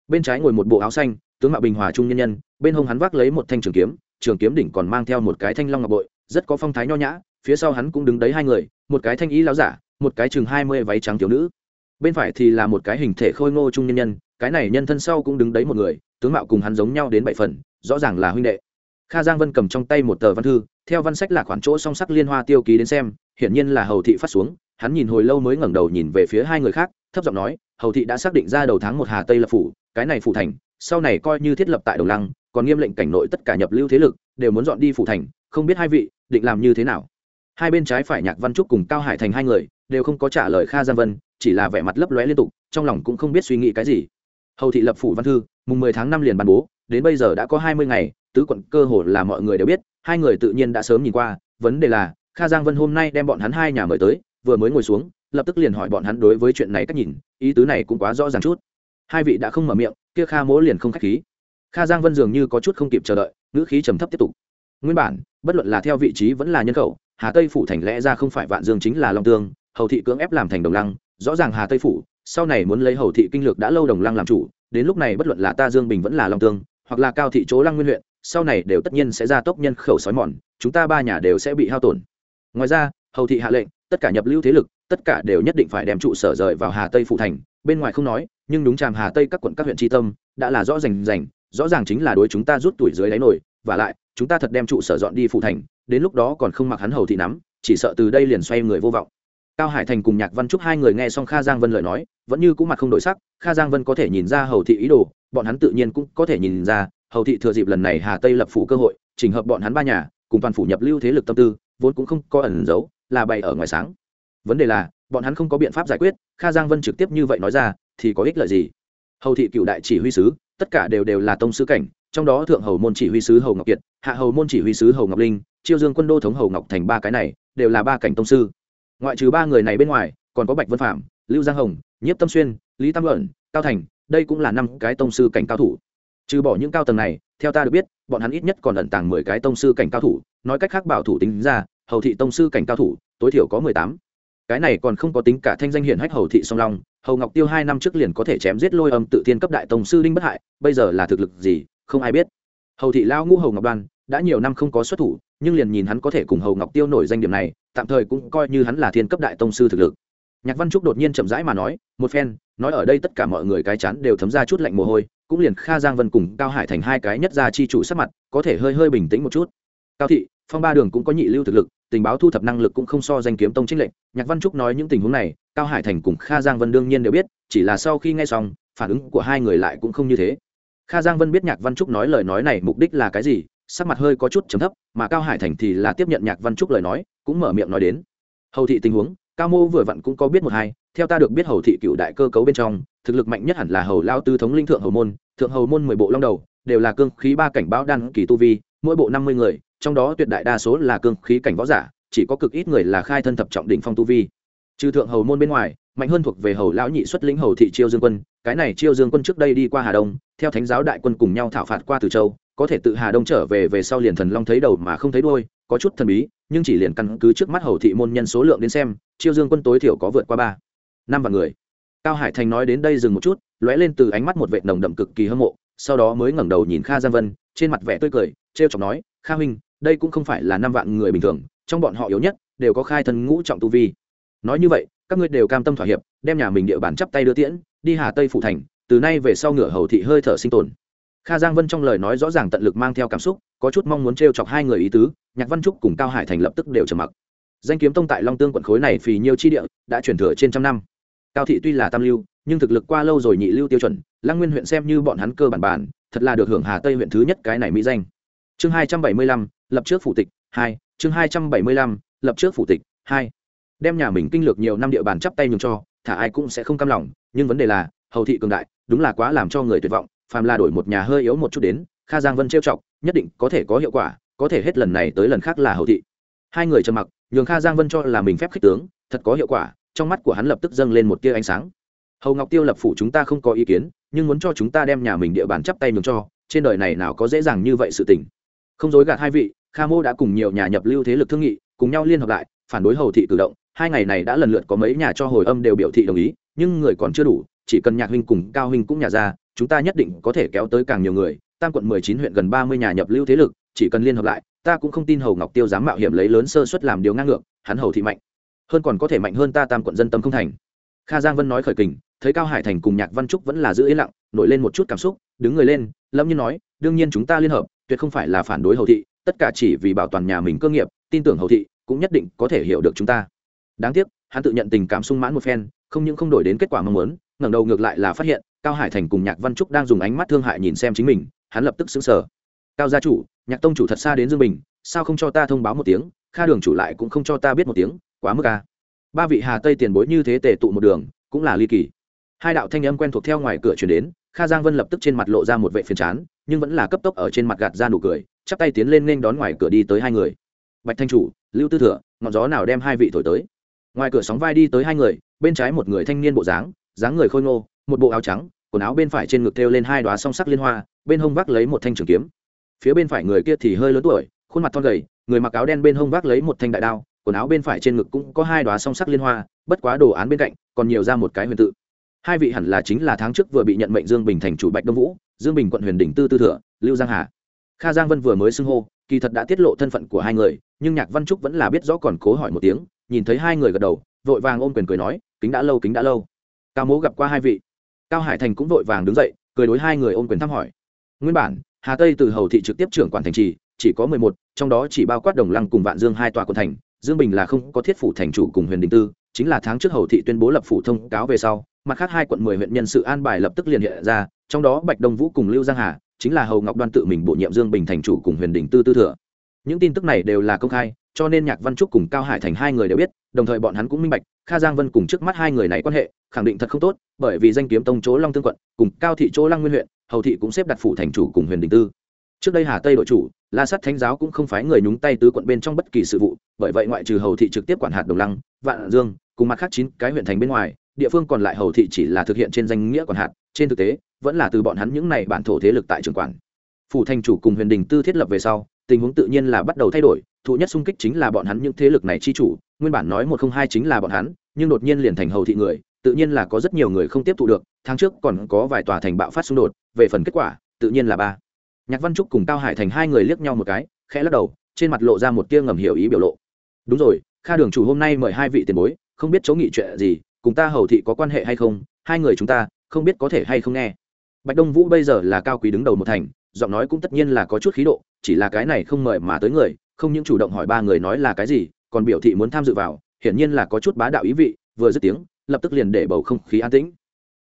Bên trái ngồi một bộ áo xanh, tướng mạo bình hòa trung nhân nhân, bên hông hắn vác lấy một thanh trường kiếm trường kiếm đỉnh còn mang theo một cái thanh long ngọc bội, rất có phong thái nho nhã, phía sau hắn cũng đứng đấy hai người, một cái thanh ý láo giả, một cái chừng hai mươi váy trắng thiếu nữ. Bên phải thì là một cái hình thể khôi ngô trung nhân nhân, cái này nhân thân sau cũng đứng đấy một người, tướng mạo cùng hắn giống nhau đến bảy phần, rõ ràng là huynh đệ. Kha giang vân cầm trong tay một tờ văn thư, theo văn sách là khoản chỗ song sắc liên hoa tiêu ký đến xem, hiển nhiên là hầu thị phát xuống hắn nhìn hồi lâu mới ngẩng đầu nhìn về phía hai người khác, thấp giọng nói, hầu thị đã xác định ra đầu tháng một hà tây lập phủ, cái này phủ thành, sau này coi như thiết lập tại đồng lăng, còn nghiêm lệnh cảnh nội tất cả nhập lưu thế lực, đều muốn dọn đi phủ thành, không biết hai vị, định làm như thế nào? Hai bên trái phải nhạc văn trúc cùng cao hải thành hai người, đều không có trả lời kha giang vân, chỉ là vẻ mặt lấp lóe liên tục, trong lòng cũng không biết suy nghĩ cái gì. Hầu thị lập phủ văn thư, mùng mười tháng năm liền ban bố, đến bây giờ đã có hai mươi ngày, tứ quận cơ hồ là mọi người đều biết, hai người tự nhiên đã sớm nhìn qua, vấn đề là kha giang vân hôm nay đem bọn hắn hai nhà mời tới vừa mới ngồi xuống, lập tức liền hỏi bọn hắn đối với chuyện này cách nhìn, ý tứ này cũng quá rõ ràng chút. Hai vị đã không mở miệng, kia kha mỗ liền không k h á c h khí. Kha giang vân dường như có chút không kịp chờ đợi, ngữ khí trầm thấp tiếp tục. Nguyên bản, bất luận là theo vị trí vẫn là nhân khẩu, hà tây phủ thành lẽ ra không phải vạn dương chính là long tương, hầu thị cưỡng ép làm thành đồng lăng, rõ ràng hà tây phủ, sau này muốn lấy hầu thị kinh lược đã lâu đồng lăng làm chủ, đến lúc này bất luận là ta dương bình vẫn là long tương, hoặc là cao thị chỗ lăng nguyên huyện, sau này đều tất nhiên sẽ ra tốc nhân khẩu sói mòn, chúng ta ba nhà đều sẽ bị hao tổn. Ngoài ra, hầu thị hạ lệnh tất cả nhập lưu thế lực, tất cả đều nhất định phải đem trụ sở rời vào hà tây phụ thành. Bên ngoài không nói, nhưng đúng tràm hà tây các quận các huyện tri tâm đã là rõ rành rành, rõ ràng chính là đối chúng ta rút tuổi dưới đáy nổi. Và lại, chúng ta thật đem trụ sở dọn đi phụ thành, đến lúc đó còn không mặc hắn hầu thị nắm, chỉ sợ từ đây liền xoay người vô vọng. Cao hải thành cùng nhạc văn trúc hai người nghe xong kha giang vân lời nói, vẫn như cũng mặt không đổi sắc. Kha giang vân có thể nhìn ra hầu thị ý đồ, bọn hắn tự nhiên cũng có thể nhìn ra, hầu thị thừa dịp lần này hà tây lập phủ cơ hội, chỉnh hợp bọn hắn ba nhà, cùng toàn phủ nhập lưu thế lực tâm tư, vốn cũng không có ẩn giấu là bày ở ngoài sáng. Vấn đề là, bọn hắn không có biện pháp giải quyết, kha giang vân trực tiếp như vậy nói ra, thì có ích lợi gì? Hầu thị cựu đại chỉ huy sứ, tất cả đều đều là tông sư cảnh, trong đó thượng hầu môn chỉ huy sứ hầu ngọc kiệt, hạ hầu môn chỉ huy sứ hầu ngọc linh, chiêu dương quân đô thống hầu ngọc thành ba cái này, đều là ba cảnh tông sư. Ngoại trừ ba người này bên ngoài, còn có bạch vân phạm, lưu giang hồng, nhiếp tâm xuyên, lý tam luận, cao thành, đây cũng là năm cái tông sư cảnh cao thủ. Trừ bỏ những cao tầng này, theo ta được biết, bọn hắn ít nhất còn ẩn tàng mười cái tông sư cảnh cao thủ, nói cách khác bảo thủ tính ra hầu thị tông sư cảnh cao thủ, tối thiểu có mười tám. Cái này còn không có tính cả thanh danh hiển hách hầu thị song long, hầu ngọc tiêu hai năm trước liền có thể chém giết lôi âm tự thiên cấp đại tông sư đinh bất hại, bây giờ là thực lực gì, không ai biết. Hầu thị lao ngũ hầu ngọc đoan, đã nhiều năm không có xuất thủ, nhưng liền nhìn hắn có thể cùng hầu ngọc tiêu nổi danh điểm này, tạm thời cũng coi như hắn là thiên cấp đại tông sư thực lực. Nhạc văn trúc đột nhiên chậm rãi mà nói, một phen, nói ở đây tất cả mọi người cái chán đều thấm ra chút lạnh mồ hôi, cũng liền kha giang vân cùng cao hải thành hai cái nhất gia chi chủ sắc mặt, có thể hơi hơi bình tĩnh một chút. Cao thị phong ba đường cũng có nhị lưu thực lực, tình báo thu thập năng lực cũng không so danh kiếm tông trích lệnh nhạc văn trúc nói những tình huống này, cao hải thành cùng kha giang vân đương nhiên đều biết, chỉ là sau khi nghe xong, phản ứng của hai người lại cũng không như thế. Kha giang vân biết nhạc văn trúc nói lời nói này mục đích là cái gì, sắc mặt hơi có chút chấm thấp, mà cao hải thành thì là tiếp nhận nhạc văn trúc lời nói, cũng mở miệng nói đến. Hầu thị tình huống, cao mô vừa vặn cũng có biết một hai, theo ta được biết hầu thị cựu đại cơ cấu bên trong, thực lực mạnh nhất hẳn là hầu lao tư thống linh thượng hầu môn, thượng hầu môn mười bộ long đầu, đều là cương khí ba cảnh báo đan kỳ tu vi, mỗi bộ năm mươi người trong đó tuyệt đại đa số là cương khí cảnh võ giả, chỉ có cực ít người là khai thân thập trọng đỉnh phong tu vi. Trừ thượng hầu môn bên ngoài, mạnh hơn thuộc về hầu lão nhị xuất lĩnh hầu thị chiêu dương quân, cái này chiêu dương quân trước đây đi qua hà đông, theo thánh giáo đại quân cùng nhau thảo phạt qua từ châu, có thể tự hà đông trở về về sau liền thần long thấy đầu mà không thấy đuôi, có chút thần bí, nhưng chỉ liền căn cứ trước mắt hầu thị môn nhân số lượng đến xem, chiêu dương quân tối thiểu có vượt qua ba, năm vạn người. Cao hải thành nói đến đây dừng một chút, lóe lên từ ánh mắt một vệ nồng đậm cực kỳ hâm mộ, sau đó mới ngẩng đầu nhìn kha giang vân, trên mặt vẻ tươi cười t r chọc nói, kha huynh đây cũng không phải là năm vạn người bình thường, trong bọn họ yếu nhất đều có khai thân ngũ trọng tu vi. Nói như vậy, các ngươi đều cam tâm thỏa hiệp, đem nhà mình địa bàn chắp tay đưa tiễn, đi hà tây phủ thành, từ nay về sau ngựa hầu thị hơi thở sinh tồn. Kha giang vân trong lời nói rõ ràng tận lực mang theo cảm xúc, có chút mong muốn t chọc hai người ý tứ, nhạc văn trúc cùng cao hải thành lập tức đều trầm mặc. Danh kiếm tông tại long tương quận khối này phì nhiều chi địa, đã chuyển thừa trên trăm năm. Cao thị tuy là tam lưu, nhưng thực lực qua lâu rồi nhị lưu tiêu chuẩn, lăng nguyên huyện xem như bọn hắn cơ bản bản, thật là được hưởng hà tây huyện thứ nhất cái này mỹ danh chương hai trăm bảy mươi lăm, lập trước phủ tịch hai, chương hai trăm bảy mươi lăm, lập trước phủ tịch hai. Đem nhà mình kinh lược nhiều năm địa bàn chắp tay nhường cho, thả ai cũng sẽ không cam lòng, nhưng vấn đề là, hầu thị cường đại, đúng là quá làm cho người tuyệt vọng, phàm là đổi một nhà hơi yếu một chút đến, kha giang vân trêu chọc, nhất định có thể có hiệu quả, có thể hết lần này tới lần khác là hầu thị. Hai người trầm mặc, nhường kha giang vân cho là mình phép khích tướng, thật có hiệu quả, trong mắt của hắn lập tức dâng lên một tia ánh sáng. Hầu ngọc tiêu lập phủ chúng ta không có ý kiến, nhưng muốn cho chúng ta đem nhà mình địa bàn chắp tay nhường cho, trên đời này nào có dễ dàng như vậy sự tình không dối gạt hai vị kha mô đã cùng nhiều nhà nhập lưu thế lực thương nghị, cùng nhau liên hợp lại, phản đối hầu thị cử động. Hai ngày này đã lần lượt có mấy nhà cho hồi âm đều biểu thị đồng ý, nhưng người còn chưa đủ, chỉ cần nhạc huynh cùng cao huynh cũng nhà ra, chúng ta nhất định có thể kéo tới càng nhiều người. Tam quận mười chín huyện gần ba mươi nhà nhập lưu thế lực, chỉ cần liên hợp lại, ta cũng không tin hầu ngọc tiêu dám mạo hiểm lấy lớn sơ suất làm điều ngang ngược, hắn hầu thị mạnh, hơn còn có thể mạnh hơn ta tam quận dân tâm không thành. Kha giang vân nói khởi kình, thấy cao hải thành cùng nhạc văn trúc vẫn là giữ yên lặng, nổi lên một chút cảm xúc, đứng người lên, lâm nhiên nói, đương nhiên chúng ta liên hợp tuyệt không phải là phản đối hầu thị, tất cả chỉ vì bảo toàn nhà mình cơ nghiệp, tin tưởng hầu thị cũng nhất định có thể hiểu được chúng ta. Đáng tiếc, hắn tự nhận tình cảm sung mãn một phen, không những không đổi đến kết quả mong muốn, ngẩng đầu ngược lại là phát hiện, cao hải thành cùng nhạc văn trúc đang dùng ánh mắt thương hại nhìn xem chính mình, hắn lập tức xứng sở cao gia chủ, nhạc tông chủ thật xa đến dương bình, sao không cho ta thông báo một tiếng, kha đường chủ lại cũng không cho ta biết một tiếng, quá mức ca ba vị hà tây tiền bối như thế tề tụ một đường, cũng là ly kỳ. Hai đạo thanh âm quen thuộc theo ngoài cửa chuyển đến, kha giang vân lập tức trên mặt lộ ra một vệ phiền chán nhưng vẫn là cấp tốc ở trên mặt gạt ra nụ cười, chắp tay tiến lên nên đón ngoài cửa đi tới hai người. Bạch thanh chủ, lưu tư thừa, ngọn gió nào đem hai vị thổi tới? Ngoài cửa sóng vai đi tới hai người, bên trái một người thanh niên bộ dáng dáng người khôi ngô, một bộ áo trắng, quần áo bên phải trên ngực thêu lên hai đoá song sắc liên hoa, bên hông vác lấy một thanh trường kiếm. Phía bên phải người kia thì hơi lớn tuổi, khuôn mặt thon gầy, người mặc áo đen bên hông vác lấy một thanh đại đao, quần áo bên phải trên ngực cũng có hai đoá song sắc liên hoa, bất quá đồ án bên cạnh còn nhiều ra một cái huyền tự hai vị hẳn là chính là tháng trước vừa bị nhận mệnh dương bình thành chủ bạch đông vũ, dương bình quận huyền đỉnh tư tư thừa, lưu giang hà. Kha giang vân vừa mới xưng hô, kỳ thật đã tiết lộ thân phận của hai người, nhưng nhạc văn trúc vẫn là biết rõ còn cố hỏi một tiếng, nhìn thấy hai người gật đầu, vội vàng ôm quyền cười nói, kính đã lâu, kính đã lâu. Cao mố gặp qua hai vị. Cao hải thành cũng vội vàng đứng dậy, cười đối hai người ôm quyền thăm hỏi. Nguyên bản, hà tây từ hầu thị trực tiếp trưởng quản thành trì, chỉ có mười một, trong đó chỉ bao quát đồng lăng cùng vạn dương hai tòa quận thành, dương bình là không có thiết phủ thành chủ cùng huyền đình tư, chính là tháng trước hầu thị tuyên bố lập phủ thông cáo về sau mặt khác hai quận mười huyện nhân sự an bài lập tức liền hiện ra, trong đó bạch đông vũ cùng lưu giang hà, chính là hầu ngọc đoan tự mình bổ nhiệm dương bình thành chủ cùng huyền đình tư tư thừa. Những tin tức này đều là công khai, cho nên nhạc văn trúc cùng cao hải thành hai người đều biết, đồng thời bọn hắn cũng minh bạch, kha giang vân cùng trước mắt hai người này quan hệ, khẳng định thật không tốt, bởi vì danh kiếm tông chỗ long tương quận, cùng cao thị chỗ lăng nguyên huyện, hầu thị cũng xếp đặt phủ thành chủ cùng huyền đình tư. Trước đây hà tây đội chủ, la sắt thánh giáo cũng không phái người nhúng tay tứ quận bên trong bất kỳ sự vụ, bởi vậy ngoại trừ hầu thị trực tiếp quản hạt đồng lăng, vạn dương, cùng mặt khác chín cái huyện thành bên ngoài địa phương còn lại hầu thị chỉ là thực hiện trên danh nghĩa còn hạt, trên thực tế, vẫn là từ bọn hắn những này bản thổ thế lực tại trường quản. Phủ thành chủ cùng huyền đình tư thiết lập về sau, tình huống tự nhiên là bắt đầu thay đổi, thụ nhất xung kích chính là bọn hắn những thế lực này chi chủ, nguyên bản nói một không hai chính là bọn hắn, nhưng đột nhiên liền thành hầu thị người, tự nhiên là có rất nhiều người không tiếp thụ được, tháng trước còn có vài tòa thành bạo phát xung đột, về phần kết quả, tự nhiên là ba. Nhạc văn trúc cùng cao hải thành hai người liếc nhau một cái, khẽ lắc đầu, trên mặt lộ ra một tia ngầm hiểu ý biểu lộ. Đúng rồi, kha đường chủ hôm nay mời hai vị tiền bối, không biết chỗ nghị chuyện gì cùng ta hầu thị có quan hệ hay không, hai người chúng ta không biết có thể hay không nghe. Bạch đông vũ bây giờ là cao quý đứng đầu một thành, giọng nói cũng tất nhiên là có chút khí độ, chỉ là cái này không mời mà tới người, không những chủ động hỏi ba người nói là cái gì, còn biểu thị muốn tham dự vào, hiển nhiên là có chút bá đạo ý vị, vừa dứt tiếng, lập tức liền để bầu không khí an tĩnh.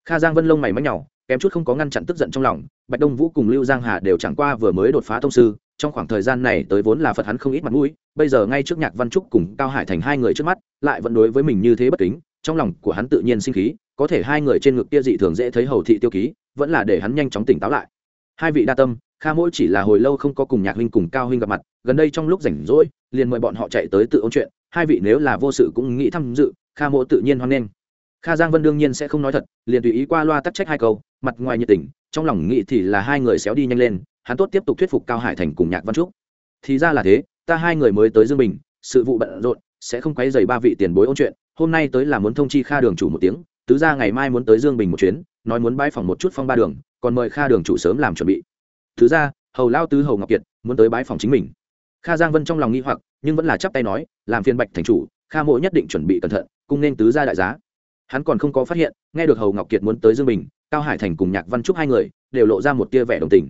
Kha giang vân lông mày mắc nhỏ, kém chút không có ngăn chặn tức giận trong lòng, bạch đông vũ cùng lưu giang hà đều chẳng qua vừa mới đột phá thông sư, trong khoảng thời gian này tới vốn là phật hắn không ít mặt mũi, bây giờ ngay trước nhạc văn trúc cùng cao hải thành hai người trước mắt, lại vẫn đối với mình như thế bất kính trong lòng của hắn tự nhiên sinh khí, có thể hai người trên ngực kia dị thường dễ thấy hầu thị tiêu ký, vẫn là để hắn nhanh chóng tỉnh táo lại. Hai vị đa tâm, kha mỗi chỉ là hồi lâu không có cùng nhạc huynh cùng cao huynh gặp mặt, gần đây trong lúc rảnh rỗi, liền mời bọn họ chạy tới tự ôn chuyện, hai vị nếu là vô sự cũng nghĩ tham dự, kha Mỗ tự nhiên hoan nghênh. Kha giang vân đương nhiên sẽ không nói thật, liền tùy ý qua loa tắc trách hai câu, mặt ngoài nhiệt tình, trong lòng nghĩ thì là hai người xéo đi nhanh lên, hắn tốt tiếp tục thuyết phục cao hải thành cùng nhạc văn trúc. Thì ra là thế, ta hai người mới tới dương bình, sự vụ bận rộn, sẽ không quấy dày ba vị tiền bối ôn chuyện hôm nay tới là muốn thông chi kha đường chủ một tiếng, tứ ra ngày mai muốn tới dương bình một chuyến, nói muốn bãi phòng một chút phong ba đường, còn mời kha đường chủ sớm làm chuẩn bị. Thứ ra hầu lao tứ hầu ngọc kiệt, muốn tới bãi phòng chính mình. Kha giang vân trong lòng nghi hoặc, nhưng vẫn là chắp tay nói, làm phiên bạch thành chủ, kha mộ nhất định chuẩn bị cẩn thận, cung nên tứ ra đại giá. Hắn còn không có phát hiện, nghe được hầu ngọc kiệt muốn tới dương bình, cao hải thành cùng nhạc văn trúc hai người, đều lộ ra một tia vẻ đồng tình.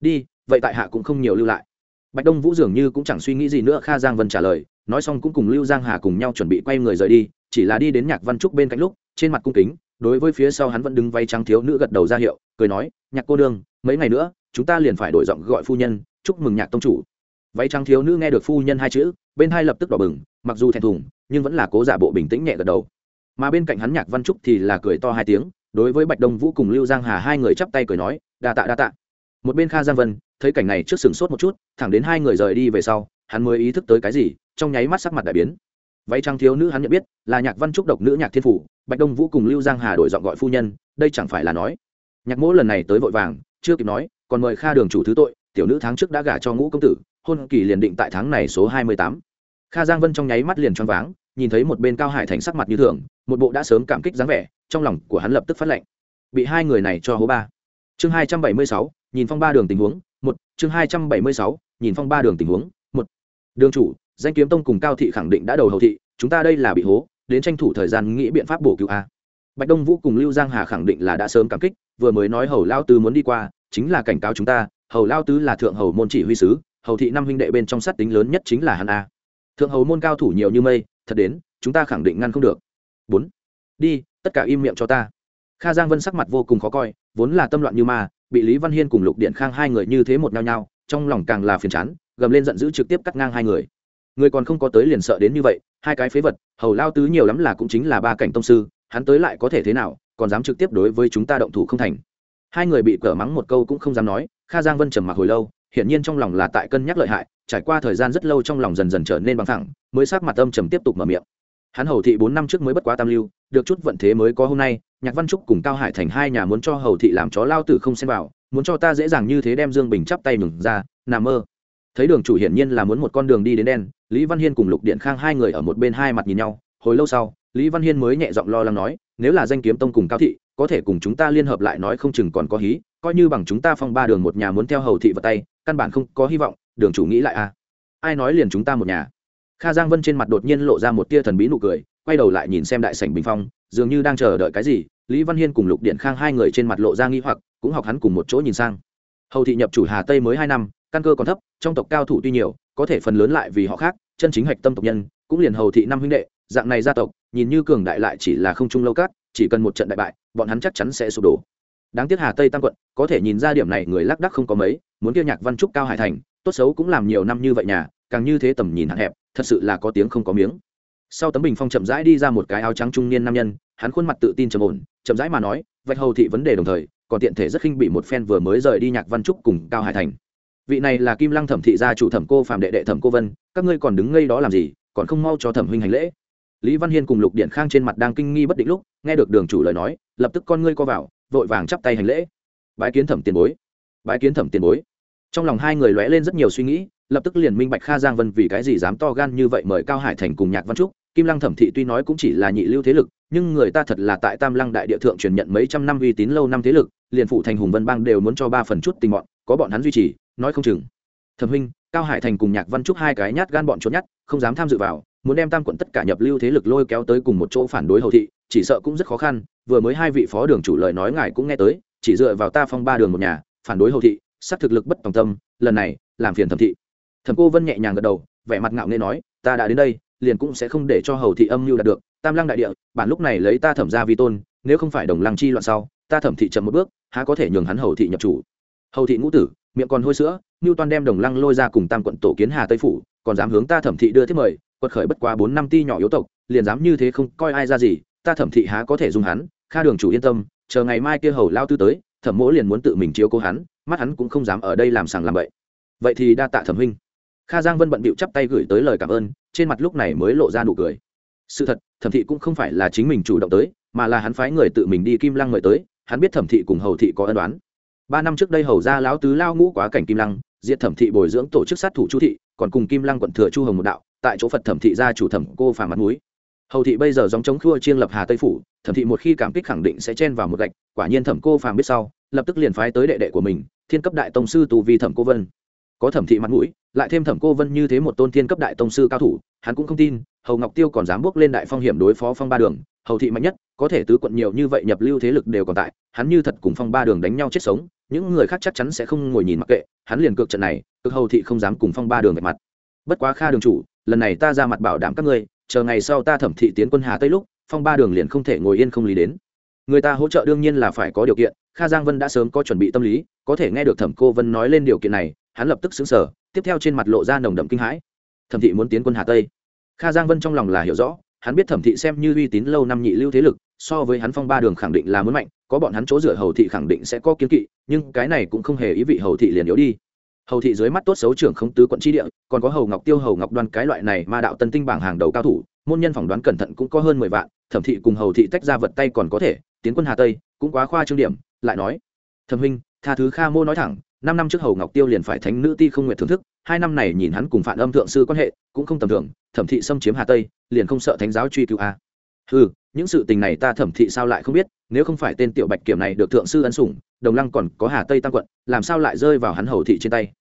Đi, vậy tại hạ cũng không nhiều lưu lại. Bạch đông vũ dường như cũng chẳng suy nghĩ gì nữa, kha giang vân trả lời, nói xong cũng cùng lưu giang hà cùng nhau chuẩn bị quay người rời đi chỉ là đi đến nhạc văn trúc bên cạnh lúc, trên mặt cung kính, đối với phía sau hắn vẫn đứng vay trắng thiếu nữ gật đầu ra hiệu, cười nói, nhạc cô đương mấy ngày nữa, chúng ta liền phải đổi giọng gọi phu nhân, chúc mừng nhạc tông chủ. Váy trắng thiếu nữ nghe được phu nhân hai chữ, bên hai lập tức đỏ bừng, mặc dù thẹn thùng, nhưng vẫn là cố giả bộ bình tĩnh nhẹ gật đầu. Mà bên cạnh hắn nhạc văn trúc thì là cười to hai tiếng, đối với bạch đông vũ cùng lưu giang hà hai người chắp tay cười nói, đa tạ đa tạ. Một bên kha giang vân, thấy cảnh này trước sừng sốt một chút, thẳng đến hai người rời đi về sau, hắn mới ý thức tới cái gì, trong nháy mắt sắc mặt đại biến váy trang thiếu nữ hắn nhận biết, là nhạc văn trúc độc nữ nhạc thiên phủ, bạch đông vũ cùng lưu giang hà đổi giọng gọi phu nhân, đây chẳng phải là nói. Nhạc mỗ lần này tới vội vàng, chưa kịp nói, còn mời kha đường chủ thứ tội, tiểu nữ tháng trước đã gả cho ngũ công tử, hôn kỳ liền định tại tháng này số hai mươi tám. Kha giang vân trong nháy mắt liền choáng váng, nhìn thấy một bên cao hải thành sắc mặt như thường, một bộ đã sớm cảm kích dáng vẻ, trong lòng của hắn lập tức phát lệnh. Bị hai người này cho hố ba. Chương hai trăm bảy mươi sáu, nhìn phong ba đường tình huống, một. Chương hai trăm bảy mươi sáu, nhìn phong ba đường tình huống, một. Đường chủ danh kiếm tông cùng cao thị khẳng định đã đầu hầu thị, chúng ta đây là bị hố, đến tranh thủ thời gian nghĩ biện pháp bổ cứu a. Bạch đông vũ cùng lưu giang hà khẳng định là đã sớm cảm kích, vừa mới nói hầu lao tứ muốn đi qua, chính là cảnh cáo chúng ta, hầu lao tứ là thượng hầu môn chỉ huy sứ, hầu thị năm huynh đệ bên trong sát tính lớn nhất chính là hắn a. Thượng hầu môn cao thủ nhiều như mây, thật đến, chúng ta khẳng định ngăn không được. Bốn, đi, tất cả im miệng cho ta. Kha giang vân sắc mặt vô cùng khó coi, vốn là tâm loạn như ma, bị lý văn hiên cùng lục điện khang hai người như thế một nhau nhau trong lòng càng là phiền chán, gầm lên giận dữ trực tiếp cắt ngang hai người người còn không có tới liền sợ đến như vậy, hai cái phế vật, hầu lao tứ nhiều lắm là cũng chính là ba cảnh tông sư, hắn tới lại có thể thế nào, còn dám trực tiếp đối với chúng ta động thủ không thành. Hai người bị cở mắng một câu cũng không dám nói, kha giang vân trầm mặc hồi lâu, hiển nhiên trong lòng là tại cân nhắc lợi hại, trải qua thời gian rất lâu trong lòng dần dần trở nên bằng thẳng mới sát mặt âm trầm tiếp tục mở miệng. Hắn hầu thị bốn năm trước mới bất quá tam lưu, được chút vận thế mới có hôm nay, nhạc văn trúc cùng cao hải thành hai nhà muốn cho hầu thị làm chó lao tử không xem vào, muốn cho ta dễ dàng như thế đem dương bình chắp tay mừng ra, nằm mơ thấy đường chủ hiển nhiên là muốn một con đường đi đến đen, lý văn hiên cùng lục điện khang hai người ở một bên hai mặt nhìn nhau. Hồi lâu sau, lý văn hiên mới nhẹ giọng lo lắng nói, nếu là danh kiếm tông cùng cao thị, có thể cùng chúng ta liên hợp lại nói không chừng còn có hí, coi như bằng chúng ta phong ba đường một nhà muốn theo hầu thị vào tay, căn bản không có hy vọng, đường chủ nghĩ lại à. Ai nói liền chúng ta một nhà? Kha giang vân trên mặt đột nhiên lộ ra một tia thần bí nụ cười, quay đầu lại nhìn xem đại sảnh bình phong, dường như đang chờ đợi cái gì, lý văn hiên cùng lục điện khang hai người trên mặt lộ ra nghi hoặc, cũng học hắn cùng một chỗ nhìn sang. Hầu thị nhập chủ hà tây mới hai năm căn cơ còn thấp, trong tộc cao thủ tuy nhiều, có thể phần lớn lại vì họ khác, chân chính hạch tâm tộc nhân, cũng liền hầu thị năm huynh đệ, dạng này gia tộc, nhìn như cường đại lại chỉ là không trung lâu cát, chỉ cần một trận đại bại, bọn hắn chắc chắn sẽ sụp đổ. Đáng tiếc hà tây Tam quận, có thể nhìn ra điểm này người lác đắc không có mấy, muốn kia nhạc văn trúc cao hải thành, tốt xấu cũng làm nhiều năm như vậy nhà, càng như thế tầm nhìn hạn hẹp, thật sự là có tiếng không có miếng. Sau tấm bình phong chậm rãi đi ra một cái áo trắng trung niên nam nhân, hắn khuôn mặt tự tin trầm ổn, chậm rãi mà nói, vạch hầu thị vấn đề đồng thời, còn tiện thể rất khinh bị một phen vừa mới rời đi nhạc văn trúc cùng cao hải thành vị này là kim lăng thẩm thị gia chủ thẩm cô phạm đệ đệ thẩm cô vân, các ngươi còn đứng ngây đó làm gì, còn không mau cho thẩm huynh hành lễ. Lý văn hiên cùng lục điện khang trên mặt đang kinh nghi bất định lúc, nghe được đường chủ lời nói, lập tức con ngươi co vào, vội vàng chắp tay hành lễ. Bái kiến thẩm tiền bối. Bái kiến thẩm tiền bối. Trong lòng hai người lóe lên rất nhiều suy nghĩ, lập tức liền minh bạch kha giang vân vì cái gì dám to gan như vậy mời cao hải thành cùng nhạc văn trúc. Kim lăng thẩm thị tuy nói cũng chỉ là nhị lưu thế lực, nhưng người ta thật là tại tam lăng đại địa thượng truyền nhận mấy trăm năm uy tín lâu năm thế lực, liền phụ thành hùng vân bang đều muốn cho ba phần chút tình bọn, có bọn hắn duy trì nói không chừng. Thẩm huynh, cao hải thành cùng nhạc văn trúc hai cái nhát gan bọn trốn nhát, không dám tham dự vào, muốn đem tam quận tất cả nhập lưu thế lực lôi kéo tới cùng một chỗ phản đối hầu thị, chỉ sợ cũng rất khó khăn, vừa mới hai vị phó đường chủ lời nói ngài cũng nghe tới, chỉ dựa vào ta phong ba đường một nhà, phản đối hầu thị sắc thực lực bất tòng tâm, lần này, làm phiền thẩm thị. Thẩm cô vân nhẹ nhàng gật đầu, vẻ mặt ngạo nghê nói, ta đã đến đây, liền cũng sẽ không để cho hầu thị âm mưu đạt được, tam lăng đại địa, bản lúc này lấy ta thẩm ra vi tôn, nếu không phải đồng lăng chi loạn sau, ta thẩm thị chậm một bước, há có thể nhường hắn hầu thị nhập chủ. Hầu thị ngũ tử miệng còn hôi sữa Niu toàn đem đồng lăng lôi ra cùng tam quận tổ kiến hà tây phủ, còn dám hướng ta thẩm thị đưa thiết mời, quật khởi bất quá bốn năm ti nhỏ yếu tộc, liền dám như thế không coi ai ra gì, ta thẩm thị há có thể dùng hắn, kha đường chủ yên tâm, chờ ngày mai kia hầu lao tư tới, thẩm mỗ liền muốn tự mình chiếu cố hắn, mắt hắn cũng không dám ở đây làm sàng làm bậy. Vậy thì đa tạ thẩm huynh. Kha giang vân bận bịu chắp tay gửi tới lời cảm ơn, trên mặt lúc này mới lộ ra nụ cười. Sự thật, thẩm thị cũng không phải là chính mình chủ động tới, mà là hắn phái người tự mình đi kim lăng mời tới, hắn biết thẩm thị cùng hầu thị có ân đoán ba năm trước đây hầu ra lão tứ lao ngũ quá cảnh kim lăng, diệt thẩm thị bồi dưỡng tổ chức sát thủ chu thị, còn cùng kim lăng quận thừa chu hồng một đạo, tại chỗ phật thẩm thị gia chủ thẩm cô phà mặt núi hầu thị bây giờ dòng chống khua chiên lập hà tây phủ, thẩm thị một khi cảm kích khẳng định sẽ chen vào một gạch, quả nhiên thẩm cô phàm biết sau, lập tức liền phái tới đệ đệ của mình, thiên cấp đại tông sư tù vi thẩm cô vân. Có thẩm thị mặt mũi, lại thêm thẩm cô vân như thế một tôn thiên cấp đại tông sư cao thủ, hắn cũng không tin, hầu ngọc tiêu còn dám bước lên đại phong hiểm đối phó phong ba đường, hầu thị mạnh nhất, có thể tứ quận nhiều như vậy nhập lưu thế lực đều còn tại, hắn như thật cùng phong ba đường đánh nhau chết sống những người khác chắc chắn sẽ không ngồi nhìn mặc kệ, hắn liền cược trận này cực hầu thị không dám cùng phong ba đường vạch mặt. Bất quá kha đường chủ, lần này ta ra mặt bảo đảm các ngươi, chờ ngày sau ta thẩm thị tiến quân hà tây lúc, phong ba đường liền không thể ngồi yên không lý đến. Người ta hỗ trợ đương nhiên là phải có điều kiện, kha giang vân đã sớm có chuẩn bị tâm lý, có thể nghe được thẩm cô vân nói lên điều kiện này, hắn lập tức xứng sở tiếp theo trên mặt lộ ra nồng đậm kinh hãi. Thẩm thị muốn tiến quân hà tây. Kha giang vân trong lòng là hiểu rõ, hắn biết thẩm thị xem như uy tín lâu năm nhị lưu thế lực so với hắn phong ba đường khẳng định là muốn mạnh, có bọn hắn chỗ dựa hầu thị khẳng định sẽ có kiến kỵ, nhưng cái này cũng không hề ý vị hầu thị liền yếu đi hầu thị dưới mắt tốt xấu trưởng không tứ quận tri địa, còn có hầu ngọc tiêu, hầu ngọc đoan cái loại này ma đạo tân tinh bảng hàng đầu cao thủ, môn nhân phỏng đoán cẩn thận cũng có hơn mười vạn, thẩm thị cùng hầu thị tách ra vật tay còn có thể, tiến quân hà tây, cũng quá khoa trương điểm, lại nói, thẩm huynh, tha thứ kha mô nói thẳng, năm năm trước hầu ngọc tiêu liền phải thánh nữ ti không nguyện thưởng thức, hai năm này nhìn hắn cùng phản âm thượng sư quan hệ, cũng không tầm thường, thẩm thị xâm chiếm hà tây, liền không sợ thánh giáo truy cứu a à ừ những sự tình này ta thẩm thị sao lại không biết, nếu không phải tên tiểu bạch kiểm này được thượng sư ân sủng, đồng lăng còn có hà tây tăng quận, làm sao lại rơi vào hắn hầu thị trên tay?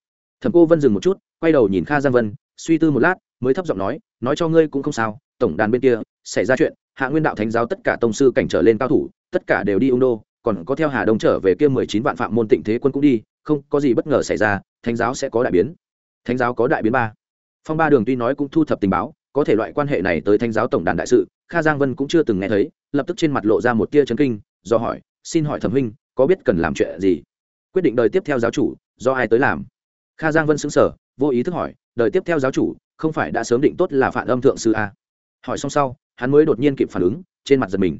Thẩm cô vân dừng một chút, quay đầu nhìn kha giang vân, suy tư một lát, mới thấp giọng nói nói cho ngươi cũng không sao, tổng đàn bên kia, xảy ra chuyện, hạ nguyên đạo thánh giáo tất cả tông sư cảnh trở lên cao thủ, tất cả đều đi ung đô, còn có theo hà đông trở về kia mười chín vạn phạm môn tịnh thế quân cũng đi, không có gì bất ngờ xảy ra, thánh giáo sẽ có đại biến. Thánh giáo có đại biến ba. Phong ba đường tuy nói cũng thu thập tình báo có thể loại quan hệ này tới thánh giáo tổng đàn đại sự, kha giang vân cũng chưa từng nghe thấy, lập tức trên mặt lộ ra một tia chấn kinh, do hỏi, xin hỏi thẩm huynh, có biết cần làm chuyện gì? Quyết định đời tiếp theo giáo chủ, do ai tới làm? Kha giang vân xứng sở vô ý thức hỏi, đời tiếp theo giáo chủ, không phải đã sớm định tốt là phản âm thượng sư a hỏi xong sau, hắn mới đột nhiên kịp phản ứng, trên mặt giật mình.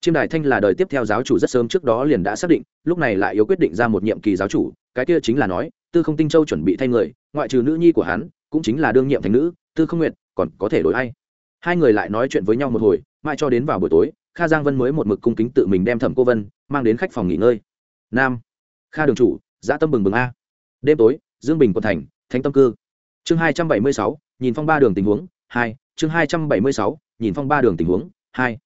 Chiêm đại thanh là đời tiếp theo giáo chủ rất sớm trước đó liền đã xác định, lúc này lại yếu quyết định ra một nhiệm kỳ giáo chủ, cái kia chính là nói, tư không tinh châu chuẩn bị thay người, ngoại trừ nữ nhi của hắn, cũng chính là đương nhiệm thành nữ, tư không nguyện còn có thể đổi hay hai người lại nói chuyện với nhau một hồi, mãi cho đến vào buổi tối, kha giang vân mới một mực cung kính tự mình đem thẩm cô vân mang đến khách phòng nghỉ ngơi. Nam. Kha đường chủ, dã tâm bừng bừng a. Đêm tối, dương bình quận thành, thánh tâm cư. Chương hai trăm bảy mươi sáu, nhìn phong ba đường tình huống, hai. Chương hai trăm bảy mươi sáu, nhìn phong ba đường tình huống, hai.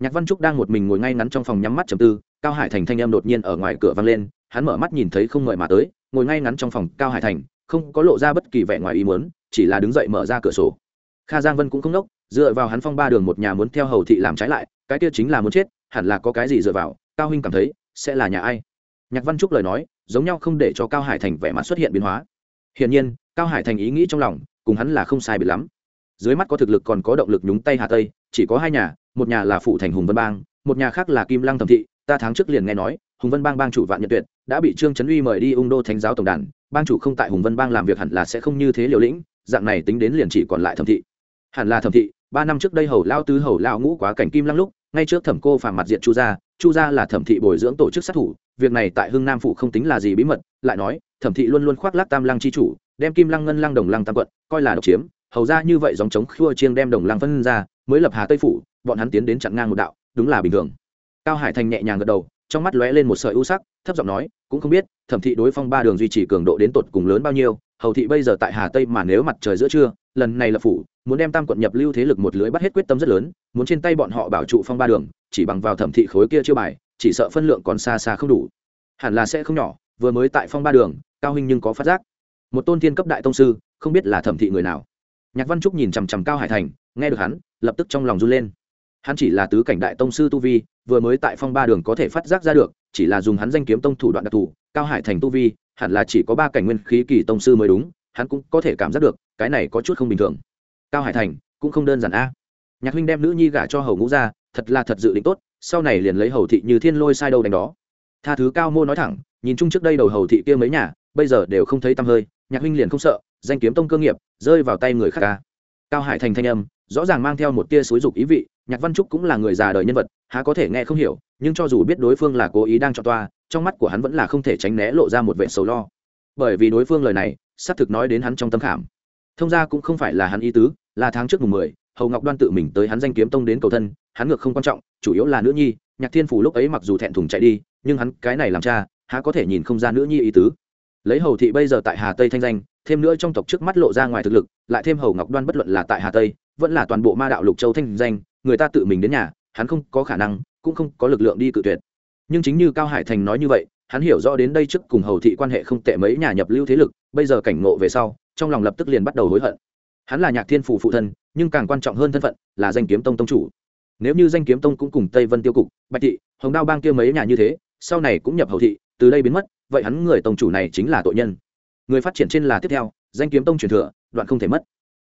Nhạc văn trúc đang một mình ngồi ngay ngắn trong phòng nhắm mắt chầm tư, cao hải thành thanh âm đột nhiên ở ngoài cửa vang lên, hắn mở mắt nhìn thấy không ngợi mà tới, ngồi ngay ngắn trong phòng cao hải thành, không có lộ ra bất kỳ vẻ ngoài ý muốn, chỉ là đứng dậy mở ra cửa sổ kha giang vân cũng không nốc, dựa vào hắn phong ba đường một nhà muốn theo hầu thị làm trái lại, cái kia chính là muốn chết, hẳn là có cái gì dựa vào, cao huynh cảm thấy, sẽ là nhà ai? Nhạc văn trúc lời nói, giống nhau không để cho cao hải thành vẻ mặt xuất hiện biến hóa. Hiển nhiên, cao hải thành ý nghĩ trong lòng, cùng hắn là không sai biệt lắm. Dưới mắt có thực lực còn có động lực nhúng tay hà tây, chỉ có hai nhà, một nhà là phụ thành hùng vân bang, một nhà khác là kim lăng thẩm thị, ta tháng trước liền nghe nói, hùng vân bang bang chủ vạn nhật tuyệt, đã bị trương trấn uy mời đi ung đô thánh giáo tổng đàn, bang chủ không tại hùng vân bang làm việc hẳn là sẽ không như thế liều lĩnh, dạng này tính đến liền chỉ còn lại thẩm thị hẳn là thẩm thị, ba năm trước đây hầu lao tứ hầu lao ngũ quá cảnh kim lăng lúc, ngay trước thẩm cô phàm mặt diện chu gia chu gia là thẩm thị bồi dưỡng tổ chức sát thủ, việc này tại hưng nam phụ không tính là gì bí mật, lại nói, thẩm thị luôn luôn khoác lác tam lăng chi chủ, đem kim lăng ngân lăng đồng lăng tam quận, coi là độc chiếm, hầu ra như vậy dòng chống khua chiêng đem đồng lăng phân ra, mới lập hà tây phủ, bọn hắn tiến đến chặn ngang một đạo, đúng là bình thường. Cao hải thành nhẹ nhàng gật đầu, trong mắt lóe lên một sợi ưu sắc, thấp giọng nói, cũng không biết, thẩm thị đối phong ba đường duy trì cường độ đến tột cùng lớn bao nhiêu, hầu thị bây giờ tại hà tây mà nếu mặt trời giữa trưa, lần này là phủ muốn đem tam quận nhập lưu thế lực một lưới bắt hết quyết tâm rất lớn, muốn trên tay bọn họ bảo trụ phong ba đường, chỉ bằng vào thẩm thị khối kia chưa bài, chỉ sợ phân lượng còn xa xa không đủ. Hẳn là sẽ không nhỏ, vừa mới tại phong ba đường, cao huynh nhưng có phát giác. Một tôn thiên cấp đại tông sư, không biết là thẩm thị người nào. Nhạc văn trúc nhìn chằm chằm cao hải thành, nghe được hắn, lập tức trong lòng run lên. Hắn chỉ là tứ cảnh đại tông sư tu vi, vừa mới tại phong ba đường có thể phát giác ra được, chỉ là dùng hắn danh kiếm tông thủ đoạn đặc thù, cao hải thành tu vi, hẳn là chỉ có ba cảnh nguyên khí kỳ tông sư mới đúng, hắn cũng có thể cảm giác được, cái này có chút không bình thường cao hải thành, cũng không đơn giản a. Nhạc huynh đem nữ nhi gả cho hầu ngũ ra thật là thật dự định tốt, sau này liền lấy hầu thị như thiên lôi sai đâu đánh đó. Tha thứ cao mô nói thẳng, nhìn chung trước đây đầu hầu thị kia mấy nhà, bây giờ đều không thấy tăm hơi, nhạc huynh liền không sợ, danh kiếm tông cơ nghiệp, rơi vào tay người khác ca cao hải thành thanh âm, rõ ràng mang theo một tia xúi dục ý vị, nhạc văn trúc cũng là người già đời nhân vật, há có thể nghe không hiểu, nhưng cho dù biết đối phương là cố ý đang cho toa, trong mắt của hắn vẫn là không thể tránh né lộ ra một vẻ sầu lo. Bởi vì đối phương lời này, xác thực nói đến hắn trong tâm khảm thông ra cũng không phải là hắn ý tứ, là tháng trước mùng mười, hầu ngọc đoan tự mình tới hắn danh kiếm tông đến cầu thân, hắn ngược không quan trọng, chủ yếu là nữ nhi, nhạc thiên phủ lúc ấy mặc dù thẹn thùng chạy đi, nhưng hắn cái này làm cha, há có thể nhìn không ra nữ nhi ý tứ. Lấy hầu thị bây giờ tại hà tây thanh danh, thêm nữa trong tộc trước mắt lộ ra ngoài thực lực, lại thêm hầu ngọc đoan bất luận là tại hà tây, vẫn là toàn bộ ma đạo lục châu thanh danh, người ta tự mình đến nhà, hắn không có khả năng, cũng không có lực lượng đi cự tuyệt. Nhưng chính như cao hải thành nói như vậy, hắn hiểu rõ đến đây trước cùng hầu thị quan hệ không tệ mấy nhà nhập lưu thế lực, bây giờ cảnh ngộ về sau trong lòng lập tức liền bắt đầu hối hận. Hắn là nhạc thiên phủ phụ thân, nhưng càng quan trọng hơn thân phận là danh kiếm tông tông chủ. Nếu như danh kiếm tông cũng cùng tây vân tiêu cục, bạch thị, hồng đao bang kia mấy nhà như thế, sau này cũng nhập hầu thị, từ đây biến mất, vậy hắn người tông chủ này chính là tội nhân. Người phát triển trên là tiếp theo, danh kiếm tông truyền thừa, đoạn không thể mất.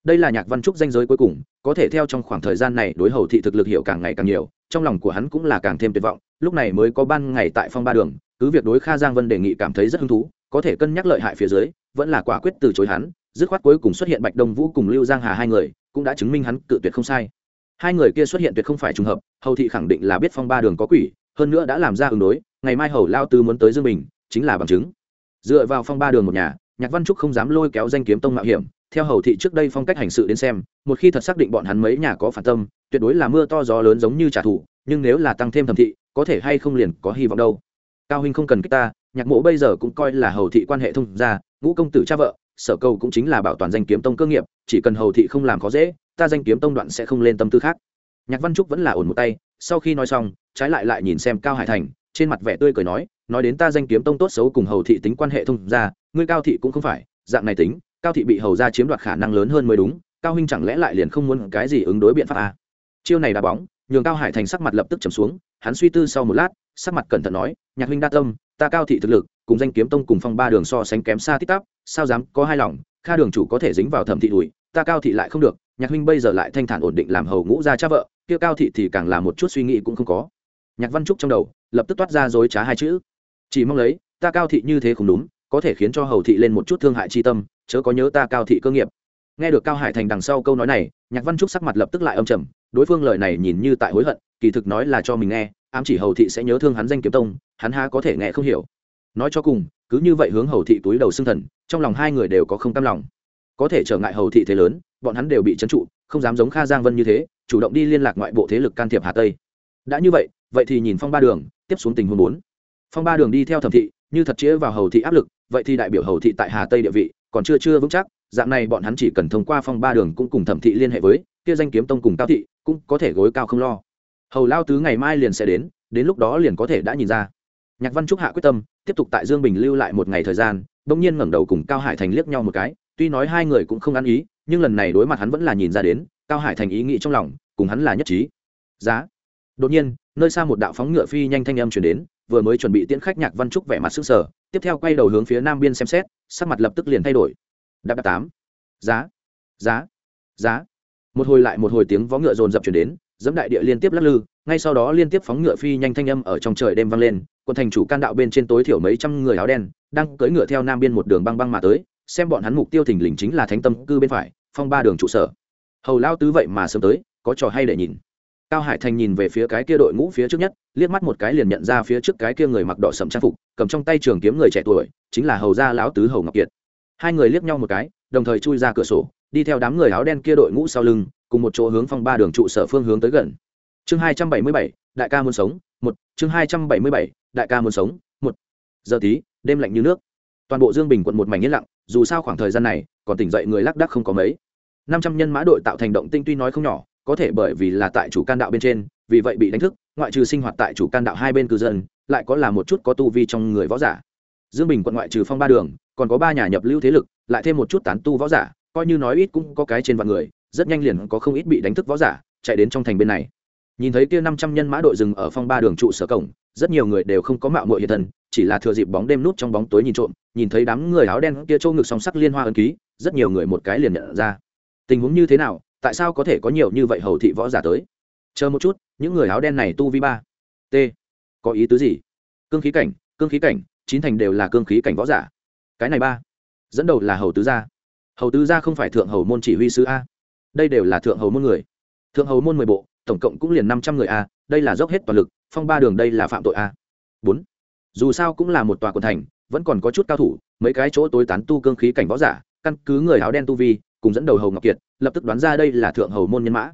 Đây là nhạc văn trúc danh giới cuối cùng, có thể theo trong khoảng thời gian này đối hầu thị thực lực hiểu càng ngày càng nhiều, trong lòng của hắn cũng là càng thêm tuyệt vọng, lúc này mới có ban ngày tại phong ba đường, cứ việc đối kha giang vân đề nghị cảm thấy rất hứng thú, có thể cân nhắc lợi hại phía dưới vẫn là quả quyết từ chối hắn, dứt khoát cuối cùng xuất hiện bạch đông vũ cùng lưu giang hà hai người, cũng đã chứng minh hắn cự tuyệt không sai. Hai người kia xuất hiện tuyệt không phải trùng hợp, hầu thị khẳng định là biết phong ba đường có quỷ, hơn nữa đã làm ra ứng đối, ngày mai hầu lao tư muốn tới dương bình, chính là bằng chứng. Dựa vào phong ba đường một nhà, nhạc văn trúc không dám lôi kéo danh kiếm tông mạo hiểm, theo hầu thị trước đây phong cách hành sự đến xem, một khi thật xác định bọn hắn mấy nhà có phản tâm, tuyệt đối là mưa to gió lớn giống như trả thù, nhưng nếu là tăng thêm thẩm thị, có thể hay không liền có hy vọng đâu. Cao huynh không cần kích ta, nhạc mộ bây giờ cũng coi là hầu thị quan hệ thông gia ngũ công tử cha vợ, sở cầu cũng chính là bảo toàn danh kiếm tông cơ nghiệp, chỉ cần hầu thị không làm khó dễ, ta danh kiếm tông đoạn sẽ không lên tâm tư khác nhạc văn trúc vẫn là ổn một tay, sau khi nói xong, trái lại lại nhìn xem cao hải thành, trên mặt vẻ tươi cười nói nói đến ta danh kiếm tông tốt xấu cùng hầu thị tính quan hệ thông gia, ngươi cao thị cũng không phải, dạng này tính, cao thị bị hầu ra chiếm đoạt khả năng lớn hơn mới đúng, cao huynh chẳng lẽ lại liền không muốn cái gì ứng đối biện pháp à? chiêu này đá bóng, nhường cao hải thành sắc mặt lập tức trầm xuống, hắn suy tư sau một lát, sắc mặt cẩn thận nói, nhạc huynh đa tâm, ta cao thị thực lực cùng danh kiếm tông cùng phong ba đường so sánh kém xa tít tắp, sao dám, có hai lòng, kha đường chủ có thể dính vào thẩm thị đùi, ta cao thị lại không được, nhạc huynh bây giờ lại thanh thản ổn định làm hầu ngũ ra cha vợ, kia cao thị thì càng là một chút suy nghĩ cũng không có. Nhạc văn trúc trong đầu, lập tức toát ra dối trá hai chữ. Chỉ mong lấy, ta cao thị như thế không đúng, có thể khiến cho hầu thị lên một chút thương hại chi tâm, chớ có nhớ ta cao thị cơ nghiệp. Nghe được cao hải thành đằng sau câu nói này, nhạc văn trúc sắc mặt lập tức lại âm trầm, đối phương lời này nhìn như tại hối hận, kỳ thực nói là cho mình nghe, ám chỉ hầu thị sẽ nhớ thương hắn danh kiếm tông, hắn há có thể nghe không hiểu nói cho cùng, cứ như vậy hướng hầu thị túi đầu xương thần, trong lòng hai người đều có không tam lòng. Có thể trở ngại hầu thị thế lớn, bọn hắn đều bị trấn trụ, không dám giống kha giang vân như thế, chủ động đi liên lạc ngoại bộ thế lực can thiệp hà tây. Đã như vậy vậy thì nhìn phong ba đường, tiếp xuống tình huống bốn. Phong ba đường đi theo thẩm thị, như thật chĩa vào hầu thị áp lực, vậy thì đại biểu hầu thị tại hà tây địa vị, còn chưa chưa vững chắc, dạng này bọn hắn chỉ cần thông qua phong ba đường cũng cùng thẩm thị liên hệ với, kia danh kiếm tông cùng cao thị, cũng có thể gối cao không lo. Hầu lao tứ ngày mai liền sẽ đến đến lúc đó liền có thể đã nhìn ra nhạc văn trúc hạ quyết tâm, tiếp tục tại dương bình lưu lại một ngày thời gian, bỗng nhiên ngẩng đầu cùng cao hải thành liếc nhau một cái, tuy nói hai người cũng không ăn ý, nhưng lần này đối mặt hắn vẫn là nhìn ra đến, cao hải thành ý nghĩ trong lòng, cùng hắn là nhất trí. Giá. Đột nhiên, nơi xa một đạo phóng ngựa phi nhanh thanh âm chuyển đến, vừa mới chuẩn bị tiễn khách nhạc văn trúc vẻ mặt sức sở tiếp theo quay đầu hướng phía nam biên xem xét, sắc mặt lập tức liền thay đổi. Đạp đạp tám. Giá. Giá. Giá. Một hồi lại một hồi tiếng vó ngựa dồn dập chuyển đến dẫm đại địa liên tiếp lắc lư, ngay sau đó liên tiếp phóng ngựa phi nhanh thanh âm ở trong trời đêm vang lên quân thành chủ can đạo bên trên tối thiểu mấy trăm người áo đen, đang cưỡi ngựa theo nam biên một đường băng băng mà tới, xem bọn hắn mục tiêu thình lình chính là thánh tâm cư bên phải, phong ba đường trụ sở. Hầu lao tứ vậy mà sớm tới, có trò hay để nhìn. Cao hải thành nhìn về phía cái kia đội ngũ phía trước nhất, liếc mắt một cái liền nhận ra phía trước cái kia người mặc đỏ sầm trang phục, cầm trong tay trường kiếm người trẻ tuổi, chính là hầu gia lão tứ hầu ngọc kiệt. Hai người liếc nhau một cái, đồng thời chui ra cửa sổ đi theo đám người áo đen kia đội ngũ sau lưng, cùng một chỗ hướng phong ba đường trụ sở phương hướng tới gần. Chương hai trăm bảy mươi bảy, đại ca muốn sống, một. Chương hai trăm bảy mươi bảy, đại ca muốn sống, một. Giờ tí, đêm lạnh như nước. Toàn bộ dương bình quận một mảnh yên lặng, dù sao khoảng thời gian này, còn tỉnh dậy người lác đắc không có mấy. Năm trăm nhân mã đội tạo thành động tinh tuy nói không nhỏ, có thể bởi vì là tại chủ can đạo bên trên, vì vậy bị đánh thức, ngoại trừ sinh hoạt tại chủ can đạo hai bên cư dân, lại có là một chút có tu vi trong người võ giả. Dương bình quận ngoại trừ phong ba đường, còn có ba nhà nhập lưu thế lực, lại thêm một chút tán tu võ giả coi như nói ít cũng có cái trên vạn người rất nhanh liền có không ít bị đánh thức võ giả chạy đến trong thành bên này. Nhìn thấy kia năm trăm nhân mã đội rừng ở phong ba đường trụ sở cổng rất nhiều người đều không có mạo muội hiện thần, chỉ là thừa dịp bóng đêm nút trong bóng tối nhìn trộm nhìn thấy đám người áo đen kia trâu ngực song sắc liên hoa ân ký rất nhiều người một cái liền nhận ra. Tình huống như thế nào tại sao có thể có nhiều như vậy hầu thị võ giả tới? Chờ một chút những người áo đen này tu vi ba t có ý tứ gì? Cương khí cảnh cương khí cảnh chín thành đều là cương khí cảnh võ giả. Cái này ba dẫn đầu là hầu tứ gia hầu tứ gia không phải thượng hầu môn chỉ huy sứ a. Đây đều là thượng hầu môn người. Thượng hầu môn mười bộ, tổng cộng cũng liền năm trăm người a, đây là dốc hết toàn lực, phong ba đường đây là phạm tội a. Bốn. Dù sao cũng là một tòa quần thành, vẫn còn có chút cao thủ, mấy cái chỗ tối tán tu cương khí cảnh võ giả, căn cứ người áo đen tu vi, cùng dẫn đầu hầu ngọc kiệt, lập tức đoán ra đây là thượng hầu môn nhân mã.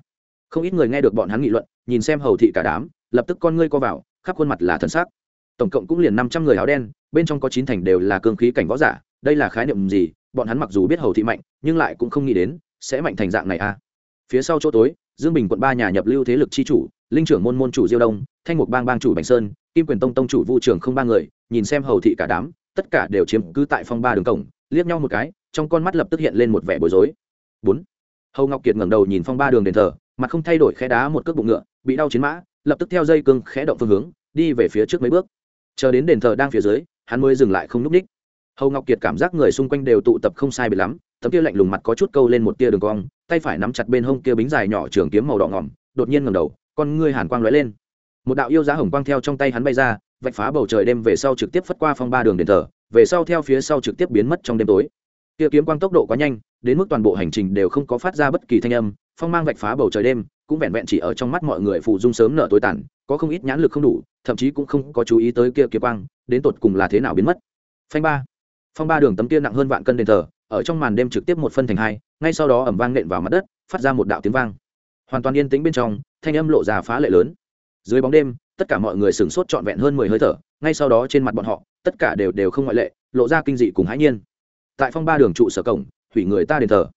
Không ít người nghe được bọn hắn nghị luận, nhìn xem hầu thị cả đám, lập tức con ngươi co vào, khắp khuôn mặt là thần sắc. tổng cộng cũng liền năm trăm người áo đen, bên trong có chín thành đều là cương khí cảnh võ giả, đây là khái niệm gì bọn hắn mặc dù biết hầu thị mạnh, nhưng lại cũng không nghĩ đến, sẽ mạnh thành dạng này a phía sau chỗ tối, dương bình quận ba nhà nhập lưu thế lực chi chủ, linh trưởng môn môn chủ diêu đông, thanh mục bang bang chủ bành sơn, kim quyền tông tông chủ vu trưởng không ba người, nhìn xem hầu thị cả đám, tất cả đều chiếm cứ tại phong ba đường cổng, liếc nhau một cái, trong con mắt lập tức hiện lên một vẻ bối rối. Bốn. Hầu ngọc kiệt ngẩng đầu nhìn phong ba đường đền thờ, mặt không thay đổi khẽ đá một cước bụng ngựa, bị đau chiến mã, lập tức theo dây cương khẽ động phương hướng, đi về phía trước mấy bước. Chờ đến đền thờ đang phía dưới, hắn mới dừng lại không núp ních hầu ngọc kiệt cảm giác người xung quanh đều tụ tập không sai biệt lắm, tấm kia lạnh lùng mặt có chút câu lên một tia đường cong, tay phải nắm chặt bên hông kia bính dài nhỏ trường kiếm màu đỏ ngỏm, đột nhiên ngầm đầu, con ngươi hàn quang lóe lên. Một đạo yêu giá hồng quang theo trong tay hắn bay ra, vạch phá bầu trời đêm về sau trực tiếp phất qua phong ba đường đền thờ, về sau theo phía sau trực tiếp biến mất trong đêm tối. Kia kiếm quang tốc độ quá nhanh, đến mức toàn bộ hành trình đều không có phát ra bất kỳ thanh âm, phong mang vạch phá bầu trời đêm, cũng vẹn vẹn chỉ ở trong mắt mọi người phụ dung sớm nở tối tàn, có không ít nhãn lực không đủ, thậm chí cũng không có chú ý tới kia kiếm quang, đến tột cùng là thế nào biến mất. Phanh ba phong ba đường tấm kia nặng hơn vạn cân đền thờ, ở trong màn đêm trực tiếp một phân thành hai, ngay sau đó ẩm vang nện vào mặt đất, phát ra một đạo tiếng vang. Hoàn toàn yên tĩnh bên trong, thanh âm lộ ra phá lệ lớn. Dưới bóng đêm, tất cả mọi người sửng sốt trọn vẹn hơn mười hơi thở, ngay sau đó trên mặt bọn họ, tất cả đều đều không ngoại lệ, lộ ra kinh dị cùng hãi nhiên. Tại phong ba đường trụ sở cổng, hủy người ta đền thờ.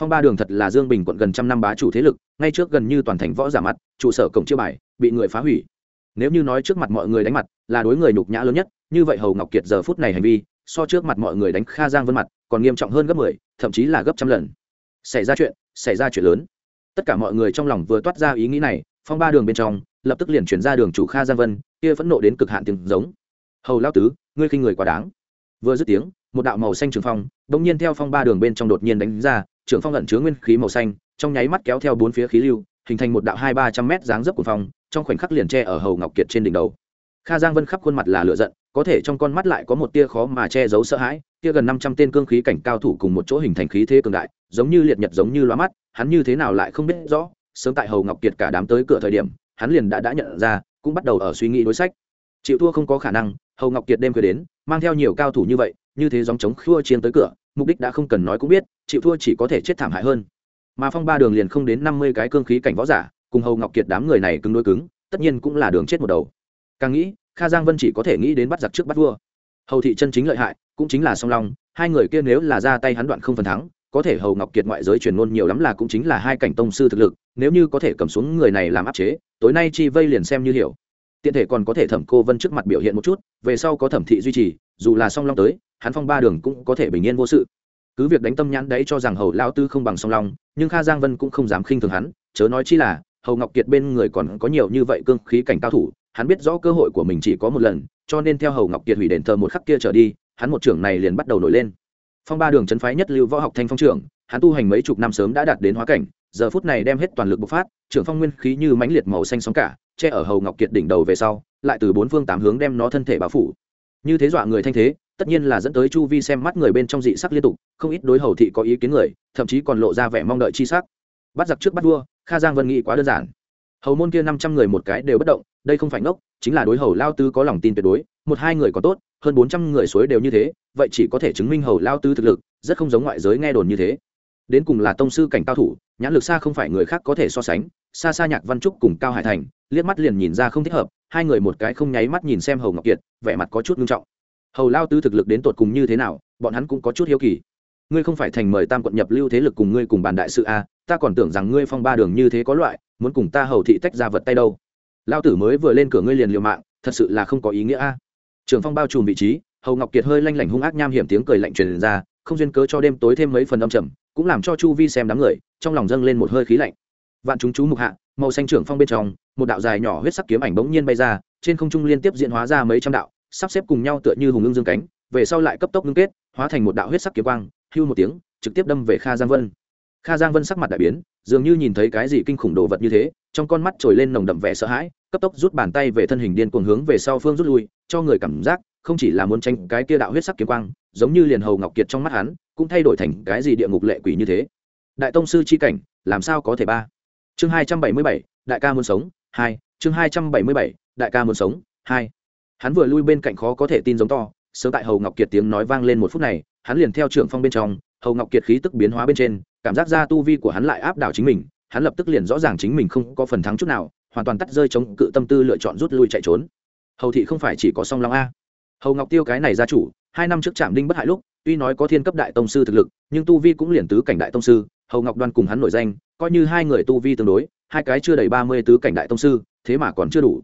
Phong ba đường thật là dương bình quận gần trăm năm bá chủ thế lực, ngay trước gần như toàn thành võ giả mặt, trụ sở cổng chưa bài, bị người phá hủy. Nếu như nói trước mặt mọi người đánh mặt, là đối người nhục nhã lớn nhất, như vậy hầu ngọc kiệt giờ phút này hành vi so trước mặt mọi người đánh kha giang vân mặt, còn nghiêm trọng hơn gấp mười, thậm chí là gấp trăm lần. Xảy ra chuyện, xảy ra chuyện lớn. Tất cả mọi người trong lòng vừa toát ra ý nghĩ này, phong ba đường bên trong, lập tức liền chuyển ra đường chủ kha giang vân, kia phẫn nộ đến cực hạn tiếng giống. Hầu lao tứ, ngươi khinh người quá đáng. Vừa dứt tiếng, một đạo màu xanh trường phong đ ỗ n g nhiên theo phong ba đường bên trong đột nhiên đánh ra, trường phong lẩn chứa nguyên khí màu xanh, trong nháy mắt kéo theo bốn phía khí lưu, hình thành một đạo hai ba trăm mét dáng dấp của phong, trong khoảnh khắc liền tre ở hầu ngọc kiệt trên đỉnh đầu kha giang vân khắp khuôn mặt là lựa giận, có thể trong con mắt lại có một tia khó mà che giấu sợ hãi tia gần năm trăm tên cương khí cảnh cao thủ cùng một chỗ hình thành khí thế cường đại, giống như liệt nhật giống như loa mắt, hắn như thế nào lại không biết rõ, sớm tại hầu ngọc kiệt cả đám tới cửa thời điểm, hắn liền đã đã nhận ra, cũng bắt đầu ở suy nghĩ đối sách. Chịu thua không có khả năng, hầu ngọc kiệt đêm khuya đến, mang theo nhiều cao thủ như vậy, như thế dòng chống khua chiến tới cửa, mục đích đã không cần nói cũng biết, chịu thua chỉ có thể chết thảm hại hơn. Mà phong ba đường liền không đến năm mươi cái cương khí cảnh võ giả, cùng hầu ngọc kiệt đám người này cứng đối cứng, tất nhiên cũng là đường chết một đầu càng nghĩ, kha giang vân chỉ có thể nghĩ đến bắt giặc trước bắt vua. Hầu thị chân chính lợi hại, cũng chính là song long, hai người kia nếu là ra tay hắn đoạn không phần thắng, có thể hầu ngọc kiệt ngoại giới truyền ngôn nhiều lắm là cũng chính là hai cảnh tông sư thực lực, nếu như có thể cầm xuống người này làm áp chế, tối nay chi vây liền xem như hiểu. Tiện thể còn có thể thẩm cô vân trước mặt biểu hiện một chút, về sau có thẩm thị duy trì, dù là song long tới, hắn phong ba đường cũng có thể bình yên vô sự. Cứ việc đánh tâm nhãn đấy cho rằng hầu lao tư không bằng song long, nhưng kha giang vân cũng không dám khinh thường hắn, chớ nói chi là, hầu ngọc kiệt bên người còn có nhiều như vậy cương khí cảnh cao thủ hắn biết rõ cơ hội của mình chỉ có một lần, cho nên theo hầu ngọc kiệt hủy đền thờ một khắc kia trở đi, hắn một trưởng này liền bắt đầu nổi lên. Phong ba đường trấn phái nhất lưu võ học thanh phong trưởng, hắn tu hành mấy chục năm sớm đã đạt đến hóa cảnh, giờ phút này đem hết toàn lực bộc phát, trưởng phong nguyên khí như mãnh liệt màu xanh sóng cả, che ở hầu ngọc kiệt đỉnh đầu về sau, lại từ bốn phương tám hướng đem nó thân thể bao phủ. Như thế dọa người thanh thế, tất nhiên là dẫn tới chu vi xem mắt người bên trong dị sắc liên tục, không ít đối hầu thị có ý kiến người, thậm chí còn lộ ra vẻ mong đợi chi sắc. Bắt giặc trước bắt vua, kha giang vân nghĩ quá đơn giản. Hầu môn kia năm trăm người một cái đều bất động đây không phải ngốc, chính là đối hầu lao tư có lòng tin tuyệt đối, một hai người có tốt, hơn bốn trăm người suối đều như thế, vậy chỉ có thể chứng minh hầu lao tư thực lực, rất không giống ngoại giới nghe đồn như thế. Đến cùng là tông sư cảnh cao thủ, nhãn lực xa không phải người khác có thể so sánh, xa xa nhạc văn trúc cùng cao hải thành, liếc mắt liền nhìn ra không thích hợp, hai người một cái không nháy mắt nhìn xem hầu ngọc kiệt, vẻ mặt có chút nghiêm trọng. Hầu lao tư thực lực đến tột cùng như thế nào, bọn hắn cũng có chút hiếu kỳ. Ngươi không phải thành mời tam quận nhập lưu thế lực cùng ngươi cùng bàn đại sự a ta còn tưởng rằng ngươi phong ba đường như thế có loại, muốn cùng ta hầu thị tách ra vật tay đâu lao tử mới vừa lên cửa ngươi liền liều mạng, thật sự là không có ý nghĩa a. Trường phong bao trùm vị trí, hầu ngọc kiệt hơi lanh lảnh hung ác nham hiểm tiếng cười lạnh truyền ra, không duyên cớ cho đêm tối thêm mấy phần âm trầm, cũng làm cho chu vi xem đám người, trong lòng dâng lên một hơi khí lạnh. Vạn chúng chú mục hạ, màu xanh trưởng phong bên trong, một đạo dài nhỏ huyết sắc kiếm ảnh bỗng nhiên bay ra, trên không trung liên tiếp diễn hóa ra mấy trăm đạo, sắp xếp cùng nhau tựa như hùng ưng dương cánh, về sau lại cấp tốc ngưng kết, hóa thành một đạo huyết sắc kiếm quang, hưu một tiếng, trực tiếp đâm về kha giang vân kha giang vân sắc mặt đại biến, dường như nhìn thấy cái gì kinh khủng đồ vật như thế, trong con mắt trồi lên nồng đậm vẻ sợ hãi, cấp tốc rút bàn tay về thân hình điên cuồng hướng về sau phương rút lui, cho người cảm giác, không chỉ là muốn tranh cái kia đạo huyết sắc kiếm quang, giống như liền hầu ngọc kiệt trong mắt hắn, cũng thay đổi thành cái gì địa ngục lệ quỷ như thế. Đại tông sư chi cảnh, làm sao có thể ba? Chương hai trăm bảy mươi bảy, đại ca muốn sống, hai, chương hai trăm bảy mươi bảy, đại ca muốn sống, hai. Hắn vừa lui bên cạnh khó có thể tin giống to, sớm tại hầu ngọc kiệt tiếng nói vang lên một phút này, hắn liền theo trưởng phong bên trong, hầu ngọc kiệt khí tức biến hóa bên trên cảm giác ra tu vi của hắn lại áp đảo chính mình, hắn lập tức liền rõ ràng chính mình không có phần thắng chút nào, hoàn toàn tắt rơi chống cự tâm tư lựa chọn rút lui chạy trốn. Hầu thị không phải chỉ có song long a. Hầu ngọc tiêu cái này gia chủ, hai năm trước trạm đinh bất hại lúc, tuy nói có thiên cấp đại tông sư thực lực, nhưng tu vi cũng liền tứ cảnh đại tông sư, hầu ngọc đoan cùng hắn nổi danh, coi như hai người tu vi tương đối, hai cái chưa đầy ba mươi tứ cảnh đại tông sư, thế mà còn chưa đủ.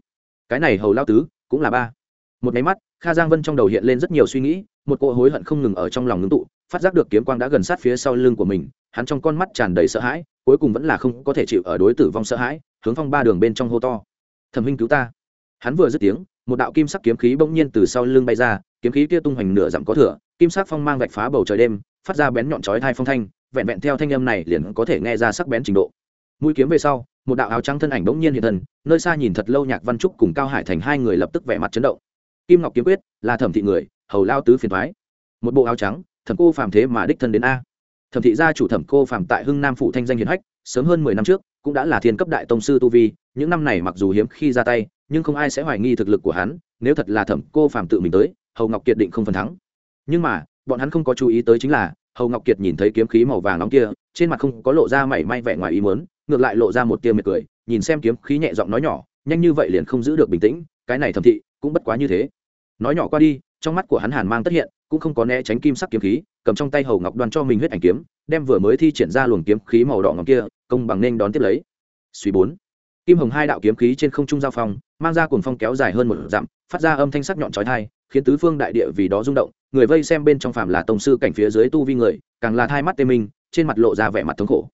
Cái này hầu lao tứ, cũng là ba. Một máy mắt, kha giang vân trong đầu hiện lên rất nhiều suy nghĩ, một cỗ hối hận không ngừng ở trong lòng ngưng tụ, phát giác được kiếm quang đã gần sát phía sau lưng của mình hắn trong con mắt tràn đầy sợ hãi, cuối cùng vẫn là không có thể chịu ở đối tử vong sợ hãi, hướng phong ba đường bên trong hô to. Thẩm huynh cứu ta. Hắn vừa dứt tiếng, một đạo kim sắc kiếm khí bỗng nhiên từ sau lưng bay ra, kiếm khí kia tung hoành nửa dặm có thửa kim sắc phong mang vạch phá bầu trời đêm, phát ra bén nhọn chói thai phong thanh, vẹn vẹn theo thanh âm này liền có thể nghe ra sắc bén trình độ. Mũi kiếm về sau, một đạo áo trắng thân ảnh bỗng nhiên hiện thân, nơi xa nhìn thật lâu nhạc văn trúc cùng cao hải thành hai người lập tức vẻ mặt chấn động. Kim ngọc kiếm quyết, là thẩm thị người, hầu lao tứ phiền thoái. Một bộ áo trắng, thẩm cô phàm thế mà đích thân đến a thẩm thị gia chủ thẩm cô phàm tại hưng nam phủ thanh danh hiền hách, sớm hơn mười năm trước, cũng đã là thiên cấp đại tông sư tu vi, những năm này mặc dù hiếm khi ra tay, nhưng không ai sẽ hoài nghi thực lực của hắn, nếu thật là thẩm cô phàm tự mình tới, hầu ngọc kiệt định không phần thắng. Nhưng mà, bọn hắn không có chú ý tới chính là, hầu ngọc kiệt nhìn thấy kiếm khí màu vàng nóng kia, trên mặt không có lộ ra mảy may vẻ ngoài ý muốn, ngược lại lộ ra một tia mệt cười, nhìn xem kiếm khí nhẹ giọng nói nhỏ, nhanh như vậy liền không giữ được bình tĩnh, cái này thẩm thị cũng bất quá như thế nói nhỏ qua đi, trong mắt của hắn hàn mang tất hiện, cũng không có né tránh kim sắc kiếm khí, cầm trong tay hầu ngọc đoan cho mình huyết ảnh kiếm, đem vừa mới thi triển ra luồng kiếm khí màu đỏ ngọc kia, công bằng nên đón tiếp lấy. Suy bốn. Kim hồng hai đạo kiếm khí trên không trung giao phong, mang ra cuồng phong kéo dài hơn một dặm, phát ra âm thanh sắc nhọn trói thai khiến tứ phương đại địa vì đó rung động, người vây xem bên trong phàm là tổng sư cảnh phía dưới tu vi người, càng là thai mắt tê minh, trên mặt lộ ra vẻ mặt thống khổ.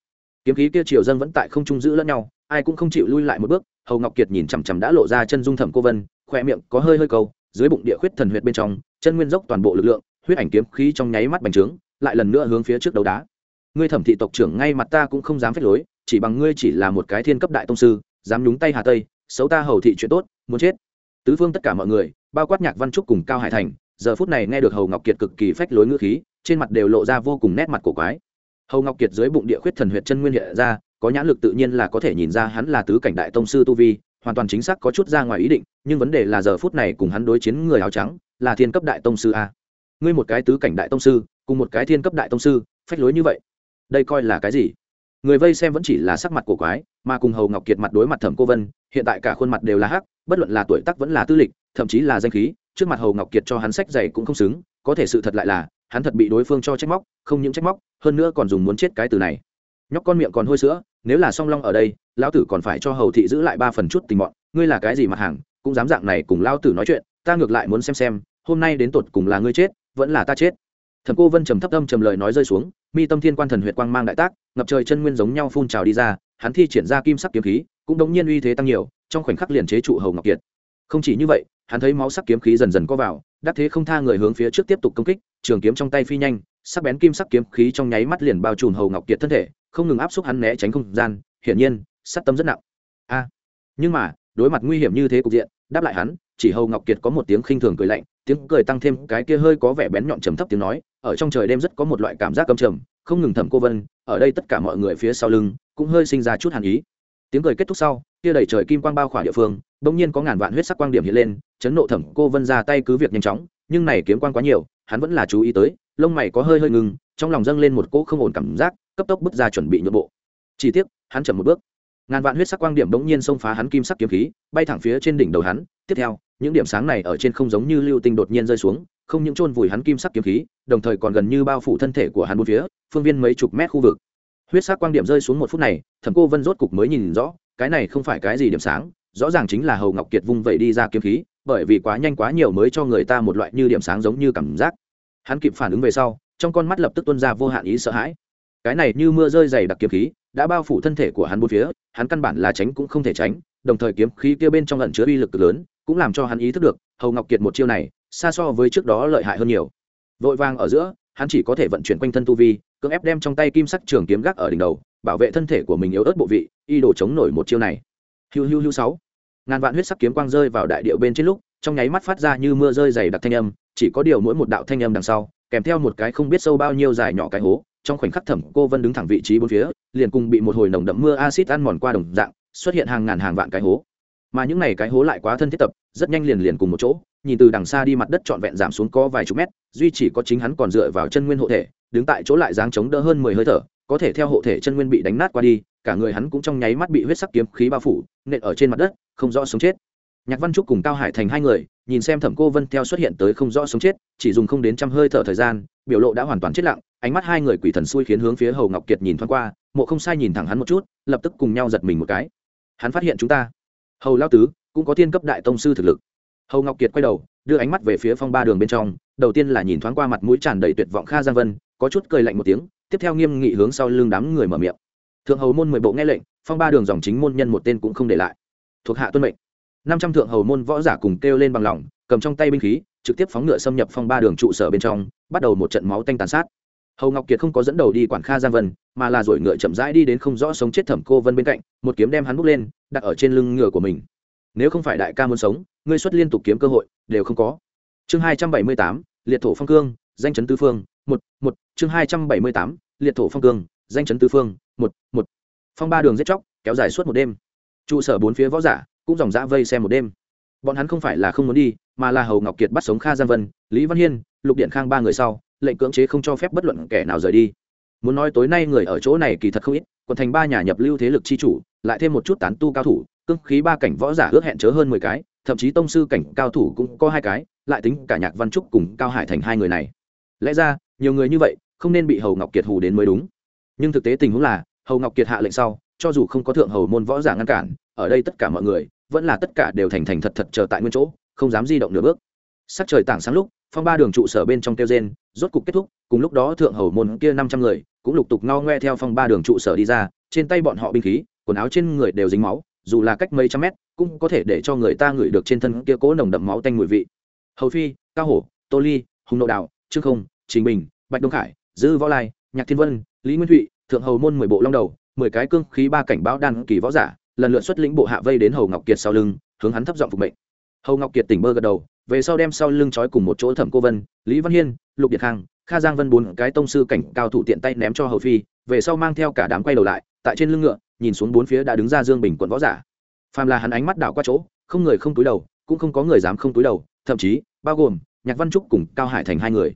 Kiếm khí kia triều dân vẫn tại không trung giữ lẫn nhau, ai cũng không chịu lui lại một bước, hầu ngọc kiệt nhìn chằm chằm đã lộ ra chân dung thẩm cô vân khoe miệng có hơi hơi cầu dưới bụng địa khuyết thần huyệt bên trong, chân nguyên dốc toàn bộ lực lượng, huyết ảnh kiếm khí trong nháy mắt bành trướng, lại lần nữa hướng phía trước đấu đá. Ngươi thẩm thị tộc trưởng ngay mặt ta cũng không dám phép lối, chỉ bằng ngươi chỉ là một cái thiên cấp đại tông sư, dám nhúng tay hà tây, xấu ta hầu thị chuyện tốt, muốn chết. Tứ phương tất cả mọi người, bao quát nhạc văn trúc cùng cao hải thành, giờ phút này nghe được hầu ngọc kiệt cực kỳ phách lối ngữ khí, trên mặt đều lộ ra vô cùng nét mặt cổ quái. Hầu ngọc kiệt dưới bụng địa khuyết thần huyệt chân nguyên hiện ra, có nhãn lực tự nhiên là có thể nhìn ra hắn là tứ cảnh đại tông sư tu vi hoàn toàn chính xác có chút ra ngoài ý định, nhưng vấn đề là giờ phút này cùng hắn đối chiến người áo trắng là thiên cấp đại tông sư a. Ngươi một cái tứ cảnh đại tông sư, cùng một cái thiên cấp đại tông sư, phách lối như vậy, đây coi là cái gì? Người vây xem vẫn chỉ là sắc mặt của quái, mà cùng hầu ngọc kiệt mặt đối mặt thẩm cô vân, hiện tại cả khuôn mặt đều là hắc, bất luận là tuổi tác vẫn là tư lịch, thậm chí là danh khí, trước mặt hầu ngọc kiệt cho hắn sách giày cũng không xứng, có thể sự thật lại là, hắn thật bị đối phương cho trách móc, không những trách móc, hơn nữa còn dùng muốn chết cái từ này nhóc con miệng còn hôi sữa, nếu là song long ở đây, lão tử còn phải cho hầu thị giữ lại ba phần chút tình mọn. Ngươi là cái gì mặt hàng? Cũng dám dạng này cùng lão tử nói chuyện, ta ngược lại muốn xem xem, hôm nay đến tột cùng là ngươi chết, vẫn là ta chết. Thẩm cô vân trầm thấp âm trầm lời nói rơi xuống, mi tâm thiên quan thần huyệt quang mang đại tác, ngập trời chân nguyên giống nhau phun trào đi ra, hắn thi triển ra kim sắc kiếm khí, cũng đống nhiên uy thế tăng nhiều, trong khoảnh khắc liền chế trụ hầu ngọc kiệt. Không chỉ như vậy, hắn thấy máu sắc kiếm khí dần dần có vào đắc thế không tha người hướng phía trước tiếp tục công kích, trường kiếm trong tay phi nhanh, sắc bén kim sắc kiếm khí trong nháy mắt liền bao trùm hầu ngọc kiệt thân thể, không ngừng áp xúc hắn né tránh không gian, hiển nhiên, sát tâm rất nặng. A! Nhưng mà, đối mặt nguy hiểm như thế cục diện, đáp lại hắn, chỉ hầu ngọc kiệt có một tiếng khinh thường cười lạnh, tiếng cười tăng thêm cái kia hơi có vẻ bén nhọn trầm thấp tiếng nói, ở trong trời đêm rất có một loại cảm giác cầm trầm, không ngừng thẩm cô vân, ở đây tất cả mọi người phía sau lưng cũng hơi sinh ra chút hàn ý. Tiếng cười kết thúc sau kia đầy trời kim quang bao khỏa địa phương bỗng nhiên có ngàn vạn huyết sắc quang điểm hiện lên, chấn nộ thẩm cô vân ra tay cứ việc nhanh chóng, nhưng này kiếm quang quá nhiều, hắn vẫn là chú ý tới, lông mày có hơi hơi ngừng, trong lòng dâng lên một cỗ không ổn cảm giác, cấp tốc bước ra chuẩn bị nhượng bộ. Chỉ tiếc, hắn chậm một bước. Ngàn vạn huyết sắc quang điểm bỗng nhiên xông phá hắn kim sắc kiếm khí, bay thẳng phía trên đỉnh đầu hắn. Tiếp theo, những điểm sáng này ở trên không giống như lưu tinh đột nhiên rơi xuống, không những chôn vùi hắn kim sắc kiếm khí, đồng thời còn gần như bao phủ thân thể của hắn bốn phía, phương viên mấy chục mét khu vực. Huyết sắc quang điểm rơi xuống một phút này, thẩm cô vân rốt cục mới nhìn rõ cái này không phải cái gì điểm sáng, rõ ràng chính là hầu ngọc kiệt vung vẩy đi ra kiếm khí, bởi vì quá nhanh quá nhiều mới cho người ta một loại như điểm sáng giống như cảm giác. Hắn kịp phản ứng về sau, trong con mắt lập tức tuôn ra vô hạn ý sợ hãi. Cái này như mưa rơi dày đặc kiếm khí, đã bao phủ thân thể của hắn bốn phía, hắn căn bản là tránh cũng không thể tránh, đồng thời kiếm khí kia bên trong lẩn chứa uy lực lớn, cũng làm cho hắn ý thức được, hầu ngọc kiệt một chiêu này, xa so với trước đó lợi hại hơn nhiều. Vội vàng ở giữa, hắn chỉ có thể vận chuyển quanh thân tu vi, cưỡng ép đem trong tay kim sắc trường kiếm gác ở đỉnh đầu bảo vệ thân thể của mình yếu ớt bộ vị, y đồ chống nổi một chiêu này. Hiu hiu hiu sáu. Ngàn vạn huyết sắc kiếm quang rơi vào đại điệu bên trên lúc, trong nháy mắt phát ra như mưa rơi dày đặc thanh âm, chỉ có điều mỗi một đạo thanh âm đằng sau, kèm theo một cái không biết sâu bao nhiêu dài nhỏ cái hố, trong khoảnh khắc thẩm cô vân đứng thẳng vị trí bốn phía, liền cùng bị một hồi nồng đậm mưa acid ăn mòn qua đồng dạng, xuất hiện hàng ngàn hàng vạn cái hố. Mà những này cái hố lại quá thân thiết tập, rất nhanh liền liền cùng một chỗ, nhìn từ đằng xa đi mặt đất trọn vẹn giảm xuống có vài chục mét, duy chỉ có chính hắn còn dựa vào chân nguyên hộ thể, đứng tại chỗ lại dáng chống đỡ hơn mười hơi thở có thể theo hộ thể chân nguyên bị đánh nát qua đi, cả người hắn cũng trong nháy mắt bị huyết sắc kiếm khí bao phủ, nện ở trên mặt đất, không rõ sống chết. Nhạc văn trúc cùng cao hải thành hai người, nhìn xem thẩm cô vân theo xuất hiện tới không rõ sống chết, chỉ dùng không đến trăm hơi thở thời gian, biểu lộ đã hoàn toàn chết lặng, ánh mắt hai người quỷ thần xui khiến hướng phía hầu ngọc kiệt nhìn thoáng qua, mộ không sai nhìn thẳng hắn một chút, lập tức cùng nhau giật mình một cái. Hắn phát hiện chúng ta. Hầu lao tứ, cũng có tiên cấp đại tông sư thực lực. Hầu ngọc kiệt quay đầu, đưa ánh mắt về phía phong ba đường bên trong, đầu tiên là nhìn thoáng qua mặt mũi tràn đầy tuyệt vọng kha giang vân, có chút cười lạnh một tiếng tiếp theo nghiêm nghị hướng sau lưng đám người mở miệng. Thượng hầu môn mười bộ nghe lệnh, phong ba đường dòng chính môn nhân một tên cũng không để lại. Thuộc hạ tuân mệnh. Năm trăm thượng hầu môn võ giả cùng kêu lên bằng lòng, cầm trong tay binh khí, trực tiếp phóng ngựa xâm nhập phong ba đường trụ sở bên trong, bắt đầu một trận máu tanh tàn sát. Hầu ngọc kiệt không có dẫn đầu đi quản kha giang vân, mà là rồi ngựa chậm rãi đi đến không rõ sống chết thẩm cô vân bên cạnh, một kiếm đem hắn bút lên, đặt ở trên lưng ngựa của mình. Nếu không phải đại ca muốn sống, ngươi xuất liên tục kiếm cơ hội, đều không có. Chương hai trăm bảy mươi tám, liệt thổ phong cương danh chấn tứ phương, một một, chương hai trăm bảy mươi tám, liệt thổ phong cương, danh chấn tứ phương, một một. Phong ba đường giết chóc, kéo dài suốt một đêm. Trụ sở bốn phía võ giả cũng dòng dã vây xem một đêm. Bọn hắn không phải là không muốn đi, mà là hầu ngọc kiệt bắt sống kha giang vân, lý văn hiên, lục điện khang ba người sau, lệnh cưỡng chế không cho phép bất luận kẻ nào rời đi. Muốn nói tối nay người ở chỗ này kỳ thật không ít còn thành ba nhà nhập lưu thế lực chi chủ, lại thêm một chút tán tu cao thủ, cương khí ba cảnh võ giả ước hẹn chớ hơn mười cái, thậm chí tông sư cảnh cao thủ cũng có hai cái, lại tính cả nhạc văn trúc cùng cao hải thành hai người này lẽ ra, nhiều người như vậy không nên bị hầu ngọc kiệt hù đến mới đúng. Nhưng thực tế tình huống là, hầu ngọc kiệt hạ lệnh sau, cho dù không có thượng hầu môn võ giả ngăn cản, ở đây tất cả mọi người vẫn là tất cả đều thành thành thật thật chờ tại nguyên chỗ, không dám di động nửa bước. Sắc trời tảng sáng lúc, phong ba đường trụ sở bên trong tiêu gen rốt cục kết thúc, cùng lúc đó thượng hầu môn kia năm trăm người cũng lục tục ngao ngoe theo phong ba đường trụ sở đi ra, trên tay bọn họ binh khí, quần áo trên người đều dính máu, dù là cách mấy trăm mét, cũng có thể để cho người ta ngửi được trên thân kia cố nồng đậm máu tanh mùi vị. Hầu phi, cao hổ, tô ly, hùng nộ đạo trương không, trình bình, bạch đông khải, dư võ lai, nhạc thiên vân, lý nguyên thụy, thượng hầu môn mười bộ long đầu, mười cái cương khí ba cảnh báo đan kỳ võ giả, lần lượt xuất lĩnh bộ hạ vây đến hầu ngọc kiệt sau lưng, hướng hắn thấp giọng phục mệnh. Hầu ngọc kiệt tỉnh bơ gật đầu, về sau đem sau lưng trói cùng một chỗ thẩm cô vân, lý văn hiên, lục điệt khang, kha giang vân bốn cái tông sư cảnh cao thủ tiện tay ném cho hầu phi, về sau mang theo cả đám quay đầu lại, tại trên lưng ngựa, nhìn xuống bốn phía đã đứng ra dương bình quận võ giả. Phàm là hắn ánh mắt đảo qua chỗ, không người không túi đầu, cũng không có người dám không túi đầu, thậm chí, bao gồm nhạc văn trúc cùng cao hải thành hai người.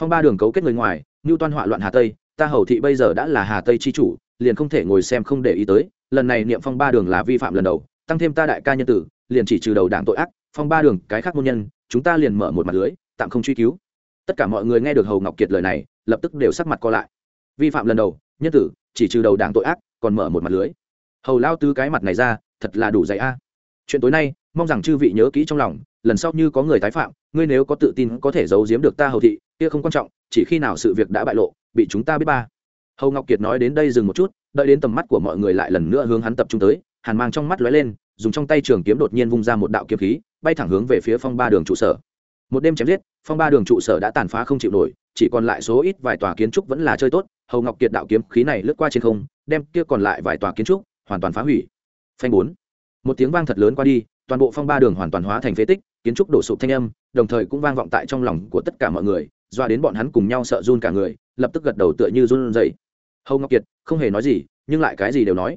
Phong ba đường cấu kết người ngoài như toan họa loạn hà tây, ta hầu thị bây giờ đã là hà tây chi chủ, liền không thể ngồi xem không để ý tới, lần này niệm phong ba đường là vi phạm lần đầu, tăng thêm ta đại ca nhân tử, liền chỉ trừ đầu đảng tội ác, phong ba đường cái khác môn nhân, chúng ta liền mở một mặt lưới, tạm không truy cứu. Tất cả mọi người nghe được hầu ngọc kiệt lời này, lập tức đều sắc mặt co lại. Vi phạm lần đầu, nhân tử, chỉ trừ đầu đảng tội ác, còn mở một mặt lưới. Hầu lao tứ cái mặt này ra, thật là đủ dạy a. Chuyện tối nay mong rằng chư vị nhớ kỹ trong lòng, lần sau như có người tái phạm, ngươi nếu có tự tin có thể giấu giếm được ta hầu thị, kia không quan trọng, chỉ khi nào sự việc đã bại lộ, bị chúng ta biết ba. Hầu ngọc kiệt nói đến đây dừng một chút, đợi đến tầm mắt của mọi người lại lần nữa hướng hắn tập trung tới, hàn mang trong mắt lóe lên, dùng trong tay trường kiếm đột nhiên vung ra một đạo kiếm khí, bay thẳng hướng về phía phong ba đường trụ sở. Một đêm chém giết, phong ba đường trụ sở đã tàn phá không chịu nổi, chỉ còn lại số ít vài tòa kiến trúc vẫn là chơi tốt, hầu ngọc kiệt đạo kiếm khí này lướt qua trên không, đem kia còn lại vài tòa kiến trúc hoàn toàn phá hủy. Phanh bốn. Một tiếng vang thật lớn qua đi toàn bộ phong ba đường hoàn toàn hóa thành phế tích, kiến trúc đổ sụp thanh âm, đồng thời cũng vang vọng tại trong lòng của tất cả mọi người, doa đến bọn hắn cùng nhau sợ run cả người, lập tức gật đầu tựa như run dậy. hầu ngọc kiệt, không hề nói gì, nhưng lại cái gì đều nói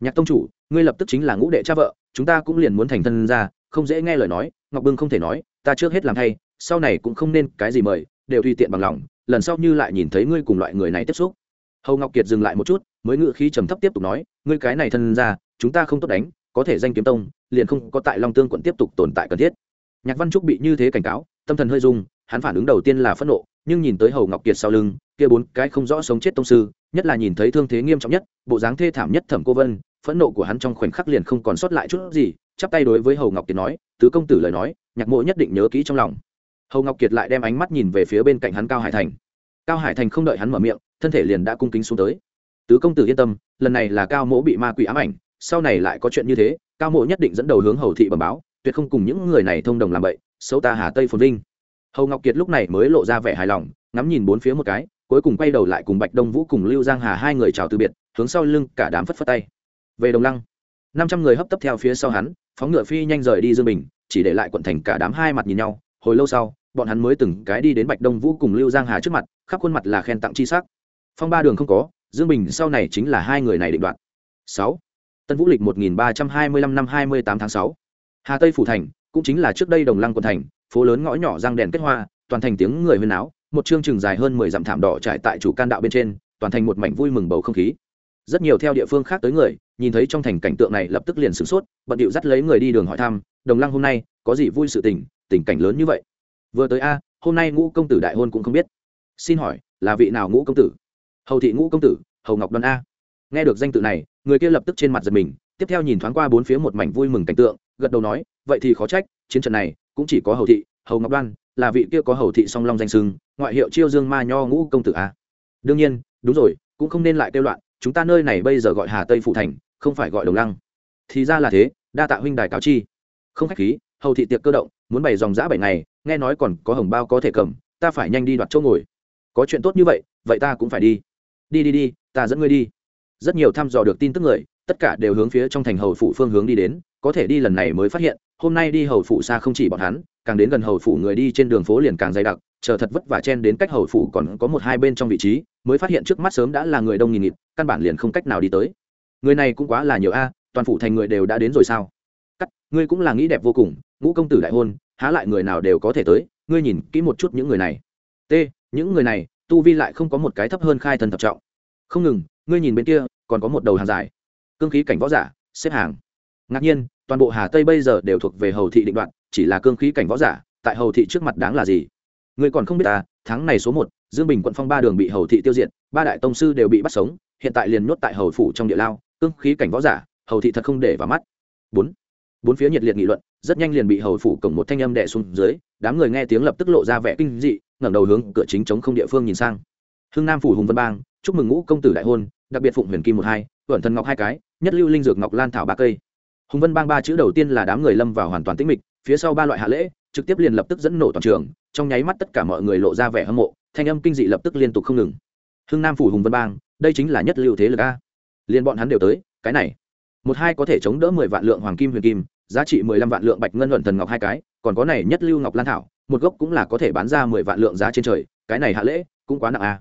nhạc tông chủ, ngươi lập tức chính là ngũ đệ cha vợ, chúng ta cũng liền muốn thành thân ra, không dễ nghe lời nói, ngọc bưng không thể nói, ta trước hết làm thay, sau này cũng không nên cái gì mời, đều tùy tiện bằng lòng, lần sau như lại nhìn thấy ngươi cùng loại người này tiếp xúc hầu ngọc kiệt dừng lại một chút, mới ngự khí trầm thấp tiếp tục nói, ngươi cái này thân ra, chúng ta không tốt đánh có thể danh kiếm tông, liền không có tại long tương quận tiếp tục tồn tại cần thiết. Nhạc văn trúc bị như thế cảnh cáo, tâm thần hơi dung hắn phản ứng đầu tiên là phẫn nộ, nhưng nhìn tới hầu ngọc kiệt sau lưng, kia bốn cái không rõ sống chết tông sư, nhất là nhìn thấy thương thế nghiêm trọng nhất, bộ dáng thê thảm nhất thẩm cô vân, phẫn nộ của hắn trong khoảnh khắc liền không còn sót lại chút gì, chắp tay đối với hầu ngọc kiệt nói, tứ công tử lời nói, nhạc mộ nhất định nhớ kỹ trong lòng. Hầu ngọc kiệt lại đem ánh mắt nhìn về phía bên cạnh hắn cao hải thành. Cao hải thành không đợi hắn mở miệng, thân thể liền đã cung kính xuống tới. Tứ công tử yên tâm, lần này là cao mỗ bị ma quỷ ám ảnh sau này lại có chuyện như thế, cao mộ nhất định dẫn đầu hướng hầu thị bẩm báo, tuyệt không cùng những người này thông đồng làm vậy xấu ta hà tây phồn vinh. Hầu ngọc kiệt lúc này mới lộ ra vẻ hài lòng, ngắm nhìn bốn phía một cái, cuối cùng quay đầu lại cùng bạch đông vũ cùng lưu giang hà hai người chào từ biệt, hướng sau lưng cả đám phất phất tay. Về đồng lăng, năm trăm người hấp tấp theo phía sau hắn, phóng ngựa phi nhanh rời đi dương bình, chỉ để lại quận thành cả đám hai mặt nhìn nhau, hồi lâu sau, bọn hắn mới từng cái đi đến bạch đông vũ cùng lưu giang hà trước mặt, khắp khuôn mặt là khen tặng chi sắc. Phong ba đường không có, dương bình sau này chính là hai người này định đoạt. Sáu tân vũ lịch một nghìn ba trăm hai mươi lăm năm hai mươi tám tháng sáu. Hà tây phủ thành, cũng chính là trước đây đồng lăng quận thành, phố lớn ngõ nhỏ răng đèn kết hoa, toàn thành tiếng người huyên áo một chương chừng dài hơn mười dặm thảm đỏ trải tại chủ can đạo bên trên, toàn thành một mảnh vui mừng bầu không khí. Rất nhiều theo địa phương khác tới người, nhìn thấy trong thành cảnh tượng này lập tức liền sửng sốt, bận điệu dắt lấy người đi đường hỏi thăm, đồng lăng hôm nay có gì vui sự tình tình cảnh lớn như vậy? Vừa tới a, hôm nay ngũ công tử đại hôn cũng không biết. Xin hỏi, là vị nào ngũ công tử? Hầu thị ngũ công tử, hầu ngọc đoan a. Nghe được danh tự này người kia lập tức trên mặt giật mình, tiếp theo nhìn thoáng qua bốn phía một mảnh vui mừng cảnh tượng, gật đầu nói, vậy thì khó trách, chiến trận này cũng chỉ có hầu thị, hầu ngọc đoan, là vị kia có hầu thị song long danh sưng, ngoại hiệu chiêu dương ma nho ngũ công tử a. Đương nhiên, đúng rồi, cũng không nên lại kêu loạn, chúng ta nơi này bây giờ gọi hà tây phụ thành, không phải gọi đồng lăng. Thì ra là thế, đa tạ huynh đài cáo chi. Không khách khí, hầu thị tiệc cơ động, muốn bày dòng giã bảy ngày, nghe nói còn có hồng bao có thể cầm, ta phải nhanh đi đoạt chỗ ngồi. Có chuyện tốt như vậy vậy ta cũng phải đi. Đi đi đi, ta dẫn ngươi đi rất nhiều thăm dò được tin tức người, tất cả đều hướng phía trong thành hầu phủ phương hướng đi đến, có thể đi lần này mới phát hiện, hôm nay đi hầu phủ xa không chỉ bọn hắn, càng đến gần hầu phủ người đi trên đường phố liền càng dày đặc, chờ thật vất vả chen đến cách hầu phủ còn có một hai bên trong vị trí, mới phát hiện trước mắt sớm đã là người đông nghìn nghịt, căn bản liền không cách nào đi tới. Người này cũng quá là nhiều a, toàn phủ thành người đều đã đến rồi sao? Cắt, ngươi cũng là nghĩ đẹp vô cùng, ngũ công tử đại hôn, há lại người nào đều có thể tới, ngươi nhìn kỹ một chút những người này. T, những người này, tu vi lại không có một cái thấp hơn khai thần thập trọng. Không ngừng ngươi nhìn bên kia, còn có một đầu hàng dài. Cương khí cảnh võ giả, xếp hàng. Ngạc nhiên, toàn bộ hà tây bây giờ đều thuộc về hầu thị định đoạn chỉ là cương khí cảnh võ giả, tại hầu thị trước mặt đáng là gì? Ngươi còn không biết ta, tháng này số một, dương bình quận phong ba đường bị hầu thị tiêu diệt, ba đại tông sư đều bị bắt sống, hiện tại liền nhốt tại hầu phủ trong địa lao, cương khí cảnh võ giả, hầu thị thật không để vào mắt. Bốn. Bốn phía nhiệt liệt nghị luận, rất nhanh liền bị hầu phủ cổng một thanh âm đẻ xuống dưới, đám người nghe tiếng lập tức lộ ra vẻ kinh dị, ngẩng đầu hướng cửa chính chống không địa phương nhìn sang. Hưng nam phủ hùng vân bang chúc mừng ngũ công tử đại hôn, đặc biệt phụng huyền kim một hai vẩn thần ngọc hai cái, nhất lưu linh dược ngọc lan thảo ba cây. Hùng vân bang ba chữ đầu tiên là đám người lâm vào hoàn toàn tĩnh mịch, phía sau ba loại hạ lễ, trực tiếp liền lập tức dẫn nổ toàn trường, trong nháy mắt tất cả mọi người lộ ra vẻ hâm mộ, thanh âm kinh dị lập tức liên tục không ngừng. Hưng nam phủ hùng vân bang, đây chính là nhất lưu thế lực a. Liên bọn hắn đều tới, cái này. Một hai có thể chống đỡ mười vạn lượng hoàng kim huyền kim, giá trị mười lăm vạn lượng bạch ngân luận thần ngọc hai cái, còn có này nhất lưu ngọc lan thảo, một gốc cũng là có thể bán ra mười vạn lượng giá trên trời, cái này hạ lễ cũng quá nặng a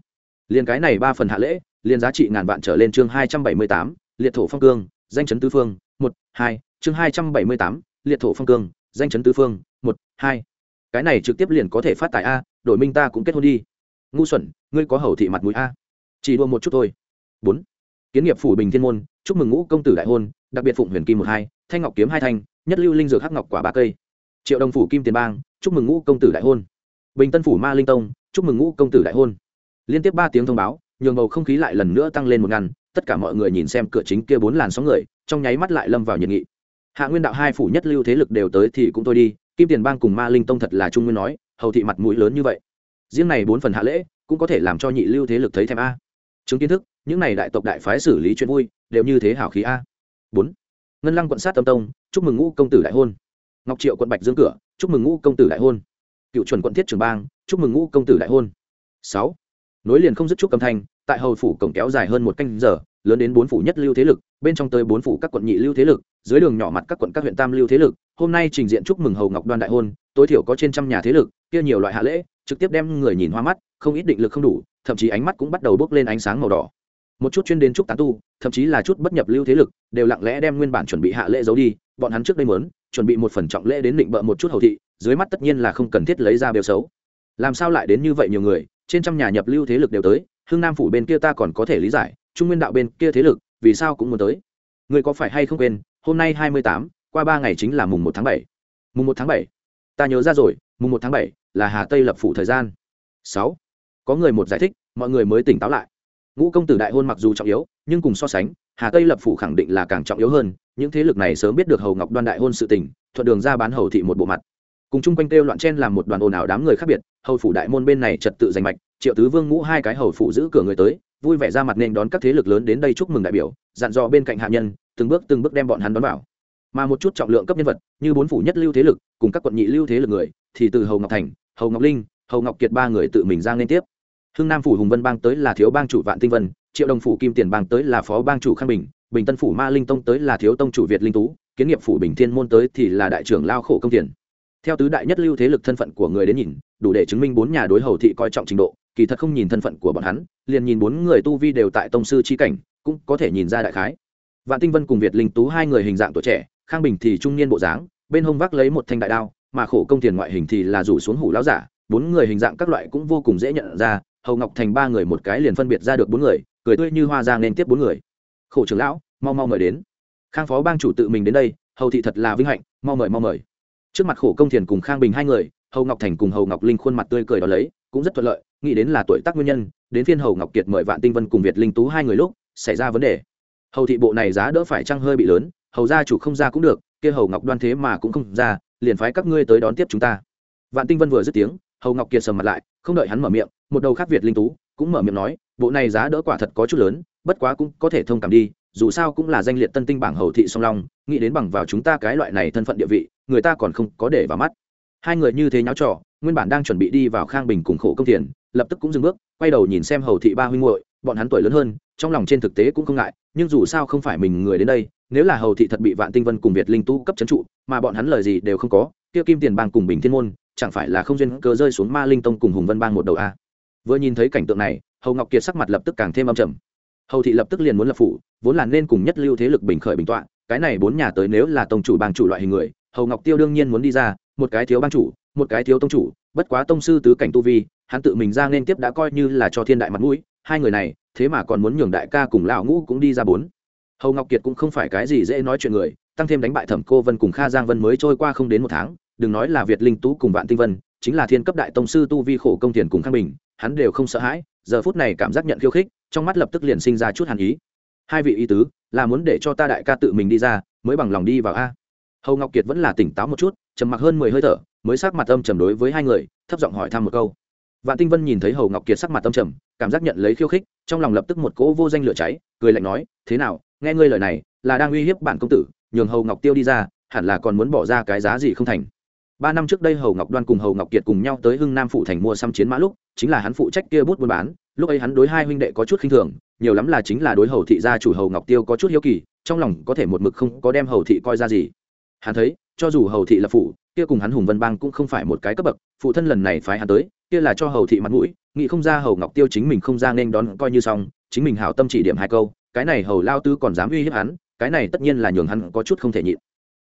liền cái này ba phần hạ lễ liền giá trị ngàn vạn trở lên chương hai trăm bảy mươi tám, liệt thổ phong cương, danh chấn tứ phương, một, hai, chương hai trăm bảy mươi tám, liệt thổ phong cương, danh chấn tứ phương, một, hai. Cái này trực tiếp liền có thể phát tài a đổi minh ta cũng kết hôn đi. Ngu xuẩn, ngươi có hầu thị mặt mũi a. Chỉ đua một chút thôi. Bốn. Kiến nghiệp phủ bình thiên môn, chúc mừng ngũ công tử đại hôn, đặc biệt phụng huyền kim một hai, thanh ngọc kiếm hai thanh, nhất lưu linh dược hắc ngọc quả ba cây. Triệu đồng phủ kim tiền bang, chúc mừng ngũ công tử đại hôn. Bình tân phủ ma linh tông, chúc mừng ngũ công tử đại hôn liên tiếp ba tiếng thông báo, nhường bầu không khí lại lần nữa tăng lên một ngăn tất cả mọi người nhìn xem cửa chính kia bốn làn sóng người, trong nháy mắt lại lâm vào nhiệt nghị. Hạ nguyên đạo hai phủ nhất lưu thế lực đều tới thì cũng thôi đi, kim tiền bang cùng ma linh tông thật là trung nguyên nói, hầu thị mặt mũi lớn như vậy. Riêng này bốn phần hạ lễ, cũng có thể làm cho nhị lưu thế lực thấy thèm a. Chứng kiến thức, những này đại tộc đại phái xử lý chuyện vui, đều như thế hảo khí a. Bốn. Ngân lăng quận sát tâm tông, chúc mừng ngũ công tử đại hôn. Ngọc triệu quận bạch dương cửa, chúc mừng ngũ công tử đại hôn. Cựu chuẩn quận thiết trường bang, chúc mừng ngũ công tử đại hôn. Sáu nối liền không dứt chút âm thanh, tại hầu phủ cổng kéo dài hơn một canh giờ, lớn đến bốn phủ nhất lưu thế lực, bên trong tới bốn phủ các quận nhị lưu thế lực, dưới đường nhỏ mặt các quận các huyện tam lưu thế lực, hôm nay trình diện chúc mừng hầu ngọc đoan đại hôn, tối thiểu có trên trăm nhà thế lực, kia nhiều loại hạ lễ, trực tiếp đem người nhìn hoa mắt, không ít định lực không đủ, thậm chí ánh mắt cũng bắt đầu bốc lên ánh sáng màu đỏ. Một chút chuyên đến chúc tán tu, thậm chí là chút bất nhập lưu thế lực, đều lặng lẽ đem nguyên bản chuẩn bị hạ lễ giấu đi, bọn hắn trước đây muốn, chuẩn bị một phần trọng lễ đến định bợ một chút hầu thị, dưới mắt tất nhiên là không cần thiết lấy ra bêu xấu. Làm sao lại đến như vậy nhiều người trên trăm nhà nhập lưu thế lực đều tới, hưng nam phủ bên kia ta còn có thể lý giải, trung nguyên đạo bên kia thế lực, vì sao cũng muốn tới. Người có phải hay không quên, hôm nay hai mươi tám, qua ba ngày chính là mùng một tháng bảy. Mùng một tháng bảy. Ta nhớ ra rồi, mùng một tháng bảy là hà tây lập phủ thời gian. Sáu. Có người một giải thích, mọi người mới tỉnh táo lại. Ngũ công tử đại hôn mặc dù trọng yếu, nhưng cùng so sánh, hà tây lập phủ khẳng định là càng trọng yếu hơn, những thế lực này sớm biết được hầu ngọc đoan đại hôn sự tình, thuận đường ra bán hầu thị một bộ mặt cùng chung quanh kêu loạn chen làm một đoàn ồn ào đám người khác biệt, hầu phủ đại môn bên này trật tự giành mạch, triệu tứ vương ngũ hai cái hầu phủ giữ cửa người tới, vui vẻ ra mặt nên đón các thế lực lớn đến đây chúc mừng đại biểu, dặn dò bên cạnh hạ nhân, từng bước từng bước đem bọn hắn đón vào. Mà một chút trọng lượng cấp nhân vật, như bốn phủ nhất lưu thế lực, cùng các quận nhị lưu thế lực người, thì từ hầu ngọc thành, hầu ngọc linh, hầu ngọc kiệt ba người tự mình ra liên tiếp. Hưng nam phủ hùng vân bang tới là thiếu bang chủ vạn tinh vân, triệu đồng phủ kim tiền bang tới là phó bang chủ khang bình bình tân phủ ma linh tông tới là thiếu tông chủ việt linh tú, kiến nghiệp phủ bình thiên môn tới thì là đại trưởng lao khổ công tiền theo tứ đại nhất lưu thế lực thân phận của người đến nhìn, đủ để chứng minh bốn nhà đối hầu thị coi trọng trình độ, kỳ thật không nhìn thân phận của bọn hắn, liền nhìn bốn người tu vi đều tại tông sư chi cảnh, cũng có thể nhìn ra đại khái. Vạn tinh vân cùng việt linh tú hai người hình dạng tuổi trẻ, khang bình thì trung niên bộ dáng, bên hông vác lấy một thanh đại đao, mà khổ công tiền ngoại hình thì là rủ xuống hủ lão giả, bốn người hình dạng các loại cũng vô cùng dễ nhận ra, hầu ngọc thành ba người một cái liền phân biệt ra được bốn người, cười tươi như hoa giang nên tiếp bốn người. Khổ trưởng lão, mau mau mời đến. Khang phó bang chủ tự mình đến đây, hầu thị thật là vinh hạnh, mau mời mau mời trước mặt khổ công thiền cùng khang bình hai người, hầu ngọc thành cùng hầu ngọc linh khuôn mặt tươi cười đó lấy, cũng rất thuận lợi, nghĩ đến là tuổi tác nguyên nhân, đến phiên hầu ngọc kiệt mời vạn tinh vân cùng việt linh tú hai người lúc, xảy ra vấn đề. Hầu thị bộ này giá đỡ phải trăng hơi bị lớn, hầu gia chủ không ra cũng được, kia hầu ngọc đoan thế mà cũng không ra, liền phái các ngươi tới đón tiếp chúng ta. Vạn tinh vân vừa dứt tiếng, hầu ngọc kiệt sầm mặt lại, không đợi hắn mở miệng, một đầu khác việt linh tú cũng mở miệng nói, bộ này giá đỡ quả thật có chút lớn, bất quá cũng có thể thông cảm đi dù sao cũng là danh liệt tân tinh bảng hầu thị song long, nghĩ đến bằng vào chúng ta cái loại này thân phận địa vị, người ta còn không có để vào mắt. Hai người như thế nháo trò, nguyên bản đang chuẩn bị đi vào khang bình cùng khổ công tiền lập tức cũng dừng bước, quay đầu nhìn xem hầu thị ba huynh muội, bọn hắn tuổi lớn hơn, trong lòng trên thực tế cũng không ngại, nhưng dù sao không phải mình người đến đây, nếu là hầu thị thật bị vạn tinh vân cùng việt linh tu cấp c trụ, mà bọn hắn lời gì đều không có, kia kim tiền bang cùng bình thiên môn, chẳng phải là không duyên cơ rơi xuống ma linh tông cùng hùng vân bang một đầu a vừa nhìn thấy cảnh tượng này, hầu ngọc kiệt sắc mặt lập tức càng thêm âm trầm hầu thị lập tức liền muốn lập phủ, vốn là nên cùng nhất lưu thế lực bình khởi bình tọa, cái này bốn nhà tới nếu là tông chủ bang chủ loại hình người, hầu ngọc tiêu đương nhiên muốn đi ra, một cái thiếu bang chủ, một cái thiếu tông chủ, bất quá tông sư tứ cảnh tu vi, hắn tự mình ra nên tiếp đã coi như là cho thiên đại mặt mũi, hai người này, thế mà còn muốn nhường đại ca cùng lão ngũ cũng đi ra bốn. Hầu ngọc kiệt cũng không phải cái gì dễ nói chuyện người, tăng thêm đánh bại thẩm cô vân cùng kha giang vân mới trôi qua không đến một tháng, đừng nói là việt linh tú cùng vạn tinh vân, chính là thiên cấp đại tông sư tu vi khổ công tiền cùng khang bình, hắn đều không sợ hãi, giờ phút này cảm giác nhận khiêu khích trong mắt lập tức liền sinh ra chút hàn ý. Hai vị ý tứ, là muốn để cho ta đại ca tự mình đi ra, mới bằng lòng đi vào a. Hầu ngọc kiệt vẫn là tỉnh táo một chút, trầm mặc hơn mười hơi thở, mới sắc mặt âm trầm đối với hai người, thấp giọng hỏi thăm một câu. Vạn tinh vân nhìn thấy hầu ngọc kiệt sắc mặt âm trầm, cảm giác nhận lấy khiêu khích, trong lòng lập tức một cỗ vô danh lửa cháy, cười lạnh nói, thế nào, nghe ngươi lời này, là đang uy hiếp bản công tử, nhường hầu ngọc tiêu đi ra, hẳn là còn muốn bỏ ra cái giá gì không thành. Ba năm trước đây hầu ngọc đoan cùng hầu ngọc kiệt cùng nhau tới hưng nam phụ thành mua xăm chiến mã lúc, chính là hắn phụ trách kia bút buôn bán lúc ấy hắn đối hai huynh đệ có chút khinh thường, nhiều lắm là chính là đối hầu thị gia chủ hầu ngọc tiêu có chút hiếu kỳ, trong lòng có thể một mực không có đem hầu thị coi ra gì. Hắn thấy, cho dù hầu thị là phụ, kia cùng hắn hùng vân bang cũng không phải một cái cấp bậc, phụ thân lần này phái hắn tới, kia là cho hầu thị mặt mũi, nghĩ không ra hầu ngọc tiêu chính mình không ra nên đón coi như xong, chính mình hảo tâm chỉ điểm hai câu, cái này hầu lao tứ còn dám uy hiếp hắn, cái này tất nhiên là nhường hắn có chút không thể nhịn.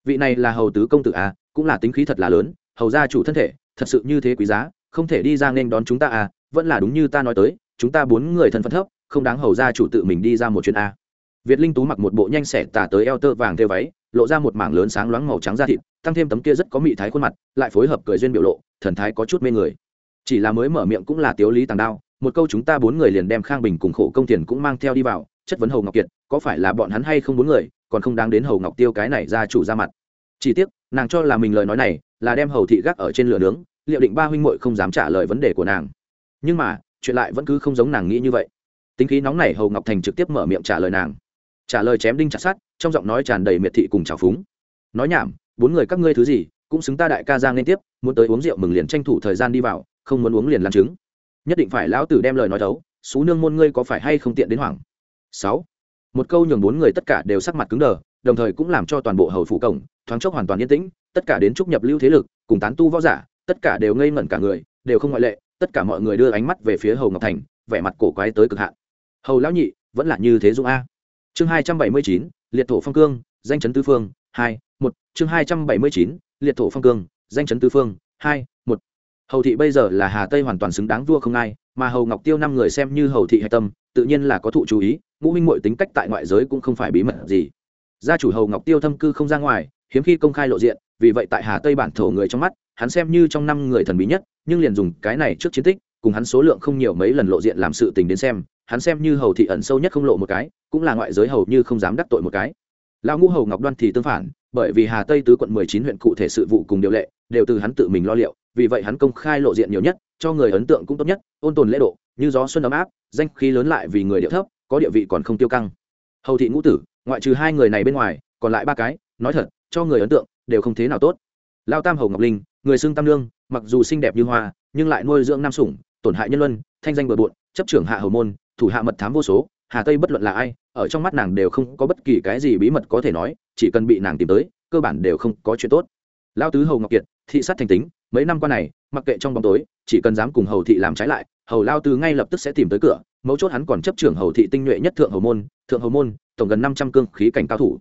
Vị này là hầu tứ công tử à cũng là tính khí thật là lớn, hầu gia chủ thân thể, thật sự như thế quý giá, không thể đi ra nên đón chúng ta à vẫn là đúng như ta nói tới chúng ta bốn người thân phận thấp, không đáng hầu ra chủ tự mình đi ra một chuyến a. Việt linh tú mặc một bộ nhanh xẻ tả tới eo tơ vàng theo váy, lộ ra một mảng lớn sáng loáng màu trắng da thịt, tăng thêm tấm kia rất có mị thái khuôn mặt, lại phối hợp cười duyên biểu lộ, thần thái có chút mê người. Chỉ là mới mở miệng cũng là tiếu lý tàng đao, một câu chúng ta bốn người liền đem khang bình cùng khổ công tiền cũng mang theo đi vào, chất vấn hầu ngọc kiệt, có phải là bọn hắn hay không bốn người, còn không đáng đến hầu ngọc tiêu cái này ra chủ ra mặt. Chỉ tiếc, nàng cho là mình lời nói này là đem hầu thị gác ở trên lửa nướng, liệu định ba huynh muội không dám trả lời vấn đề của nàng. Nhưng mà chuyện lại vẫn cứ không giống nàng nghĩ như vậy. Tính khí nóng này hầu ngọc thành trực tiếp mở miệng trả lời nàng. Trả lời chém đinh chặt sát trong giọng nói tràn đầy miệt thị cùng trào phúng. Nói nhảm bốn người các ngươi thứ gì cũng xứng ta đại ca giang liên tiếp muốn tới uống rượu mừng liền tranh thủ thời gian đi vào không muốn uống liền làm chứng nhất định phải lão tử đem lời nói đấu, xú nương môn ngươi có phải hay không tiện đến hoảng? Sáu. Một câu nhường bốn người tất cả đều sắc mặt cứng đờ đồng thời cũng làm cho toàn bộ hầu phủ cổng thoáng chốc hoàn toàn yên tĩnh tất cả đến trúc nhập lưu thế lực cùng tán tu võ giả tất cả đều ngây ngẩn cả người đều không ngoại lệ tất cả mọi người đưa ánh mắt về phía hầu ngọc thành, vẻ mặt cổ quái tới cực hạn. Hầu lão nhị, vẫn là như thế dung a. Chương hai trăm bảy mươi chín, liệt thổ phong cương, danh chấn tư phương, hai, một. Chương hai trăm bảy mươi chín, liệt thổ phong cương, danh chấn tư phương, hai, một. Hầu thị bây giờ là hà tây hoàn toàn xứng đáng vua không ai, mà hầu ngọc tiêu năm người xem như hầu thị hạch tâm, tự nhiên là có thụ chú ý, ngũ minh mội tính cách tại ngoại giới cũng không phải bí mật gì. Gia chủ hầu ngọc tiêu thâm cư không ra ngoài, hiếm khi công khai lộ diện, vì vậy tại hà tây bản thổ người trong mắt, hắn xem như trong năm người thần bí nhất nhưng liền dùng cái này trước chiến tích, cùng hắn số lượng không nhiều mấy lần lộ diện làm sự tình đến xem, hắn xem như hầu thị ẩn sâu nhất không lộ một cái, cũng là ngoại giới hầu như không dám đắc tội một cái. Lão ngũ hầu ngọc đoan thì tương phản, bởi vì hà tây tứ quận mười chín huyện cụ thể sự vụ cùng điều lệ, đều từ hắn tự mình lo liệu, vì vậy hắn công khai lộ diện nhiều nhất, cho người ấn tượng cũng tốt nhất, ôn tồn lễ độ, như gió xuân ấm áp, danh khí lớn lại vì người điệu thấp, có địa vị còn không tiêu căng. Hầu thị ngũ tử, ngoại trừ hai người này bên ngoài, còn lại ba cái, nói thật, cho người ấn tượng, đều không thế nào tốt. Lao tam hầu ngọc linh, người xưng tam lương mặc dù xinh đẹp như hoa, nhưng lại nuôi dưỡng nam sủng, tổn hại nhân luân, thanh danh bừa bộn, chấp trưởng hạ hầu môn, thủ hạ mật thám vô số, hà tây bất luận là ai, ở trong mắt nàng đều không có bất kỳ cái gì bí mật có thể nói, chỉ cần bị nàng tìm tới, cơ bản đều không có chuyện tốt. Lao tứ hầu ngọc kiệt, thị sát thành tính, mấy năm qua này, mặc kệ trong bóng tối, chỉ cần dám cùng hầu thị làm trái lại, hầu lao tứ ngay lập tức sẽ tìm tới cửa, mấu chốt hắn còn chấp trưởng hầu thị tinh nhuệ nhất thượng hầu môn, thượng hầu môn, tổng gần năm trăm cương khí cảnh cao thủ.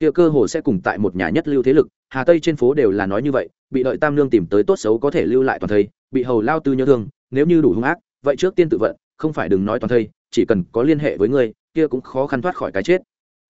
Kia cơ hồ sẽ cùng tại một nhà nhất lưu thế lực, hà tây trên phố đều là nói như vậy bị đợi tam lương tìm tới tốt xấu có thể lưu lại toàn thây, bị hầu lao tư nhớ thương, nếu như đủ hung ác, vậy trước tiên tự vận, không phải đừng nói toàn thây, chỉ cần có liên hệ với ngươi, kia cũng khó khăn thoát khỏi cái chết.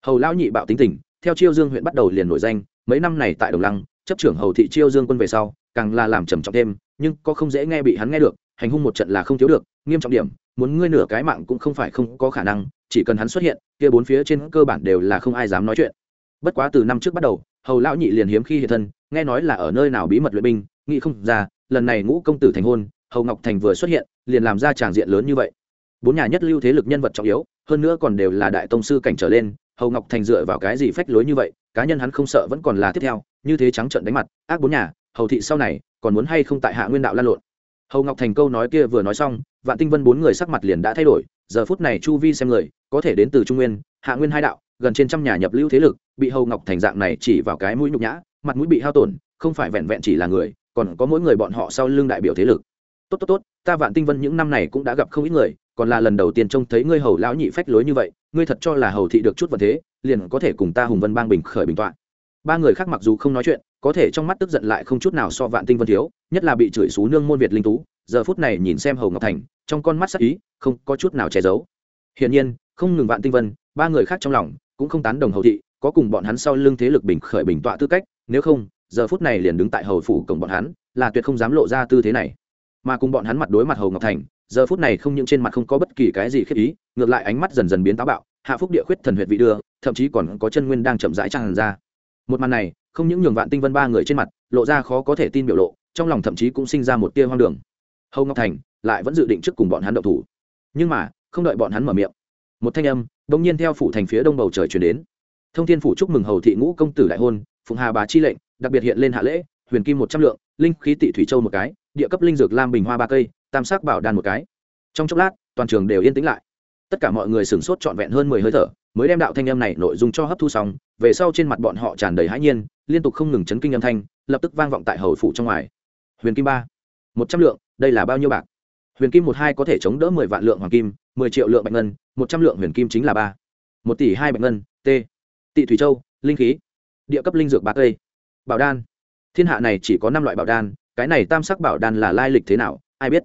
Hầu lao nhị bạo tính tình, theo chiêu dương huyện bắt đầu liền nổi danh, mấy năm này tại đồng lăng, chấp trưởng hầu thị chiêu dương quân về sau, càng là làm trầm trọng thêm, nhưng có không dễ nghe bị hắn nghe được, hành hung một trận là không thiếu được, nghiêm trọng điểm, muốn ngươi nửa cái mạng cũng không phải không có khả năng, chỉ cần hắn xuất hiện, kia bốn phía trên cơ bản đều là không ai dám nói chuyện. Bất quá từ năm trước bắt đầu, hầu lão nhị liền hiếm khi hiện thân nghe nói là ở nơi nào bí mật luyện binh, nghĩ không ra, lần này ngũ công tử thành hôn, hầu ngọc thành vừa xuất hiện, liền làm ra tràng diện lớn như vậy. Bốn nhà nhất lưu thế lực nhân vật trọng yếu, hơn nữa còn đều là đại tông sư cảnh trở lên, hầu ngọc thành dựa vào cái gì phách lối như vậy, cá nhân hắn không sợ vẫn còn là tiếp theo, như thế trắng trận đánh mặt, ác bốn nhà, hầu thị sau này, còn muốn hay không tại hạ nguyên đạo lan lộn? Hầu ngọc thành câu nói kia vừa nói xong, vạn tinh vân bốn người sắc mặt liền đã thay đổi, giờ phút này chu vi xem người, có thể đến từ trung nguyên, hạ nguyên hai đạo, gần trên trăm nhà nhập lưu thế lực, bị hầu ngọc thành dạng này chỉ vào cái mũi nhục nhã mặt mũi bị hao tổn, không phải vẹn vẹn chỉ là người, còn có mỗi người bọn họ sau lưng đại biểu thế lực. Tốt tốt tốt, ta vạn tinh vân những năm này cũng đã gặp không ít người, còn là lần đầu tiên trông thấy ngươi hầu lão nhị phách lối như vậy, ngươi thật cho là hầu thị được chút vật thế, liền có thể cùng ta hùng vân bang bình khởi bình tọa. Ba người khác mặc dù không nói chuyện, có thể trong mắt tức giận lại không chút nào so vạn tinh vân thiếu, nhất là bị chửi xú nương môn việt linh tú, giờ phút này nhìn xem hầu ngọc thành, trong con mắt sắc ý, không có chút nào che giấu. Hiển nhiên, không ngừng vạn tinh vân, ba người khác trong lòng cũng không tán đồng hầu thị, có cùng bọn hắn sau lưng thế lực bình khởi bình tọa tư cách nếu không, giờ phút này liền đứng tại hầu phủ cổng bọn hắn, là tuyệt không dám lộ ra tư thế này. Mà cùng bọn hắn mặt đối mặt hầu ngọc thành, giờ phút này không những trên mặt không có bất kỳ cái gì khiết ý, ngược lại ánh mắt dần dần biến táo bạo, hạ phúc địa khuyết thần huyệt vị đưa, thậm chí còn có chân nguyên đang chậm rãi tràn ra. Một màn này, không những nhường vạn tinh vân ba người trên mặt, lộ ra khó có thể tin biểu lộ, trong lòng thậm chí cũng sinh ra một tia hoang đường. Hầu ngọc thành lại vẫn dự định trước cùng bọn hắn động thủ. Nhưng mà, không đợi bọn hắn mở miệng, một thanh âm bỗng nhiên theo phủ thành phía đông bầu trời chuyển đến. Thông thiên phủ chúc mừng hầu thị ngũ công tử đại hôn phụng hà bá chi lệnh, đặc biệt hiện lên hạ lễ, huyền kim một trăm lượng, linh khí tị thủy châu một cái, địa cấp linh dược lam bình hoa ba cây, tam sắc bảo đan một cái. Trong chốc lát, toàn trường đều yên tĩnh lại. Tất cả mọi người sửng sốt trọn vẹn hơn mười hơi thở, mới đem đạo thanh âm này nội dung cho hấp thu xong, về sau trên mặt bọn họ tràn đầy hãi nhiên, liên tục không ngừng chấn kinh âm thanh, lập tức vang vọng tại hầu phủ trong ngoài. Huyền kim ba, một trăm lượng, đây là bao nhiêu bạc? Huyền kim một hai có thể chống đỡ mười vạn lượng hoàng kim, mười triệu lượng bạch ngân, một trăm lượng huyền kim chính là ba. Một tỷ hai bạch ngân, t. Tị thủy châu, linh khí địa cấp linh dược ba cây bảo đan. Thiên hạ này chỉ có năm loại bảo đan, cái này tam sắc bảo đan là lai lịch thế nào, ai biết?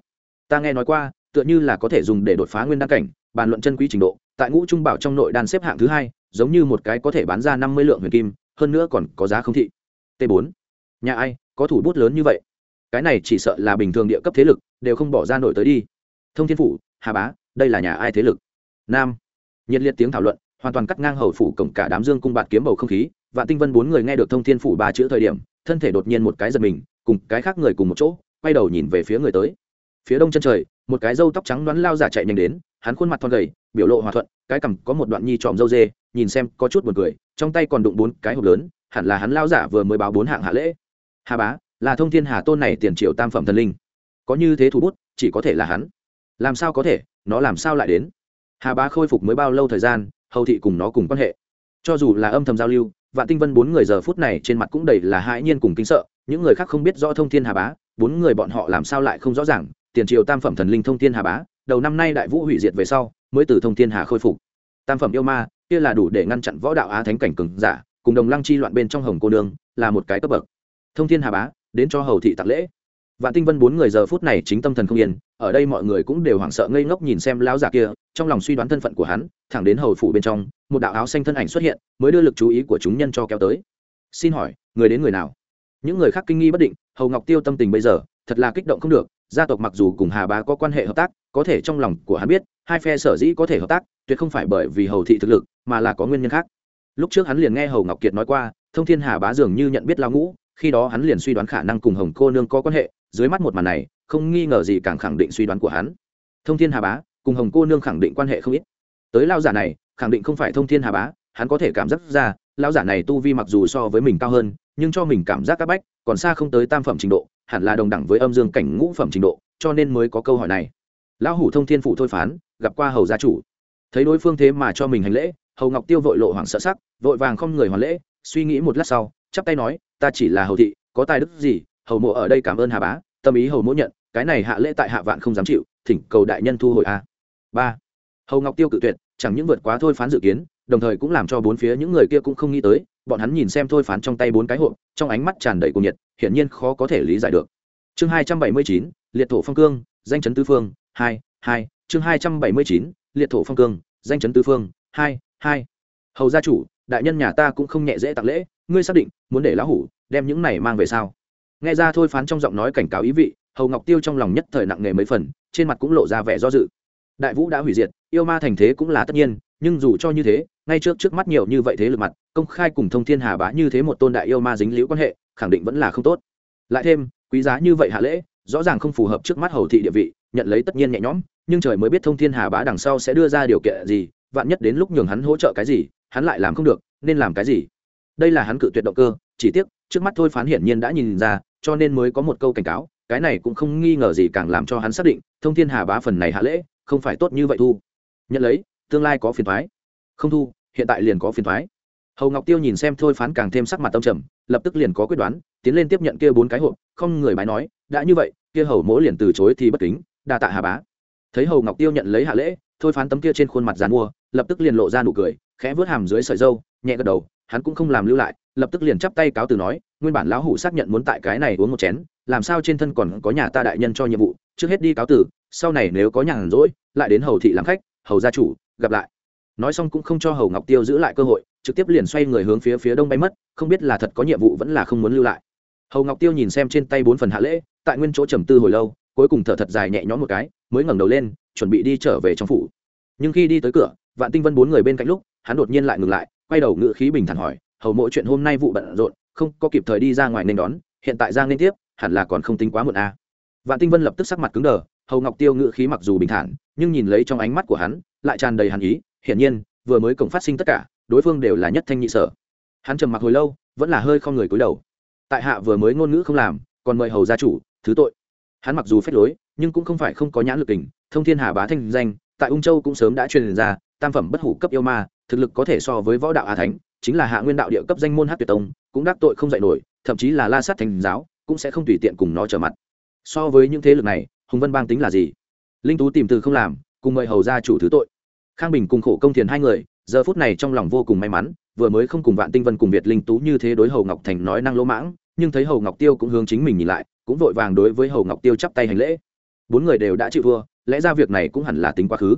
Ta nghe nói qua, tựa như là có thể dùng để đột phá nguyên đan cảnh, bàn luận chân quý trình độ, tại ngũ trung bảo trong nội đan xếp hạng thứ hai, giống như một cái có thể bán ra năm mươi lượng huyền kim, hơn nữa còn có giá không thị. T bốn. Nhà ai, có thủ bút lớn như vậy? Cái này chỉ sợ là bình thường địa cấp thế lực, đều không bỏ ra nổi tới đi. Thông thiên phủ, hà bá, đây là nhà ai thế lực? Nam. Nhiệt liệt tiếng thảo luận, hoàn toàn cắt ngang hầu phủ cổng cả đám dương cung bạt kiếm bầu không khí Vạn tinh vân bốn người nghe được thông thiên phủ ba chữ thời điểm, thân thể đột nhiên một cái giật mình, cùng cái khác người cùng một chỗ, quay đầu nhìn về phía người tới. Phía đông chân trời, một cái râu tóc trắng đoán lao giả chạy nhanh đến, hắn khuôn mặt thon gầy, biểu lộ hòa thuận, cái cằm có một đoạn nhi trọm râu dê, nhìn xem có chút buồn cười, trong tay còn đụng bốn cái hộp lớn, hẳn là hắn lao giả vừa mới báo bốn hạng hạ lễ. Hà bá, là thông thiên hà tôn này tiền triệu tam phẩm thần linh. Có như thế thủ bút, chỉ có thể là hắn. Làm sao có thể, nó làm sao lại đến? Hà bá khôi phục mới bao lâu thời gian, hầu thị cùng nó cùng quan hệ. Cho dù là âm thầm giao lưu vạn tinh vân bốn người giờ phút này trên mặt cũng đầy là hãi nhiên cùng kinh sợ, những người khác không biết rõ thông thiên hà bá, bốn người bọn họ làm sao lại không rõ ràng, tiền triều tam phẩm thần linh thông thiên hà bá, đầu năm nay đại vũ hủy diệt về sau, mới từ thông thiên hà khôi phục. Tam phẩm yêu ma, kia là đủ để ngăn chặn võ đạo á thánh cảnh cường giả, cùng đồng lăng chi loạn bên trong hồng cô Đường là một cái cấp bậc. Thông thiên hà bá, đến cho hầu thị tặng lễ vạn tinh vân bốn người giờ phút này chính tâm thần không yên, ở đây mọi người cũng đều hoảng sợ ngây ngốc nhìn xem lão giả kia, trong lòng suy đoán thân phận của hắn, thẳng đến hầu phủ bên trong, một đạo áo xanh thân ảnh xuất hiện, mới đưa lực chú ý của chúng nhân cho kéo tới. Xin hỏi, người đến người nào? Những người khác kinh nghi bất định, hầu ngọc tiêu tâm tình bây giờ, thật là kích động không được, gia tộc mặc dù cùng hà bá có quan hệ hợp tác, có thể trong lòng của hắn biết, hai phe sở dĩ có thể hợp tác, tuyệt không phải bởi vì hầu thị thực lực, mà là có nguyên nhân khác. Lúc trước hắn liền nghe hầu ngọc kiệt nói qua, thông thiên hà bá dường như nhận biết lao ngũ, khi đó hắn liền suy đoán khả năng cùng hồng cô nương có quan hệ dưới mắt một màn này, không nghi ngờ gì càng khẳng định suy đoán của hắn. Thông thiên hà bá, cùng hồng cô nương khẳng định quan hệ không ít. Tới lao giả này, khẳng định không phải thông thiên hà bá, hắn có thể cảm giác ra lao giả này tu vi mặc dù so với mình cao hơn, nhưng cho mình cảm giác c áp bách, còn xa không tới tam phẩm trình độ, hẳn là đồng đẳng với âm dương cảnh ngũ phẩm trình độ, cho nên mới có câu hỏi này. Lão hủ thông thiên phụ thôi phán, gặp qua hầu gia chủ. Thấy đối phương thế mà cho mình hành lễ, hầu ngọc tiêu vội lộ hoảng sợ sắc, vội vàng không người hoàn lễ, suy nghĩ một lát sau, chắp tay nói, ta chỉ là hầu thị, có tài đức gì hầu mộ ở đây cảm ơn hà bá, tâm ý hầu mỗ nhận, cái này hạ lễ tại hạ vạn không dám chịu, thỉnh cầu đại nhân thu hồi a. Ba, hầu ngọc tiêu cự tuyệt, chẳng những vượt quá thôi phán dự kiến, đồng thời cũng làm cho bốn phía những người kia cũng không nghĩ tới, bọn hắn nhìn xem thôi phán trong tay bốn cái hộp, trong ánh mắt tràn đầy cuồng nhiệt, hiển nhiên khó có thể lý giải được. Chương hai trăm bảy mươi chín, liệt thổ phong cương, danh chấn tứ phương, hai hai, chương hai trăm bảy mươi chín, liệt thổ phong cương, danh chấn tứ phương, hai hai. Hầu gia chủ, đại nhân nhà ta cũng không nhẹ dễ tặng lễ, ngươi xác định, muốn để lão hủ đem những này mang về sao? Nghe ra thôi phán trong giọng nói cảnh cáo ý vị, hầu ngọc tiêu trong lòng nhất thời nặng nề mấy phần, trên mặt cũng lộ ra vẻ do dự. Đại vũ đã hủy diệt, yêu ma thành thế cũng là tất nhiên, nhưng dù cho như thế, ngay trước trước mắt nhiều như vậy thế lực mặt, công khai cùng thông thiên hà bá như thế một tôn đại yêu ma dính liễu quan hệ, khẳng định vẫn là không tốt. Lại thêm, quý giá như vậy hạ lễ, rõ ràng không phù hợp trước mắt hầu thị địa vị, nhận lấy tất nhiên nhẹ nhõm, nhưng trời mới biết thông thiên hà bá đằng sau sẽ đưa ra điều kiện gì, vạn nhất đến lúc nhường hắn hỗ trợ cái gì, hắn lại làm không được, nên làm cái gì? Đây là hắn cự tuyệt động cơ, chỉ tiếc, trước mắt thôi phán hiển nhiên đã nhìn ra, cho nên mới có một câu cảnh cáo, cái này cũng không nghi ngờ gì càng làm cho hắn xác định, thông thiên hà bá phần này hạ lễ, không phải tốt như vậy thu. Nhận lấy, tương lai có phiền thoái không thu, hiện tại liền có phiền thoái hầu ngọc tiêu nhìn xem thôi phán càng thêm sắc mặt tâm trầm, lập tức liền có quyết đoán, tiến lên tiếp nhận kia bốn cái hộp, không người bái nói, đã như vậy, kia hầu mỗi liền từ chối thì bất kính, đa tạ hà bá. Thấy hầu ngọc tiêu nhận lấy hạ lễ, thôi phán tấm kia trên khuôn mặt dàn mua, lập tức liền lộ ra nụ cười, khẽ vớt hàm dưới sợi dâu, nhẹ gật đầu hắn cũng không làm lưu lại, lập tức liền chắp tay cáo từ nói, nguyên bản lão hủ xác nhận muốn tại cái này uống một chén, làm sao trên thân còn có nhà ta đại nhân cho nhiệm vụ, trước hết đi cáo từ, sau này nếu có nhàn rỗi, lại đến hầu thị làm khách, hầu gia chủ, gặp lại. Nói xong cũng không cho hầu ngọc tiêu giữ lại cơ hội, trực tiếp liền xoay người hướng phía phía đông bay mất, không biết là thật có nhiệm vụ vẫn là không muốn lưu lại. Hầu ngọc tiêu nhìn xem trên tay bốn phần hạ lễ, tại nguyên chỗ trầm tư hồi lâu, cuối cùng thở thật dài nhẹ nhõm một cái, mới ngẩng đầu lên, chuẩn bị đi trở về trong phủ. Nhưng khi đi tới cửa, vạn tinh vân bốn người bên cạnh lúc, hắn đột nhiên lại ngừng lại quay đầu ngự khí bình thản hỏi, hầu mỗi chuyện hôm nay vụ bận rộn, không có kịp thời đi ra ngoài nên đón, hiện tại giang nên tiếp, hẳn là còn không tính quá muộn a à. vạn tinh vân lập tức sắc mặt cứng đờ, hầu ngọc tiêu ngự khí mặc dù bình thản, nhưng nhìn lấy trong ánh mắt của hắn, lại tràn đầy hàn ý, hiển nhiên, vừa mới cổng phát sinh tất cả, đối phương đều là nhất thanh nhị sở. Hắn trầm mặc hồi lâu, vẫn là hơi không người cúi đầu. Tại hạ vừa mới ngôn ngữ không làm, còn mời hầu gia chủ, thứ tội. Hắn mặc dù phép lối, nhưng cũng không phải không có nhãn lực tình thông thiên hà bá thanh danh, tại ung châu cũng sớm đã truyền ra, tam phẩm bất hủ cấp yêu ma thực lực có thể so với võ đạo a thánh, chính là hạ nguyên đạo địa cấp danh môn hát tuyệt tông, cũng đắc tội không dạy nổi, thậm chí là la sát thành giáo, cũng sẽ không tùy tiện cùng nó trở mặt. So với những thế lực này, hùng vân bang tính là gì? Linh tú tìm từ không làm, cùng mời hầu gia chủ thứ tội. Khang bình cùng khổ công thiền hai người, giờ phút này trong lòng vô cùng may mắn, vừa mới không cùng vạn tinh vân cùng việt linh tú như thế đối hầu ngọc thành nói năng lỗ mãng, nhưng thấy hầu ngọc tiêu cũng hướng chính mình nhìn lại, cũng vội vàng đối với hầu ngọc tiêu chắp tay hành lễ. Bốn người đều đã chịu thua, lẽ ra việc này cũng hẳn là tính quá khứ.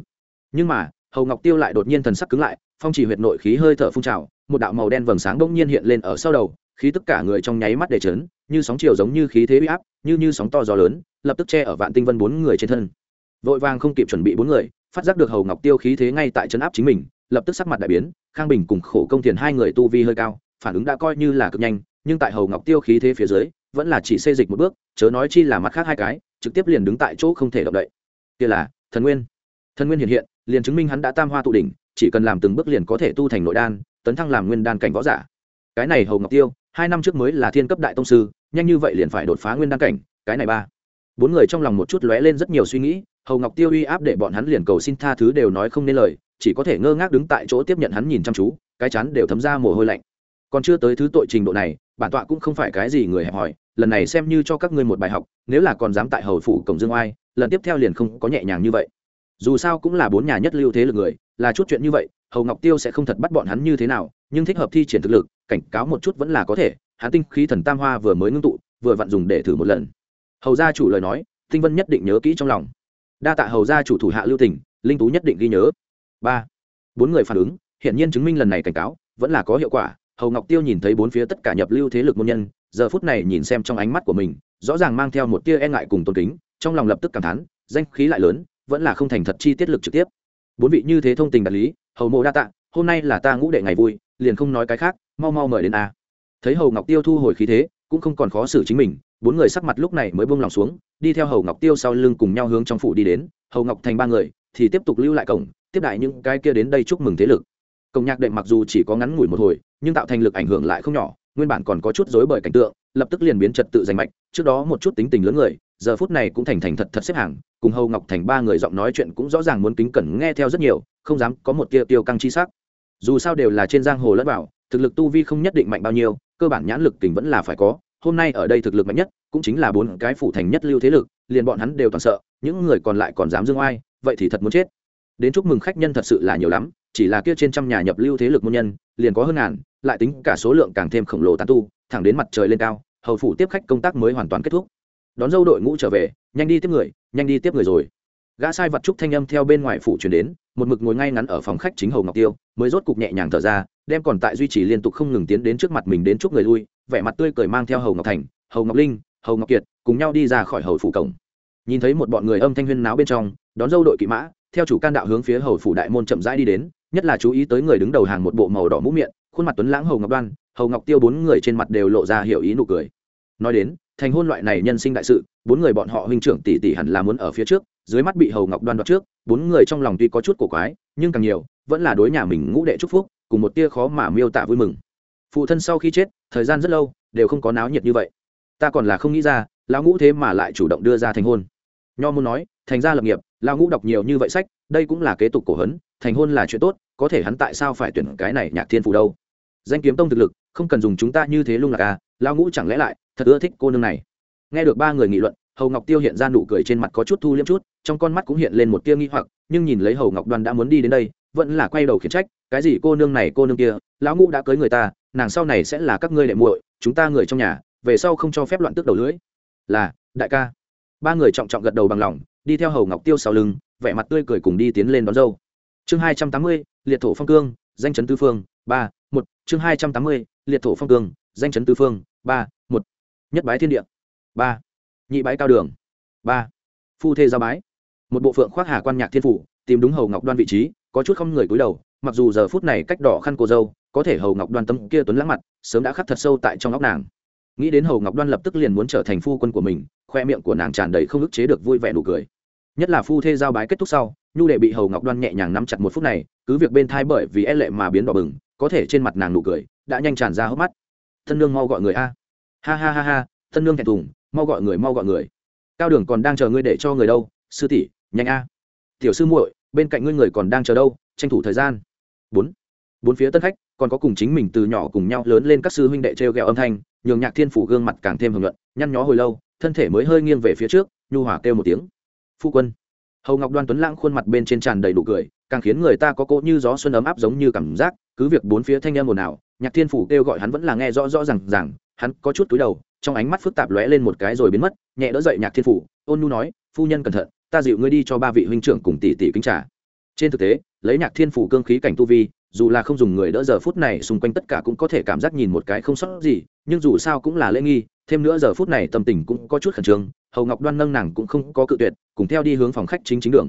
Nhưng mà, hầu ngọc tiêu lại đột nhiên thần sắc cứng lại phong chỉ huyệt nội khí hơi thở phun trào, một đạo màu đen vầng sáng bỗng nhiên hiện lên ở sau đầu, khí tất cả người trong nháy mắt để chấn như sóng chiều giống như khí thế uy áp, như như sóng to gió lớn, lập tức che ở vạn tinh vân bốn người trên thân. Vội vàng không kịp chuẩn bị bốn người, phát giác được hầu ngọc tiêu khí thế ngay tại chấn áp chính mình, lập tức sắc mặt đại biến, khang bình cùng khổ công thiền hai người tu vi hơi cao, phản ứng đã coi như là cực nhanh, nhưng tại hầu ngọc tiêu khí thế phía dưới, vẫn là chỉ xây dịch một bước, chớ nói chi là mặt khác hai cái, trực tiếp liền đứng tại chỗ không thể động đậy. Kia là thần nguyên. Thần nguyên hiện hiện, liền chứng minh hắn đã tam hoa tụ đỉnh chỉ cần làm từng bước liền có thể tu thành nội đan, tấn thăng làm nguyên đan cảnh võ giả. Cái này hầu ngọc tiêu, hai năm trước mới là thiên cấp đại tông sư, nhanh như vậy liền phải đột phá nguyên đan cảnh, cái này ba. Bốn người trong lòng một chút lóe lên rất nhiều suy nghĩ, hầu ngọc tiêu uy áp để bọn hắn liền cầu xin tha thứ đều nói không nên lời, chỉ có thể ngơ ngác đứng tại chỗ tiếp nhận hắn nhìn chăm chú, cái chắn đều thấm ra mồ hôi lạnh. Còn chưa tới thứ tội trình độ này, bản tọa cũng không phải cái gì người hẹp hòi, lần này xem như cho các ngươi một bài học, nếu là còn dám tại hầu phủ cổng dương oai, lần tiếp theo liền không có nhẹ nhàng như vậy dù sao cũng là bốn nhà nhất lưu thế lực người, là chút chuyện như vậy, hầu ngọc tiêu sẽ không thật bắt bọn hắn như thế nào, nhưng thích hợp thi triển thực lực, cảnh cáo một chút vẫn là có thể, hắn tinh khí thần tam hoa vừa mới ngưng tụ, vừa vặn dùng để thử một lần. Hầu gia chủ lời nói, tinh vân nhất định nhớ kỹ trong lòng. Đa tạ hầu gia chủ thủ hạ lưu tỉnh linh tú nhất định ghi nhớ. Ba. Bốn người phản ứng hiện nhiên chứng minh lần này cảnh cáo, vẫn là có hiệu quả. Hầu ngọc tiêu nhìn thấy bốn phía tất cả nhập lưu thế lực môn nhân, giờ phút này nhìn xem trong ánh mắt của mình, rõ ràng mang theo một tia e ngại cùng tôn kính, trong lòng lập tức cảm thán, danh khí lại lớn vẫn là không thành thật chi tiết lực trực tiếp. Bốn vị như thế thông tình đạt lý, hầu mộ đa tạ, hôm nay là ta ngũ đệ ngày vui, liền không nói cái khác, mau mau mời đến a. Thấy hầu ngọc tiêu thu hồi khí thế, cũng không còn khó xử chính mình, bốn người sắc mặt lúc này mới buông lòng xuống, đi theo hầu ngọc tiêu sau lưng cùng nhau hướng trong phủ đi đến, hầu ngọc thành ba người, thì tiếp tục lưu lại cổng, tiếp đại những cái kia đến đây chúc mừng thế lực. Cổng nhạc đệm mặc dù chỉ có ngắn ngủi một hồi, nhưng tạo thành lực ảnh hưởng lại không nhỏ, nguyên bản còn có chút rối bởi cảnh tượng, lập tức liền biến trật tự giành mạch, trước đó một chút tính tình lớn người giờ phút này cũng thành thành thật thật xếp hàng, cùng hầu ngọc thành ba người giọng nói chuyện cũng rõ ràng muốn kính cẩn nghe theo rất nhiều, không dám có một tia tiêu căng chi sắc. Dù sao đều là trên giang hồ lẫn vào, thực lực tu vi không nhất định mạnh bao nhiêu, cơ bản nhãn lực tình vẫn là phải có, hôm nay ở đây thực lực mạnh nhất, cũng chính là bốn cái phủ thành nhất lưu thế lực, liền bọn hắn đều toàn sợ, những người còn lại còn dám dương oai, vậy thì thật muốn chết. Đến chúc mừng khách nhân thật sự là nhiều lắm, chỉ là kia trên trăm nhà nhập lưu thế lực môn nhân, liền có hơn ngàn, lại tính cả số lượng càng thêm khổng lồ tán tu, thẳng đến mặt trời lên cao, hầu phủ tiếp khách công tác mới hoàn toàn kết thúc đón dâu đội ngũ trở về, nhanh đi tiếp người, nhanh đi tiếp người rồi. Gã sai vật trúc thanh âm theo bên ngoài phủ chuyển đến, một mực ngồi ngay ngắn ở phòng khách chính hầu ngọc tiêu, mới rốt cục nhẹ nhàng thở ra, đem còn tại duy trì liên tục không ngừng tiến đến trước mặt mình đến chúc người lui, vẻ mặt tươi cười mang theo hầu ngọc thành, hầu ngọc linh, hầu ngọc kiệt, cùng nhau đi ra khỏi hầu phủ cổng. Nhìn thấy một bọn người âm thanh huyên náo bên trong, đón dâu đội kỵ mã, theo chủ can đạo hướng phía hầu phủ đại môn chậm rãi đi đến, nhất là chú ý tới người đứng đầu hàng một bộ màu đỏ mũ miệng, khuôn mặt tuấn lãng hầu ngọc đoan, hầu ngọc tiêu bốn người trên mặt đều lộ ra hiểu ý nụ cười. Nói đến thành hôn loại này nhân sinh đại sự, bốn người bọn họ huynh trưởng tỷ tỷ hẳn là muốn ở phía trước, dưới mắt bị hầu ngọc đoan đoạt trước, bốn người trong lòng tuy có chút cổ quái, nhưng càng nhiều, vẫn là đối nhà mình ngũ đệ chúc phúc, cùng một tia khó mà miêu tả vui mừng. Phụ thân sau khi chết, thời gian rất lâu, đều không có náo nhiệt như vậy. Ta còn là không nghĩ ra, lão ngũ thế mà lại chủ động đưa ra thành hôn. Nho muốn nói, thành ra lập nghiệp, lão ngũ đọc nhiều như vậy sách, đây cũng là kế tục cổ hấn, thành hôn là chuyện tốt, có thể hắn tại sao phải tuyển cái này nhạc thiên phụ đâu? Danh kiếm tông thực lực, không cần dùng chúng ta như thế lung lạc à lão ngũ chẳng lẽ lại thật ưa thích cô nương này? Nghe được ba người nghị luận, hầu ngọc tiêu hiện ra nụ cười trên mặt có chút thu liếm chút, trong con mắt cũng hiện lên một tia nghi hoặc, nhưng nhìn lấy hầu ngọc đoan đã muốn đi đến đây, vẫn là quay đầu khiển trách, cái gì cô nương này, cô nương kia, lão ngũ đã cưới người ta, nàng sau này sẽ là các ngươi đệ muội, chúng ta người trong nhà, về sau không cho phép loạn tước đầu lưỡi. Là, đại ca. Ba người trọng trọng gật đầu bằng lòng, đi theo hầu ngọc tiêu sau lưng, vẻ mặt tươi cười cùng đi tiến lên đón dâu. Chương hai trăm tám mươi, liệt thổ phong cương, danh chấn tư phương, ba, một, chương hai trăm tám mươi, liệt thổ phong cương danh chấn tư phương, ba, một. Nhất bái thiên địa, ba. Nhị bái cao đường, ba. Phu thê giao bái. Một bộ phượng khoác hà quan nhạc thiên phủ, tìm đúng hầu ngọc đoan vị trí, có chút không người cúi đầu, mặc dù giờ phút này cách đỏ khăn cô dâu, có thể hầu ngọc đoan tâm kia tuấn lãng mặt, sớm đã khắc thật sâu tại trong óc nàng. Nghĩ đến hầu ngọc đoan lập tức liền muốn trở thành phu quân của mình, khoe miệng của nàng tràn đầy không ức chế được vui vẻ nụ cười. Nhất là phu thê giao bái kết thúc sau, nhu đệ bị hầu ngọc đoan nhẹ nhàng nắm chặt một phút này, cứ việc bên thai bởi vì e lệ mà biến đỏ bừng, có thể trên mặt nàng nụ cười, đã nhanh tràn ra hốc mắt thân nương mau gọi người a. Ha ha ha ha, thân nương thẹn thùng, mau gọi người, mau gọi người. Cao đường còn đang chờ ngươi để cho người đâu, sư tỷ, nhanh a. Tiểu sư muội, bên cạnh ngươi người còn đang chờ đâu, tranh thủ thời gian. Bốn. Bốn phía tân khách, còn có cùng chính mình từ nhỏ cùng nhau lớn lên các sư huynh đệ t r e o g ẹ o âm thanh, nhường nhạc thiên phủ gương mặt càng thêm hưởng luận nhăn nhó hồi lâu, thân thể mới hơi nghiêng về phía trước, nhu hỏa kêu một tiếng. Phu quân. Hầu ngọc đoan tuấn lãng khuôn mặt bên trên tràn đầy đủ cười, càng khiến người ta có cỗ như gió xuân ấm áp giống như cảm giác cứ việc bốn phía thanh em ồn ào, nhạc thiên phủ kêu gọi hắn vẫn là nghe rõ rõ rằng rằng hắn có chút túi đầu, trong ánh mắt phức tạp lóe lên một cái rồi biến mất, nhẹ đỡ dậy nhạc thiên phủ, ôn nhu nói, phu nhân cẩn thận, ta dịu ngươi đi cho ba vị huynh trưởng cùng tỷ tỷ kính trả trên thực tế, lấy nhạc thiên phủ cương khí cảnh tu vi, dù là không dùng người đỡ giờ phút này xung quanh tất cả cũng có thể cảm giác nhìn một cái không sót gì, nhưng dù sao cũng là lễ nghi, thêm nữa giờ phút này tâm tình cũng có chút khẩn trương, hầu ngọc đoan nâng nàng cũng không có cự tuyệt, cùng theo đi hướng phòng khách chính chính đường.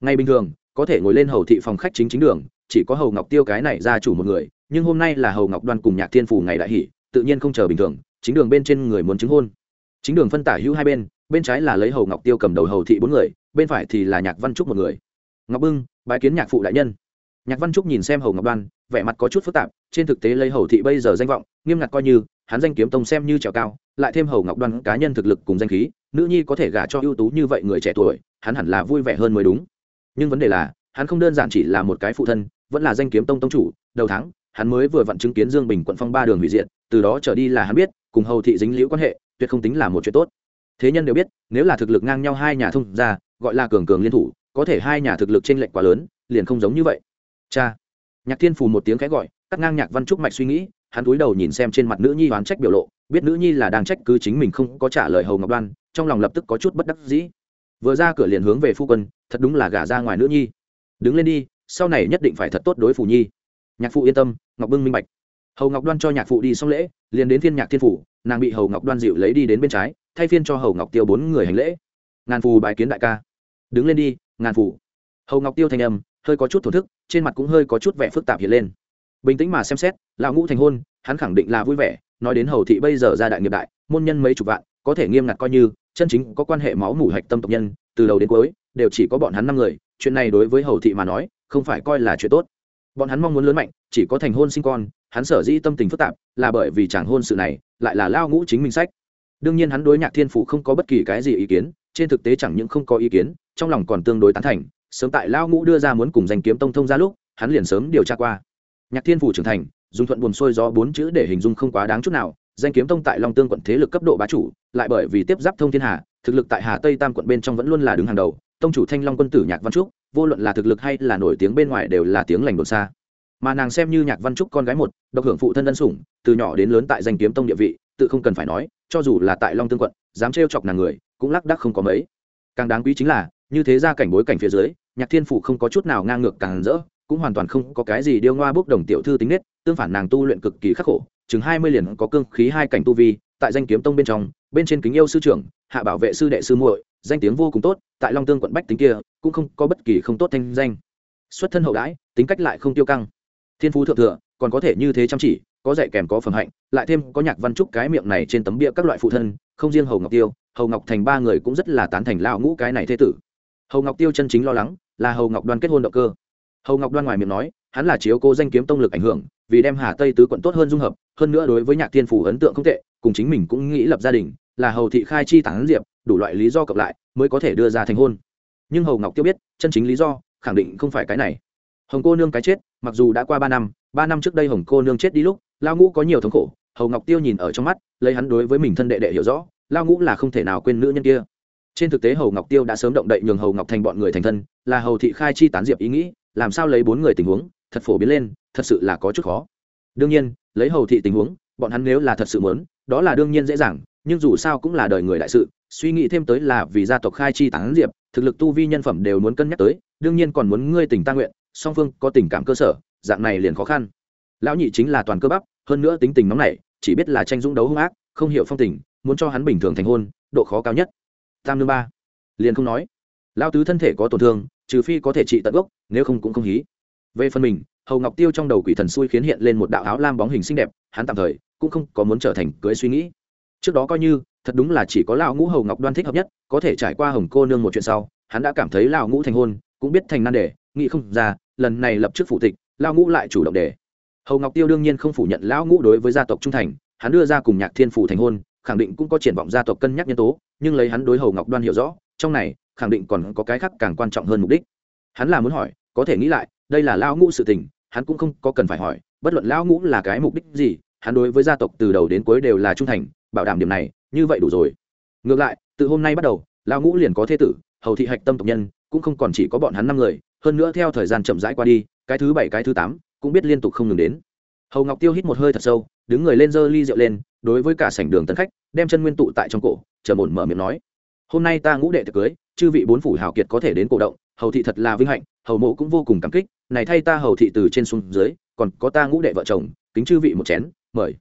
Ngay bình thường có thể ngồi lên hầu thị phòng khách chính chính đường, chỉ có hầu ngọc tiêu cái này ra chủ một người, nhưng hôm nay là hầu ngọc đoan cùng nhạc thiên phủ ngày đại hỷ, tự nhiên không chờ bình thường, chính đường bên trên người muốn chứng hôn. Chính đường phân tả hữu hai bên bên trái là lấy hầu ngọc tiêu cầm đầu hầu thị bốn người, bên phải thì là nhạc văn trúc một người. Ngọc bưng, bái kiến nhạc phụ đại nhân. Nhạc văn trúc nhìn xem hầu ngọc đoan, vẻ mặt có chút phức tạp, trên thực tế lấy hầu thị bây giờ danh vọng, nghiêm ngặt coi như, hắn danh kiếm tông xem như trèo cao, lại thêm hầu ngọc đoan cá nhân thực lực cùng danh khí, nữ nhi có thể gả cho ưu tú như vậy người trẻ tuổi, hắn hẳn là vui vẻ hơn mới đúng nhưng vấn đề là hắn không đơn giản chỉ là một cái phụ thân vẫn là danh kiếm tông tông chủ đầu tháng hắn mới vừa vặn chứng kiến dương bình quận phong ba đường hủy diện, từ đó trở đi là hắn biết cùng hầu thị dính liễu quan hệ tuyệt không tính là một chuyện tốt. Thế nhân đều biết nếu là thực lực ngang nhau hai nhà thông ra gọi là cường cường liên thủ có thể hai nhà thực lực trên lệnh quá lớn liền không giống như vậy. Cha. Nhạc thiên phù một tiếng khẽ gọi cắt ngang nhạc văn trúc mạch suy nghĩ hắn cúi đầu nhìn xem trên mặt nữ nhi oán trách biểu lộ biết nữ nhi là đang trách cứ chính mình không có trả lời hầu ngọc đoan trong lòng lập tức có chút bất đắc dĩ vừa ra cửa liền hướng về phu quân, thật đúng là gả ra ngoài nữ nhi. Đứng lên đi, sau này nhất định phải thật tốt đối phủ nhi. Nhạc phụ yên tâm, ngọc bưng minh bạch. Hầu ngọc đoan cho nhạc phụ đi xong lễ, liền đến Thiên nhạc thiên phủ, nàng bị hầu ngọc đoan dịu lấy đi đến bên trái, thay phiên cho hầu ngọc tiêu bốn người hành lễ. Ngàn phù bài kiến đại ca. Đứng lên đi, ngàn phù. Hầu ngọc tiêu thành âm, hơi có chút thổ thức, trên mặt cũng hơi có chút vẻ phức tạp hiện lên. Bình tĩnh mà xem xét, lão ngũ thành hôn, hắn khẳng định là vui vẻ, nói đến hầu thị bây giờ ra đại nghiệp đại, môn nhân mấy chục vạn, có thể nghiêm ngặt coi như chân chính có quan hệ máu mủ hạch tâm tộc nhân, từ đầu đến cuối, đều chỉ có bọn hắn năm người, chuyện này đối với hầu thị mà nói, không phải coi là chuyện tốt. Bọn hắn mong muốn lớn mạnh, chỉ có thành hôn sinh con, hắn sở dĩ tâm tình phức tạp, là bởi vì chẳng hôn sự này, lại là lao ngũ chính minh sách. Đương nhiên hắn đối nhạc thiên phủ không có bất kỳ cái gì ý kiến, trên thực tế chẳng những không có ý kiến, trong lòng còn tương đối tán thành, sớm tại lao ngũ đưa ra muốn cùng danh kiếm tông thông ra lúc, hắn liền sớm điều tra qua. Nhạc thiên phủ trưởng thành, dùng thuận buồn sôi gió bốn chữ để hình dung không quá đáng chút nào danh kiếm tông tại long tương quận thế lực cấp độ bá chủ, lại bởi vì tiếp giáp thông thiên hà, thực lực tại hà tây tam quận bên trong vẫn luôn là đứng hàng đầu. Tông chủ thanh long quân tử nhạc văn trúc, vô luận là thực lực hay là nổi tiếng bên ngoài đều là tiếng lành đồn xa. Mà nàng xem như nhạc văn trúc con gái một, độc hưởng phụ thân ân sủng, từ nhỏ đến lớn tại danh kiếm tông địa vị, tự không cần phải nói, cho dù là tại long tương quận, dám trêu chọc nàng người, cũng lác đắc không có mấy. Càng đáng quý chính là, như thế ra cảnh bối cảnh phía dưới, nhạc thiên phủ không có chút nào ngang ngược càng rỡ, cũng hoàn toàn không có cái gì điêu ngoa bốc đồng tiểu thư tính nết, tương phản nàng tu luyện cực kỳ khắc khổ chừng hai mươi liền có cương khí hai cảnh tu vi, tại danh kiếm tông bên trong, bên trên kính yêu sư trưởng, hạ bảo vệ sư đệ sư muội, danh tiếng vô cùng tốt, tại long tương quận bách tính kia, cũng không có bất kỳ không tốt thanh danh. Xuất thân hậu đãi, tính cách lại không tiêu căng. Thiên phú thượng thừa, còn có thể như thế chăm chỉ, có dạy kèm có phẩm hạnh, lại thêm có nhạc văn trúc cái miệng này trên tấm bia các loại phụ thân, không riêng hầu ngọc tiêu, hầu ngọc thành ba người cũng rất là tán thành lão ngũ cái này thế tử. Hầu ngọc tiêu chân chính lo lắng, là hầu ngọc đoan kết hôn động cơ. Hầu ngọc đoan ngoài miệng nói, hắn là chiếu cô danh kiếm tông lực ảnh hưởng vì đem hà tây tứ quận tốt hơn dung hợp, hơn nữa đối với nhạc thiên phủ ấn tượng không tệ, cùng chính mình cũng nghĩ lập gia đình, là hầu thị khai chi tán diệp, đủ loại lý do cộng lại, mới có thể đưa ra thành hôn. Nhưng hầu ngọc tiêu biết, chân chính lý do, khẳng định không phải cái này. Hồng cô nương cái chết, mặc dù đã qua ba năm ba năm trước đây hồng cô nương chết đi lúc, lao ngũ có nhiều thống khổ, hầu ngọc tiêu nhìn ở trong mắt, lấy hắn đối với mình thân đệ đệ hiểu rõ, lao ngũ là không thể nào quên nữ nhân kia. Trên thực tế hầu ngọc tiêu đã sớm động đậy nhường hầu ngọc thành bọn người thành thân, là hầu thị khai chi tán diệp ý nghĩ, làm sao lấy bốn người tình huống, thật phổ biến lên thật sự là có chút khó. Đương nhiên, lấy hầu thị tình huống, bọn hắn nếu là thật sự muốn, đó là đương nhiên dễ dàng, nhưng dù sao cũng là đời người đại sự, suy nghĩ thêm tới là vì gia tộc khai chi tán diệp, thực lực tu vi nhân phẩm đều muốn cân nhắc tới, đương nhiên còn muốn ngươi tình ta nguyện, song phương có tình cảm cơ sở, dạng này liền khó khăn. Lão nhị chính là toàn cơ bắp, hơn nữa tính tình nóng nảy, chỉ biết là tranh dũng đấu hung ác, không hiểu phong tình, muốn cho hắn bình thường thành hôn, độ khó cao nhất. Tam nương ba liền không nói. Lao tứ thân thể có tổn thương, trừ phi có thể trị tận gốc, nếu không cũng không hí. Về phần mình hầu ngọc tiêu trong đầu quỷ thần xui khiến hiện lên một đạo áo lam bóng hình xinh đẹp, hắn tạm thời cũng không có muốn trở thành cưới suy nghĩ. Trước đó coi như, thật đúng là chỉ có lão ngũ hầu ngọc đoan thích hợp nhất, có thể trải qua hồng cô nương một chuyện sau, hắn đã cảm thấy lão ngũ thành hôn, cũng biết thành nan đề, nghĩ không ra, lần này lập trước phụ tịch, lão ngũ lại chủ động đề. Hầu ngọc tiêu đương nhiên không phủ nhận lão ngũ đối với gia tộc trung thành, hắn đưa ra cùng nhạc thiên phủ thành hôn, khẳng định cũng có triển vọng gia tộc cân nhắc nhân tố, nhưng lấy hắn đối hầu ngọc đoan hiểu rõ, trong này, khẳng định còn có cái khác càng quan trọng hơn mục đích. Hắn là muốn hỏi, có thể nghĩ lại, đây là lão ngũ sự tình hắn cũng không có cần phải hỏi, bất luận lão ngũ là cái mục đích gì, hắn đối với gia tộc từ đầu đến cuối đều là trung thành, bảo đảm điểm này, như vậy đủ rồi. Ngược lại, từ hôm nay bắt đầu, lão ngũ liền có thế tử, hầu thị hạch tâm tộc nhân, cũng không còn chỉ có bọn hắn năm người, hơn nữa theo thời gian chậm rãi qua đi, cái thứ bảy, cái thứ tám, cũng biết liên tục không ngừng đến. Hầu ngọc tiêu hít một hơi thật sâu, đứng người lên giơ ly rượu lên, đối với cả sảnh đường tân khách, đem chân nguyên tụ tại trong cổ chờ ổn mở miệng nói. Hôm nay ta ngũ đệ thực cưới, chư vị bốn phủ hào kiệt có thể đến cổ động, hầu thị thật là vinh hạnh hầu mộ cũng vô cùng cảm kích này thay ta hầu thị từ trên xuống dưới còn có ta ngũ đệ vợ chồng kính chư vị một chén mời.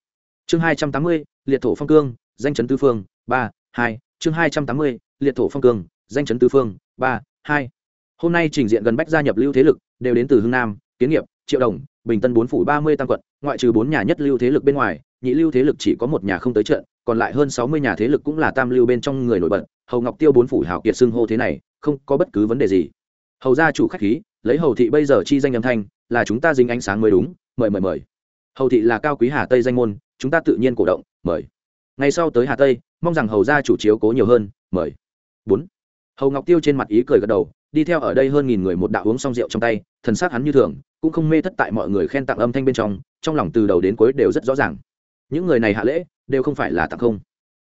Chương hai trăm tám mươi liệt thổ phong cương danh chấn tứ phương ba hai. Chương hai trăm tám mươi liệt thổ phong cương, danh chấn tứ phương ba hai. Hôm nay trình diện gần bách gia nhập lưu thế lực đều đến từ hương nam kiến nghiệp triệu đồng bình tân bốn phủ ba mươi tam quận ngoại trừ bốn nhà nhất lưu thế lực bên ngoài nhị lưu thế lực chỉ có một nhà không tới trận còn lại hơn sáu mươi nhà thế lực cũng là tam lưu bên trong người nổi bật. Hầu ngọc tiêu bốn phủ hảo kiệt xưng hô thế này không có bất cứ vấn đề gì hầu gia chủ khách khí, lấy hầu thị bây giờ chi danh âm thanh, là chúng ta dính ánh sáng mới đúng, mời mời mời. Hầu thị là cao quý hà tây danh môn, chúng ta tự nhiên cổ động, mời. Ngày sau tới hà tây, mong rằng hầu gia chủ chiếu cố nhiều hơn, mời. Bốn. Hầu ngọc tiêu trên mặt ý cười gật đầu, đi theo ở đây hơn nghìn người một đạo uống xong rượu trong tay, thần s á c hắn như thường, cũng không mê thất tại mọi người khen tặng âm thanh bên trong trong lòng từ đầu đến cuối đều rất rõ ràng. Những người này hạ lễ, đều không phải là tặng không.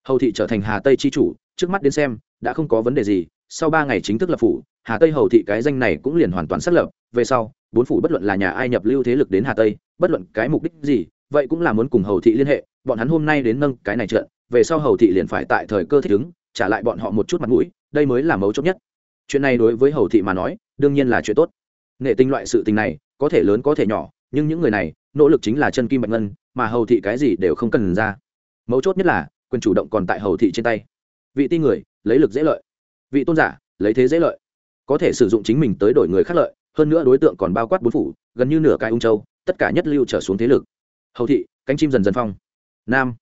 Hầu thị trở thành hà tây c h i chủ, trước mắt đến xem, đã không có vấn đề gì sau ba ngày chính thức lập phủ, hà tây hầu thị cái danh này cũng liền hoàn toàn xác lập. Về sau, bốn phủ bất luận là nhà ai nhập lưu thế lực đến hà tây, bất luận cái mục đích gì, vậy cũng là muốn cùng hầu thị liên hệ. Bọn hắn hôm nay đến nâng cái này chuyện về sau hầu thị liền phải tại thời cơ thích ứng, trả lại bọn họ một chút mặt mũi, đây mới là mấu chốt nhất. Chuyện này đối với hầu thị mà nói, đương nhiên là chuyện tốt. Nghệ tinh loại sự tình này, có thể lớn có thể nhỏ, nhưng những người này, nỗ lực chính là chân kim bạch ngân, mà hầu thị cái gì đều không cần ra. Mấu chốt nhất là, quyền chủ động còn tại hầu thị trên tay. Vị ti người, lấy lực dễ lợi vị tôn giả, lấy thế dễ lợi. Có thể sử dụng chính mình tới đổi người khác lợi, hơn nữa đối tượng còn bao quát bốn phủ, gần như nửa cái ung châu, tất cả nhất lưu trở xuống thế lực. Hầu thị, cánh chim dần dần phong. Nam.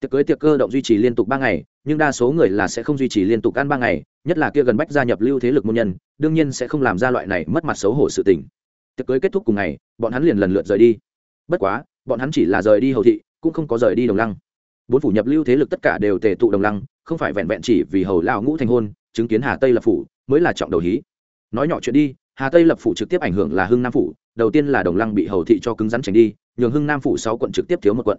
Tiệc cưới tiệc cơ động duy trì liên tục ba ngày, nhưng đa số người là sẽ không duy trì liên tục ăn ba ngày, nhất là kia gần bách gia nhập lưu thế lực môn nhân, đương nhiên sẽ không làm ra loại này mất mặt xấu hổ sự tình. Tiệc cưới kết thúc cùng ngày, bọn hắn liền lần lượt rời đi. Bất quá, bọn hắn chỉ là rời đi hầu thị, cũng không có rời đi đồng lăng. Bốn phủ nhập lưu thế lực tất cả đều tề tụ đồng lăng, không phải vẹn vẹn chỉ vì hầu lao ngũ thành hôn chứng kiến hà tây lập phủ mới là trọng đầu hí. Nói nhỏ chuyện đi, hà tây lập phủ trực tiếp ảnh hưởng là hưng nam phủ, đầu tiên là đồng lăng bị hầu thị cho cứng rắn tránh đi, nhường hưng nam phủ sáu quận trực tiếp thiếu một quận.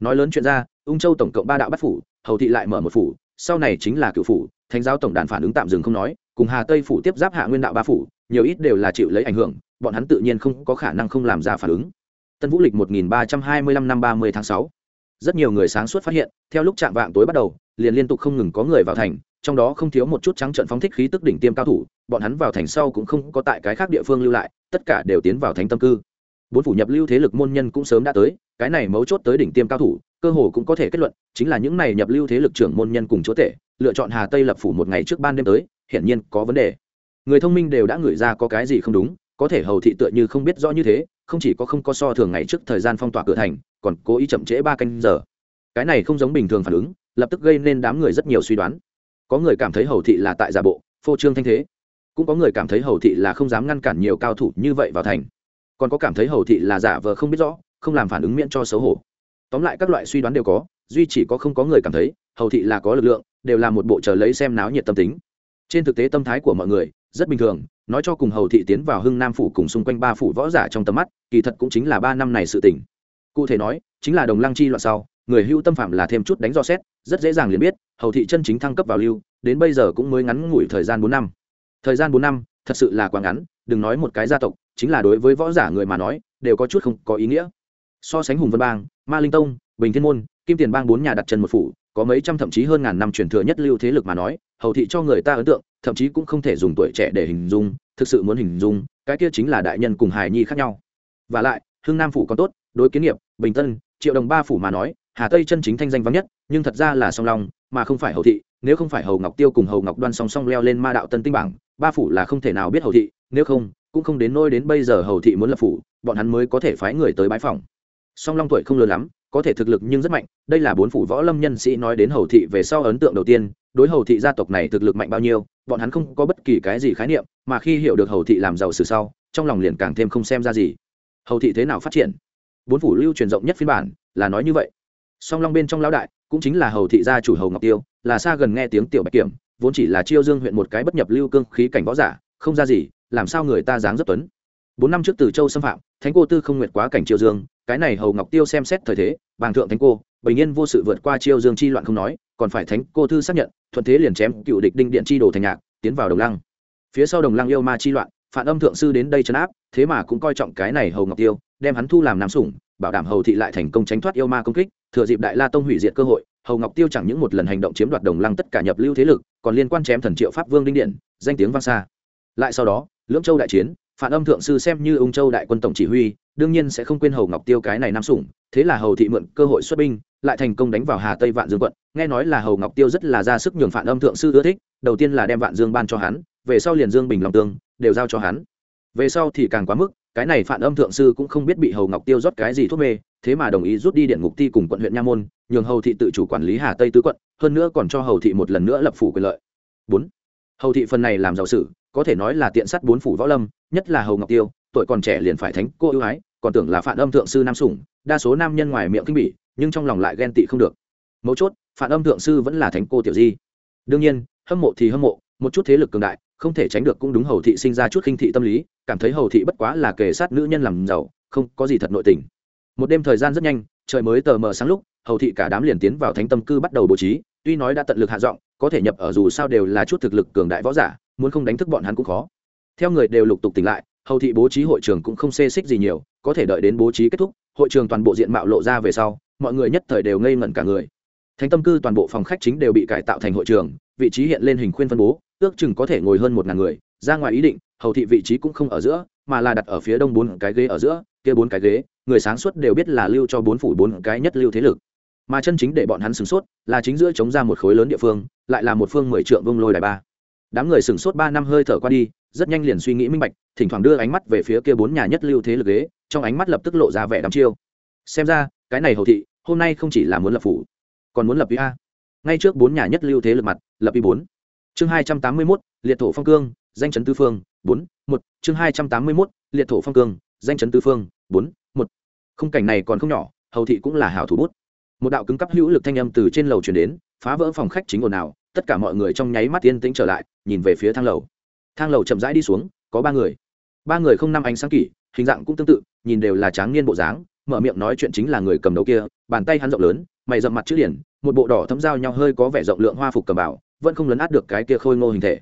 Nói lớn chuyện ra, ung châu tổng cộng ba đạo bắt phủ, hầu thị lại mở một phủ, sau này chính là cựu phủ, thánh giáo tổng đàn phản ứng tạm dừng không nói, cùng hà tây phủ tiếp giáp hạ nguyên đạo ba phủ, nhiều ít đều là chịu lấy ảnh hưởng, bọn hắn tự nhiên không có khả năng không làm ra phản ứng. Tân vũ lịch một nghìn ba trăm hai mươi lăm năm ba mươi tháng sáu. Rất nhiều người sáng suốt phát hiện, theo lúc chạm vạng tối bắt đầu, liền liên tục không ngừng có người vào thành trong đó không thiếu một chút trắng trận phóng thích khí tức đỉnh tiêm cao thủ, bọn hắn vào thành sau cũng không có tại cái khác địa phương lưu lại, tất cả đều tiến vào thánh tâm cư. Bốn phủ nhập lưu thế lực môn nhân cũng sớm đã tới, cái này mấu chốt tới đỉnh tiêm cao thủ, cơ hồ cũng có thể kết luận, chính là những này nhập lưu thế lực trưởng môn nhân cùng chúa tể, lựa chọn hà tây lập phủ một ngày trước ban đêm tới, hiển nhiên có vấn đề. Người thông minh đều đã ngửi ra có cái gì không đúng, có thể hầu thị tựa như không biết rõ như thế, không chỉ có không có so thường ngày trước thời gian phong tỏa cửa thành, còn cố ý chậm trễ ba canh giờ. Cái này không giống bình thường phản ứng, lập tức gây nên đám người rất nhiều suy đoán có người cảm thấy hầu thị là tại giả bộ, phô trương thanh thế. Cũng có người cảm thấy hầu thị là không dám ngăn cản nhiều cao thủ như vậy vào thành. Còn có cảm thấy hầu thị là giả vờ không biết rõ, không làm phản ứng miễn cho xấu hổ. Tóm lại các loại suy đoán đều có, duy chỉ có không có người cảm thấy, hầu thị là có lực lượng, đều là một bộ chờ lấy xem náo nhiệt tâm tính. Trên thực tế tâm thái của mọi người, rất bình thường, nói cho cùng hầu thị tiến vào hưng nam phủ cùng xung quanh ba phủ võ giả trong tầm mắt, kỳ thật cũng chính là ba năm này sự tỉnh cụ thể nói, chính là đồng lăng chi loạn sau người hưu tâm phạm là thêm chút đánh do xét, rất dễ dàng liền biết, hầu thị chân chính thăng cấp vào lưu, đến bây giờ cũng mới ngắn ngủi thời gian bốn năm. Thời gian bốn năm, thật sự là quá ngắn, đừng nói một cái gia tộc, chính là đối với võ giả người mà nói, đều có chút không có ý nghĩa. So sánh hùng vân bang, ma linh tông, bình thiên môn, kim tiền bang bốn nhà đặt chân một phủ, có mấy trăm thậm chí hơn ngàn năm truyền thừa nhất lưu thế lực mà nói, hầu thị cho người ta ấn tượng, thậm chí cũng không thể dùng tuổi trẻ để hình dung, thực sự muốn hình dung, cái kia chính là đại nhân cùng hài nhi khác nhau. Và lại, hưng nam phủ còn tốt, đối kiến nghiệp, bình tân, triệu đồng ba phủ mà nói hà tây chân chính thanh danh vắng nhất, nhưng thật ra là song long, mà không phải hầu thị. Nếu không phải hầu ngọc tiêu cùng hầu ngọc đoan song song leo lên ma đạo tân tinh bảng, ba phủ là không thể nào biết hầu thị. Nếu không, cũng không đến nôi đến bây giờ hầu thị muốn lập phủ, bọn hắn mới có thể phái người tới bãi phòng song long tuổi không lớn lắm, có thể thực lực nhưng rất mạnh. Đây là bốn phủ võ lâm nhân sĩ nói đến hầu thị về sau ấn tượng đầu tiên. Đối hầu thị gia tộc này thực lực mạnh bao nhiêu, bọn hắn không có bất kỳ cái gì khái niệm, mà khi hiểu được hầu thị làm giàu sử sau, trong lòng liền càng thêm không xem ra gì. Hầu thị thế nào phát triển? Bốn phủ lưu truyền rộng nhất phiên bản là nói như vậy song long bên trong lão đại cũng chính là hầu thị gia chủ hầu ngọc tiêu, là xa gần nghe tiếng tiểu bạch kiểm, vốn chỉ là chiêu dương huyện một cái bất nhập lưu cương khí cảnh võ giả, không ra gì, làm sao người ta dáng dấp tuấn. Bốn năm trước từ châu xâm phạm, thánh cô tư không nguyệt quá cảnh chiêu dương, cái này hầu ngọc tiêu xem xét thời thế, bàng thượng thánh cô, bình yên vô sự vượt qua chiêu dương chi loạn không nói, còn phải thánh cô thư xác nhận, thuận thế liền chém cựu địch đinh điện chi đồ thành nhạc, tiến vào đồng lăng. Phía sau đồng lăng yêu ma chi loạn phản âm thượng sư đến đây chấn áp, thế mà cũng coi trọng cái này hầu ngọc tiêu, đem hắn thu làm nam sủng, bảo đảm hầu thị lại thành công tránh thoát yêu ma công kích thừa dịp đại la tông hủy diệt cơ hội, hầu ngọc tiêu chẳng những một lần hành động chiếm đoạt đồng lăng tất cả nhập lưu thế lực, còn liên quan chém thần triệu pháp vương đinh điện, danh tiếng vang xa. Lại sau đó, lưỡng châu đại chiến, phản âm thượng sư xem như ung châu đại quân tổng chỉ huy, đương nhiên sẽ không quên hầu ngọc tiêu cái này nam sủng, thế là hầu thị mượn cơ hội xuất binh, lại thành công đánh vào hà tây vạn dương quận. Nghe nói là hầu ngọc tiêu rất là ra sức nhường phản âm thượng sư ưa thích, đầu tiên là đem vạn dương ban cho hắn, về sau liền dương bình lòng tương đều giao cho hắn. Về sau thì càng quá mức, cái này phản âm thượng sư cũng không biết bị hầu ngọc tiêu rót cái gì thuốc mê thế mà đồng ý rút đi điện ngục ti cùng quận huyện nha môn, nhường hầu thị tự chủ quản lý hà tây tứ quận, hơn nữa còn cho hầu thị một lần nữa lập phủ quyền lợi. Bốn, hầu thị phần này làm giàu sử, có thể nói là tiện sắt bốn phủ võ lâm, nhất là hầu ngọc tiêu, tuổi còn trẻ liền phải thánh cô ưu ái, còn tưởng là phản âm thượng sư nam sủng, đa số nam nhân ngoài miệng kinh bỉ, nhưng trong lòng lại ghen tị không được. Mấu chốt, phản âm thượng sư vẫn là thánh cô tiểu di. Đương nhiên, hâm mộ thì hâm mộ, một chút thế lực cường đại, không thể tránh được cũng đúng hầu thị sinh ra chút khinh thị tâm lý, cảm thấy hầu thị bất quá là kề sát nữ nhân làm giàu, không có gì thật nội tình một đêm thời gian rất nhanh, trời mới tờ mờ sáng lúc, hầu thị cả đám liền tiến vào thánh tâm cư bắt đầu bố trí, tuy nói đã tận lực hạ giọng, có thể nhập ở dù sao đều là chút thực lực cường đại võ giả, muốn không đánh thức bọn hắn cũng khó. Theo người đều lục tục tỉnh lại, hầu thị bố trí hội trường cũng không xê xích gì nhiều, có thể đợi đến bố trí kết thúc, hội trường toàn bộ diện mạo lộ ra về sau, mọi người nhất thời đều ngây ngẩn cả người. Thánh tâm cư toàn bộ phòng khách chính đều bị cải tạo thành hội trường, vị trí hiện lên hình khuyên phân bố, ước chừng có thể ngồi hơn một ngàn người, ra ngoài ý định, hầu thị vị trí cũng không ở giữa, mà là đặt ở phía đông bốn cái ghế ở giữa, kia bốn cái ghế người sáng suốt đều biết là lưu cho bốn phủ bốn cái nhất lưu thế lực. Mà chân chính để bọn hắn sửng sốt là chính giữa chống ra một khối lớn địa phương, lại là một phương mười trượng vông lôi đài ba. Đám người sửng sốt ba năm hơi thở qua đi, rất nhanh liền suy nghĩ minh bạch, thỉnh thoảng đưa ánh mắt về phía kia bốn nhà nhất lưu thế lực ghế, trong ánh mắt lập tức lộ ra vẻ đắm chiêu. Xem ra, cái này hầu thị, hôm nay không chỉ là muốn lập phủ, còn muốn lập ý a. Ngay trước bốn nhà nhất lưu thế lực mặt, lập ý bốn. Chương hai trăm tám mươi mốt, liệt thổ phong cương, danh chấn tư phương, bốn, một. Chương hai trăm tám mươi mốt, liệt thổ phong cương, danh chấn tư phương, bốn khung cảnh này còn không nhỏ, hầu thị cũng là hảo thủ bút. Một đạo cứng cắp hữu lực thanh âm từ trên lầu chuyển đến, phá vỡ phòng khách chính ồn ào, tất cả mọi người trong nháy mắt yên tĩnh trở lại, nhìn về phía thang lầu. Thang lầu chậm rãi đi xuống, có ba người. Ba người không năm ánh sáng kỷ, hình dạng cũng tương tự, nhìn đều là tráng niên bộ dáng, mở miệng nói chuyện chính là người cầm đầu kia, bàn tay hắn rộng lớn, mày dậm mặt chữ điển, một bộ đỏ thấm dao nhau hơi có vẻ rộng lượng hoa phục cầm bảo vẫn không lấn át được cái kia khôi ngô hình thể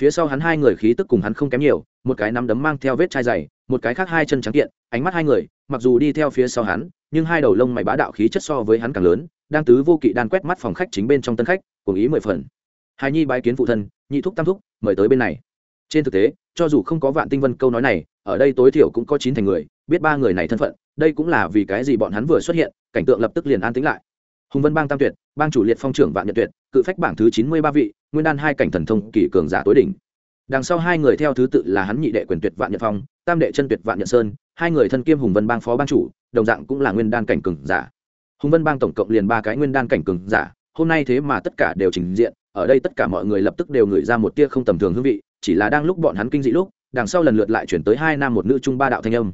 phía sau hắn hai người khí tức cùng hắn không kém nhiều, một cái nắm đấm mang theo vết chai dày, một cái khác hai chân trắng kiện, ánh mắt hai người, mặc dù đi theo phía sau hắn, nhưng hai đầu lông mày bá đạo khí chất so với hắn càng lớn, đang tứ vô kỵ đan quét mắt phòng khách chính bên trong tân khách, cùng ý mười phần. Hài nhi bái kiến phụ thân, nhị thúc tam thúc, mời tới bên này. Trên thực tế, cho dù không có vạn tinh vân câu nói này, ở đây tối thiểu cũng có chín thành người, biết ba người này thân phận, đây cũng là vì cái gì bọn hắn vừa xuất hiện, cảnh tượng lập tức liền an tĩnh lại. Hùng vân bang tam tuyệt, bang chủ liệt phong trưởng vạn nhật tuyệt, cự phách bảng thứ chín mươi ba vị nguyên đan hai cảnh thần thông kỳ cường giả tối đỉnh. Đằng sau hai người theo thứ tự là hắn nhị đệ quyền tuyệt vạn nhật phong, tam đệ chân tuyệt vạn nhật sơn, hai người thân kiêm hùng vân bang phó bang chủ, đồng dạng cũng là nguyên đan cảnh cường giả. Hùng vân bang tổng cộng liền ba cái nguyên đan cảnh cường giả, hôm nay thế mà tất cả đều trình diện, ở đây tất cả mọi người lập tức đều ngửi ra một tia không tầm thường hương vị, chỉ là đang lúc bọn hắn kinh dị lúc, đằng sau lần lượt lại chuyển tới hai nam một nữ trung ba đạo thanh âm.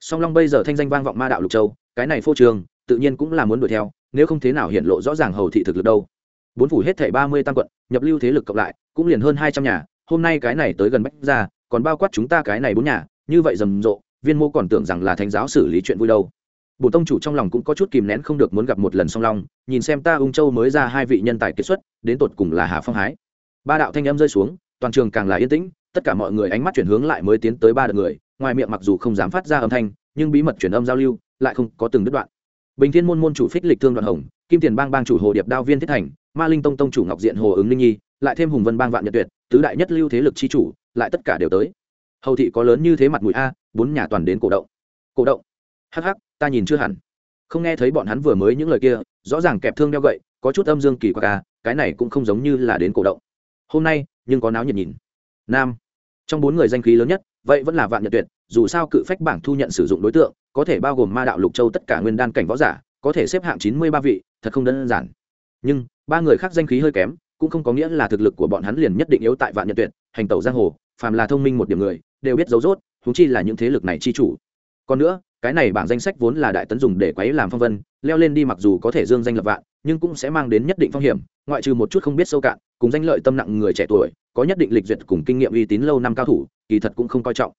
Song long bây giờ thanh danh vang vọng ma đạo lục châu, cái này phô trường tự nhiên cũng là muốn đuổi theo, nếu không thế nào hiện lộ rõ ràng hầu thị thực lực đâu bốn phủ hết thảy ba mươi tam quận, nhập lưu thế lực cộng lại, cũng liền hơn hai trăm nhà, hôm nay cái này tới gần bách ra còn bao quát chúng ta cái này bốn nhà, như vậy rầm rộ, viên mô còn tưởng rằng là thánh giáo xử lý chuyện vui đâu. Bổ tông chủ trong lòng cũng có chút kìm nén không được muốn gặp một lần song long, nhìn xem ta ung châu mới ra hai vị nhân tài kết xuất, đến tột cùng là hà phong hái. Ba đạo thanh âm rơi xuống, toàn trường càng là yên tĩnh, tất cả mọi người ánh mắt chuyển hướng lại mới tiến tới ba đợt người, ngoài miệng mặc dù không dám phát ra âm thanh, nhưng bí mật truyền âm giao lưu lại không có từng đứt đoạn. Bình thiên môn môn chủ phích lịch thương đoạn hồng, kim tiền bang bang chủ hồ điệp đao viên thiết thành ma linh tông tông chủ ngọc diện hồ ứng linh nhi, lại thêm hùng vân bang vạn nhật tuyệt, tứ đại nhất lưu thế lực chi chủ, lại tất cả đều tới. Hầu thị có lớn như thế mặt mũi a, bốn nhà toàn đến cổ động. Cổ động? Hắc hắc, ta nhìn chưa hẳn. Không nghe thấy bọn hắn vừa mới những lời kia, rõ ràng kẹp thương đeo gậy, có chút âm dương kỳ quặc à cái này cũng không giống như là đến cổ động. Hôm nay, nhưng có náo nhiệt nhìn. Nam. Trong bốn người danh khí lớn nhất, vậy vẫn là vạn nhật tuyệt, dù sao cự phách bảng thu nhận sử dụng đối tượng, có thể bao gồm ma đạo lục châu tất cả nguyên đan cảnh võ giả, có thể xếp hạng chín mươi ba vị, thật không đơn giản. Nhưng ba người khác danh khí hơi kém, cũng không có nghĩa là thực lực của bọn hắn liền nhất định yếu tại vạn nhật tuyệt, hành tẩu giang hồ, phàm là thông minh một điểm người, đều biết dấu dốt thú chi là những thế lực này chi chủ. Còn nữa, cái này bảng danh sách vốn là đại tấn dùng để quấy làm phong vân, leo lên đi mặc dù có thể dương danh lập vạn, nhưng cũng sẽ mang đến nhất định phong hiểm, ngoại trừ một chút không biết sâu cạn, cùng danh lợi tâm nặng người trẻ tuổi, có nhất định lịch duyệt cùng kinh nghiệm uy tín lâu năm cao thủ, kỳ thật cũng không coi trọng.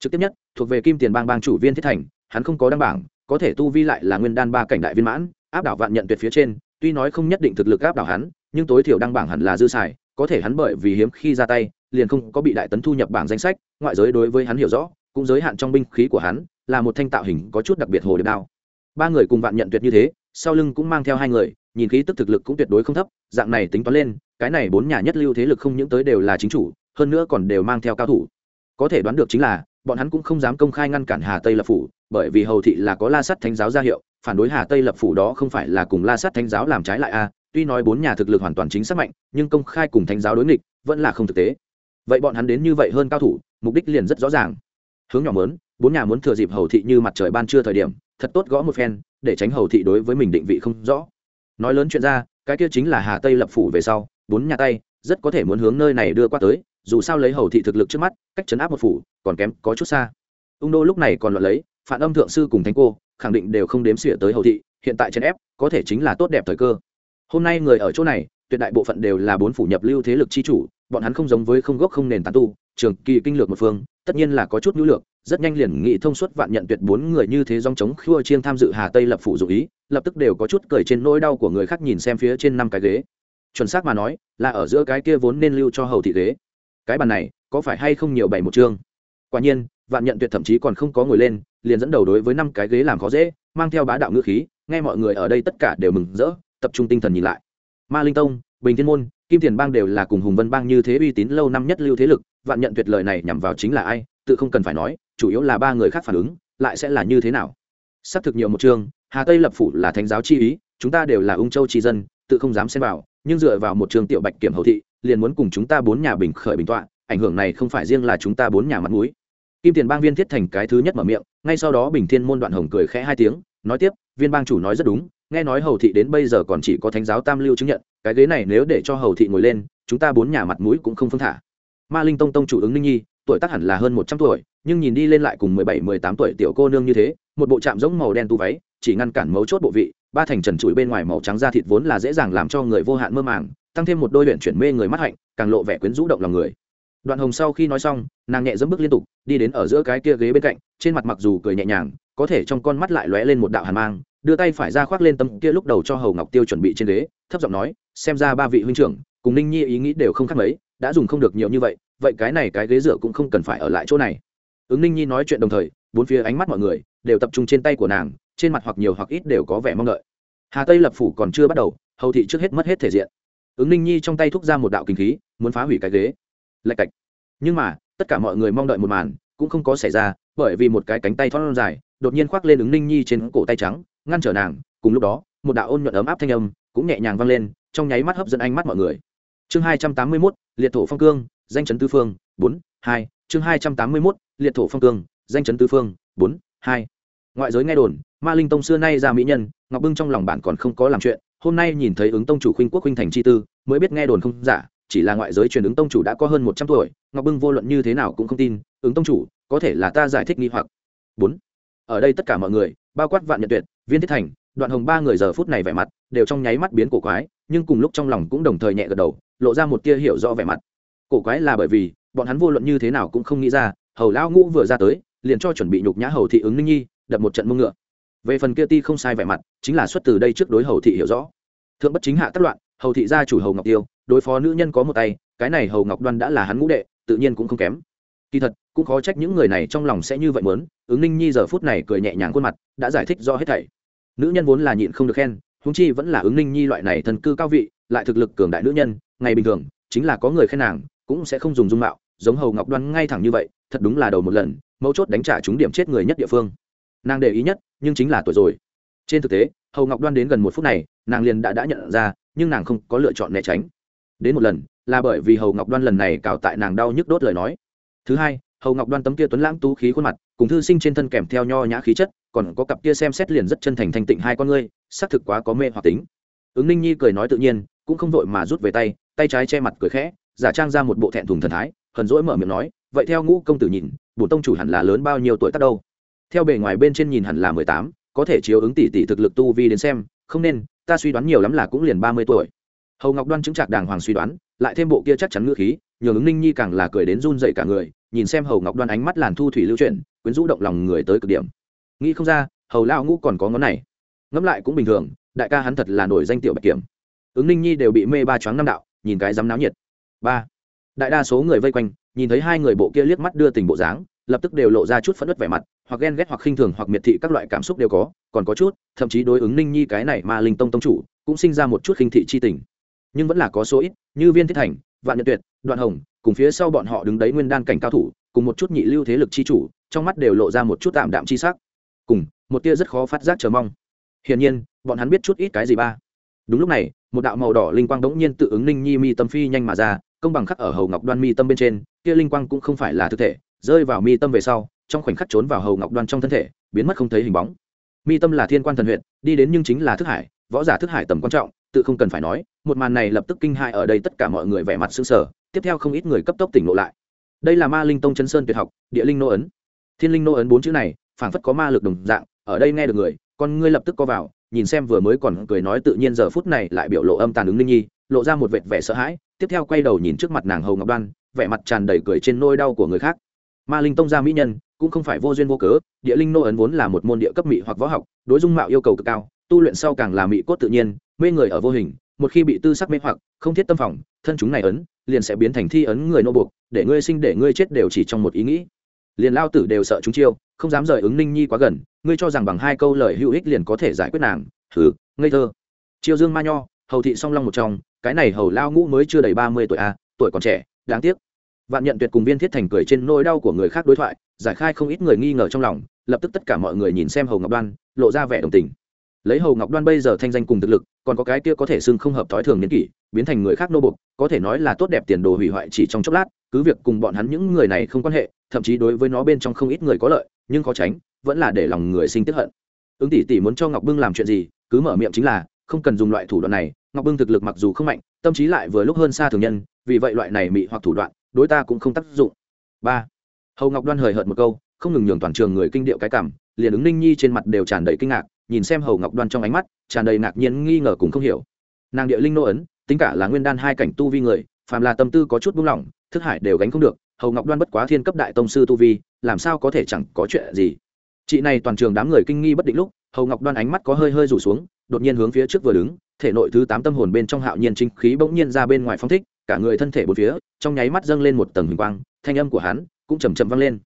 Trực tiếp nhất, thuộc về kim tiền bang bang chủ viên thiết thành, hắn không có đăng bảng, có thể tu vi lại là nguyên đan ba cảnh đại viên mãn, áp đảo vạn nhận tuyệt phía trên tuy nói không nhất định thực lực áp đảo hắn, nhưng tối thiểu đăng bảng hẳn là dư xài, có thể hắn bởi vì hiếm khi ra tay, liền không có bị đại tấn thu nhập bảng danh sách, ngoại giới đối với hắn hiểu rõ, cũng giới hạn trong binh khí của hắn, là một thanh tạo hình có chút đặc biệt hồ điệp đao. Ba người cùng vạn nhận tuyệt như thế, sau lưng cũng mang theo hai người, nhìn khí tức thực lực cũng tuyệt đối không thấp, dạng này tính toán lên, cái này bốn nhà nhất lưu thế lực không những tới đều là chính chủ, hơn nữa còn đều mang theo cao thủ. Có thể đoán được chính là, bọn hắn cũng không dám công khai ngăn cản hà tây lập phủ bởi vì hầu thị là có la sắt thánh giáo gia hiệu, phản đối hà tây lập phủ đó không phải là cùng la sắt thánh giáo làm trái lại a tuy nói bốn nhà thực lực hoàn toàn chính xác mạnh, nhưng công khai cùng thánh giáo đối nghịch, vẫn là không thực tế. Vậy bọn hắn đến như vậy hơn cao thủ, mục đích liền rất rõ ràng. Hướng nhỏ mớn bốn nhà muốn thừa dịp hầu thị như mặt trời ban trưa thời điểm, thật tốt gõ một phen, để tránh hầu thị đối với mình định vị không rõ. Nói lớn chuyện ra, cái kia chính là hà tây lập phủ về sau, bốn nhà tay, rất có thể muốn hướng nơi này đưa qua tới, dù sao lấy hầu thị thực lực trước mắt, cách chấn áp một phủ, còn kém có chút xa. Ung đô lúc này còn luận lấy phản âm thượng sư cùng thánh cô, khẳng định đều không đếm xỉa tới hầu thị, hiện tại chấn ép, có thể chính là tốt đẹp thời cơ. Hôm nay người ở chỗ này, tuyệt đại bộ phận đều là bốn phủ nhập lưu thế lực chi chủ, bọn hắn không giống với không gốc không nền tán tu, trường kỳ kinh lược một phương, tất nhiên là có chút nữ lược, rất nhanh liền nghị thông suốt vạn nhận tuyệt bốn người như thế dòng chống khua chiêng tham dự hà tây lập phủ dụ ý, lập tức đều có chút cười trên nỗi đau của người khác nhìn xem phía trên năm cái ghế. Chuẩn xác mà nói, là ở giữa cái kia vốn nên lưu cho hầu thị ghế. Cái bàn này, có phải hay không nhiều bảy một chương? Quả nhiên vạn nhận tuyệt thậm chí còn không có ngồi lên, liền dẫn đầu đối với năm cái ghế làm khó dễ, mang theo bá đạo ngữ khí, nghe mọi người ở đây tất cả đều mừng rỡ, tập trung tinh thần nhìn lại. Ma linh tông, bình thiên môn, kim tiền bang đều là cùng hùng vân bang như thế uy tín lâu năm nhất lưu thế lực, vạn nhận tuyệt lời này nhằm vào chính là ai, tự không cần phải nói, chủ yếu là ba người khác phản ứng, lại sẽ là như thế nào? Xác thực nhiều một chương, hà tây lập phủ là thánh giáo chi ý, chúng ta đều là ung châu tri dân, tự không dám xem vào, nhưng dựa vào một trường tiểu bạch kiểm hậu thị, liền muốn cùng chúng ta bốn nhà bình khởi bình tọa, ảnh hưởng này không phải riêng là chúng ta bốn nhà mặt mũi kim tiền bang viên thiết thành cái thứ nhất mở miệng, ngay sau đó bình thiên môn đoạn hồng cười khẽ hai tiếng, nói tiếp, viên bang chủ nói rất đúng, nghe nói hầu thị đến bây giờ còn chỉ có thánh giáo tam lưu chứng nhận, cái ghế này nếu để cho hầu thị ngồi lên, chúng ta bốn nhà mặt mũi cũng không phương thả. Ma linh tông tông chủ ứng ninh nhi, tuổi tác hẳn là hơn một trăm tuổi, nhưng nhìn đi lên lại cùng mười bảy, mười tám tuổi tiểu cô nương như thế, một bộ chạm giống màu đen tu váy, chỉ ngăn cản mấu chốt bộ vị, ba thành trần trụi bên ngoài màu trắng da thịt vốn là dễ dàng làm cho người vô hạn mơ màng, tăng thêm một đôi luyện chuyển mê người mắt hạnh, càng lộ vẻ quyến rũ động lòng người đoạn hồng sau khi nói xong, nàng nhẹ dẫm bước liên tục, đi đến ở giữa cái kia ghế bên cạnh, trên mặt mặc dù cười nhẹ nhàng, có thể trong con mắt lại lóe lên một đạo hàn mang, đưa tay phải ra khoác lên tấm kia lúc đầu cho hầu ngọc tiêu chuẩn bị trên ghế, thấp giọng nói, xem ra ba vị huynh trưởng, cùng ninh nhi ý nghĩ đều không khác mấy, đã dùng không được nhiều như vậy vậy cái này cái ghế dựa cũng không cần phải ở lại chỗ này. Ứng ninh nhi nói chuyện đồng thời, bốn phía ánh mắt mọi người đều tập trung trên tay của nàng, trên mặt hoặc nhiều hoặc ít đều có vẻ mong đợi. Hà tây lập phủ còn chưa bắt đầu, hầu thị trước hết mất hết thể diện. Ứng ninh nhi trong tay thúc ra một đạo kinh khí, muốn phá hủy cái ghế lạch cạch. Nhưng mà, tất cả mọi người mong đợi một màn, cũng không có xảy ra, bởi vì một cái cánh tay thon dài, đột nhiên khoác lên ứng ninh nhi trên cổ tay trắng, ngăn trở nàng, cùng lúc đó, một đạo ôn nhuận ấm áp thanh âm cũng nhẹ nhàng vang lên, trong nháy mắt hấp dẫn ánh mắt mọi người. Chương hai trăm tám mươi mốt, liệt thổ phong cương, danh chấn tư phương, bốn, hai. Chương hai trăm tám mươi mốt, liệt thổ phong cương, danh chấn tư phương, bốn, hai. Ngoại giới nghe đồn, ma linh tông xưa nay ra mỹ nhân, ngọc bưng trong lòng bạn còn không có làm chuyện, hôm nay nhìn thấy ứng tông chủ khuynh quốc khuynh thành chi tư, mới biết nghe đồn không giả chỉ là ngoại giới truyền ứng tông chủ đã có hơn một trăm tuổi, ngọc bưng vô luận như thế nào cũng không tin, ứng tông chủ, có thể là ta giải thích nghi hoặc. Bốn, ở đây tất cả mọi người, bao quát vạn nhật tuyệt, viên thiết thành, đoạn hồng ba người giờ phút này vẻ mặt đều trong nháy mắt biến cổ quái, nhưng cùng lúc trong lòng cũng đồng thời nhẹ gật đầu, lộ ra một tia hiểu rõ vẻ mặt. Cổ quái là bởi vì, bọn hắn vô luận như thế nào cũng không nghĩ ra, hầu lão ngũ vừa ra tới, liền cho chuẩn bị nhục nhã hầu thị ứng ninh nhi, đập một trận mông ngựa. Về phần kia ti không sai vẻ mặt, chính là xuất từ đây trước đối hầu thị hiểu rõ. Thượng bất chính hạ tất loạn, hầu thị gia chủ hầu ngọc tiêu đối phó nữ nhân có một tay, cái này hầu ngọc đoan đã là hắn ngũ đệ, tự nhiên cũng không kém. Kỳ thật, cũng khó trách những người này trong lòng sẽ như vậy muốn, ứng ninh nhi giờ phút này cười nhẹ nhàng khuôn mặt, đã giải thích do hết thảy. Nữ nhân vốn là nhịn không được khen húng chi vẫn là ứng ninh nhi loại này thần cư cao vị, lại thực lực cường đại nữ nhân, ngày bình thường, chính là có người khen nàng, cũng sẽ không dùng dung mạo, giống hầu ngọc đoan ngay thẳng như vậy, thật đúng là đầu một lần, mấu chốt đánh trả chúng điểm chết người nhất địa phương. Nàng để ý nhất, nhưng chính là tuổi rồi. Trên thực tế, hầu ngọc đoan đến gần một phút này, nàng liền đã đã nhận ra, nhưng nàng không có lựa chọn né tránh đến một lần, là bởi vì hầu ngọc đoan lần này cào tại nàng đau nhức đốt lời nói. Thứ hai, hầu ngọc đoan tấm kia tuấn lãng tú khí khuôn mặt, cùng thư sinh trên thân kèm theo nho nhã khí chất, còn có cặp kia xem xét liền rất chân thành thanh tịnh hai con ngươi, xác thực quá có mê hoặc tính. Ứng ninh nhi cười nói tự nhiên, cũng không vội mà rút về tay tay trái che mặt cười khẽ, giả trang ra một bộ thẹn thùng thần thái, hờn rỗi mở miệng nói, vậy theo ngũ công tử nhìn bổn tông chủ hẳn là lớn bao nhiêu tuổi tác đâu? Theo bề ngoài bên trên nhìn hẳn là mười tám, có thể chiếu ứng tỷ tỷ thực lực tu vi đến xem, không nên, ta suy đoán nhiều lắm là cũng liền ba mươi tuổi hầu ngọc đoan chứng trạc đàng hoàng suy đoán lại thêm bộ kia chắc chắn ngữ khí nhường ứng ninh nhi càng là cười đến run dậy cả người nhìn xem hầu ngọc đoan ánh mắt làn thu thủy lưu chuyển quyến rũ động lòng người tới cực điểm nghĩ không ra hầu lao ngũ còn có ngón này ngẫm lại cũng bình thường đại ca hắn thật là nổi danh tiểu bạch kiểm ứng ninh nhi đều bị mê ba choáng năm đạo nhìn cái dám náo nhiệt ba đại đa số người vây quanh nhìn thấy hai người bộ kia liếc mắt đưa tình bộ dáng lập tức đều lộ ra chút phẫn nứt vẻ mặt hoặc ghen ghét hoặc khinh thường hoặc miệt thị các loại cảm xúc đều có còn có chút thậm chí đối ứng ninh nhi cái này mà linh tông tông chủ cũng sinh ra một chút khinh thị chi tình nhưng vẫn là có số ít, như viên thiết thành, vạn nhật tuyệt, đoạn hồng, cùng phía sau bọn họ đứng đấy nguyên đan cảnh cao thủ, cùng một chút nhị lưu thế lực chi chủ, trong mắt đều lộ ra một chút tạm đạm chi sắc. Cùng, một tia rất khó phát giác chờ mong. Hiển nhiên, bọn hắn biết chút ít cái gì ba. Đúng lúc này, một đạo màu đỏ linh quang đống nhiên tự ứng ninh nhi mi tâm phi nhanh mà ra, công bằng khắc ở hầu ngọc đoan mi tâm bên trên, kia linh quang cũng không phải là thực thể, rơi vào mi tâm về sau, trong khoảnh khắc trốn vào hầu ngọc đoan trong thân thể, biến mất không thấy hình bóng. Mi tâm là thiên quan thần huyện đi đến nhưng chính là thức hải, võ giả thức hải tầm quan trọng, tự không cần phải nói một màn này lập tức kinh hại ở đây tất cả mọi người vẻ mặt sững sờ, tiếp theo không ít người cấp tốc tỉnh lộ lại. Đây là ma linh tông chân sơn tuyệt học địa linh nô ấn. Thiên linh nô ấn bốn chữ này phảng phất có ma lực đồng dạng ở đây nghe được người con ngươi lập tức co vào nhìn xem vừa mới còn cười nói tự nhiên giờ phút này lại biểu lộ âm tàn ứng linh nhi lộ ra một vệt vẻ sợ hãi tiếp theo quay đầu nhìn trước mặt nàng hầu ngọc đoan vẻ mặt tràn đầy cười trên nôi đau của người khác. Ma linh tông gia mỹ nhân cũng không phải vô duyên vô cớ địa linh nô ấn vốn là một môn địa cấp mỹ hoặc võ học đối dung mạo yêu cầu cực cao tu luyện sau càng là mỹ cốt tự nhiên mê người ở vô hình một khi bị tư sắc mê hoặc không thiết tâm phòng thân chúng này ấn liền sẽ biến thành thi ấn người nô buộc để ngươi sinh để ngươi chết đều chỉ trong một ý nghĩ. Liền lao tử đều sợ chúng chiêu không dám rời ứng ninh nhi quá gần ngươi cho rằng bằng hai câu lời hữu ích liền có thể giải quyết nàng. Thử ngây thơ. Chiêu dương ma nho hầu thị song long một trong cái này hầu lao ngũ mới chưa đầy ba mươi tuổi a à, tuổi còn trẻ đáng tiếc. Vạn nhận tuyệt cùng viên thiết thành cười trên nỗi đau của người khác đối thoại giải khai không ít người nghi ngờ trong lòng lập tức tất cả mọi người nhìn xem hầu ngọc đoan lộ ra vẻ đồng tình lấy hầu ngọc đoan bây giờ thanh danh cùng thực lực, còn có cái kia có thể xưng không hợp thói thường niên kỷ, biến thành người khác nô bục có thể nói là tốt đẹp tiền đồ hủy hoại chỉ trong chốc lát, cứ việc cùng bọn hắn những người này không quan hệ, thậm chí đối với nó bên trong không ít người có lợi, nhưng khó tránh, vẫn là để lòng người sinh tiếp hận. Ứng tỷ tỷ muốn cho ngọc bưng làm chuyện gì, cứ mở miệng chính là, không cần dùng loại thủ đoạn này, ngọc bưng thực lực mặc dù không mạnh, tâm trí lại vừa lúc hơn xa thường nhân, vì vậy loại này mị hoặc thủ đoạn, đối ta cũng không tác dụng. Ba. Hầu ngọc đoan hời hợt một câu, không ngừng nhường toàn trường người kinh điệu cái cảm liền ứng ninh nhi trên mặt đều tràn đầy kinh ngạc, nhìn xem hầu ngọc đoan trong ánh mắt, tràn đầy ngạc nhiên, nghi ngờ cùng không hiểu. Nàng địa linh nô ấn, tính cả là nguyên đan hai cảnh tu vi người, phàm là tâm tư có chút buông lỏng, thức hải đều gánh không được, hầu ngọc đoan bất quá thiên cấp đại tông sư tu vi, làm sao có thể chẳng có chuyện gì. Chị này toàn trường đám người kinh nghi bất định lúc, hầu ngọc đoan ánh mắt có hơi hơi rủ xuống, đột nhiên hướng phía trước vừa đứng, thể nội thứ tám tâm hồn bên trong hạo nhiên chính khí bỗng nhiên ra bên ngoài phong thích, cả người thân thể bốn phía, trong nháy mắt dâng lên một tầng hình quang, thanh âm của hắn cũng chầm chậm vang lên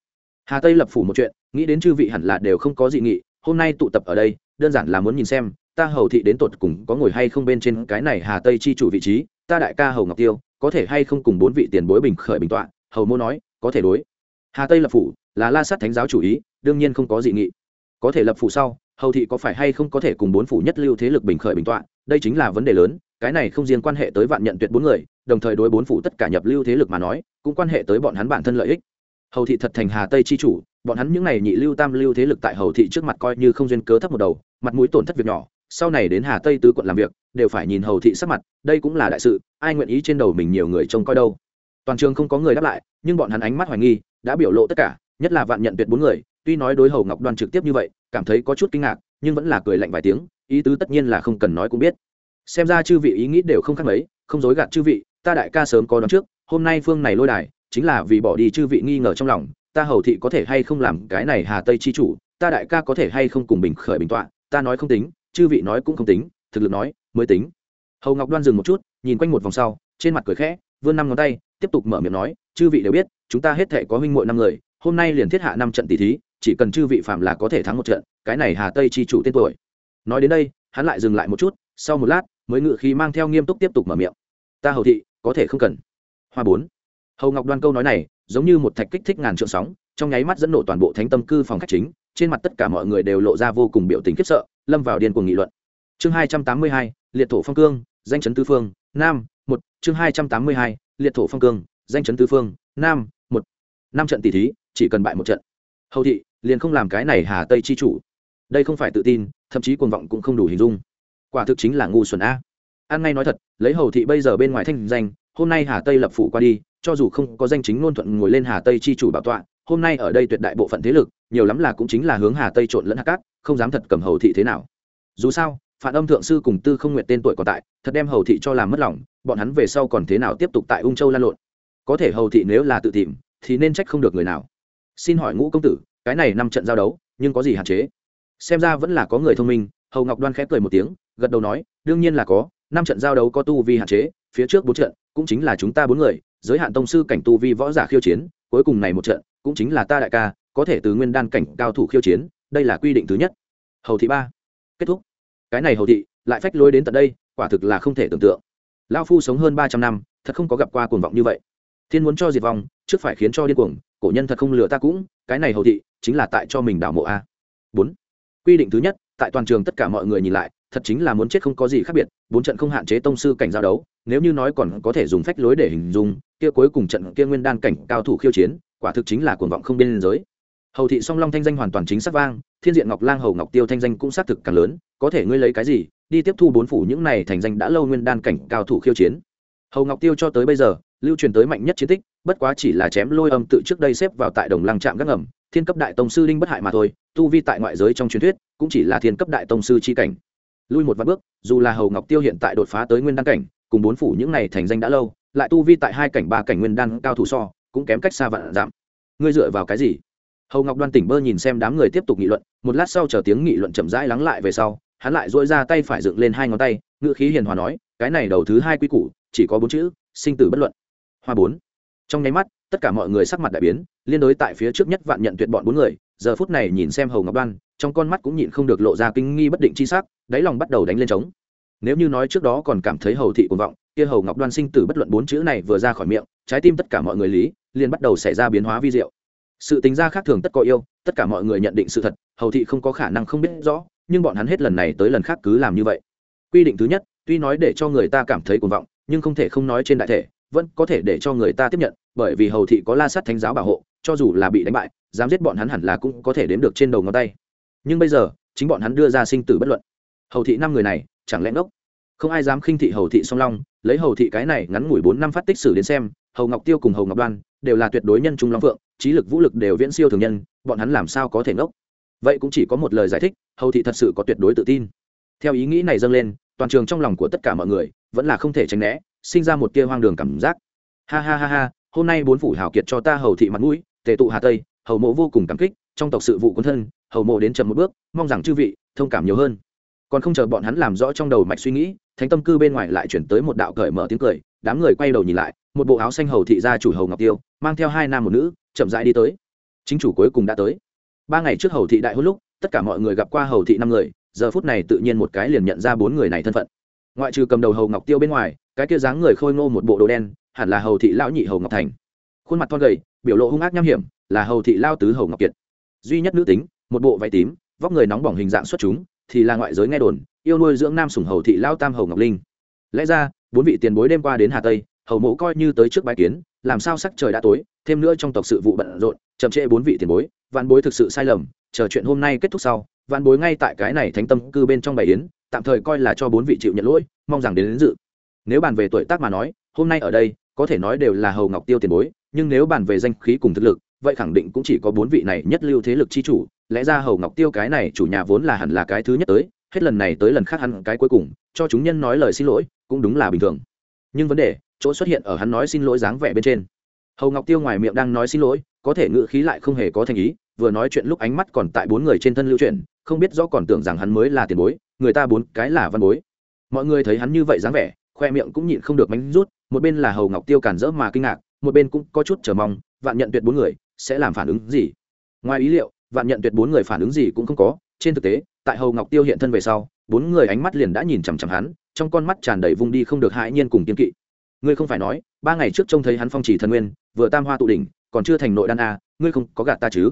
hà tây lập phủ một chuyện, nghĩ đến chư vị hẳn là đều không có dị nghị, hôm nay tụ tập ở đây, đơn giản là muốn nhìn xem, ta hầu thị đến tột cùng có ngồi hay không bên trên cái này hà tây chi chủ vị trí, ta đại ca hầu ngọc tiêu, có thể hay không cùng bốn vị tiền bối bình khởi bình tọa, hầu mô nói, có thể đối. Hà tây lập phủ, là la sát thánh giáo chủ ý, đương nhiên không có dị nghị. Có thể lập phủ sau, hầu thị có phải hay không có thể cùng bốn phủ nhất lưu thế lực bình khởi bình tọa, đây chính là vấn đề lớn, cái này không riêng quan hệ tới vạn nhận tuyệt bốn người, đồng thời đối bốn phủ tất cả nhập lưu thế lực mà nói, cũng quan hệ tới bọn hắn bản thân lợi ích hầu thị thật thành hà tây chi chủ, bọn hắn những n à y nhị lưu tam lưu thế lực tại hầu thị trước mặt coi như không duyên cớ thấp một đầu, mặt mũi tổn thất việc nhỏ, sau này đến hà tây tứ quận làm việc, đều phải nhìn hầu thị sắc mặt, đây cũng là đại sự, ai nguyện ý trên đầu mình nhiều người trông coi đâu. Toàn trường không có người đáp lại, nhưng bọn hắn ánh mắt hoài nghi, đã biểu lộ tất cả, nhất là vạn nhận tuyệt bốn người, tuy nói đối hầu ngọc đoan trực tiếp như vậy, cảm thấy có chút kinh ngạc, nhưng vẫn là cười lạnh vài tiếng, ý tứ tất nhiên là không cần nói cũng biết. Xem ra chư vị ý nghĩ đều không khác mấy, không dối gạt chư vị, ta đại ca sớm có đón trước, hôm nay phương này lôi đài chính là vì bỏ đi chư vị nghi ngờ trong lòng, ta hầu thị có thể hay không làm cái này hà tây chi chủ, ta đại ca có thể hay không cùng bình khởi bình tọa, ta nói không tính, chư vị nói cũng không tính, thực lực nói mới tính. Hầu ngọc đoan dừng một chút, nhìn quanh một vòng sau, trên mặt cười khẽ, vươn năm ngón tay, tiếp tục mở miệng nói, chư vị đều biết, chúng ta hết thể có huynh muội năm người, hôm nay liền thiết hạ năm trận tỷ thí, chỉ cần chư vị phạm là có thể thắng một trận, cái này hà tây chi chủ tên tuổi. Nói đến đây, hắn lại dừng lại một chút, sau một lát, mới ngự khí mang theo nghiêm túc tiếp tục mở miệng. Ta hầu thị, có thể không cần. Hoa bốn hầu ngọc đoan câu nói này, giống như một thạch kích thích ngàn trượng sóng, trong nháy mắt dẫn nổ toàn bộ thánh tâm cư phòng khách chính, trên mặt tất cả mọi người đều lộ ra vô cùng biểu tình khiếp sợ, lâm vào điên cuồng nghị luận. Chương hai trăm tám mươi hai, liệt thổ phong cương, danh chấn Tư phương, nam, một. Chương hai trăm tám mươi hai, liệt thổ phong cương, danh chấn Tư phương, nam, một. Năm trận tỷ thí, chỉ cần bại một trận. Hầu thị, liền không làm cái này hà tây chi chủ. Đây không phải tự tin, thậm chí cuồng vọng cũng không đủ hình dung. Quả thực chính là ngu xuẩn a. An ngay nói thật, lấy hầu thị bây giờ bên ngoài thanh danh, hôm nay hà tây lập phủ qua đi cho dù không có danh chính ngôn thuận ngồi lên hà tây chi chủ bảo tọa, hôm nay ở đây tuyệt đại bộ phận thế lực, nhiều lắm là cũng chính là hướng hà tây trộn lẫn hạ cát, không dám thật cầm hầu thị thế nào. Dù sao phản âm thượng sư cùng tư không nguyện tên tuổi còn tại, thật đem hầu thị cho làm mất lòng, bọn hắn về sau còn thế nào tiếp tục tại ung châu lan lộn? Có thể hầu thị nếu là tự tìm, thì nên trách không được người nào. Xin hỏi ngũ công tử, cái này năm trận giao đấu, nhưng có gì hạn chế? Xem ra vẫn là có người thông minh, hầu ngọc đoan khẽ cười một tiếng, gật đầu nói, đương nhiên là có, năm trận giao đấu có tu vi hạn chế, phía trước bốn trận, cũng chính là chúng ta bốn người giới hạn tông sư cảnh tu vi võ giả khiêu chiến, cuối cùng này một trận, cũng chính là ta đại ca, có thể từ nguyên đan cảnh cao thủ khiêu chiến, đây là quy định thứ nhất. Hầu thị ba, kết thúc. Cái này hầu thị, lại phách lối đến tận đây, quả thực là không thể tưởng tượng. Lao phu sống hơn ba trăm năm, thật không có gặp qua cuồng vọng như vậy. Thiên muốn cho diệt vong, trước phải khiến cho điên cuồng, cổ nhân thật không lừa ta cũng, cái này hầu thị, chính là tại cho mình đảo mộ a. Bốn, quy định thứ nhất, tại toàn trường tất cả mọi người nhìn lại, thật chính là muốn chết không có gì khác biệt, bốn trận không hạn chế tông sư cảnh giao đấu nếu như nói còn có thể dùng phách lối để hình dung, kia cuối cùng trận kia nguyên đan cảnh cao thủ khiêu chiến, quả thực chính là cuồng vọng không biên giới. Hầu thị song long thanh danh hoàn toàn chính xác vang, thiên diện ngọc lang hầu ngọc tiêu thanh danh cũng xác thực càng lớn, có thể ngươi lấy cái gì, đi tiếp thu bốn phủ những này thành danh đã lâu nguyên đan cảnh cao thủ khiêu chiến. Hầu ngọc tiêu cho tới bây giờ, lưu truyền tới mạnh nhất chiến tích, bất quá chỉ là chém lôi âm tự trước đây xếp vào tại đồng lăng trạm gác ngầm, thiên cấp đại tông sư linh bất hại mà thôi, tu vi tại ngoại giới trong truyền thuyết, cũng chỉ là thiên cấp đại tông sư chi cảnh. Lui một vạn bước, dù là hầu ngọc tiêu hiện tại đột phá tới nguyên đan cảnh cùng bốn phủ những này thành danh đã lâu, lại tu vi tại hai cảnh, ba cảnh nguyên đan cao thủ so, cũng kém cách xa vạn giảm. Ngươi dựa vào cái gì? Hầu ngọc đoan tỉnh bơ nhìn xem đám người tiếp tục nghị luận, một lát sau chờ tiếng nghị luận chậm rãi lắng lại về sau, hắn lại dỗi ra tay phải dựng lên hai ngón tay ngự khí hiền hòa nói, cái này đầu thứ hai quy củ, chỉ có bốn chữ, sinh tử bất luận. Hoa bốn. Trong nháy mắt, tất cả mọi người sắc mặt đại biến, liên đối tại phía trước nhất vạn nhận tuyệt bọn bốn người, giờ phút này nhìn xem hầu ngọc đoan, trong con mắt cũng nhịn không được lộ ra kinh nghi bất định chi sắc, đáy lòng bắt đầu đánh lên trống nếu như nói trước đó còn cảm thấy hầu thị cuồng vọng, kia hầu ngọc đoan sinh tử bất luận bốn chữ này vừa ra khỏi miệng, trái tim tất cả mọi người lý, liền bắt đầu xảy ra biến hóa vi diệu. Sự tính ra khác thường tất có yêu, tất cả mọi người nhận định sự thật, hầu thị không có khả năng không biết rõ, nhưng bọn hắn hết lần này tới lần khác cứ làm như vậy. Quy định thứ nhất, tuy nói để cho người ta cảm thấy cuồng vọng, nhưng không thể không nói trên đại thể, vẫn có thể để cho người ta tiếp nhận, bởi vì hầu thị có la sát thánh giáo bảo hộ, cho dù là bị đánh bại, dám giết bọn hắn hẳn là cũng có thể đếm được trên đầu ngón tay. Nhưng bây giờ, chính bọn hắn đưa ra sinh tử bất luận. Hầu thị năm người này chẳng lẽ ngốc? Không ai dám khinh thị hầu thị song long, lấy hầu thị cái này ngắn ngủi bốn năm phát tích sử đến xem, hầu ngọc tiêu cùng hầu ngọc đoan đều là tuyệt đối nhân trung long phượng, trí lực vũ lực đều viễn siêu thường nhân, bọn hắn làm sao có thể ngốc? Vậy cũng chỉ có một lời giải thích, hầu thị thật sự có tuyệt đối tự tin. Theo ý nghĩ này dâng lên, toàn trường trong lòng của tất cả mọi người vẫn là không thể tránh né, sinh ra một tia hoang đường cảm giác. Ha ha ha ha, hôm nay bốn phủ hào kiệt cho ta hầu thị mặt mũi, tề tụ hà tây, hầu mộ vô cùng cảm kích, trong tộc sự vụ quân thân, hầu mộ đến chậm một bước, mong rằng chư vị thông cảm nhiều hơn còn không chờ bọn hắn làm rõ trong đầu mạch suy nghĩ, thánh tâm cư bên ngoài lại chuyển tới một đạo cởi mở tiếng cười, đám người quay đầu nhìn lại, một bộ áo xanh hầu thị gia chủ hầu ngọc tiêu, mang theo hai nam một nữ, chậm rãi đi tới. Chính chủ cuối cùng đã tới. Ba ngày trước hầu thị đại hôn lúc, tất cả mọi người gặp qua hầu thị năm người, giờ phút này tự nhiên một cái liền nhận ra bốn người này thân phận. Ngoại trừ cầm đầu hầu ngọc tiêu bên ngoài, cái kia dáng người khôi ngô một bộ đồ đen, hẳn là hầu thị lão nhị hầu ngọc thành. Khuôn mặt thon gầy, biểu lộ hung ác nham hiểm, là hầu thị lao tứ hầu ngọc kiệt. Duy nhất nữ tính, một bộ váy tím, vóc người nóng bỏng hình dạng xuất chúng thì là ngoại giới nghe đồn yêu nuôi dưỡng nam sủng hầu thị lao tam hầu ngọc linh. Lẽ ra bốn vị tiền bối đêm qua đến hà tây hầu mộ coi như tới trước bái kiến làm sao sắc trời đã tối thêm nữa trong tộc sự vụ bận rộn chậm trễ bốn vị tiền bối văn bối thực sự sai lầm chờ chuyện hôm nay kết thúc sau văn bối ngay tại cái này thánh tâm cư bên trong bài yến tạm thời coi là cho bốn vị chịu nhận lỗi mong rằng đến, đến dự. Nếu bàn về tuổi tác mà nói hôm nay ở đây có thể nói đều là hầu ngọc tiêu tiền bối nhưng nếu bàn về danh khí cùng thực lực vậy khẳng định cũng chỉ có bốn vị này nhất lưu thế lực chi chủ, lẽ ra hầu ngọc tiêu cái này chủ nhà vốn là hẳn là cái thứ nhất tới, hết lần này tới lần khác hắn cái cuối cùng, cho chúng nhân nói lời xin lỗi, cũng đúng là bình thường. Nhưng vấn đề, chỗ xuất hiện ở hắn nói xin lỗi dáng vẻ bên trên. Hầu ngọc tiêu ngoài miệng đang nói xin lỗi, có thể ngự khí lại không hề có thành ý, vừa nói chuyện lúc ánh mắt còn tại bốn người trên thân lưu chuyển, không biết rõ còn tưởng rằng hắn mới là tiền bối, người ta bốn cái là văn bối. Mọi người thấy hắn như vậy dáng vẻ, khoe miệng cũng nhịn không được mánh rút, một bên là hầu ngọc tiêu cản rỡ mà kinh ngạc, một bên cũng có chút chờ mong, vạn nhận tuyệt bốn người sẽ làm phản ứng gì? Ngoài ý liệu, vạn nhận tuyệt bốn người phản ứng gì cũng không có. Trên thực tế, tại hầu ngọc tiêu hiện thân về sau, bốn người ánh mắt liền đã nhìn chằm chằm hắn, trong con mắt tràn đầy vung đi không được hãi nhiên cùng kiên kỵ. Ngươi không phải nói, ba ngày trước trông thấy hắn phong chỉ thần nguyên, vừa tam hoa tụ đỉnh, còn chưa thành nội đan a ngươi không có gạt ta chứ?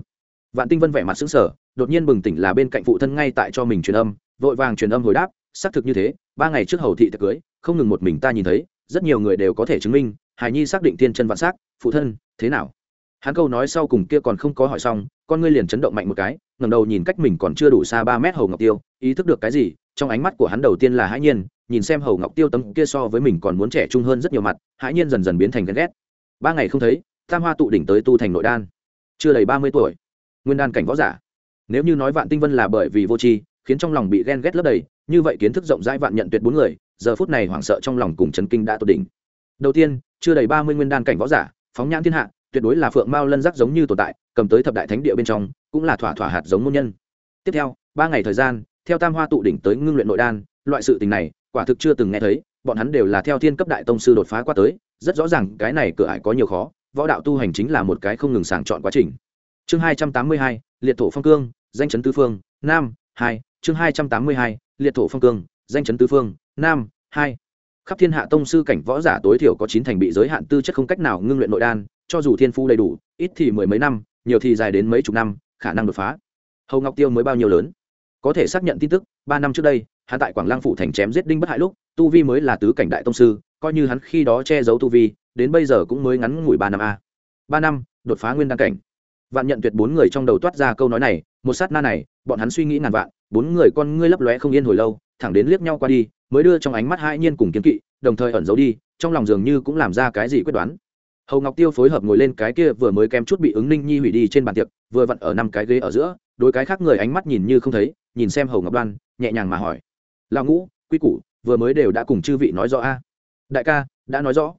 Vạn tinh vân vẻ mặt xứng sở đột nhiên bừng tỉnh là bên cạnh phụ thân ngay tại cho mình truyền âm, vội vàng truyền âm hồi đáp, xác thực như thế, ba ngày trước hầu thị tiệc cưới, không ngừng một mình ta nhìn thấy, rất nhiều người đều có thể chứng minh hài nhi xác định tiên chân vạn xác, phụ thân, thế nào? Hắn câu nói sau cùng kia còn không có hỏi xong, con ngươi liền chấn động mạnh một cái ngầm đầu nhìn cách mình còn chưa đủ xa ba mét hầu ngọc tiêu, ý thức được cái gì, trong ánh mắt của hắn đầu tiên là hãi nhiên, nhìn xem hầu ngọc tiêu tấm kia so với mình còn muốn trẻ trung hơn rất nhiều mặt, hãi nhiên dần dần biến thành ghen ghét. Ba ngày không thấy, tam hoa tụ đỉnh tới tu thành nội đan. Chưa đầy ba mươi tuổi. Nguyên đan cảnh võ giả. Nếu như nói vạn tinh vân là bởi vì vô tri, khiến trong lòng bị ghen ghét lấp đầy, như vậy kiến thức rộng rãi vạn nhận tuyệt bốn người, giờ phút này hoảng sợ trong lòng cùng chấn kinh đã tột đỉnh. Đầu tiên, chưa đầy ba mươi nguyên đan cảnh võ giả, phóng nhãn thiên hạ tuyệt đối là phượng mao lân giác giống như tồn tại, cầm tới thập đại thánh địa bên trong, cũng là thỏa thỏa hạt giống môn nhân. Tiếp theo, ba ngày thời gian, theo tam hoa tụ đỉnh tới ngưng luyện nội đan, loại sự tình này, quả thực chưa từng nghe thấy, bọn hắn đều là theo thiên cấp đại tông sư đột phá qua tới, rất rõ ràng cái này cửa ải có nhiều khó, võ đạo tu hành chính là một cái không ngừng sàng chọn quá trình. Chương hai trăm tám mươi hai, liệt thổ phong cương, danh chấn tứ phương, nam, hai, chương hai trăm tám mươi hai, liệt thổ phong cương, danh chấn tứ phương, nam, hai. Khắp thiên hạ tông sư cảnh võ giả tối thiểu có chín thành bị giới hạn tư chất không cách nào ngưng luyện nội đan cho dù thiên phú đầy đủ, ít thì mười mấy năm, nhiều thì dài đến mấy chục năm, khả năng đột phá. Hầu ngọc tiêu mới bao nhiêu lớn? Có thể xác nhận tin tức, ba năm trước đây, hắn tại quảng lăng phủ thành chém giết đinh bất hại lúc, tu vi mới là tứ cảnh đại tông sư, coi như hắn khi đó che giấu tu vi, đến bây giờ cũng mới ngắn ngủi ba năm a. Ba năm, đột phá nguyên đăng cảnh. Vạn nhận tuyệt bốn người trong đầu toát ra câu nói này, một sát na này, bọn hắn suy nghĩ ngàn vạn, bốn người con ngươi lấp lóe không yên hồi lâu, thẳng đến liếc nhau qua đi, mới đưa trong ánh mắt hai nhiên cùng kiến kỵ, đồng thời ẩn giấu đi, trong lòng dường như cũng làm ra cái gì quyết đoán hầu ngọc tiêu phối hợp ngồi lên cái kia vừa mới kém chút bị ứng ninh nhi hủy đi trên bàn tiệc, vừa vặn ở năm cái ghế ở giữa đôi cái khác người ánh mắt nhìn như không thấy, nhìn xem hầu ngọc đoan, nhẹ nhàng mà hỏi. Lão ngũ, quy củ, vừa mới đều đã cùng chư vị nói rõ a. Đại ca, đã nói rõ.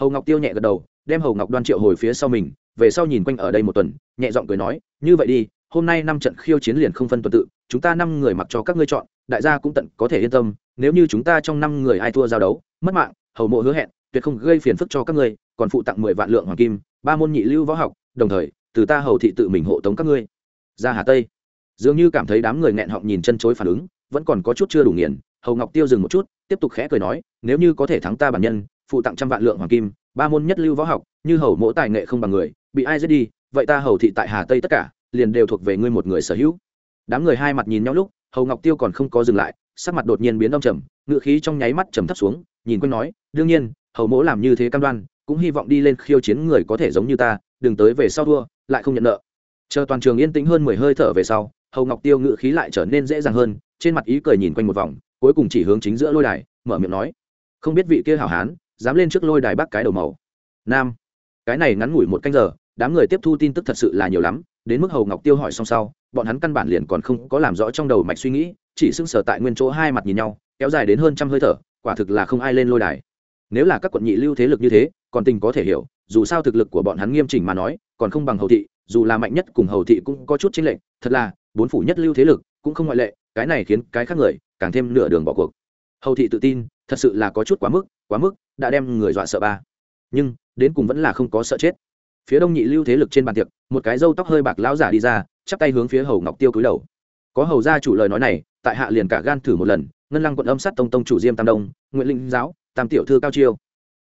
Hầu ngọc tiêu nhẹ gật đầu, đem hầu ngọc đoan triệu hồi phía sau mình, về sau nhìn quanh ở đây một tuần, nhẹ giọng cười nói, như vậy đi, hôm nay năm trận khiêu chiến liền không phân tuần tự, chúng ta năm người mặc cho các ngươi chọn, đại gia cũng tận có thể yên tâm, nếu như chúng ta trong năm người ai thua giao đấu, mất mạng, hầu mộ hứa hẹn tuyệt không gây phiền phức cho các ngươi, còn phụ tặng mười vạn lượng hoàng kim, ba môn nhị lưu võ học, đồng thời, từ ta hầu thị tự mình hộ tống các ngươi. Ra hà tây. Dường như cảm thấy đám người nghẹn họng nhìn chân chối phản ứng, vẫn còn có chút chưa đủ nghiền, hầu ngọc tiêu dừng một chút, tiếp tục khẽ cười nói, nếu như có thể thắng ta bản nhân, phụ tặng trăm vạn lượng hoàng kim, ba môn nhất lưu võ học, như hầu mỗ tài nghệ không bằng người, bị ai giết đi, vậy ta hầu thị tại hà tây tất cả, liền đều thuộc về ngươi một người sở hữu. Đám người hai mặt nhìn nhau lúc, hầu ngọc tiêu còn không có dừng lại, sắc mặt đột nhiên biến đông trầm ngự khí trong nháy mắt trầm thấp xuống, nhìn quanh nói, đương nhiên hầu mỗ làm như thế cam đoan, cũng hy vọng đi lên khiêu chiến người có thể giống như ta, đừng tới về sau thua, lại không nhận nợ. Chờ toàn trường yên tĩnh hơn mười hơi thở về sau, hầu ngọc tiêu ngự khí lại trở nên dễ dàng hơn, trên mặt ý cười nhìn quanh một vòng, cuối cùng chỉ hướng chính giữa lôi đài, mở miệng nói. Không biết vị kia hảo hán, dám lên trước lôi đài bắt cái đầu màu. Nam. Cái này ngắn ngủi một canh giờ, đám người tiếp thu tin tức thật sự là nhiều lắm, đến mức hầu ngọc tiêu hỏi xong sau, bọn hắn căn bản liền còn không có làm rõ trong đầu mạch suy nghĩ, chỉ sưng sờ tại nguyên chỗ hai mặt nhìn nhau, kéo dài đến hơn trăm hơi thở, quả thực là không ai lên lôi đài nếu là các quận nhị lưu thế lực như thế, còn tình có thể hiểu, dù sao thực lực của bọn hắn nghiêm chỉnh mà nói, còn không bằng hầu thị, dù là mạnh nhất cùng hầu thị cũng có chút chính lệnh thật là, bốn phủ nhất lưu thế lực cũng không ngoại lệ, cái này khiến cái khác người càng thêm nửa đường bỏ cuộc. Hầu thị tự tin, thật sự là có chút quá mức quá mức, đã đem người dọa sợ ba. Nhưng, đến cùng vẫn là không có sợ chết. Phía đông nhị lưu thế lực trên bàn tiệc, một cái râu tóc hơi bạc lão giả đi ra, chắp tay hướng phía hầu ngọc tiêu cúi đầu. Có hầu gia chủ lời nói này, tại hạ liền cả gan thử một lần, ngân lăng quận âm sát tông tông chủ diêm tam đông nguyễn linh giáo tam tiểu thư cao chiêu.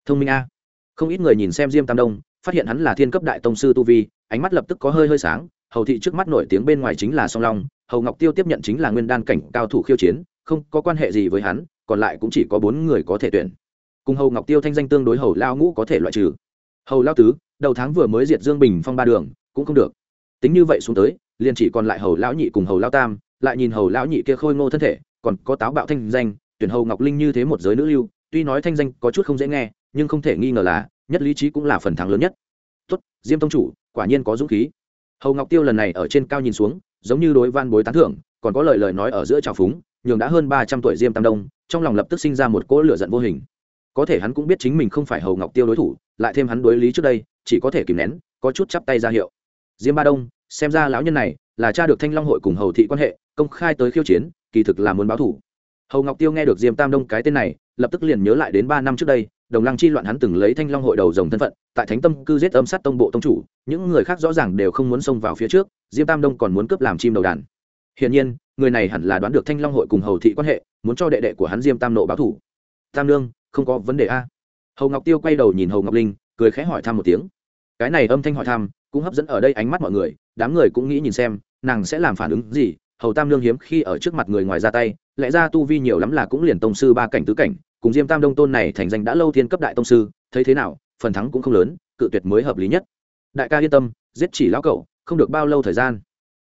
Thông minh a. Không ít người nhìn xem diêm tam đông, phát hiện hắn là thiên cấp đại tông sư tu vi, ánh mắt lập tức có hơi hơi sáng, hầu thị trước mắt nổi tiếng bên ngoài chính là song long, hầu ngọc tiêu tiếp nhận chính là nguyên đan cảnh cao thủ khiêu chiến, không có quan hệ gì với hắn, còn lại cũng chỉ có bốn người có thể tuyển. Cùng hầu ngọc tiêu thanh danh tương đối hầu lao ngũ có thể loại trừ. Hầu lao tứ, đầu tháng vừa mới diệt dương bình phong ba đường, cũng không được. Tính như vậy xuống tới, liền chỉ còn lại hầu lão nhị cùng hầu lao tam, lại nhìn hầu lão nhị kia khôi ngô thân thể, còn có táo bạo thanh danh, tuyển hầu ngọc linh như thế một giới nữ lưu tuy nói thanh danh có chút không dễ nghe, nhưng không thể nghi ngờ là, nhất lý trí cũng là phần thắng lớn nhất. Tốt, diêm tông chủ, quả nhiên có dũng khí. Hầu ngọc tiêu lần này ở trên cao nhìn xuống, giống như đối van bối tán thưởng, còn có lời lời nói ở giữa trào phúng, nhường đã hơn ba trăm tuổi diêm tam đông, trong lòng lập tức sinh ra một cỗ lửa giận vô hình. Có thể hắn cũng biết chính mình không phải hầu ngọc tiêu đối thủ, lại thêm hắn đối lý trước đây, chỉ có thể kìm nén, có chút chắp tay ra hiệu. Diêm ba đông, xem ra lão nhân này là cha được thanh long hội cùng hầu thị quan hệ, công khai tới khiêu chiến, kỳ thực là muốn báo thủ. Hầu ngọc tiêu nghe được diêm tam đông cái tên này lập tức liền nhớ lại đến ba năm trước đây, đồng lăng chi loạn hắn từng lấy thanh long hội đầu rồng thân phận, tại thánh tâm cư giết âm sát tông bộ tông chủ, những người khác rõ ràng đều không muốn xông vào phía trước, diêm tam đông còn muốn cướp làm chim đầu đàn. Hiển nhiên, người này hẳn là đoán được thanh long hội cùng hầu thị quan hệ, muốn cho đệ đệ của hắn diêm tam nộ báo thủ. Tam lương không có vấn đề a. Hầu ngọc tiêu quay đầu nhìn hầu ngọc linh, cười khẽ hỏi thăm một tiếng. Cái này âm thanh hỏi thăm, cũng hấp dẫn ở đây ánh mắt mọi người, đám người cũng nghĩ nhìn xem, nàng sẽ làm phản ứng gì? Hầu tam lương hiếm khi ở trước mặt người ngoài ra tay, lẽ ra tu vi nhiều lắm là cũng liền tông sư ba cảnh tứ cảnh cùng diêm tam đông tôn này thành danh đã lâu thiên cấp đại tông sư, thấy thế nào, phần thắng cũng không lớn, cự tuyệt mới hợp lý nhất. Đại ca yên tâm, giết chỉ lão cậu không được bao lâu thời gian.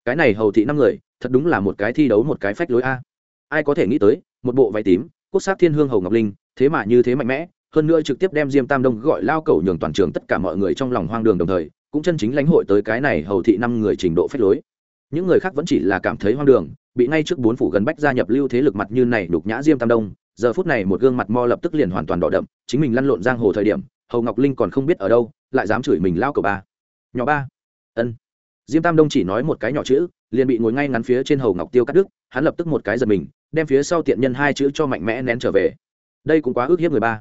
Cái này hầu thị năm người, thật đúng là một cái thi đấu một cái phách lối a. Ai có thể nghĩ tới, một bộ váy tím, quốc sát thiên hương hầu ngọc linh, thế mà như thế mạnh mẽ, hơn nữa trực tiếp đem diêm tam đông gọi lao cầu nhường toàn trường tất cả mọi người trong lòng hoang đường đồng thời, cũng chân chính lãnh hội tới cái này hầu thị năm người trình độ phách lối. Những người khác vẫn chỉ là cảm thấy hoang đường, bị ngay trước bốn phủ gần bách gia nhập lưu thế lực mặt như này đục nhã diêm tam đông giờ phút này một gương mặt mo lập tức liền hoàn toàn đỏ đậm, chính mình lăn lộn giang hồ thời điểm, hầu ngọc linh còn không biết ở đâu, lại dám chửi mình lao cầu ba. Nhỏ ba. Ân. Diêm tam đông chỉ nói một cái nhỏ chữ, liền bị ngồi ngay ngắn phía trên hầu ngọc tiêu cắt đứt, hắn lập tức một cái giật mình, đem phía sau tiện nhân hai chữ cho mạnh mẽ nén trở về. Đây cũng quá ước hiếp người ba.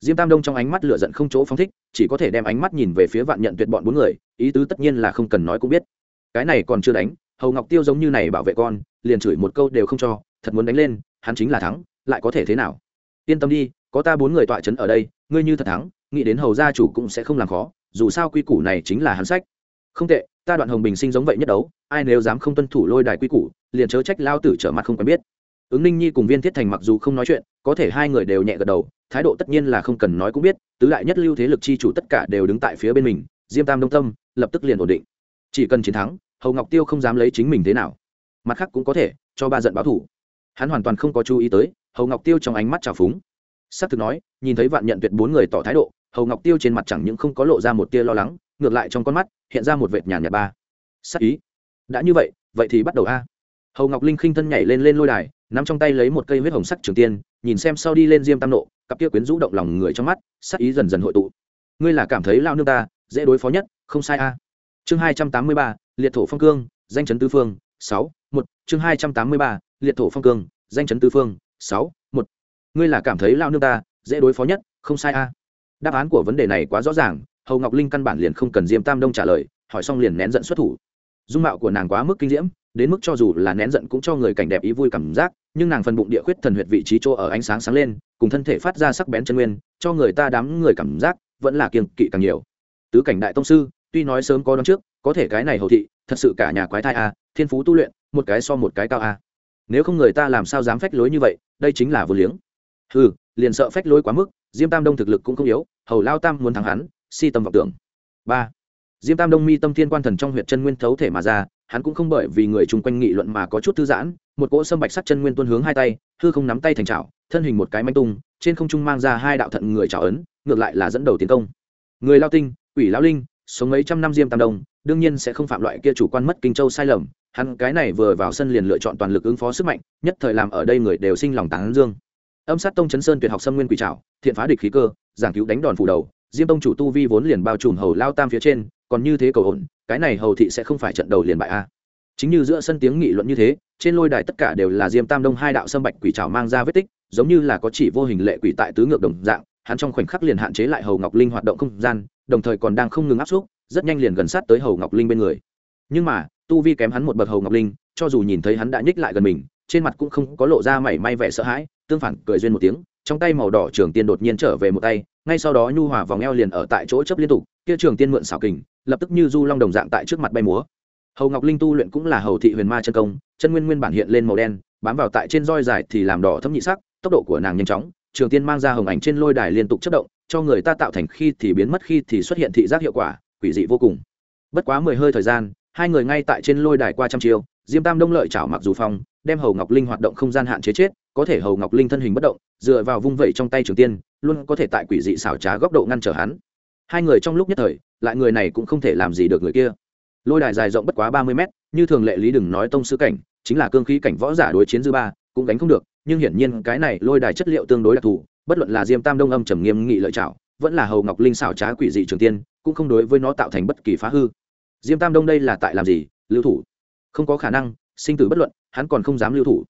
Diêm tam đông trong ánh mắt lửa giận không chỗ phóng thích, chỉ có thể đem ánh mắt nhìn về phía vạn nhận tuyệt bọn bốn người, ý tứ tất nhiên là không cần nói cũng biết. Cái này còn chưa đánh, hầu ngọc tiêu giống như này bảo vệ con, liền chửi một câu đều không cho, thật muốn đánh lên, hắn chính là thắng lại có thể thế nào? Yên tâm đi, có ta bốn người tọa chấn ở đây, ngươi như thật thắng, nghĩ đến hầu gia chủ cũng sẽ không làm khó, dù sao quy củ này chính là hắn sách. Không tệ, ta đoạn hồng bình sinh giống vậy nhất đấu, ai nếu dám không tuân thủ lôi đài quy củ, liền chớ trách lao tử trở mặt không quen biết. Ứng ninh nhi cùng viên thiết thành mặc dù không nói chuyện, có thể hai người đều nhẹ gật đầu, thái độ tất nhiên là không cần nói cũng biết, tứ đại nhất lưu thế lực chi chủ tất cả đều đứng tại phía bên mình, diêm tam đông tâm, lập tức liền ổn định. Chỉ cần chiến thắng, hầu ngọc tiêu không dám lấy chính mình thế nào. Mặt khác cũng có thể, cho ba giận báo thủ. Hắn hoàn toàn không có chú ý tới hầu ngọc tiêu trong ánh mắt trào phúng s ắ c thực nói nhìn thấy vạn nhận tuyệt bốn người tỏ thái độ hầu ngọc tiêu trên mặt chẳng những không có lộ ra một tia lo lắng ngược lại trong con mắt hiện ra một vệt nhàn nhạt ba sắc ý đã như vậy vậy thì bắt đầu a hầu ngọc linh khinh thân nhảy lên lên lôi đài n ắ m trong tay lấy một cây huyết hồng sắc trường tiên nhìn xem sau đi lên diêm tam nộ cặp kia quyến rũ động lòng người trong mắt sắc ý dần dần hội tụ ngươi là cảm thấy lao nước ta dễ đối phó nhất không sai a chương hai trăm tám mươi ba liệt thổ phong cương danh chấn tư phương sáu một chương hai trăm tám mươi ba liệt thổ phong cương danh chấn tư phương sáu, một. Ngươi là cảm thấy lao nước ta dễ đối phó nhất? Không sai a. Đáp án của vấn đề này quá rõ ràng, hầu ngọc linh căn bản liền không cần diêm tam đông trả lời, hỏi xong liền nén giận xuất thủ. Dung mạo của nàng quá mức kinh diễm, đến mức cho dù là nén giận cũng cho người cảnh đẹp ý vui cảm giác, nhưng nàng phần bụng địa khuyết thần huyệt vị trí chỗ ở ánh sáng sáng lên, cùng thân thể phát ra sắc bén chân nguyên, cho người ta đám người cảm giác vẫn là kiêng kỵ càng nhiều. Tứ cảnh đại tông sư, tuy nói sớm có đón trước, có thể cái này hầu thị, thật sự cả nhà quái thai a, thiên phú tu luyện, một cái so một cái cao a nếu không người ta làm sao dám phách lối như vậy, đây chính là vô liếng. Ừ liền sợ phách lối quá mức, diêm tam đông thực lực cũng không yếu, hầu lao tam muốn thắng hắn, si tâm vọng tưởng. Ba, diêm tam đông mi tâm thiên quan thần trong huyện chân nguyên thấu thể mà ra, hắn cũng không bởi vì người chung quanh nghị luận mà có chút thư giãn, một cỗ sâm bạch sắc chân nguyên tuôn hướng hai tay, hư không nắm tay thành trào thân hình một cái manh tung, trên không trung mang ra hai đạo thận người trào ấn, ngược lại là dẫn đầu tiến công. Người lao tinh, quỷ lao linh, sống mấy trăm năm diêm tam đông đương nhiên sẽ không phạm loại kia chủ quan mất kinh châu sai lầm, hắn cái này vừa vào sân liền lựa chọn toàn lực ứng phó sức mạnh, nhất thời làm ở đây người đều sinh lòng tán dương. Âm sát tông chấn sơn tuyệt học xâm nguyên quỷ trảo, thiện phá địch khí cơ, giảng cứu đánh đòn phủ đầu, diêm tông chủ tu vi vốn liền bao trùm hầu lao tam phía trên, còn như thế cầu ổn, cái này hầu thị sẽ không phải trận đầu liền bại a. Chính như giữa sân tiếng nghị luận như thế, trên lôi đài tất cả đều là diêm tam đông hai đạo sâm bạch quỷ trảo mang ra vết tích, giống như là có chỉ vô hình lệ quỷ tại tứ ngược đồng dạng hắn trong khoảnh khắc liền hạn chế lại hầu ngọc linh hoạt động không gian, đồng thời còn đang không ngừng áp xúc, rất nhanh liền gần sát tới hầu ngọc linh bên người. Nhưng mà, tu vi kém hắn một bậc hầu ngọc linh, cho dù nhìn thấy hắn đã nhích lại gần mình, trên mặt cũng không có lộ ra mảy may vẻ sợ hãi, tương phản, cười duyên một tiếng, trong tay màu đỏ trường tiên đột nhiên trở về một tay, ngay sau đó nhu hòa vòng eo liền ở tại chỗ chấp liên tục, kia trường tiên mượn xảo kình, lập tức như du long đồng dạng tại trước mặt bay múa. Hầu ngọc linh tu luyện cũng là hầu thị huyền ma chân công, chân nguyên nguyên bản hiện lên màu đen, bám vào tại trên roi dài thì làm đỏ thấm nhị sắc, tốc độ của nàng nhanh chóng trường tiên mang ra hồng ảnh trên lôi đài liên tục chất động, cho người ta tạo thành khi thì biến mất, khi thì xuất hiện thị giác hiệu quả, quỷ dị vô cùng. Bất quá mười hơi thời gian, hai người ngay tại trên lôi đài qua trăm chiêu, diêm tam đông lợi chảo mặc dù phong, đem hầu ngọc linh hoạt động không gian hạn chế chết, có thể hầu ngọc linh thân hình bất động, dựa vào vung vẩy trong tay trường tiên, luôn có thể tại quỷ dị xảo trá góc độ ngăn trở hắn. Hai người trong lúc nhất thời, lại người này cũng không thể làm gì được người kia. Lôi đài dài rộng bất quá ba mươi mét, như thường lệ lý đừng nói tông sư cảnh, chính là cương khí cảnh võ giả đối chiến dư ba cũng đánh không được, nhưng hiển nhiên cái này lôi đài chất liệu tương đối đặc thù, bất luận là diêm tam đông âm trầm nghiêm nghị lợi trảo, vẫn là hầu ngọc linh xảo trá quỷ dị trường tiên, cũng không đối với nó tạo thành bất kỳ phá hư. Diêm tam đông đây là tại làm gì? Lưu thủ. Không có khả năng, sinh tử bất luận, hắn còn không dám lưu thủ.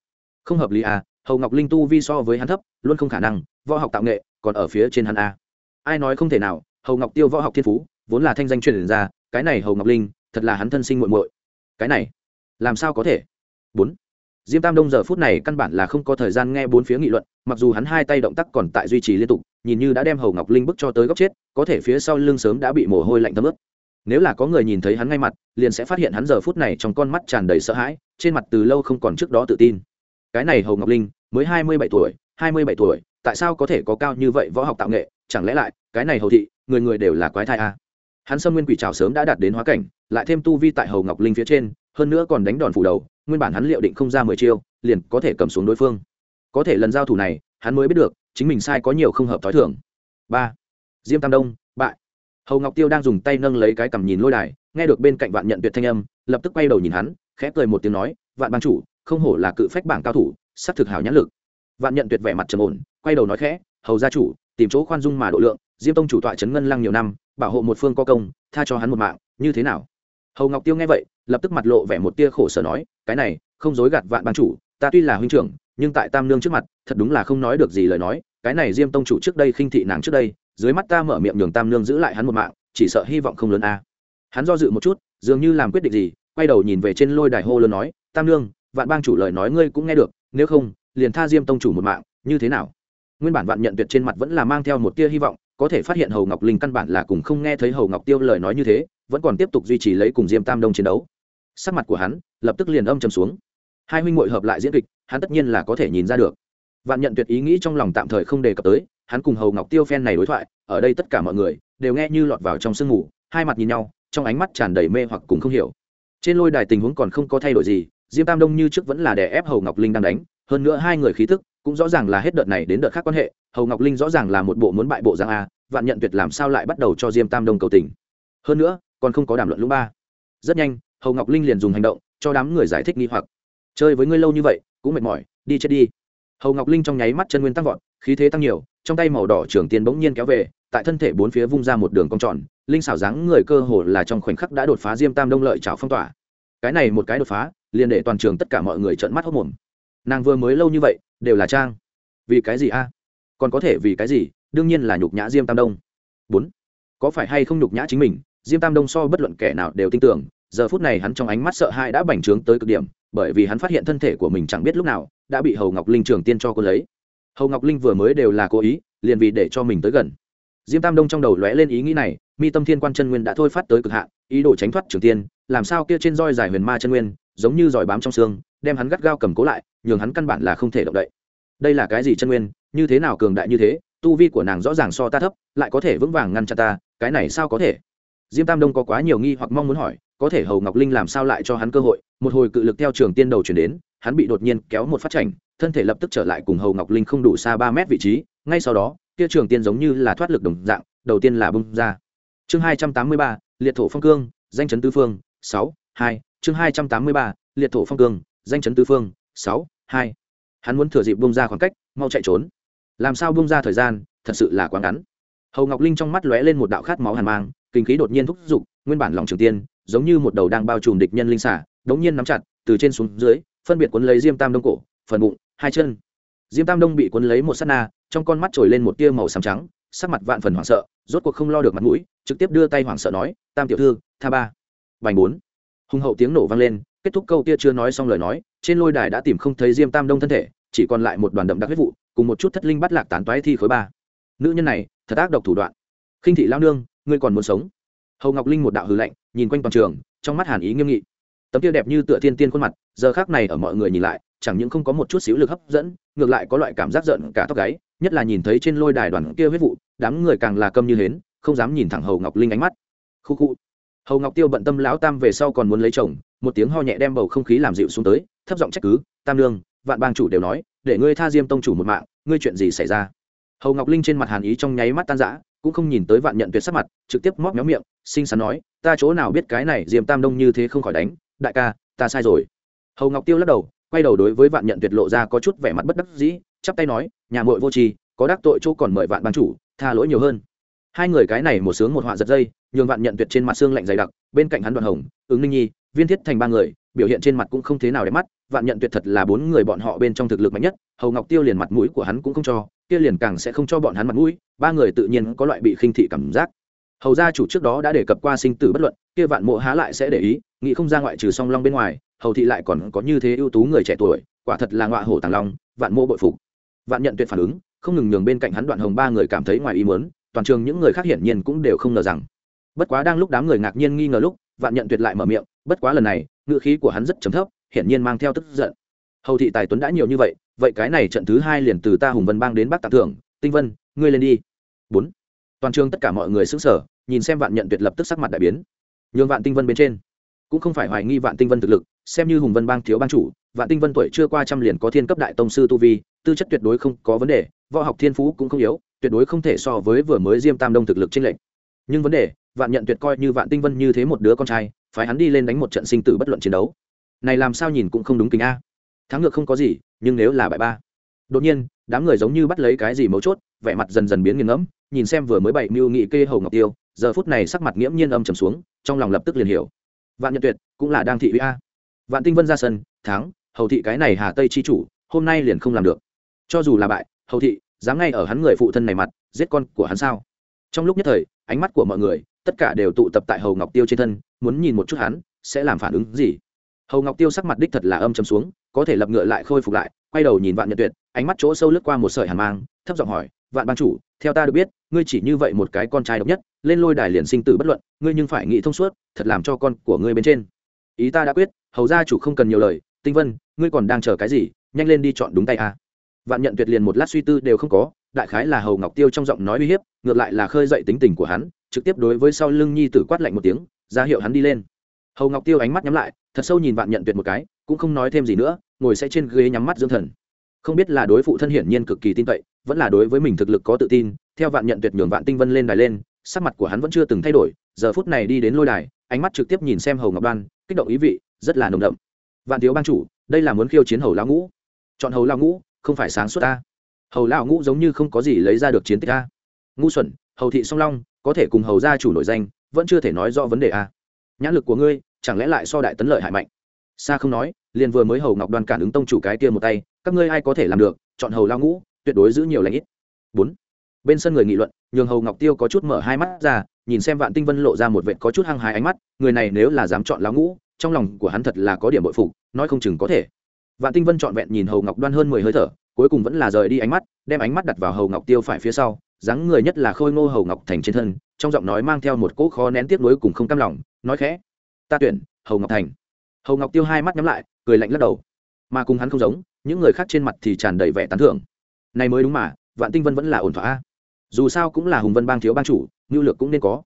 Không hợp lý à hầu ngọc linh tu vi so với hắn thấp, luôn không khả năng, võ học tạo nghệ còn ở phía trên hắn a. Ai nói không thể nào, hầu ngọc tiêu võ học thiên phú, vốn là thanh danh truyền ra, cái này hầu ngọc linh, thật là hắn thân sinh muội muội. Cái này, làm sao có thể? Bốn diêm tam đông giờ phút này căn bản là không có thời gian nghe bốn phía nghị luận, mặc dù hắn hai tay động tác còn tại duy trì liên tục, nhìn như đã đem hầu ngọc linh bức cho tới góc chết, có thể phía sau lưng sớm đã bị mồ hôi lạnh thấm ướt. Nếu là có người nhìn thấy hắn ngay mặt, liền sẽ phát hiện hắn giờ phút này trong con mắt tràn đầy sợ hãi, trên mặt từ lâu không còn trước đó tự tin. Cái này hầu ngọc linh, mới hai mươi bảy tuổi, hai mươi bảy tuổi, tại sao có thể có cao như vậy võ học tạo nghệ? Chẳng lẽ lại, cái này hầu thị, người người đều là quái thai à? hắn xâm nguyên quỷ trào sớm đã đạt đến hóa cảnh, lại thêm tu vi tại hầu ngọc linh phía trên, hơn nữa còn đánh đòn phủ đầu nguyên bản hắn liệu định không ra mười chiêu, liền có thể cầm xuống đối phương. Có thể lần giao thủ này, hắn mới biết được, chính mình sai có nhiều không hợp t h ó i thưởng ba. Diêm tam đông, bại. Hầu ngọc tiêu đang dùng tay nâng lấy cái cằm nhìn lôi đài, nghe được bên cạnh vạn nhận tuyệt thanh âm, lập tức quay đầu nhìn hắn, khẽ cười một tiếng nói, vạn ban chủ, không hổ là cự phách bảng cao thủ s ắ c thực hảo nhãn lực. Vạn nhận tuyệt vẻ mặt trầm ổn, quay đầu nói khẽ, hầu gia chủ, tìm chỗ khoan dung mà độ lượng, diêm tông chủ tọa trấn ngân lăng nhiều năm, bảo hộ một phương có công, tha cho hắn một mạng, như thế nào? Hầu ngọc tiêu nghe vậy lập tức mặt lộ vẻ một tia khổ sở nói, cái này, không dối gạt vạn ban chủ, ta tuy là huynh trưởng, nhưng tại tam nương trước mặt, thật đúng là không nói được gì lời nói, cái này diêm tông chủ trước đây khinh thị nàng trước đây, dưới mắt ta mở miệng nhường tam nương giữ lại hắn một mạng, chỉ sợ hy vọng không lớn a. Hắn do dự một chút, dường như làm quyết định gì, quay đầu nhìn về trên lôi đài hô lớn nói, tam nương, vạn bang chủ lời nói ngươi cũng nghe được, nếu không, liền tha diêm tông chủ một mạng, như thế nào? Nguyên bản vạn nhận tuyệt trên mặt vẫn là mang theo một tia hy vọng, có thể phát hiện hầu ngọc linh căn bản là cùng không nghe thấy hầu ngọc tiêu lời nói như thế, vẫn còn tiếp tục duy trì lấy cùng diêm tam đông chiến đấu sắc mặt của hắn lập tức liền âm trầm xuống. Hai huynh ngội hợp lại diễn kịch, hắn tất nhiên là có thể nhìn ra được. Vạn nhận tuyệt ý nghĩ trong lòng tạm thời không đề cập tới, hắn cùng hầu ngọc tiêu phen này đối thoại, ở đây tất cả mọi người đều nghe như lọt vào trong sương mù, hai mặt nhìn nhau, trong ánh mắt tràn đầy mê hoặc cùng không hiểu. Trên lôi đài tình huống còn không có thay đổi gì, diêm tam đông như trước vẫn là đè ép hầu ngọc linh đang đánh, hơn nữa hai người khí tức cũng rõ ràng là hết đợt này đến đợt khác quan hệ, hầu ngọc linh rõ ràng là một bộ muốn bại bộ giang a, vạn nhận tuyệt làm sao lại bắt đầu cho diêm tam đông cầu tình. Hơn nữa, còn không có đàm luận lũ ba. Rất nhanh hầu ngọc linh liền dùng hành động cho đám người giải thích nghi hoặc chơi với ngươi lâu như vậy cũng mệt mỏi đi chết đi hầu ngọc linh trong nháy mắt chân nguyên tăng vọt, khí thế tăng nhiều, trong tay màu đỏ trưởng tiền bỗng nhiên kéo về, tại thân thể bốn phía vung ra một đường cong tròn, linh xảo dáng người cơ hồ là trong khoảnh khắc đã đột phá diêm tam đông lợi trào phong tỏa. Cái này một cái đột phá, liền để toàn trường tất cả mọi người trợn mắt hốc mồm nàng vừa mới lâu như vậy, đều là trang. Vì cái gì a? Còn có thể vì cái gì? Đương nhiên là nhục nhã diêm tam đông. Bốn, có phải hay không nhục nhã chính mình? Diêm tam đông so bất luận kẻ nào đều tin tưởng giờ phút này hắn trong ánh mắt sợ hãi đã bành trướng tới cực điểm, bởi vì hắn phát hiện thân thể của mình chẳng biết lúc nào đã bị hầu ngọc linh trường tiên cho cô lấy. Hầu ngọc linh vừa mới đều là cố ý, liền vì để cho mình tới gần. Diêm tam đông trong đầu lóe lên ý nghĩ này, mi tâm thiên quan chân nguyên đã thôi phát tới cực hạn, ý đồ tránh thoát trường tiên, làm sao kia trên roi dài huyền ma chân nguyên, giống như giỏi bám trong xương, đem hắn gắt gao cầm cố lại, nhường hắn căn bản là không thể động đậy. Đây là cái gì chân nguyên, như thế nào cường đại như thế, tu vi của nàng rõ ràng so ta thấp, lại có thể vững vàng ngăn chặn ta, cái này sao có thể? Diêm tam đông có quá nhiều nghi hoặc mong muốn hỏi có thể hầu ngọc linh làm sao lại cho hắn cơ hội? Một hồi cự lực theo trường tiên đầu chuyển đến, hắn bị đột nhiên kéo một phát chảnh, thân thể lập tức trở lại cùng hầu ngọc linh không đủ xa ba mét vị trí. Ngay sau đó, kia trường tiên giống như là thoát lực đồng dạng, đầu tiên là bung ra. Chương hai trăm tám mươi ba, liệt thổ phong cương, danh chấn tứ phương, sáu, hai. Chương hai trăm tám mươi ba, liệt thổ phong cương, danh chấn tứ phương, sáu, hai. Hắn muốn thừa dịp bung ra khoảng cách, mau chạy trốn. Làm sao bung ra thời gian, thật sự là quá ngắn. Hầu ngọc linh trong mắt lóe lên một đạo khát máu hàn mang, kinh khí đột nhiên thúc giục, nguyên bản lòng trường tiên giống như một đầu đang bao trùm địch nhân linh xả, đống nhiên nắm chặt, từ trên xuống dưới, phân biệt cuốn lấy diêm tam đông cổ, phần bụng, hai chân. Diêm tam đông bị cuốn lấy một s á t na, trong con mắt trồi lên một tia màu xám trắng, sắc mặt vạn phần hoảng sợ, rốt cuộc không lo được mặt mũi, trực tiếp đưa tay hoảng sợ nói, tam tiểu thư, tha ba. Vành bốn. Hùng hậu tiếng nổ vang lên, kết thúc câu tia chưa nói xong lời nói, trên lôi đài đã tìm không thấy diêm tam đông thân thể, chỉ còn lại một đoàn đậm đặc huyết vụ, cùng một chút thất linh bắt lạc tán toái thi khối ba. Nữ nhân này, thật ác độc thủ đoạn. Khinh thị lao nương, ngươi còn muốn sống. Hầu ngọc linh một đạo hư lạnh nhìn quanh toàn trường, trong mắt hàn ý nghiêm nghị. Tấm kia đẹp như tựa thiên tiên khuôn mặt, giờ khác này ở mọi người nhìn lại, chẳng những không có một chút xíu lực hấp dẫn, ngược lại có loại cảm giác giận cả tóc gáy, nhất là nhìn thấy trên lôi đài đoàn kia huyết vụ, đám người càng là câm như hến, không dám nhìn thẳng hầu ngọc linh ánh mắt. Khu khu. Hầu ngọc tiêu bận tâm lão tam về sau còn muốn lấy chồng, một tiếng ho nhẹ đem bầu không khí làm dịu xuống tới, thấp giọng trách cứ, tam lương vạn bang chủ đều nói, để ngươi tha diêm tông chủ một mạng, ngươi chuyện gì xảy ra? Hầu ngọc linh trên mặt hàn ý trong nháy mắt tan rã cũng không nhìn tới vạn nhận tuyệt sắc mặt, trực tiếp móc méo miệng, xinh xắn nói, ta chỗ nào biết cái này diêm tam đông như thế không khỏi đánh, đại ca, ta sai rồi. Hầu ngọc tiêu lắc đầu, quay đầu đối với vạn nhận tuyệt lộ ra có chút vẻ mặt bất đắc dĩ, chắp tay nói, nhà muội vô tri, có đắc tội chỗ còn mời vạn ban chủ, tha lỗi nhiều hơn. Hai người cái này một sướng một họa giật dây, nhường vạn nhận tuyệt trên mặt xương lạnh dày đặc, bên cạnh hắn đoạn hồng, ứng ninh nhi viên thiết thành ba người, biểu hiện trên mặt cũng không thế nào đẹp mắt, vạn nhận tuyệt thật là bốn người bọn họ bên trong thực lực mạnh nhất, hầu ngọc tiêu liền mặt mũi của hắn cũng không cho, kia liền càng sẽ không cho bọn hắn mặt mũi, ba người tự nhiên có loại bị khinh thị cảm giác. Hầu gia chủ trước đó đã đề cập qua sinh tử bất luận, kia vạn mộ há lại sẽ để ý, nghĩ không ra ngoại trừ song long bên ngoài, hầu thị lại còn có như thế ưu tú người trẻ tuổi, quả thật là ngọa hổ tàng long, vạn mộ bội phục. Vạn nhận tuyệt phản ứng, không ngừng nhường bên cạnh hắn đoạn hồng ba người cảm thấy ngoài ý muốn, toàn trường những người khác hiển nhiên cũng đều không ngờ rằng. Bất quá đang lúc đám người ngạc nhiên nghi ngờ lúc, vạn nhận tuyệt lại mở miệng bất quá lần này, ngữ khí của hắn rất trầm thấp, hiển nhiên mang theo tức giận. Hầu thị tài tuấn đã nhiều như vậy vậy cái này trận thứ hai liền từ ta hùng vân bang đến bắc tặng thưởng tinh vân, ngươi lên đi. Bốn. Toàn trường tất cả mọi người xứng sở nhìn xem vạn nhận tuyệt lập tức sắc mặt đại biến. Nhường vạn tinh vân bên trên. Cũng không phải hoài nghi vạn tinh vân thực lực, xem như hùng vân bang thiếu ban chủ, vạn tinh vân tuổi chưa qua trăm liền có thiên cấp đại tông sư tu vi, tư chất tuyệt đối không có vấn đề, võ học thiên phú cũng không yếu, tuyệt đối không thể so với vừa mới diêm tam đông thực lực trên lệnh nhưng vấn đề vạn nhận tuyệt coi như vạn tinh vân như thế một đứa con trai phải hắn đi lên đánh một trận sinh tử bất luận chiến đấu. Này làm sao nhìn cũng không đúng kính a. Thắng ngược không có gì, nhưng nếu là bại ba. Đột nhiên, đám người giống như bắt lấy cái gì mấu chốt, vẻ mặt dần dần biến nghiền ngẫm, nhìn xem vừa mới bậy mưu nghị kê hầu ngọc tiêu, giờ phút này sắc mặt nghiễm nhiên âm trầm xuống, trong lòng lập tức liền hiểu. Vạn nhận tuyệt cũng là đang thị uy a. Vạn tinh vân ra sân, thắng, hầu thị cái này hà tây chi chủ, hôm nay liền không làm được. Cho dù là bại, hầu thị, dám ngay ở hắn người phụ thân này mặt, giết con của hắn sao? Trong lúc nhất thời, ánh mắt của mọi người tất cả đều tụ tập tại hầu ngọc tiêu trên thân, muốn nhìn một chút hắn, sẽ làm phản ứng gì. Hầu ngọc tiêu sắc mặt đích thật là âm chấm xuống, có thể lập ngựa lại khôi phục lại, quay đầu nhìn vạn nhật tuyệt, ánh mắt chỗ sâu lướt qua một sợi hàn mang, thấp giọng hỏi, vạn ban chủ, theo ta được biết, ngươi chỉ như vậy một cái con trai độc nhất, lên lôi đài liền sinh tử bất luận, ngươi nhưng phải nghĩ thông suốt, thật làm cho con của ngươi bên trên. Ý ta đã quyết, hầu gia chủ không cần nhiều lời, tinh vân, ngươi còn đang chờ cái gì, nhanh lên đi chọn đúng tay a. Vạn nhận tuyệt liền một lát suy tư đều không có, đại khái là hầu ngọc tiêu trong giọng nói uy hiếp, ngược lại là khơi dậy tính tình của hắn trực tiếp đối với sau lưng nhi tử quát lạnh một tiếng, ra hiệu hắn đi lên. Hầu ngọc tiêu ánh mắt nhắm lại, thật sâu nhìn vạn nhận tuyệt một cái, cũng không nói thêm gì nữa, ngồi sẽ trên ghế nhắm mắt dưỡng thần. Không biết là đối phụ thân hiển nhiên cực kỳ tin cậy, vẫn là đối với mình thực lực có tự tin, theo vạn nhận tuyệt nhường vạn tinh vân lên đài lên, sắc mặt của hắn vẫn chưa từng thay đổi, giờ phút này đi đến lôi đài, ánh mắt trực tiếp nhìn xem hầu ngọc đoan, kích động ý vị, rất là nồng đậm. Vạn thiếu ban chủ, đây là muốn khiêu chiến hầu lão ngũ. Chọn hầu lão ngũ, không phải sáng suốt ta. Hầu lão ngũ giống như không có gì lấy ra được chiến tích ta. Ngu xuẩn, hầu thị song long có thể cùng hầu gia chủ nổi danh, vẫn chưa thể nói rõ vấn đề a. Nhãn lực của ngươi, chẳng lẽ lại so đại tấn lợi hại mạnh? Xa không nói, liền vừa mới hầu ngọc đoan cản ứng tông chủ cái kia một tay, các ngươi ai có thể làm được, chọn hầu lao ngũ, tuyệt đối giữ nhiều lãnh ít. Bốn. Bên sân người nghị luận, nhường hầu ngọc tiêu có chút mở hai mắt ra, nhìn xem vạn tinh vân lộ ra một vệ có chút hăng hái ánh mắt, người này nếu là dám chọn lao ngũ, trong lòng của hắn thật là có điểm bội phục, nói không chừng có thể. Vạn tinh vân trọn vẹn nhìn hầu ngọc đoan hơn mười hơi thở, cuối cùng vẫn là rời đi ánh mắt, đem ánh mắt đặt vào hầu ngọc tiêu phải phía sau dáng người nhất là khôi ngô hầu ngọc thành trên thân, trong giọng nói mang theo một cỗ khó nén tiếp nối cùng không cam lòng, nói khẽ, ta tuyển, hầu ngọc thành. Hầu ngọc tiêu hai mắt nhắm lại, cười lạnh lắc đầu. Mà cùng hắn không giống, những người khác trên mặt thì tràn đầy vẻ tán thưởng. Này mới đúng mà, vạn tinh vân vẫn là ổn thỏa dù sao cũng là hùng vân bang thiếu bang chủ ngưu lược cũng nên có.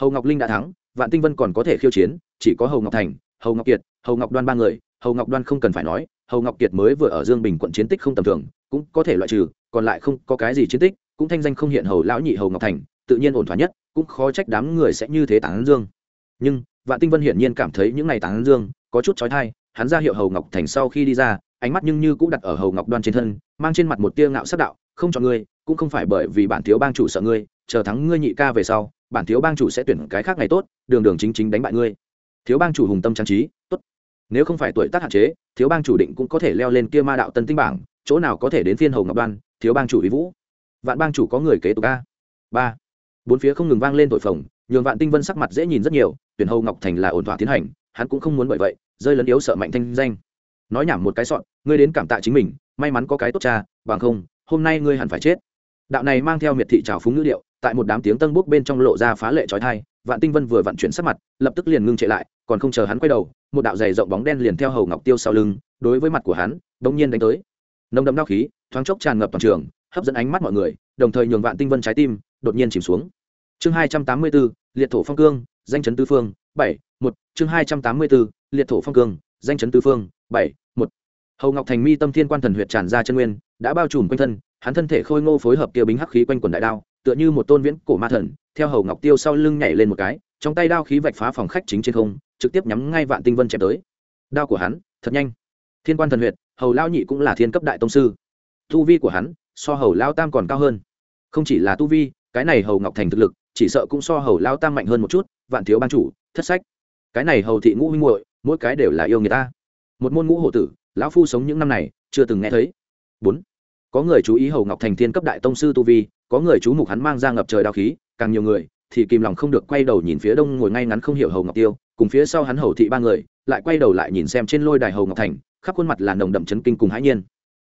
Hầu ngọc linh đã thắng, vạn tinh vân còn có thể khiêu chiến, chỉ có hầu ngọc thành, hầu ngọc kiệt, hầu ngọc đoan ba người, hầu ngọc đoan không cần phải nói, hầu ngọc kiệt mới vừa ở dương bình quận chiến tích không tầm thường, cũng có thể loại trừ, còn lại không có cái gì chiến tích cũng thanh danh không hiện hầu lão nhị hầu ngọc thành, tự nhiên ổn thỏa nhất, cũng khó trách đám người sẽ như thế tán dương. Nhưng, vạn tinh vân hiển nhiên cảm thấy những ngày tán dương, có chút trói thai hắn ra hiệu hầu ngọc thành sau khi đi ra, ánh mắt nhưng như cũng đặt ở hầu ngọc đoan trên thân, mang trên mặt một tia ngạo sắc đạo, không cho ngươi, cũng không phải bởi vì bản thiếu bang chủ sợ ngươi, chờ thắng ngươi nhị ca về sau, bản thiếu bang chủ sẽ tuyển cái khác ngày tốt, đường đường chính chính đánh bại ngươi. Thiếu bang chủ hùng tâm trang trí, tốt, nếu không phải tuổi tác hạn chế, thiếu bang chủ định cũng có thể leo lên kia ma đạo tân tinh bảng, chỗ nào có thể đến phiên hầu ngọc đoan, thiếu bang chủ ý vũ vạn bang chủ có người kế tục a. Ba. Bốn phía không ngừng vang lên tội phồng, nhường vạn tinh vân sắc mặt dễ nhìn rất nhiều, tuyển hầu ngọc thành là ổn thỏa tiến hành, hắn cũng không muốn bởi vậy, rơi lấn yếu sợ mạnh thanh danh. Nói nhảm một cái sọn, ngươi đến cảm tạ chính mình, may mắn có cái tốt cha, bằng không, hôm nay ngươi hẳn phải chết. Đạo này mang theo miệt thị trào phúng ngữ điệu, tại một đám tiếng tân bút bên trong lộ ra phá lệ trói thai, vạn tinh vân vừa vận chuyển sắc mặt, lập tức liền ngưng chạy lại, còn không chờ hắn quay đầu, một đạo dày rộng bóng đen liền theo hầu ngọc tiêu sau lưng, đối với mặt của hắn bỗng nhiên đánh tới. Nồng đậm đau khí, thoáng chốc tràn ngập toàn trường hấp dẫn ánh mắt mọi người, đồng thời nhường vạn tinh vân trái tim đột nhiên chìm xuống. Chương hai trăm tám mươi bốn, liệt thổ phong cương, danh chấn tứ phương, bảy, một. Chương hai trăm tám mươi bốn, liệt thổ phong cương, danh chấn tứ phương, bảy, một. Hầu ngọc thành mi tâm thiên quan thần huyệt tràn ra chân nguyên, đã bao trùm quanh thân, hắn thân thể khôi ngô phối hợp kia bính hắc khí quanh quần đại đao, tựa như một tôn viễn cổ ma thần, theo hầu ngọc tiêu sau lưng nhảy lên một cái, trong tay đao khí vạch phá phòng khách chính trên không, trực tiếp nhắm ngay vạn tinh vân chém tới. Đao của hắn, thật nhanh. Thiên quan thần huyệt, hầu lao nhị cũng là thiên cấp đại tông sư. Tu vi của hắn so hầu lao tam còn cao hơn. Không chỉ là tu vi, cái này hầu ngọc thành thực lực, chỉ sợ cũng so hầu lao tam mạnh hơn một chút, vạn thiếu ban chủ, thất sách. Cái này hầu thị ngũ huynh muội, mỗi cái đều là yêu người ta. Một môn ngũ hộ tử, lão phu sống những năm này, chưa từng nghe thấy. Bốn. Có người chú ý hầu ngọc thành thiên cấp đại tông sư tu vi, có người chú mục hắn mang ra ngập trời đao khí, càng nhiều người, thì kìm lòng không được quay đầu nhìn phía đông ngồi ngay ngắn không hiểu hầu ngọc tiêu, cùng phía sau hắn hầu thị ba người, lại quay đầu lại nhìn xem trên lôi đài hầu ngọc thành, khắp khuôn mặt là nồng đậm chấn kinh cùng hãi nhiên.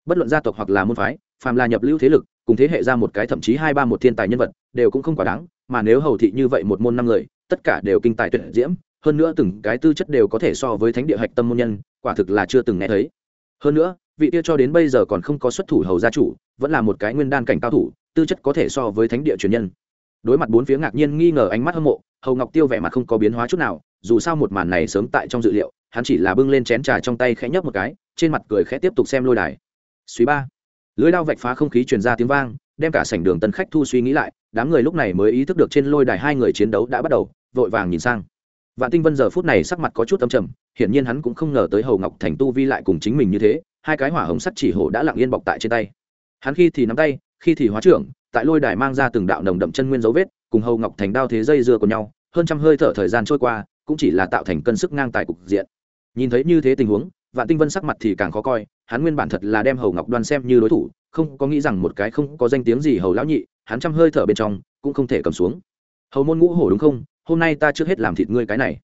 Bất luận gia tộc hoặc là môn phái phàm là nhập lưu thế lực, cùng thế hệ ra một cái thậm chí hai ba một thiên tài nhân vật, đều cũng không quá đáng, mà nếu hầu thị như vậy một môn năm người, tất cả đều kinh tài tuyệt diễm, hơn nữa từng cái tư chất đều có thể so với thánh địa hạch tâm môn nhân, quả thực là chưa từng nghe thấy. Hơn nữa, vị kia cho đến bây giờ còn không có xuất thủ hầu gia chủ, vẫn là một cái nguyên đan cảnh cao thủ, tư chất có thể so với thánh địa truyền nhân. Đối mặt bốn phía ngạc nhiên nghi ngờ ánh mắt hâm mộ, hầu ngọc tiêu vẻ mặt không có biến hóa chút nào, dù sao một màn này sớm tại trong dự liệu, hắn chỉ là bưng lên chén trà trong tay khẽ nhấp một cái, trên mặt cười khẽ tiếp tục xem lôi đài. Suý ba lưới đao vạch phá không khí truyền ra tiếng vang, đem cả sảnh đường tân khách thu suy nghĩ lại, đám người lúc này mới ý thức được trên lôi đài hai người chiến đấu đã bắt đầu, vội vàng nhìn sang. Vạn tinh vân giờ phút này sắc mặt có chút âm trầm, hiển nhiên hắn cũng không ngờ tới hầu ngọc thành tu vi lại cùng chính mình như thế, hai cái hỏa hồng sắt chỉ hổ đã lặng yên bọc tại trên tay. Hắn khi thì nắm tay, khi thì hóa trưởng, tại lôi đài mang ra từng đạo nồng đậm chân nguyên dấu vết, cùng hầu ngọc thành đao thế dây dưa của nhau, hơn trăm hơi thở thời gian trôi qua, cũng chỉ là tạo thành cân sức ngang tài cục diện. Nhìn thấy như thế tình huống vạn tinh vân sắc mặt thì càng khó coi, hắn nguyên bản thật là đem hầu ngọc đoan xem như đối thủ, không có nghĩ rằng một cái không có danh tiếng gì hầu lão nhị, hắn trăm hơi thở bên trong, cũng không thể cầm xuống. Hầu môn ngũ hổ đúng không? Hôm nay ta trước hết làm thịt ngươi cái này.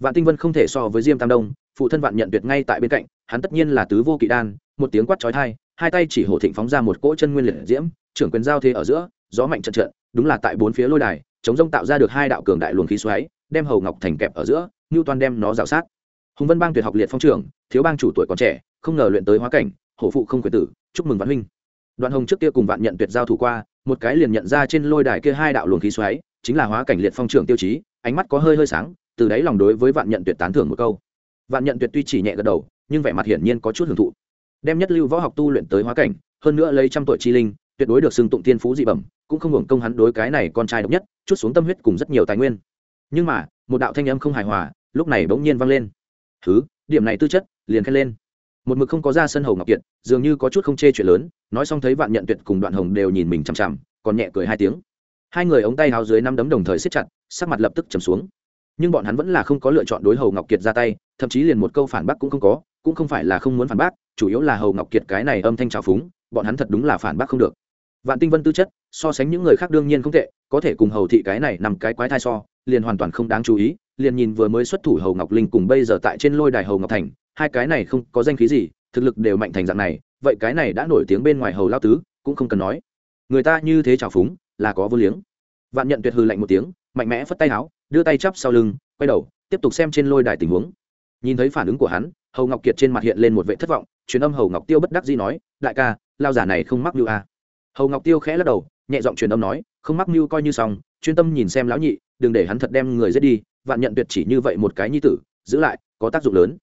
Vạn tinh vân không thể so với diêm tam đông, phụ thân vạn nhận tuyệt ngay tại bên cạnh, hắn tất nhiên là tứ vô kỵ đan, một tiếng quát chói thai hai tay chỉ hổ thịnh phóng ra một cỗ chân nguyên liệt diễm, trưởng quyền giao thế ở giữa, gió mạnh trận trận, đúng là tại bốn phía lôi đài, chống rông tạo ra được hai đạo cường đại luồng khí xoáy, đem hầu ngọc thành kẹp ở giữa ngưu toàn đem nó rào sát hùng vân bang tuyệt học liệt phong trưởng thiếu bang chủ tuổi còn trẻ, không ngờ luyện tới hóa cảnh, hổ phụ không quyền tử, chúc mừng vạn huynh. Đoạn hồng trước kia cùng vạn nhận tuyệt giao thủ qua, một cái liền nhận ra trên lôi đài kia hai đạo luồng khí xoáy, chính là hóa cảnh liệt phong trưởng tiêu chí, ánh mắt có hơi hơi sáng, từ đấy lòng đối với vạn nhận tuyệt tán thưởng một câu. Vạn nhận tuyệt tuy chỉ nhẹ gật đầu, nhưng vẻ mặt hiển nhiên có chút hưởng thụ. Đem nhất lưu võ học tu luyện tới hóa cảnh, hơn nữa lấy trăm tuổi chi linh, tuyệt đối được xưng tụng tiên phú dị bẩm, cũng không hưởng công hắn đối cái này con trai độc nhất, chút xuống tâm huyết cùng rất nhiều tài nguyên. Nhưng mà, một đạo thanh âm không hài hòa, lúc này bỗng nhiên vang lên thứ, điểm này tư chất, liền khen lên. Một mực không có ra sân hầu ngọc kiệt, dường như có chút không chê chuyện lớn, nói xong thấy vạn nhận tuyệt cùng đoạn hồng đều nhìn mình chằm chằm, còn nhẹ cười hai tiếng. Hai người ống tay háo dưới năm đấm đồng thời siết chặt, sắc mặt lập tức trầm xuống. Nhưng bọn hắn vẫn là không có lựa chọn đối hầu ngọc kiệt ra tay, thậm chí liền một câu phản bác cũng không có, cũng không phải là không muốn phản bác, chủ yếu là hầu ngọc kiệt cái này âm thanh trào phúng, bọn hắn thật đúng là phản bác không được. Vạn tinh vân tư chất, so sánh những người khác đương nhiên không tệ, có thể cùng hầu thị cái này nằm cái quái thai so, liền hoàn toàn không đáng chú ý liền nhìn vừa mới xuất thủ hầu ngọc linh cùng bây giờ tại trên lôi đài hầu ngọc thành, hai cái này không có danh khí gì, thực lực đều mạnh thành dạng này, vậy cái này đã nổi tiếng bên ngoài hầu lao tứ, cũng không cần nói. Người ta như thế trào phúng, là có vô liếng. Vạn nhận tuyệt hư lạnh một tiếng, mạnh mẽ phất tay áo đưa tay chắp sau lưng, quay đầu, tiếp tục xem trên lôi đài tình huống. Nhìn thấy phản ứng của hắn, hầu ngọc kiệt trên mặt hiện lên một vệ thất vọng, truyền âm hầu ngọc tiêu bất đắc dĩ nói, đại ca, lao giả này không mắc mưu à. hầu ngọc tiêu khẽ lắc đầu, nhẹ giọng truyền âm nói, không mắc mưu coi như xong, chuyên tâm nhìn xem lão nhị, đừng để hắn thật đem người giết đi vạn nhận tuyệt chỉ như vậy một cái nhi tử, giữ lại, có tác dụng lớn.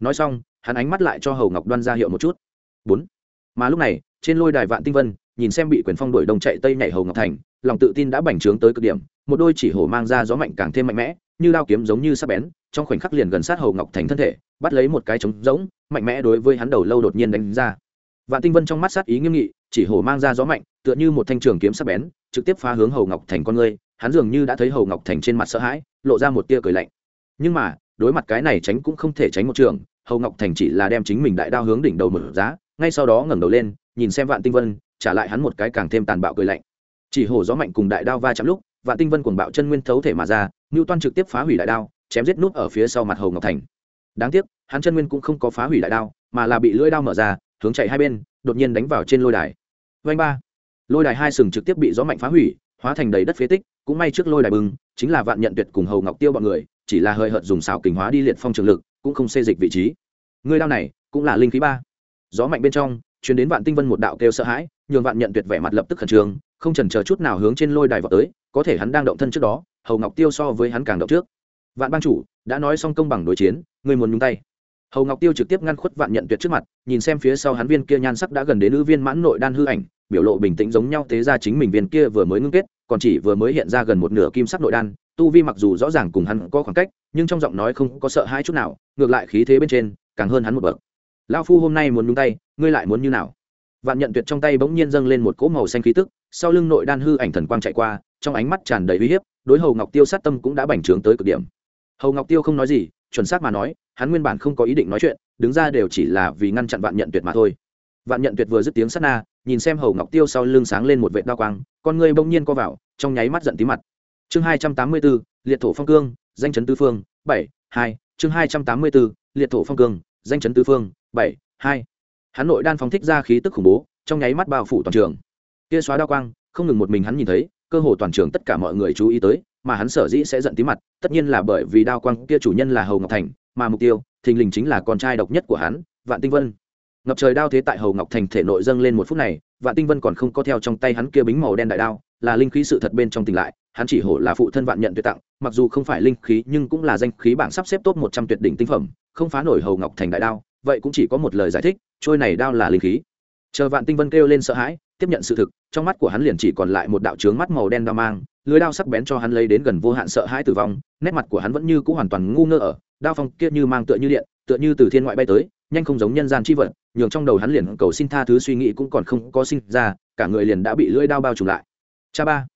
Nói xong, hắn ánh mắt lại cho hầu ngọc đoan ra hiệu một chút. Bốn. Mà lúc này, trên lôi đài vạn tinh vân, nhìn xem bị quyền phong đổi đồng chạy tây nhảy hầu ngọc thành, lòng tự tin đã bành trướng tới cực điểm, một đôi chỉ hổ mang ra gió mạnh càng thêm mạnh mẽ, như đao kiếm giống như sắp bén, trong khoảnh khắc liền gần sát hầu ngọc thành thân thể, bắt lấy một cái trống giống mạnh mẽ đối với hắn đầu lâu đột nhiên đánh ra. Vạn tinh vân trong mắt sát ý nghiêm nghị, chỉ hổ mang ra gió mạnh, tựa như một thanh trường kiếm sắc bén, trực tiếp phá hướng hầu ngọc thành con người hắn dường như đã thấy hầu ngọc thành trên mặt sợ hãi, lộ ra một tia cười lạnh. Nhưng mà, đối mặt cái này tránh cũng không thể tránh một trường, hầu ngọc thành chỉ là đem chính mình đại đao hướng đỉnh đầu mở giá, ngay sau đó ngẩng đầu lên, nhìn xem vạn tinh vân, trả lại hắn một cái càng thêm tàn bạo cười lạnh. Chỉ hổ gió mạnh cùng đại đao va chạm lúc, vạn tinh vân cuồng bạo chân nguyên thấu thể mà ra ngưu toan trực tiếp phá hủy đại đao, chém giết nút ở phía sau mặt hầu ngọc thành. Đáng tiếc, hắn chân nguyên cũng không có phá hủy đại đao, mà là bị lưỡi đao mở ra, hướng chạy hai bên, đột nhiên đánh vào trên lôi đài. Vanh ba. Lôi đài hai sừng trực tiếp bị gió mạnh phá hủy, hóa thành đầy đất phế tích cũng may trước lôi đài bừng chính là vạn nhận tuyệt cùng hầu ngọc tiêu bọn người, chỉ là hơi hợt dùng xào kình hóa đi liệt phong trường lực, cũng không xê dịch vị trí. Người đao này, cũng là linh khí ba. Gió mạnh bên trong chuyến đến vạn tinh vân một đạo kêu sợ hãi, nhường vạn nhận tuyệt vẻ mặt lập tức khẩn trương, không chần chờ chút nào hướng trên lôi đài vào tới, có thể hắn đang động thân trước đó, hầu ngọc tiêu so với hắn càng động trước. Vạn bang chủ, đã nói xong công bằng đối chiến, người muốn nhúng tay. Hầu ngọc tiêu trực tiếp ngăn khuất vạn nhận tuyệt trước mặt, nhìn xem phía sau hắn viên kia nhan sắc đã gần đến nữ viên mãn nội đan hư ảnh, biểu lộ bình tĩnh giống nhau tế ra chính mình viên kia vừa mới ngưng kết còn chỉ vừa mới hiện ra gần một nửa kim sắc nội đan, tu vi mặc dù rõ ràng cùng hắn có khoảng cách, nhưng trong giọng nói không có sợ hãi chút nào, ngược lại khí thế bên trên, càng hơn hắn một bậc. Lao phu hôm nay muốn nhúng tay, ngươi lại muốn như nào? Vạn nhận tuyệt trong tay bỗng nhiên dâng lên một cỗ màu xanh khí tức, sau lưng nội đan hư ảnh thần quang chạy qua, trong ánh mắt tràn đầy uy hiếp, đối hầu ngọc tiêu sát tâm cũng đã bành trướng tới cực điểm. Hầu ngọc tiêu không nói gì, chuẩn xác mà nói, hắn nguyên bản không có ý định nói chuyện, đứng ra đều chỉ là vì ngăn chặn vạn nhận tuyệt mà thôi. Vạn nhận tuyệt vừa dứt tiếng sát na nhìn xem hầu ngọc tiêu sau lưng sáng lên một vệ đao quang, con người bỗng nhiên co vào, trong nháy mắt giận tí mặt. Chương hai trăm tám mươi bốn, liệt thổ phong cương, danh chấn tứ phương, bảy, hai, chương hai trăm tám mươi bốn, liệt thổ phong cương, danh chấn tứ phương, bảy, hai. Hắn nội đan phóng thích ra khí tức khủng bố, trong nháy mắt bao phủ toàn trường. Kia xóa đao quang, không ngừng một mình hắn nhìn thấy, cơ hồ toàn trường tất cả mọi người chú ý tới, mà hắn sở dĩ sẽ giận tí mặt, tất nhiên là bởi vì đao quang kia chủ nhân là hầu ngọc thành, mà mục tiêu, thình lình chính là con trai độc nhất của hắn, vạn tinh vân ngập trời đao thế tại hầu ngọc thành thể nội dâng lên một phút này, vạn tinh vân còn không có theo trong tay hắn kia bính màu đen đại đao, là linh khí sự thật bên trong tỉnh lại, hắn chỉ hổ là phụ thân vạn nhận tuyệt tặng, mặc dù không phải linh khí nhưng cũng là danh khí bảng sắp xếp top một trăm tuyệt đỉnh tinh phẩm, không phá nổi hầu ngọc thành đại đao, vậy cũng chỉ có một lời giải thích, trôi này đao là linh khí. Chờ vạn tinh vân kêu lên sợ hãi, tiếp nhận sự thực, trong mắt của hắn liền chỉ còn lại một đạo trướng mắt màu đen đao mang, lưới đao sắc bén cho hắn lấy đến gần vô hạn sợ hãi tử vong, nét mặt của hắn vẫn như c ũ hoàn toàn ngu ngơ ở, đao phong kia như mang tựa như điện, tựa như từ thiên ngoại bay tới nhanh không giống nhân gian chi vật, nhường trong đầu hắn liền cầu xin tha thứ suy nghĩ cũng còn không có sinh ra, cả người liền đã bị lưỡi đao bao trùm lại. Cha ba,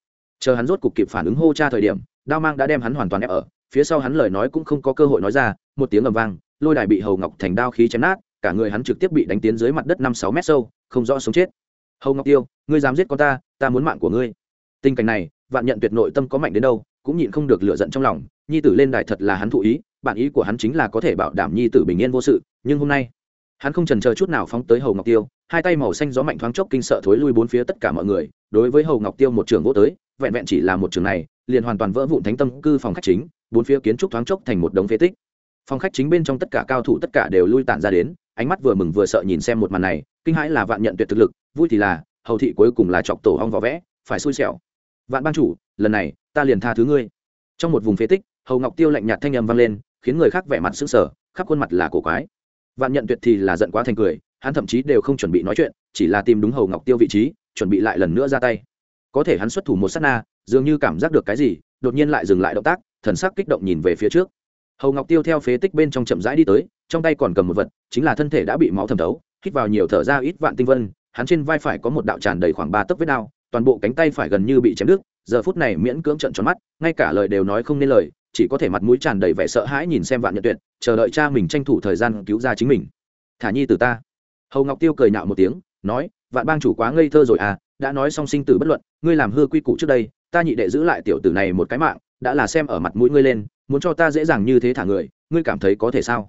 chờ hắn rốt cục kịp phản ứng hô cha thời điểm, đao mang đã đem hắn hoàn toàn ép ở, phía sau hắn lời nói cũng không có cơ hội nói ra, một tiếng ầm vang, lôi đài bị hầu ngọc thành đao khí chém nát, cả người hắn trực tiếp bị đánh tiến dưới mặt đất năm sáu mét sâu, không rõ sống chết. Hầu ngọc tiêu, ngươi dám giết con ta ta muốn mạng của ngươi. Tình cảnh này, vạn nhận tuyệt nội tâm có mạnh đến đâu, cũng nhịn không được lựa giận trong lòng, nhi tử lên đài thật là hắn thụ ý bản ý của hắn chính là có thể bảo đảm nhi tử bình yên vô sự, nhưng hôm nay, hắn không trần chờ chút nào phóng tới hầu ngọc tiêu, hai tay màu xanh gió mạnh thoáng chốc kinh sợ thối lui bốn phía tất cả mọi người, đối với hầu ngọc tiêu một trường vô tới, vẹn vẹn chỉ là một trường này, liền hoàn toàn vỡ vụn thánh tâm cư phòng khách chính, bốn phía kiến trúc thoáng chốc thành một đống phế tích. Phòng khách chính bên trong tất cả cao thủ tất cả đều lui tản ra đến, ánh mắt vừa mừng vừa sợ nhìn xem một màn này, kinh hãi là vạn nhận tuyệt thực lực, vui thì là, hầu thị cuối cùng là chọc tổ hong vỏ vẽ, phải xui xẻo. Vạn ban chủ, lần này, ta liền tha thứ ngươi. Trong một vùng phế tích, hầu ngọc tiêu lạnh nhạt thanh âm vang lên khiến người khác vẻ mặt sững sờ, khắp khuôn mặt là cổ quái. Vạn nhận tuyệt thì là giận quá thành cười, hắn thậm chí đều không chuẩn bị nói chuyện, chỉ là tìm đúng hầu ngọc tiêu vị trí, chuẩn bị lại lần nữa ra tay. Có thể hắn xuất thủ một sát na, dường như cảm giác được cái gì, đột nhiên lại dừng lại động tác, thần sắc kích động nhìn về phía trước. Hầu ngọc tiêu theo phế tích bên trong chậm rãi đi tới, trong tay còn cầm một vật, chính là thân thể đã bị máu thẩm thấu, hít vào nhiều thở ra ít vạn tinh vân, hắn trên vai phải có một đạo tràn đầy khoảng ba tấc vết đao, toàn bộ cánh tay phải gần như bị chém đứt, giờ phút này miễn cưỡng trận tròn mắt, ngay cả lời đều nói không nên lời chỉ có thể mặt mũi tràn đầy vẻ sợ hãi nhìn xem vạn nhật tuyệt, chờ đợi cha mình tranh thủ thời gian cứu ra chính mình. Thả nhi từ ta. Hầu ngọc tiêu cười nhạo một tiếng, nói, vạn bang chủ quá ngây thơ rồi à đã nói song sinh tử bất luận, ngươi làm hư quy củ trước đây, ta nhị đệ giữ lại tiểu tử này một cái mạng, đã là xem ở mặt mũi ngươi lên, muốn cho ta dễ dàng như thế thả người, ngươi cảm thấy có thể sao?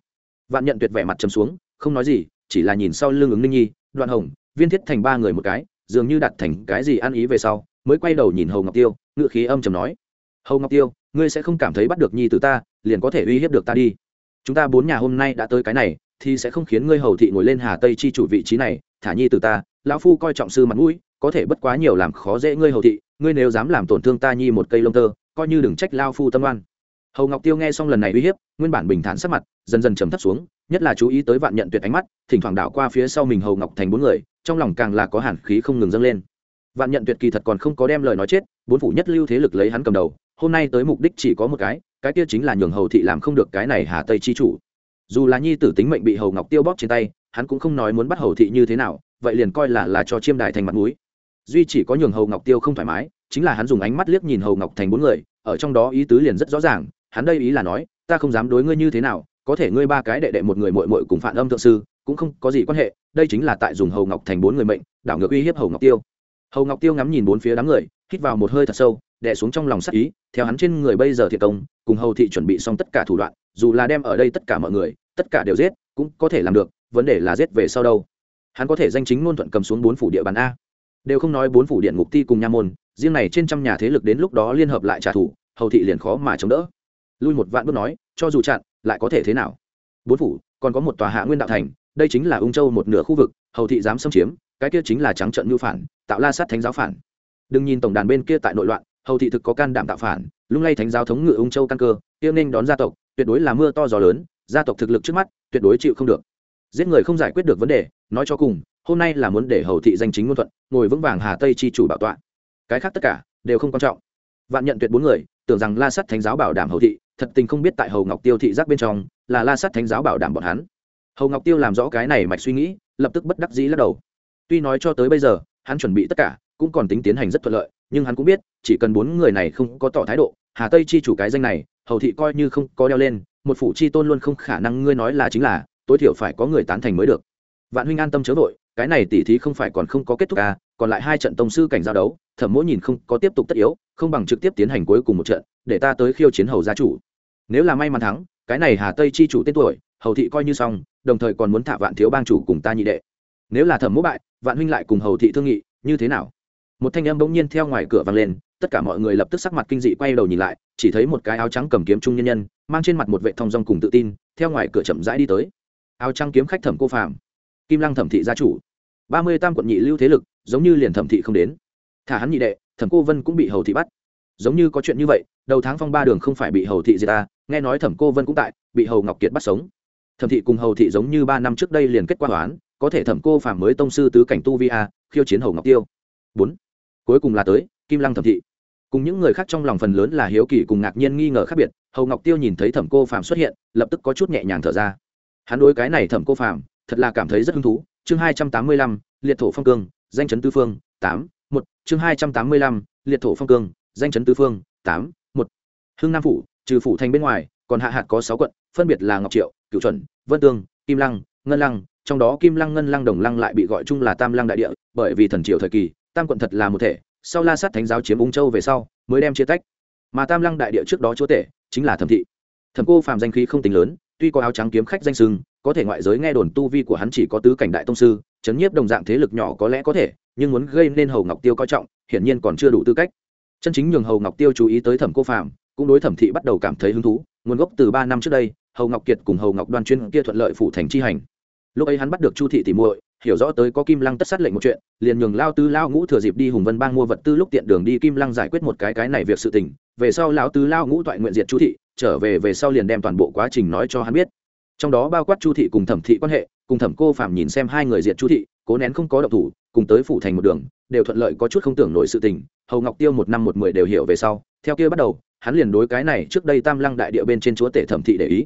Vạn nhận tuyệt vẻ mặt trầm xuống, không nói gì, chỉ là nhìn sau lưng ứng ninh nhi, đoạn hồng, viên thiết thành ba người một cái, dường như đặt thành cái gì ăn ý về sau, mới quay đầu nhìn hầu ngọc tiêu ngự khí âm trầm nói. Hầu ngọc tiêu ngươi sẽ không cảm thấy bắt được nhi từ ta, liền có thể uy hiếp được ta đi. Chúng ta bốn nhà hôm nay đã tới cái này, thì sẽ không khiến ngươi hầu thị ngồi lên hà tây chi chủ vị trí này, thả nhi từ ta, lão phu coi trọng sư mặt mũi, có thể bất quá nhiều làm khó dễ ngươi hầu thị, ngươi nếu dám làm tổn thương ta nhi một cây lông tơ, coi như đừng trách lao phu tâm oan. Hầu ngọc tiêu nghe xong lần này uy hiếp, nguyên bản bình thản sắc mặt, dần dần trầm thấp xuống, nhất là chú ý tới vạn nhận tuyệt ánh mắt, thỉnh thoảng đảo qua phía sau mình hầu ngọc thành bốn người, trong lòng càng là có hàn khí không ngừng dâng lên. Vạn nhận tuyệt kỳ thật còn không có đem lời nói chết, bốn phủ nhất lưu thế lực lấy hắn cầm đầu hôm nay tới mục đích chỉ có một cái cái kia chính là nhường hầu thị làm không được cái này hà tây chi chủ. Dù là nhi tử tính mệnh bị hầu ngọc tiêu bóp trên tay, hắn cũng không nói muốn bắt hầu thị như thế nào, vậy liền coi là là cho chiêm đại thành mặt mũi. Duy chỉ có nhường hầu ngọc tiêu không thoải mái, chính là hắn dùng ánh mắt liếc nhìn hầu ngọc thành bốn người, ở trong đó ý tứ liền rất rõ ràng, hắn đây ý là nói, ta không dám đối ngươi như thế nào, có thể ngươi ba cái đệ đệ một người mội mội cùng phản âm thượng sư, cũng không có gì quan hệ, đây chính là tại dùng hầu ngọc thành bốn người mệnh, đảo ngược uy hiếp hầu ngọc tiêu. Hầu ngọc tiêu ngắm nhìn bốn phía đám người, hít vào một hơi thật sâu đè xuống trong lòng sắc ý, theo hắn trên người bây giờ thiệt công, cùng hầu thị chuẩn bị xong tất cả thủ đoạn, dù là đem ở đây tất cả mọi người, tất cả đều giết, cũng có thể làm được, vấn đề là giết về sau đâu. Hắn có thể danh chính ngôn thuận cầm xuống bốn phủ địa bàn a. Đều không nói bốn phủ điện ngục ti cùng nha môn, riêng này trên trăm nhà thế lực đến lúc đó liên hợp lại trả thù, hầu thị liền khó mà chống đỡ. Lui một vạn bước nói, cho dù chặn, lại có thể thế nào? Bốn phủ, còn có một tòa hạ nguyên đạo thành, đây chính là ung châu một nửa khu vực, hầu thị dám xâm chiếm, cái kia chính là trắng trận ngưu phản, tạo la sát thánh giáo phản. Đừng nhìn tổng đàn bên kia tại nội loạn hầu thị thực có can đảm tạo phản, lung lay thánh giáo thống ngự ung châu căn cơ tiêu Ninh đón gia tộc, tuyệt đối là mưa to gió lớn, gia tộc thực lực trước mắt, tuyệt đối chịu không được. Giết người không giải quyết được vấn đề, nói cho cùng, hôm nay là muốn để hầu thị danh chính ngôn thuận, ngồi vững vàng hà tây chi chủ bảo tọa. Cái khác tất cả, đều không quan trọng. Vạn nhận tuyệt bốn người, tưởng rằng la sắt thánh giáo bảo đảm hầu thị, thật tình không biết tại hầu ngọc tiêu thị giác bên trong, là la sắt thánh giáo bảo đảm bọn hắn. Hầu ngọc tiêu làm rõ cái này mạch suy nghĩ, lập tức bất đắc dĩ lắc đầu. Tuy nói cho tới bây giờ, hắn chuẩn bị tất cả, cũng còn tính tiến hành rất thuận lợi nhưng hắn cũng biết, chỉ cần bốn người này không có tỏ thái độ, hà tây chi chủ cái danh này, hầu thị coi như không có đeo lên, một phủ chi tôn luôn không khả năng ngươi nói là chính là, tối thiểu phải có người tán thành mới được. Vạn huynh an tâm chớ vội, cái này tỉ thí không phải còn không có kết thúc à còn lại hai trận tông sư cảnh giao đấu, thẩm mỗi nhìn không có tiếp tục tất yếu, không bằng trực tiếp tiến hành cuối cùng một trận, để ta tới khiêu chiến hầu gia chủ. Nếu là may mắn thắng, cái này hà tây chi chủ tên tuổi, hầu thị coi như xong, đồng thời còn muốn thả vạn thiếu bang chủ cùng ta nhị đệ. Nếu là thẩm mỗ bại, vạn huynh lại cùng hầu thị thương nghị, như thế nào? Một thanh âm bỗng nhiên theo ngoài cửa vang lên, tất cả mọi người lập tức sắc mặt kinh dị quay đầu nhìn lại, chỉ thấy một cái áo trắng cầm kiếm trung nhân nhân, mang trên mặt một vệ thong dong cùng tự tin, theo ngoài cửa chậm rãi đi tới. Áo trắng kiếm khách thẩm cô phàm, kim lăng thẩm thị gia chủ. Ba mươi tam quận nhị lưu thế lực, giống như liền thẩm thị không đến. Thả hắn nhị đệ, thẩm cô vân cũng bị hầu thị bắt. Giống như có chuyện như vậy, đầu tháng phong ba đường không phải bị hầu thị diệt ta nghe nói thẩm cô vân cũng tại, bị hầu ngọc kiệt bắt sống. Thẩm thị cùng hầu thị giống như ba năm trước đây liền kết quả toán có thể thẩm cô phàm mới tông sư tứ cảnh tu vi a khiêu chiến hầu ngọc tiêu. Bốn cuối cùng là tới, kim lăng thẩm thị. Cùng những người khác trong lòng phần lớn là hiếu kỳ cùng ngạc nhiên nghi ngờ khác biệt, hầu ngọc tiêu nhìn thấy thẩm cô phàm xuất hiện, lập tức có chút nhẹ nhàng thở ra. Hắn đối cái này thẩm cô phàm, thật là cảm thấy rất hứng thú. Chương hai trăm tám mươi lăm, liệt thổ phong cương, danh chấn tư phương, tám, một. Chương hai trăm tám mươi lăm, liệt thổ phong cương, danh chấn tư phương, tám, một. Hưng nam phủ, trừ phủ thành bên ngoài, còn hạ hạt có sáu quận, phân biệt là ngọc triệu Cựu chuẩn, vân tương, kim lăng, ngân lăng. Trong đó kim lăng, ngân lăng, đồng lăng lại bị gọi chung là tam lăng đại địa, bởi vì thần triều thời kỳ tam quận thật là một thể, sau la sát thánh giáo chiếm ung châu về sau, mới đem chia tách. Mà tam lăng đại địa trước đó chúa tể, chính là thẩm thị. Thẩm cô phàm danh khí không tính lớn, tuy có áo trắng kiếm khách danh sưng, có thể ngoại giới nghe đồn tu vi của hắn chỉ có tứ cảnh đại tông sư, chấn nhiếp đồng dạng thế lực nhỏ có lẽ có thể, nhưng muốn gây nên hầu ngọc tiêu coi trọng, hiển nhiên còn chưa đủ tư cách. Chân chính nhường hầu ngọc tiêu chú ý tới thẩm cô phàm, cũng đối thẩm thị bắt đầu cảm thấy hứng thú, nguồn gốc từ ba năm trước đây, hầu ngọc kiệt cùng hầu ngọc đoan chuyên kia thuận lợi phủ thành chi hành. Lúc ấy hắn bắt được chu thị tỉ muội hiểu rõ tới có kim lăng tất sát lệnh một chuyện, liền nhường lao tứ lao ngũ thừa dịp đi hùng vân bang mua vật tư lúc tiện đường đi kim lăng giải quyết một cái cái này việc sự tình, về sau lão tứ lao ngũ toại nguyện diệt chu thị, trở về về sau liền đem toàn bộ quá trình nói cho hắn biết. Trong đó bao quát chu thị cùng thẩm thị quan hệ, cùng thẩm cô phạm nhìn xem hai người diệt chu thị, cố nén không có động thủ, cùng tới phủ thành một đường, đều thuận lợi có chút không tưởng nổi sự tình, hầu ngọc tiêu một năm một mười đều hiểu về sau, theo kia bắt đầu, hắn liền đối cái này trước đây tam lăng đại địa bên trên chúa tể thẩm thị để ý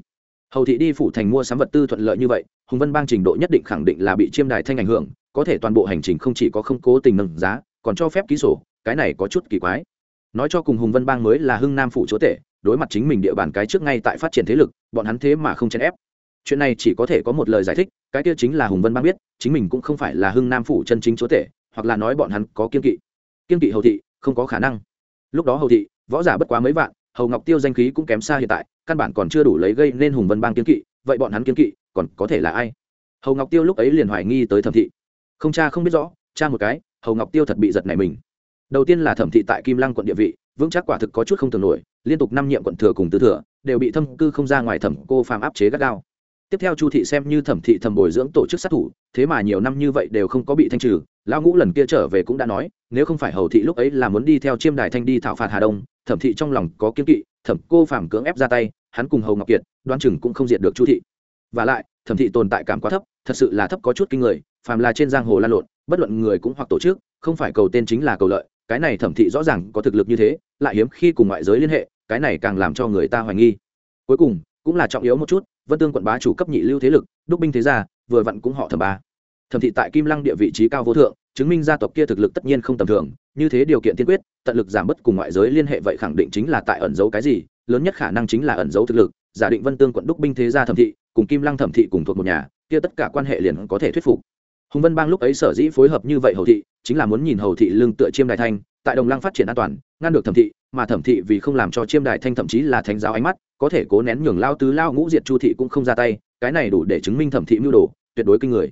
hầu thị đi phủ thành mua sắm vật tư thuận lợi như vậy, hùng vân bang trình độ nhất định khẳng định là bị chiêm đài thanh ảnh hưởng, có thể toàn bộ hành trình không chỉ có không cố tình nâng giá, còn cho phép ký sổ, cái này có chút kỳ quái. Nói cho cùng hùng vân bang mới là hưng nam phủ chúa tể, đối mặt chính mình địa bàn cái trước ngay tại phát triển thế lực, bọn hắn thế mà không chèn ép. Chuyện này chỉ có thể có một lời giải thích, cái kia chính là hùng vân bang biết, chính mình cũng không phải là hưng nam phủ chân chính chúa tể, hoặc là nói bọn hắn có kiên kỵ. Kiên kỵ hầu thị, không có khả năng. Lúc đó hầu thị, võ giả bất quá mấy vạn hầu ngọc tiêu danh khí cũng kém xa hiện tại, căn bản còn chưa đủ lấy gây nên hùng vân bang kiên kỵ, vậy bọn hắn kiên kỵ, còn có thể là ai? Hầu ngọc tiêu lúc ấy liền hoài nghi tới thẩm thị. Không cha không biết rõ, cha một cái, hầu ngọc tiêu thật bị giật này mình. Đầu tiên là thẩm thị tại kim lăng quận địa vị, vững chắc quả thực có chút không tưởng nổi, liên tục năm nhiệm quận thừa cùng tứ thừa, đều bị thâm cư không ra ngoài thẩm cô phàm áp chế gắt gao. Tiếp theo chu thị xem như thẩm thị thẩm bồi dưỡng tổ chức sát thủ, thế mà nhiều năm như vậy đều không có bị thanh trừ, lão ngũ lần kia trở về cũng đã nói nếu không phải hầu thị lúc ấy là muốn đi theo chiêm đài thanh đi thảo phạt hà đông, thẩm thị trong lòng có kiên kỵ, thẩm cô phàm cưỡng ép ra tay, hắn cùng hầu ngọc kiệt đoan chừng cũng không diệt được chu thị. Và lại, thẩm thị tồn tại cảm quá thấp, thật sự là thấp có chút kinh người, phàm là trên giang hồ lan lộn, bất luận người cũng hoặc tổ chức, không phải cầu tên chính là cầu lợi, cái này thẩm thị rõ ràng có thực lực như thế, lại hiếm khi cùng ngoại giới liên hệ, cái này càng làm cho người ta hoài nghi. Cuối cùng, cũng là trọng yếu một chút, vân tương quận bá chủ cấp nhị lưu thế lực, đúc binh thế gia, vừa vặn cũng họ thẩm ba thẩm thị tại kim lăng địa vị trí cao vô thượng chứng minh gia tộc kia thực lực tất nhiên không tầm thường, như thế điều kiện tiên quyết, tận lực giảm bớt cùng ngoại giới liên hệ vậy khẳng định chính là tại ẩn giấu cái gì, lớn nhất khả năng chính là ẩn giấu thực lực, giả định vân tương quận đúc binh thế gia thẩm thị, cùng kim lăng thẩm thị cùng thuộc một nhà, kia tất cả quan hệ liền có thể thuyết phục. Hùng vân bang lúc ấy sở dĩ phối hợp như vậy hầu thị, chính là muốn nhìn hầu thị lương tựa chiêm đại thanh, tại đồng lăng phát triển an toàn, ngăn được thẩm thị, mà thẩm thị vì không làm cho chiêm đại thanh thậm chí là thánh giáo ánh mắt, có thể cố nén nhường lao tứ lao ngũ diệt chu thị cũng không ra tay, cái này đủ để chứng minh thẩm thị mưu đồ, tuyệt đối kinh người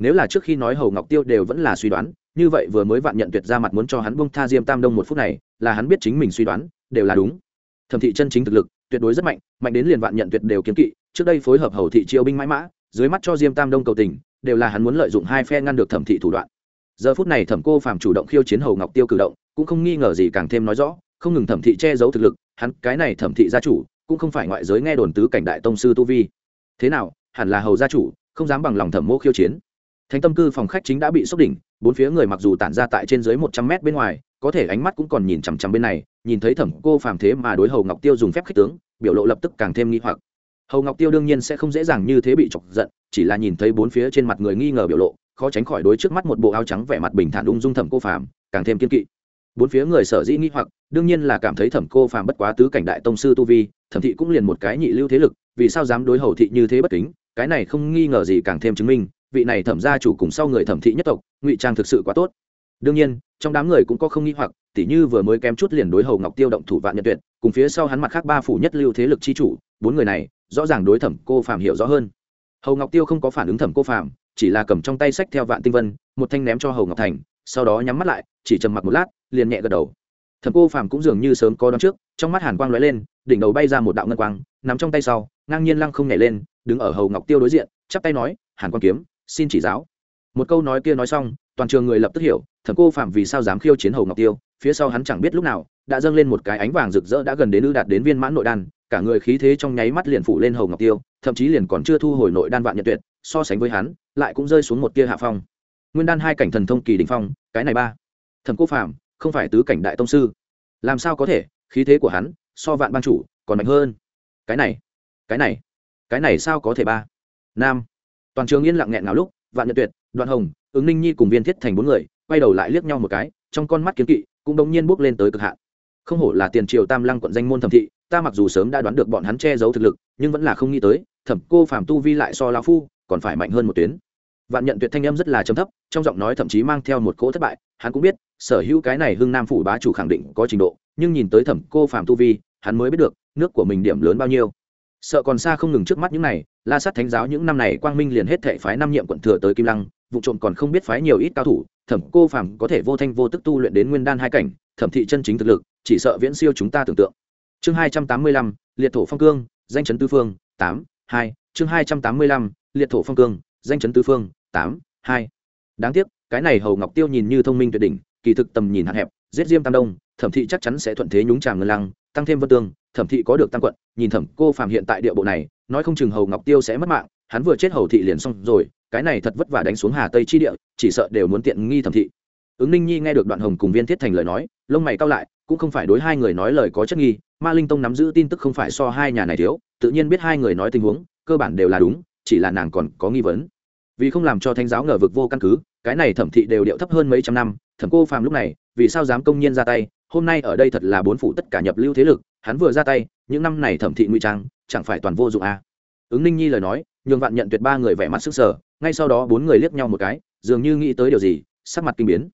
nếu là trước khi nói hầu ngọc tiêu đều vẫn là suy đoán, như vậy vừa mới vạn nhận tuyệt ra mặt muốn cho hắn bông tha diêm tam đông một phút này, là hắn biết chính mình suy đoán, đều là đúng. Thẩm thị chân chính thực lực, tuyệt đối rất mạnh mạnh đến liền vạn nhận tuyệt đều kiếm kỵ, trước đây phối hợp hầu thị chiêu binh mãi mã, dưới mắt cho diêm tam đông cầu tình, đều là hắn muốn lợi dụng hai phe ngăn được thẩm thị thủ đoạn. Giờ phút này thẩm cô phàm chủ động khiêu chiến hầu ngọc tiêu cử động, cũng không nghi ngờ gì càng thêm nói rõ, không ngừng thẩm thị che giấu thực lực, hắn, cái này thẩm thị gia chủ, cũng không phải ngoại giới nghe đồn tứ cảnh đại tông sư tu vi. Thế nào, hẳn là hầu gia chủ, không dám bằng lòng thẩm mô khiêu chiến thánh tâm cư phòng khách chính đã bị sốc đỉnh, bốn phía người mặc dù tản ra tại trên dưới một trăm mét bên ngoài, có thể ánh mắt cũng còn nhìn chằm chằm bên này, nhìn thấy thẩm cô phàm thế mà đối hầu ngọc tiêu dùng phép khích tướng, biểu lộ lập tức càng thêm nghi hoặc. Hầu ngọc tiêu đương nhiên sẽ không dễ dàng như thế bị chọc giận, chỉ là nhìn thấy bốn phía trên mặt người nghi ngờ biểu lộ, khó tránh khỏi đối trước mắt một bộ áo trắng vẻ mặt bình thản ung dung thẩm cô phàm, càng thêm kiên kỵ. Bốn phía người sở dĩ nghi hoặc, đương nhiên là cảm thấy thẩm cô phàm bất quá tứ cảnh đại tông sư tu vi, thẩm thị cũng liền một cái nhị lưu thế lực, vì sao dám đối hầu thị như thế bất kính, cái này không nghi ngờ gì càng thêm chứng minh vị này thẩm gia chủ cùng sau người thẩm thị nhất tộc, ngụy trang thực sự quá tốt. Đương nhiên, trong đám người cũng có không nghi hoặc, tỉ như vừa mới kém chút liền đối hầu ngọc tiêu động thủ vạn nhật tuyệt, cùng phía sau hắn mặt khác ba phủ nhất lưu thế lực chi chủ, bốn người này, rõ ràng đối thẩm cô phạm hiểu rõ hơn. Hầu ngọc tiêu không có phản ứng thẩm cô phạm chỉ là cầm trong tay sách theo vạn tinh vân, một thanh ném cho hầu ngọc thành, sau đó nhắm mắt lại, chỉ trầm mặc một lát, liền nhẹ gật đầu. Thẩm cô phạm cũng dường như sớm có đón trước, trong mắt hàn quang lóe lên, đỉnh đầu bay ra một đạo ngân quang nằm trong tay sau, ngang nhiên lăng không nhảy lên, đứng ở hầu ngọc tiêu đối diện, chắp tay nói, hàn quang kiếm xin chỉ giáo. Một câu nói kia nói xong, toàn trường người lập tức hiểu, thẩm cô phạm vì sao dám khiêu chiến hầu ngọc tiêu, phía sau hắn chẳng biết lúc nào, đã dâng lên một cái ánh vàng rực rỡ đã gần đến ư đạt đến viên mãn nội đan, cả người khí thế trong nháy mắt liền phủ lên hầu ngọc tiêu, thậm chí liền còn chưa thu hồi nội đan vạn nhật tuyệt, so sánh với hắn, lại cũng rơi xuống một tia hạ phong. Nguyên đan hai cảnh thần thông kỳ đình phong, cái này ba. Thẩm cô phạm, không phải tứ cảnh đại tông sư. Làm sao có thể, khí thế của hắn, so vạn ban chủ, còn mạnh hơn. Cái này cái này cái này sao có thể ba? Nam toàn trường yên lặng nghẹn nào lúc, vạn nhật tuyệt, đoạn hồng, ứng ninh nhi cùng viên thiết thành bốn người, quay đầu lại liếc nhau một cái, trong con mắt kiến kỵ, cũng đống nhiên bước lên tới cực hạn. Không hổ là tiền triều tam lăng quận danh môn thẩm thị, ta mặc dù sớm đã đoán được bọn hắn che giấu thực lực, nhưng vẫn là không nghĩ tới, thẩm cô phàm tu vi lại so lao phu, còn phải mạnh hơn một tuyến. Vạn nhận tuyệt thanh âm rất là trầm thấp, trong giọng nói thậm chí mang theo một cỗ thất bại, hắn cũng biết, sở hữu cái này hưng nam phủ bá chủ khẳng định có trình độ, nhưng nhìn tới thẩm cô phàm tu vi, hắn mới biết được, nước của mình điểm lớn bao nhiêu. Sợ còn xa không ngừng trước mắt những này la sát thánh giáo những năm này quang minh liền hết thệ phái năm nhiệm quận thừa tới kim lăng, vụ trộm còn không biết phái nhiều ít cao thủ, thẩm cô phàm có thể vô thanh vô tức tu luyện đến nguyên đan hai cảnh, thẩm thị chân chính thực lực, chỉ sợ viễn siêu chúng ta tưởng tượng. Chương hai trăm tám mươi lăm, liệt thổ phong cương, danh chấn tư phương, tám, hai, chương hai trăm tám mươi lăm, liệt thổ phong cương, danh chấn tứ phương, tám, hai. Đáng tiếc, cái này hầu ngọc tiêu nhìn như thông minh tuyệt đỉnh, kỳ thực tầm nhìn hạn hẹp, giết diêm tam đông, thẩm thị chắc chắn sẽ thuận thế nhúng chàm ngân lăng, tăng thêm vân tương, thẩm thị có được tăng quận, nhìn thẩm cô phạm hiện tại địa bộ này nói không chừng hầu ngọc tiêu sẽ mất mạng, hắn vừa chết hầu thị liền xong rồi, cái này thật vất vả đánh xuống hà tây chi địa, chỉ sợ đều muốn tiện nghi thẩm thị. Ứng ninh nhi nghe được đoạn hồng cùng viên thiết thành lời nói, lông mày cao lại, cũng không phải đối hai người nói lời có chất nghi, ma linh tông nắm giữ tin tức không phải so hai nhà này thiếu, tự nhiên biết hai người nói tình huống, cơ bản đều là đúng, chỉ là nàng còn có nghi vấn. Vì không làm cho thánh giáo ngờ vực vô căn cứ, cái này thẩm thị đều điệu thấp hơn mấy trăm năm, thẩm cô phàm lúc này, vì sao dám công nhiên ra tay, hôm nay ở đây thật là bốn phủ tất cả nhập lưu thế lực hắn vừa ra tay, những năm này thẩm thị nguy trang, chẳng phải toàn vô dụng à. ứng ninh nhi lời nói, nhường vạn nhận tuyệt ba người vẻ mặt sức sở, ngay sau đó bốn người liếc nhau một cái, dường như nghĩ tới điều gì, sắc mặt kinh biến.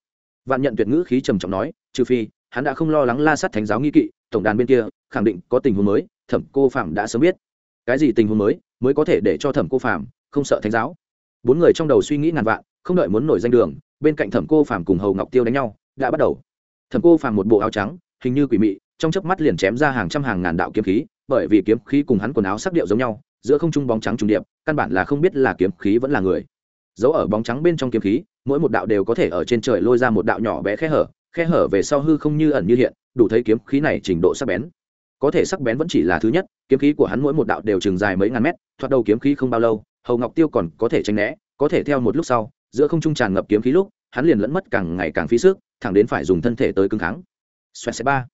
Vạn nhận tuyệt ngữ khí trầm trọng nói, trừ phi, hắn đã không lo lắng la sát thánh giáo nghi kỵ, tổng đàn bên kia, khẳng định có tình huống mới, thẩm cô phạm đã sớm biết. Cái gì tình huống mới mới có thể để cho thẩm cô phạm không sợ thánh giáo? Bốn người trong đầu suy nghĩ ngàn vạn, không đợi muốn nổi danh đường, bên cạnh thẩm cô phạm cùng hầu ngọc tiêu đánh nhau, đã bắt đầu. Thẩm cô phạm một bộ áo trắng, hình như quỷ mị trong chớp mắt liền chém ra hàng trăm hàng ngàn đạo kiếm khí, bởi vì kiếm khí cùng hắn quần áo sắc điệu giống nhau, giữa không trung bóng trắng trùng điệp, căn bản là không biết là kiếm khí vẫn là người. Giấu ở bóng trắng bên trong kiếm khí, mỗi một đạo đều có thể ở trên trời lôi ra một đạo nhỏ bé khe hở khe hở về sau hư không như ẩn như hiện, đủ thấy kiếm khí này trình độ sắc bén. Có thể sắc bén vẫn chỉ là thứ nhất, kiếm khí của hắn mỗi một đạo đều chừng dài mấy ngàn mét, thoạt đầu kiếm khí không bao lâu, hầu ngọc tiêu còn có thể tránh né, có thể theo một lúc sau, giữa không trung tràn ngập kiếm khí lúc, hắn liền lẫn mất càng ngày càng phí sức, thẳng đến phải dùng thân thể tới cứng kháng. Xoẹt, ba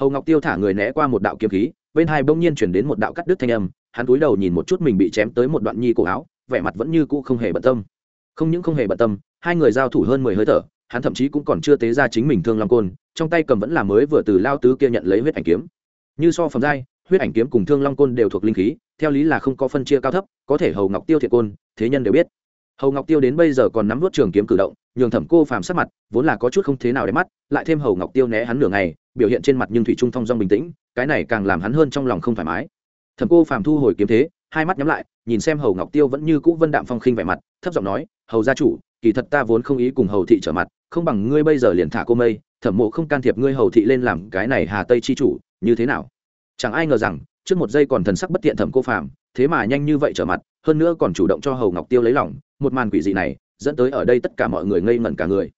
hầu ngọc tiêu thả người né qua một đạo kiếm khí, bên hai bỗng nhiên chuyển đến một đạo cắt đứt thanh âm, hắn cúi đầu nhìn một chút mình bị chém tới một đoạn nhi cổ áo, vẻ mặt vẫn như cũ không hề bận tâm. Không những không hề bận tâm, hai người giao thủ hơn mười hơi thở, hắn thậm chí cũng còn chưa tế ra chính mình thương long côn, trong tay cầm vẫn là mới vừa từ lao tứ kia nhận lấy huyết ảnh kiếm. Như so phẩm giai, huyết ảnh kiếm cùng thương long côn đều thuộc linh khí, theo lý là không có phân chia cao thấp, có thể hầu ngọc tiêu thiệt côn, thế nhân đều biết hầu ngọc tiêu đến bây giờ còn nắm vút trường kiếm cử động, nhường thẩm cô phàm sắc mặt vốn là có chút không thế nào để mắt, lại thêm hầu ngọc tiêu né hắn nửa ngày, biểu hiện trên mặt nhưng thủy trung thong dong bình tĩnh, cái này càng làm hắn hơn trong lòng không thoải mái. Thẩm cô phàm thu hồi kiếm thế, hai mắt nhắm lại, nhìn xem hầu ngọc tiêu vẫn như cũ vân đạm phong khinh vẻ mặt, thấp giọng nói, hầu gia chủ, kỳ thật ta vốn không ý cùng hầu thị trở mặt, không bằng ngươi bây giờ liền thả cô mây, thẩm mộ không can thiệp ngươi hầu thị lên làm cái này hà tây chi chủ, như thế nào? Chẳng ai ngờ rằng trước một giây còn thần sắc bất tiện thẩm cô phàm, thế mà nhanh như vậy trở mặt, hơn nữa còn chủ động cho hầu ngọc tiêu lấy lòng, một màn quỷ dị này dẫn tới ở đây tất cả mọi người ngây ngẩn cả người.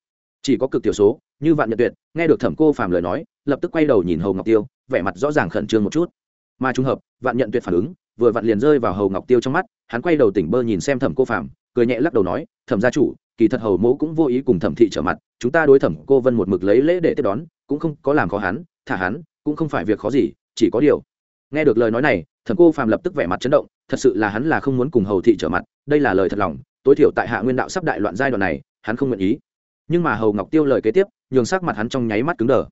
Chỉ có cực tiểu số, như vạn nhật tuyệt, nghe được thẩm cô phàm lời nói, lập tức quay đầu nhìn hầu ngọc tiêu, vẻ mặt rõ ràng khẩn trương một chút. Mà trùng hợp, vạn nhận tuyệt phản ứng, vừa vặn liền rơi vào hầu ngọc tiêu trong mắt, hắn quay đầu tỉnh bơ nhìn xem thẩm cô phàm, cười nhẹ lắc đầu nói, thẩm gia chủ, kỳ thật hầu mẫu cũng vô ý cùng thẩm thị trở mặt, chúng ta đối thẩm cô vân một mực lấy lễ để tiếp đón, cũng không có làm khó hắn, thả hắn, cũng không phải việc khó gì, chỉ có điều nghe được lời nói này thần cô phàm lập tức vẻ mặt chấn động, thật sự là hắn là không muốn cùng hầu thị trở mặt, đây là lời thật lòng, tối thiểu tại hạ nguyên đạo sắp đại loạn giai đoạn này, hắn không nguyện ý. Nhưng mà hầu ngọc tiêu lời kế tiếp, nhường sắc mặt hắn trong nháy mắt cứng đờ.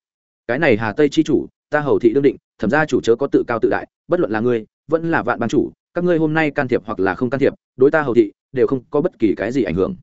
Cái này hà tây chi chủ, ta hầu thị đương định, thẩm gia chủ chớ có tự cao tự đại, bất luận là ngươi, vẫn là vạn ban chủ, các ngươi hôm nay can thiệp hoặc là không can thiệp, đối ta hầu thị, đều không có bất kỳ cái gì ảnh hưởng.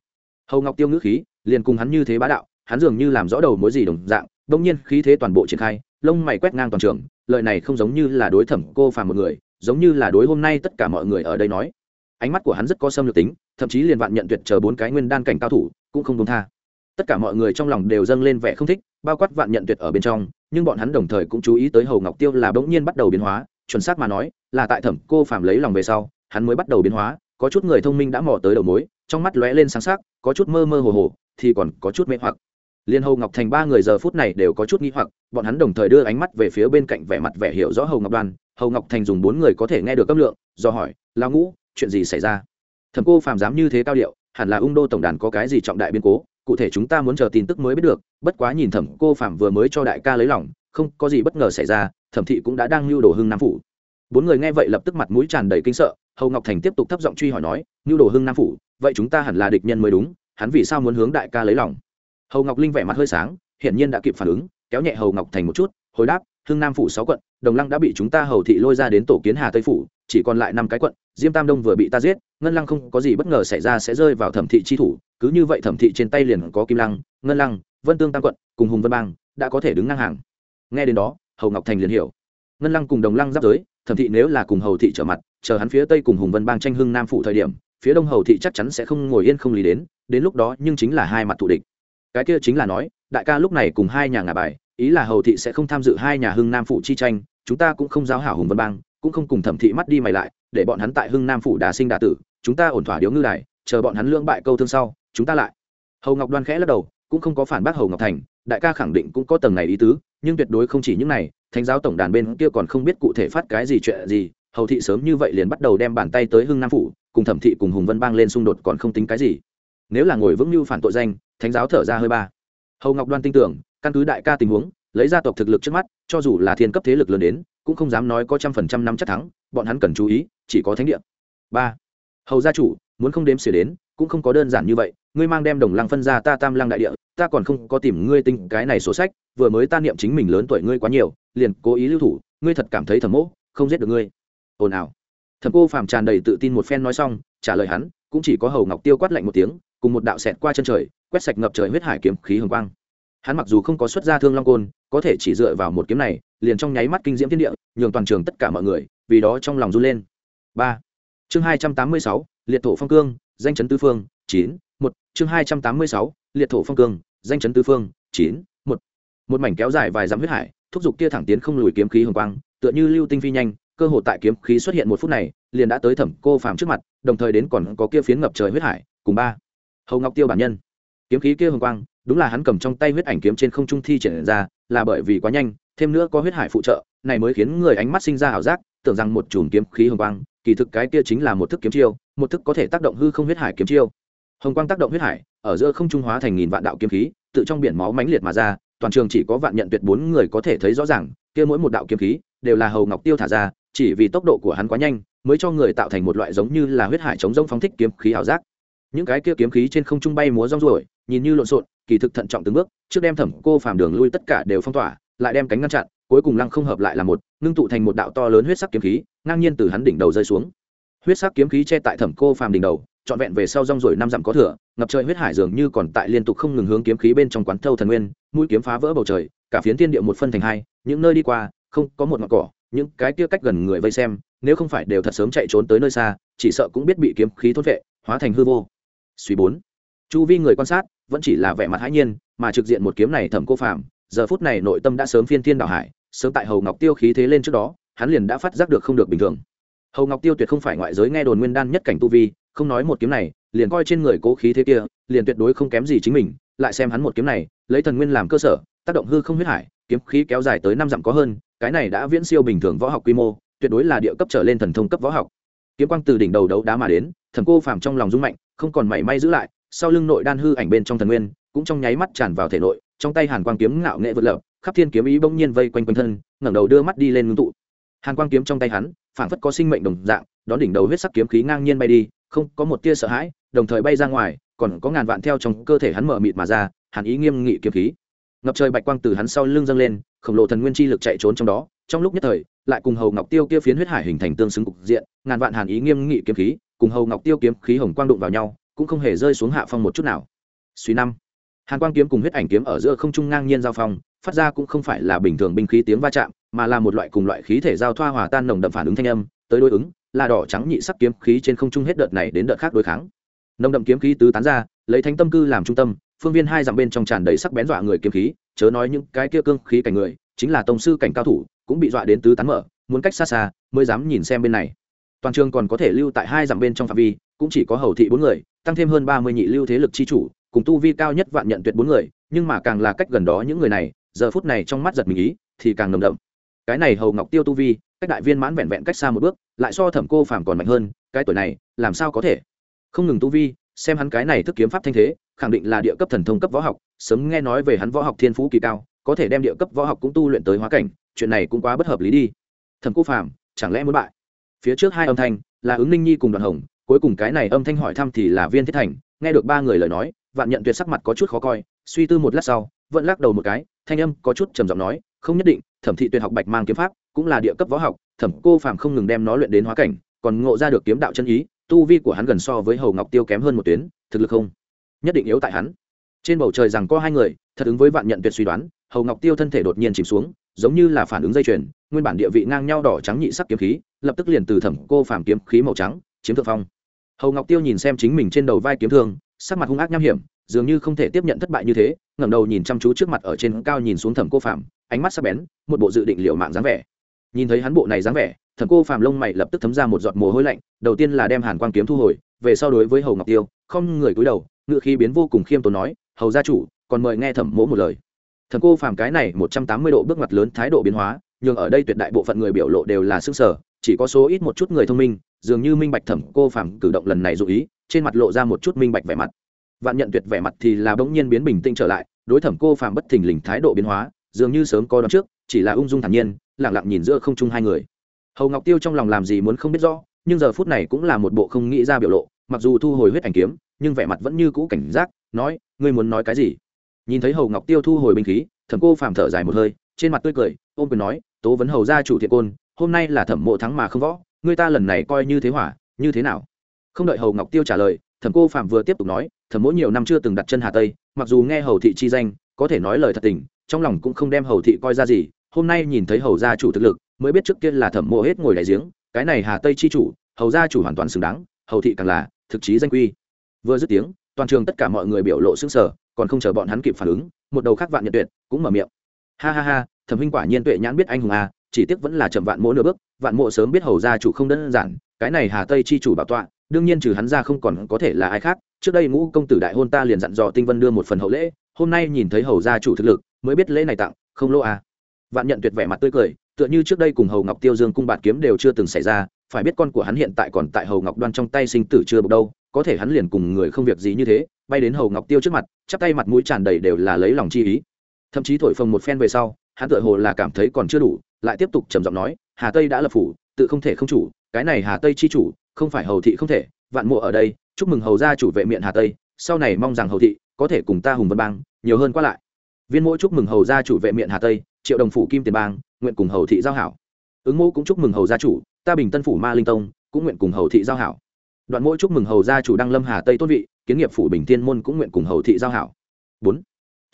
Hầu ngọc tiêu ngữ khí, liền cùng hắn như thế bá đạo, hắn dường như làm rõ đầu mối gì đồng dạng, đông nhiên khí thế toàn bộ triển khai, lông mày quét ngang toàn trường lời này không giống như là đối thẩm cô phàm một người, giống như là đối hôm nay tất cả mọi người ở đây nói. Ánh mắt của hắn rất có xâm lược tính, thậm chí liền vạn nhận tuyệt chờ bốn cái nguyên đan cảnh cao thủ, cũng không công tha. Tất cả mọi người trong lòng đều dâng lên vẻ không thích, bao quát vạn nhận tuyệt ở bên trong, nhưng bọn hắn đồng thời cũng chú ý tới hầu ngọc tiêu là bỗng nhiên bắt đầu biến hóa, chuẩn xác mà nói, là tại thẩm cô phàm lấy lòng về sau, hắn mới bắt đầu biến hóa, có chút người thông minh đã mò tới đầu mối, trong mắt lóe lên sáng sắc, có chút mơ mơ hồ hồ, thì còn có chút mê hoặc liên hầu ngọc thành ba người giờ phút này đều có chút nghi hoặc, bọn hắn đồng thời đưa ánh mắt về phía bên cạnh vẻ mặt vẻ hiểu rõ hầu ngọc đoan. Hầu ngọc thành dùng bốn người có thể nghe được cấp lượng, do hỏi lao ngũ, chuyện gì xảy ra? Thẩm cô phàm dám như thế cao điệu, hẳn là ung đô tổng đàn có cái gì trọng đại biến cố, cụ thể chúng ta muốn chờ tin tức mới biết được, bất quá nhìn thẩm cô phàm vừa mới cho đại ca lấy lòng, không có gì bất ngờ xảy ra, thẩm thị cũng đã đang lưu đồ hưng nam phủ. Bốn người nghe vậy lập tức mặt mũi tràn đầy kinh sợ, hầu ngọc thành tiếp tục thấp giọng truy hỏi nói lưu đồ hưng nam phủ, vậy chúng ta hẳn là địch nhân mới đúng, hắn vì sao muốn hướng đại ca lấy lòng? Hầu ngọc linh vẻ mặt hơi sáng, hiển nhiên đã kịp phản ứng, kéo nhẹ hầu ngọc thành một chút, hồi đáp, hưng nam phủ sáu quận, đồng lăng đã bị chúng ta hầu thị lôi ra đến tổ kiến hà tây phủ, chỉ còn lại năm cái quận, diêm tam đông vừa bị ta giết, ngân lăng không có gì bất ngờ xảy ra sẽ rơi vào thẩm thị chi thủ, cứ như vậy thẩm thị trên tay liền có kim lăng, ngân lăng, vân tương tam quận, cùng hùng vân bang đã có thể đứng ngang hàng. Nghe đến đó, hầu ngọc thành liền hiểu. Ngân lăng cùng đồng lăng giáp giới, thẩm thị nếu là cùng hầu thị trở mặt, chờ hắn phía tây cùng hùng vân bang tranh hưng nam phủ thời điểm, phía đông hầu thị chắc chắn sẽ không ngồi yên không lý đến đến lúc đó nhưng chính là hai mặt thù địch cái kia chính là nói, đại ca lúc này cùng hai nhà ngả bài, ý là hầu thị sẽ không tham dự hai nhà hưng nam phủ chi tranh, chúng ta cũng không giáo hảo hùng vân bang, cũng không cùng thẩm thị mắt đi mày lại, để bọn hắn tại hưng nam phủ đà sinh đà tử, chúng ta ổn thỏa điếu ngư đài, chờ bọn hắn lưỡng bại câu thương sau, chúng ta lại. Hầu ngọc đoan khẽ lắc đầu, cũng không có phản bác hầu ngọc thành, đại ca khẳng định cũng có tầng này ý tứ, nhưng tuyệt đối không chỉ những này, thánh giáo tổng đàn bên kia còn không biết cụ thể phát cái gì chuyện gì, hầu thị sớm như vậy liền bắt đầu đem bàn tay tới hưng nam phủ cùng thẩm thị cùng hùng vân bang lên xung đột còn không tính cái gì nếu là ngồi vững như phản tội danh, thánh giáo thở ra hơi ba. Hầu ngọc đoan tin tưởng, căn cứ đại ca tình huống, lấy gia tộc thực lực trước mắt, cho dù là thiên cấp thế lực lớn đến, cũng không dám nói có trăm phần trăm năm chắc thắng, bọn hắn cần chú ý, chỉ có thánh địa. Ba. Hầu gia chủ, muốn không đếm xỉa đến, cũng không có đơn giản như vậy, ngươi mang đem đồng lăng phân ra ta tam lăng đại địa, ta còn không có tìm ngươi tinh cái này sổ sách, vừa mới ta niệm chính mình lớn tuổi ngươi quá nhiều, liền cố ý lưu thủ, ngươi thật cảm thấy thẩm mỗ không giết được ngươi. Ồn ào. Thẩm cô phàm tràn đầy tự tin một phen nói xong, trả lời hắn, cũng chỉ có hầu ngọc tiêu quát lạnh một tiếng cùng một đạo xẹt qua chân trời, quét sạch ngập trời huyết hải kiếm khí hồng quang. Hắn mặc dù không có xuất gia thương long côn, có thể chỉ dựa vào một kiếm này, liền trong nháy mắt kinh diễm thiên địa, nhường toàn trường tất cả mọi người, vì đó trong lòng run lên. Ba. Chương hai trăm tám mươi sáu, liệt thổ phong cương, danh chấn tư phương, chín, một. Chương hai trăm tám mươi sáu, liệt thổ phong cương, danh chấn tư phương, chín, một. Một mảnh kéo dài vài dặm huyết hải, thúc giục kia thẳng tiến không lùi kiếm khí hồng quang, tựa như lưu tinh phi nhanh, cơ hội tại kiếm khí xuất hiện một phút này, liền đã tới thẩm cô phàm trước mặt, đồng thời đến còn có kia phiến ngập trời huyết hải, cùng ba hầu ngọc tiêu bản nhân kiếm khí kia hồng quang đúng là hắn cầm trong tay huyết ảnh kiếm trên không trung thi triển ra là bởi vì quá nhanh thêm nữa có huyết hải phụ trợ này mới khiến người ánh mắt sinh ra ảo giác tưởng rằng một chùm kiếm khí hồng quang kỳ thực cái kia chính là một thức kiếm chiêu một thức có thể tác động hư không huyết hải kiếm chiêu hồng quang tác động huyết hải ở giữa không trung hóa thành nghìn vạn đạo kiếm khí tự trong biển máu mãnh liệt mà ra toàn trường chỉ có vạn nhận tuyệt bốn người có thể thấy rõ ràng kia mỗi một đạo kiếm khí đều là hầu ngọc tiêu thả ra chỉ vì tốc độ của hắn quá nhanh mới cho người tạo thành một loại giống như là huyết hải chống rông phóng thích kiếm khí ảo giác những cái kia kiếm khí trên không trung bay múa rong ruổi, nhìn như lộn xộn, kỳ thực thận trọng từng bước, trước đem thẩm cô phàm đường lui tất cả đều phong tỏa, lại đem cánh ngăn chặn, cuối cùng lăng không hợp lại là một, ngưng tụ thành một đạo to lớn huyết sắc kiếm khí, ngang nhiên từ hắn đỉnh đầu rơi xuống. Huyết sắc kiếm khí che tại thẩm cô phàm đỉnh đầu, trọn vẹn về sau rong ruổi năm dặm có thừa, ngập trời huyết hải dường như còn tại liên tục không ngừng hướng kiếm khí bên trong quán thâu thần nguyên, mũi kiếm phá vỡ bầu trời, cả phiến thiên địa một phân thành hai, những nơi đi qua, không có một ngọn cỏ, những cái kia cách gần người vây xem, nếu không phải đều thật sớm chạy trốn tới nơi xa, chỉ sợ cũng biết bị kiếm khí thốt vệ, hóa thành hư vô suy bốn. Chu vi người quan sát, vẫn chỉ là vẻ mặt hãi nhiên, mà trực diện một kiếm này thẩm cô phạm giờ phút này nội tâm đã sớm phiên thiên đảo hải, sớm tại hầu ngọc tiêu khí thế lên trước đó, hắn liền đã phát giác được không được bình thường. Hầu ngọc tiêu tuyệt không phải ngoại giới nghe đồn nguyên đan nhất cảnh tu vi, không nói một kiếm này, liền coi trên người cố khí thế kia, liền tuyệt đối không kém gì chính mình, lại xem hắn một kiếm này, lấy thần nguyên làm cơ sở, tác động hư không huyết hải, kiếm khí kéo dài tới năm dặm có hơn, cái này đã viễn siêu bình thường võ học quy mô, tuyệt đối là địa cấp trở lên thần thông cấp võ học. Kiếm quang từ đỉnh đầu đấu đá mà đến thần cô phàm trong lòng rung mạnh không còn mảy may giữ lại, sau lưng nội đan hư ảnh bên trong thần nguyên, cũng trong nháy mắt tràn vào thể nội, trong tay hàn quang kiếm ngạo nghệ vượt lở, khắp thiên kiếm ý bỗng nhiên vây quanh quanh thân, ngẩng đầu đưa mắt đi lên ngưng tụ. Hàn quang kiếm trong tay hắn, phảng phất có sinh mệnh đồng dạng, đón đỉnh đầu huyết sắc kiếm khí ngang nhiên bay đi, không có một tia sợ hãi, đồng thời bay ra ngoài, còn có ngàn vạn theo trong cơ thể hắn mở mịt mà ra, hàn ý nghiêm nghị kiếm khí. Ngập trời bạch quang từ hắn sau lưng dâng lên, khổng lồ thần nguyên chi lực chạy trốn trong đó, trong lúc nhất thời, lại cùng hầu ngọc tiêu kia phiến huyết hải hình thành tương xứng cục diện, ngàn vạn hàn ý nghiêm nghị kiếm khí cùng hầu ngọc tiêu kiếm khí hồng quang đụng vào nhau, cũng không hề rơi xuống hạ phong một chút nào. Suy năm, hàn quang kiếm cùng huyết ảnh kiếm ở giữa không trung ngang nhiên giao phong, phát ra cũng không phải là bình thường binh khí tiếng va chạm, mà là một loại cùng loại khí thể giao thoa hòa tan nồng đậm phản ứng thanh âm, tới đối ứng, là đỏ trắng nhị sắc kiếm khí trên không trung hết đợt này đến đợt khác đối kháng. Nồng đậm kiếm khí tứ tán ra, lấy thánh tâm cư làm trung tâm, phương viên hai dặm bên trong tràn đầy sắc bén dọa người kiếm khí, chớ nói những cái kia cương khí cảnh người, chính là tông sư cảnh cao thủ, cũng bị dọa đến tứ tán mở, muốn cách xa xa, mới dám nhìn xem bên này toàn trường còn có thể lưu tại hai dặm bên trong phạm vi, cũng chỉ có hầu thị bốn người, tăng thêm hơn ba mươi nhị lưu thế lực chi chủ, cùng tu vi cao nhất vạn nhận tuyệt bốn người, nhưng mà càng là cách gần đó những người này, giờ phút này trong mắt giật mình ý, thì càng nồng đậm. Cái này hầu ngọc tiêu tu vi, cách đại viên mãn vẹn vẹn cách xa một bước, lại so thẩm cô phàm còn mạnh hơn, cái tuổi này, làm sao có thể? Không ngừng tu vi, xem hắn cái này thức kiếm pháp thanh thế, khẳng định là địa cấp thần thông cấp võ học, sớm nghe nói về hắn võ học thiên phú kỳ cao, có thể đem địa cấp võ học cũng tu luyện tới hóa cảnh, chuyện này cũng quá bất hợp lý đi. Thẩm cô phàm, chẳng lẽ muốn bại? Phía trước hai âm thanh, là ứng ninh nhi cùng đoàn hồng, cuối cùng cái này âm thanh hỏi thăm thì là viên thiết thành, nghe được ba người lời nói, vạn nhận tuyệt sắc mặt có chút khó coi, suy tư một lát sau, vẫn lắc đầu một cái, thanh âm có chút trầm giọng nói, không nhất định, thẩm thị tuyệt học bạch mang kiếm pháp, cũng là địa cấp võ học, thẩm cô phàm không ngừng đem nó luyện đến hóa cảnh, còn ngộ ra được kiếm đạo chân ý, tu vi của hắn gần so với hầu ngọc tiêu kém hơn một tuyến, thực lực không nhất định yếu tại hắn. Trên bầu trời rằng có hai người, thật ứng với vạn nhận tuyệt suy đoán, hầu ngọc tiêu thân thể đột nhiên chìm xuống, giống như là phản ứng dây chuyền nguyên bản địa vị ngang nhau đỏ trắng nhị sắc kiếm khí, lập tức liền từ thẩm cô phàm kiếm khí màu trắng, chiếm thượng phong. Hầu ngọc tiêu nhìn xem chính mình trên đầu vai kiếm thương, sắc mặt hung ác nham hiểm, dường như không thể tiếp nhận thất bại như thế, ngẩng đầu nhìn chăm chú trước mặt ở trên cao nhìn xuống thẩm cô phạm ánh mắt sắc bén, một bộ dự định liệu mạng dáng vẻ. Nhìn thấy hắn bộ này dáng vẻ, thẩm cô phạm lông mày lập tức thấm ra một giọt mồ hôi lạnh, đầu tiên là đem hàn quang kiếm thu hồi, về sau đối với hầu ngọc tiêu, không người cúi đầu, ngựa khí biến vô cùng khiêm tốn nói, hầu gia chủ, còn mời nghe thẩm mỗ một lời. Thẩm cô phàm cái này một trăm tám mươi độ bước ngoặt lớn thái độ biến hóa nhưng ở đây tuyệt đại bộ phận người biểu lộ đều là sức sở, chỉ có số ít một chút người thông minh, dường như minh bạch thẩm cô phàm cử động lần này dụ ý, trên mặt lộ ra một chút minh bạch vẻ mặt. Vạn nhận tuyệt vẻ mặt thì là bỗng nhiên biến bình tĩnh trở lại, đối thẩm cô phàm bất thình lình thái độ biến hóa, dường như sớm có đón trước, chỉ là ung dung thản nhiên lẳng lặng nhìn giữa không trung hai người. Hầu ngọc tiêu trong lòng làm gì muốn không biết rõ, nhưng giờ phút này cũng là một bộ không nghĩ ra biểu lộ, mặc dù thu hồi huyết ảnh kiếm, nhưng vẻ mặt vẫn như cũ cảnh giác, nói, ngươi muốn nói cái gì? Nhìn thấy hầu ngọc tiêu thu hồi binh khí, thẩm cô phàm thở dài một hơi trên mặt tươi cười, ôm quyền nói, tố vấn hầu gia chủ thiện côn, hôm nay là thẩm mộ thắng mà không võ người ta lần này coi như thế hỏa, như thế nào? Không đợi hầu ngọc tiêu trả lời, thẩm cô phạm vừa tiếp tục nói, thẩm mỗi nhiều năm chưa từng đặt chân hà tây, mặc dù nghe hầu thị chi danh, có thể nói lời thật tình, trong lòng cũng không đem hầu thị coi ra gì, hôm nay nhìn thấy hầu gia chủ thực lực, mới biết trước kia là thẩm mộ hết ngồi đại giếng, cái này hà tây chi chủ, hầu gia chủ hoàn toàn xứng đáng, hầu thị càng là thực chí danh quy. Vừa dứt tiếng, toàn trường tất cả mọi người biểu lộ xứng sở còn không chờ bọn hắn kịp phản ứng, một đầu khác vạn nhận tuyệt, cũng mở miệng ha ha ha, thẩm huynh quả nhiên tuệ nhãn biết anh hùng à chỉ tiếc vẫn là chậm vạn mỗ nửa bước, vạn mộ sớm biết hầu gia chủ không đơn giản, cái này hà tây chi chủ bảo tọa, đương nhiên trừ hắn ra không còn có thể là ai khác. Trước đây ngũ công tử đại hôn ta liền dặn dò tinh vân đưa một phần hậu lễ, hôm nay nhìn thấy hầu gia chủ thực lực, mới biết lễ này tặng, không lỗ à. Vạn nhận tuyệt vẻ mặt tươi cười, tựa như trước đây cùng hầu ngọc tiêu dương cung bạt kiếm đều chưa từng xảy ra, phải biết con của hắn hiện tại còn tại hầu ngọc đoan trong tay sinh tử chưa bộc đâu, có thể hắn liền cùng người không việc gì như thế, bay đến hầu ngọc tiêu trước mặt, chắp tay mặt mũi tràn đầy đều là lấy lòng chi ý thậm chí thổi phồng một phen về sau, hắn tựa hồ là cảm thấy còn chưa đủ, lại tiếp tục trầm giọng nói, hà tây đã lập phủ, tự không thể không chủ, cái này hà tây chi chủ, không phải hầu thị không thể, vạn mộ ở đây, chúc mừng hầu gia chủ vệ miệng hà tây, sau này mong rằng hầu thị có thể cùng ta hùng vân bang, nhiều hơn qua lại. Viên mỗi chúc mừng hầu gia chủ vệ miệng hà tây, triệu đồng phủ kim tiền bang, nguyện cùng hầu thị giao hảo. Ứng mộ cũng chúc mừng hầu gia chủ, ta bình tân phủ ma linh tông, cũng nguyện cùng hầu thị giao hảo. Đoạn mỗi chúc mừng hầu gia chủ đăng lâm hà tây tôn vị, kiến nghiệp phủ bình tiên môn cũng nguyện cùng hầu thị giao hảo. Bốn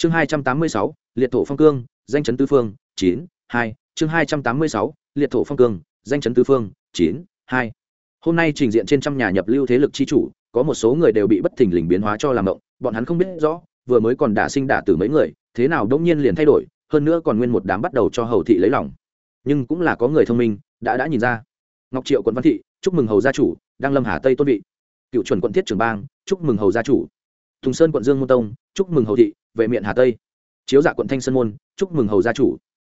chương hai trăm tám mươi sáu, liệt thổ phong cương, danh chấn tư phương, chín, hai. Chương hai trăm tám mươi sáu, liệt thổ phong cương, danh chấn tư phương, chín, hai. Hôm nay trình diện trên trăm nhà nhập lưu thế lực chi chủ, có một số người đều bị bất thình lình biến hóa cho làm động, bọn hắn không biết rõ, vừa mới còn đả sinh đả tử mấy người, thế nào đông nhiên liền thay đổi, hơn nữa còn nguyên một đám bắt đầu cho hầu thị lấy lòng. Nhưng cũng là có người thông minh, đã đã nhìn ra. Ngọc triệu quận văn thị, chúc mừng hầu gia chủ đang lâm hà tây tôn vị. Cựu chuẩn quận thiết trưởng bang, chúc mừng hầu gia chủ thùng sơn quận dương môn tông, chúc mừng hầu thị, vệ miện hà tây. Chiếu dạ quận thanh sơn môn, chúc mừng hầu gia chủ.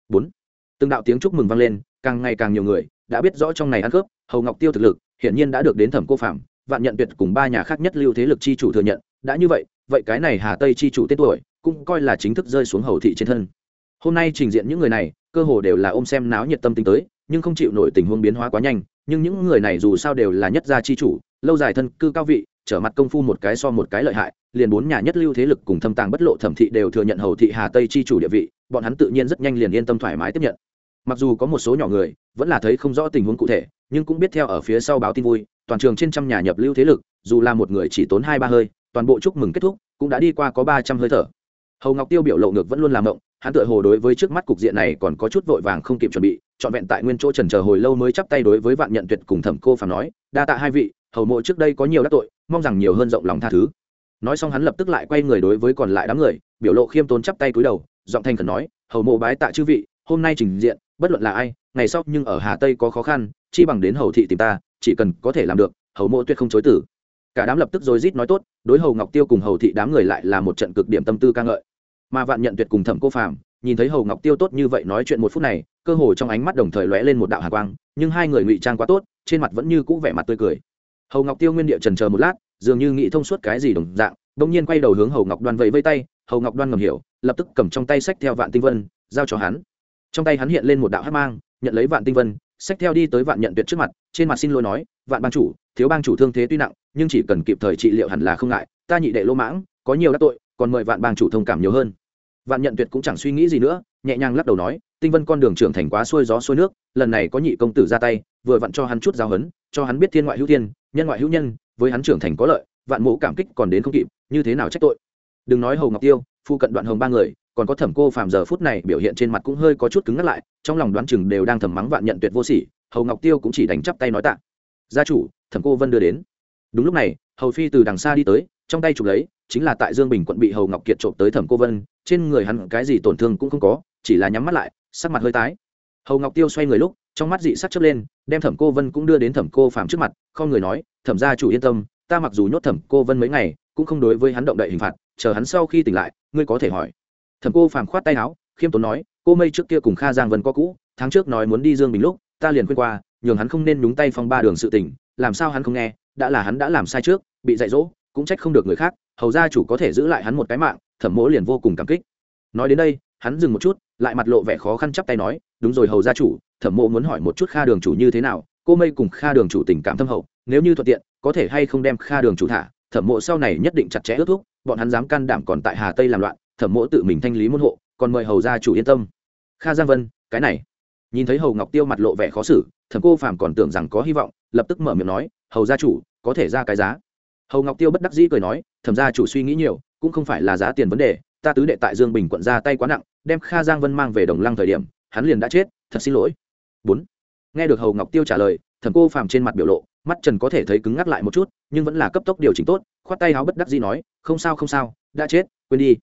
Bốn. Từng đạo tiếng chúc mừng vang lên, càng ngày càng nhiều người đã biết rõ trong này ăn cướp, hầu ngọc tiêu thực lực, hiển nhiên đã được đến thẩm cô phạm, vạn nhận tuyệt cùng ba nhà khác nhất lưu thế lực chi chủ thừa nhận, đã như vậy vậy cái này hà tây chi chủ tên tuổi, cũng coi là chính thức rơi xuống hầu thị trên thân. Hôm nay trình diện những người này, cơ hồ đều là ôm xem náo nhiệt tâm tính tới, nhưng không chịu nổi tình huống biến hóa quá nhanh, nhưng những người này dù sao đều là nhất gia chi chủ, lâu dài thân cư cao vị trở mặt công phu một cái so một cái lợi hại, liền bốn nhà nhất lưu thế lực cùng thâm tàng bất lộ thẩm thị đều thừa nhận hầu thị hà tây chi chủ địa vị, bọn hắn tự nhiên rất nhanh liền yên tâm thoải mái tiếp nhận. Mặc dù có một số nhỏ người, vẫn là thấy không rõ tình huống cụ thể, nhưng cũng biết theo ở phía sau báo tin vui, toàn trường trên trăm nhà nhập lưu thế lực, dù là một người chỉ tốn hai ba hơi, toàn bộ chúc mừng kết thúc, cũng đã đi qua có ba trăm hơi thở. Hầu ngọc tiêu biểu lộ ngược vẫn luôn làm động hắn tựa hồ đối với trước mắt cục diện này còn có chút vội vàng không kịp chuẩn bị, trọn vẹn tại nguyên chỗ trần chờ hồi lâu mới chắp tay đối với vạn nhận tuyệt cùng thẩm cô phàm nói, đa tạ hai vị, hầu mộ trước đây có nhiều đắc tội mong rằng nhiều hơn rộng lòng tha thứ. Nói xong hắn lập tức lại quay người đối với còn lại đám người, biểu lộ khiêm tốn chắp tay cúi đầu, giọng thanh khẩn nói, hầu mộ bái tạ chư vị, hôm nay trình diện, bất luận là ai, ngày sau nhưng ở hà tây có khó khăn, chi bằng đến hầu thị tìm ta, chỉ cần có thể làm được, hầu mộ tuyệt không chối tử. Cả đám lập tức rồi rít nói tốt, đối hầu ngọc tiêu cùng hầu thị đám người lại là một trận cực điểm tâm tư ca ngợi. Mà vạn nhận tuyệt cùng thẩm cô phàm, nhìn thấy hầu ngọc tiêu tốt như vậy nói chuyện một phút này, cơ hồ trong ánh mắt đồng thời lóe lên một đạo hà quang, nhưng hai người ngụy trang quá tốt, trên mặt vẫn như cũ vẻ mặt tươi cười hầu ngọc tiêu nguyên địa trần chờ một lát, dường như nghĩ thông suốt cái gì đồng dạng đông nhiên quay đầu hướng hầu ngọc đoan vẫy vây tay, hầu ngọc đoan ngầm hiểu, lập tức cầm trong tay sách theo vạn tinh vân, giao cho hắn. Trong tay hắn hiện lên một đạo hát mang, nhận lấy vạn tinh vân, sách theo đi tới vạn nhận tuyệt trước mặt, trên mặt xin lỗi nói, vạn bang chủ, thiếu bang chủ thương thế tuy nặng, nhưng chỉ cần kịp thời trị liệu hẳn là không ngại, ta nhị đệ lỗ mãng, có nhiều đắc tội, còn mời vạn bang chủ thông cảm nhiều hơn. Vạn nhận tuyệt cũng chẳng suy nghĩ gì nữa nhẹ nhàng lắc đầu nói, tinh vân con đường trưởng thành quá xuôi gió xuôi nước, lần này có nhị công tử ra tay, vừa vặn cho hắn chút giáo hấn cho hắn biết thiên ngoại hữu thiên, nhân ngoại hữu nhân, với hắn trưởng thành có lợi, vạn mộ cảm kích còn đến không kịp, như thế nào trách tội? Đừng nói hầu ngọc tiêu, phu cận đoạn hồng ba người, còn có thẩm cô phàm giờ phút này biểu hiện trên mặt cũng hơi có chút cứng ngắt lại, trong lòng đoán chừng đều đang thầm mắng vạn nhận tuyệt vô sỉ, hầu ngọc tiêu cũng chỉ đánh chắp tay nói tạ. Gia chủ, thẩm cô vân đưa đến. Đúng lúc này, hầu phi từ đằng xa đi tới, trong tay chụp lấy, chính là tại dương bình quận bị hầu ngọc kiệt trộm tới thẩm cô vân, trên người hắn cái gì tổn thương cũng không có chỉ là nhắm mắt lại, sắc mặt hơi tái. Hầu ngọc tiêu xoay người lúc, trong mắt dị sắc chớp lên, đem thẩm cô vân cũng đưa đến thẩm cô phàm trước mặt, không người nói, thẩm gia chủ yên tâm, ta mặc dù nhốt thẩm cô vân mấy ngày, cũng không đối với hắn động đậy hình phạt, chờ hắn sau khi tỉnh lại, ngươi có thể hỏi. Thẩm cô phàm khoát tay áo, khiêm tốn nói, cô mây trước kia cùng kha giang vân có cũ, tháng trước nói muốn đi dương bình lúc, ta liền khuyên qua, nhường hắn không nên nhúng tay phong ba đường sự tỉnh làm sao hắn không nghe, đã là hắn đã làm sai trước, bị dạy dỗ, cũng trách không được người khác, hầu gia chủ có thể giữ lại hắn một cái mạng, thẩm mỗ liền vô cùng cảm kích. Nói đến đây hắn dừng một chút, lại mặt lộ vẻ khó khăn chắp tay nói, đúng rồi, hầu gia chủ, thẩm mộ muốn hỏi một chút kha đường chủ như thế nào. Cô mây cùng kha đường chủ tình cảm thâm hậu, nếu như thuận tiện, có thể hay không đem kha đường chủ thả. Thẩm mộ sau này nhất định chặt chẽ ước thúc, bọn hắn dám can đảm còn tại hà tây làm loạn, thẩm mộ tự mình thanh lý môn hộ, còn mời hầu gia chủ yên tâm. Kha giang vân, cái này. Nhìn thấy hầu ngọc tiêu mặt lộ vẻ khó xử, thẩm cô phàm còn tưởng rằng có hy vọng, lập tức mở miệng nói, hầu gia chủ, có thể ra cái giá. Hầu ngọc tiêu bất đắc dĩ cười nói, thẩm gia chủ suy nghĩ nhiều, cũng không phải là giá tiền vấn đề, ta tứ đệ tại dương bình quận ra tay quá nặng đem kha giang vân mang về đồng lăng thời điểm, hắn liền đã chết, thật xin lỗi. Bốn, nghe được hầu ngọc tiêu trả lời, thẩm cô phàm trên mặt biểu lộ, mắt trần có thể thấy cứng ngắc lại một chút, nhưng vẫn là cấp tốc điều chỉnh tốt, khoát tay áo bất đắc dĩ nói, không sao không sao, đã chết, quên đi.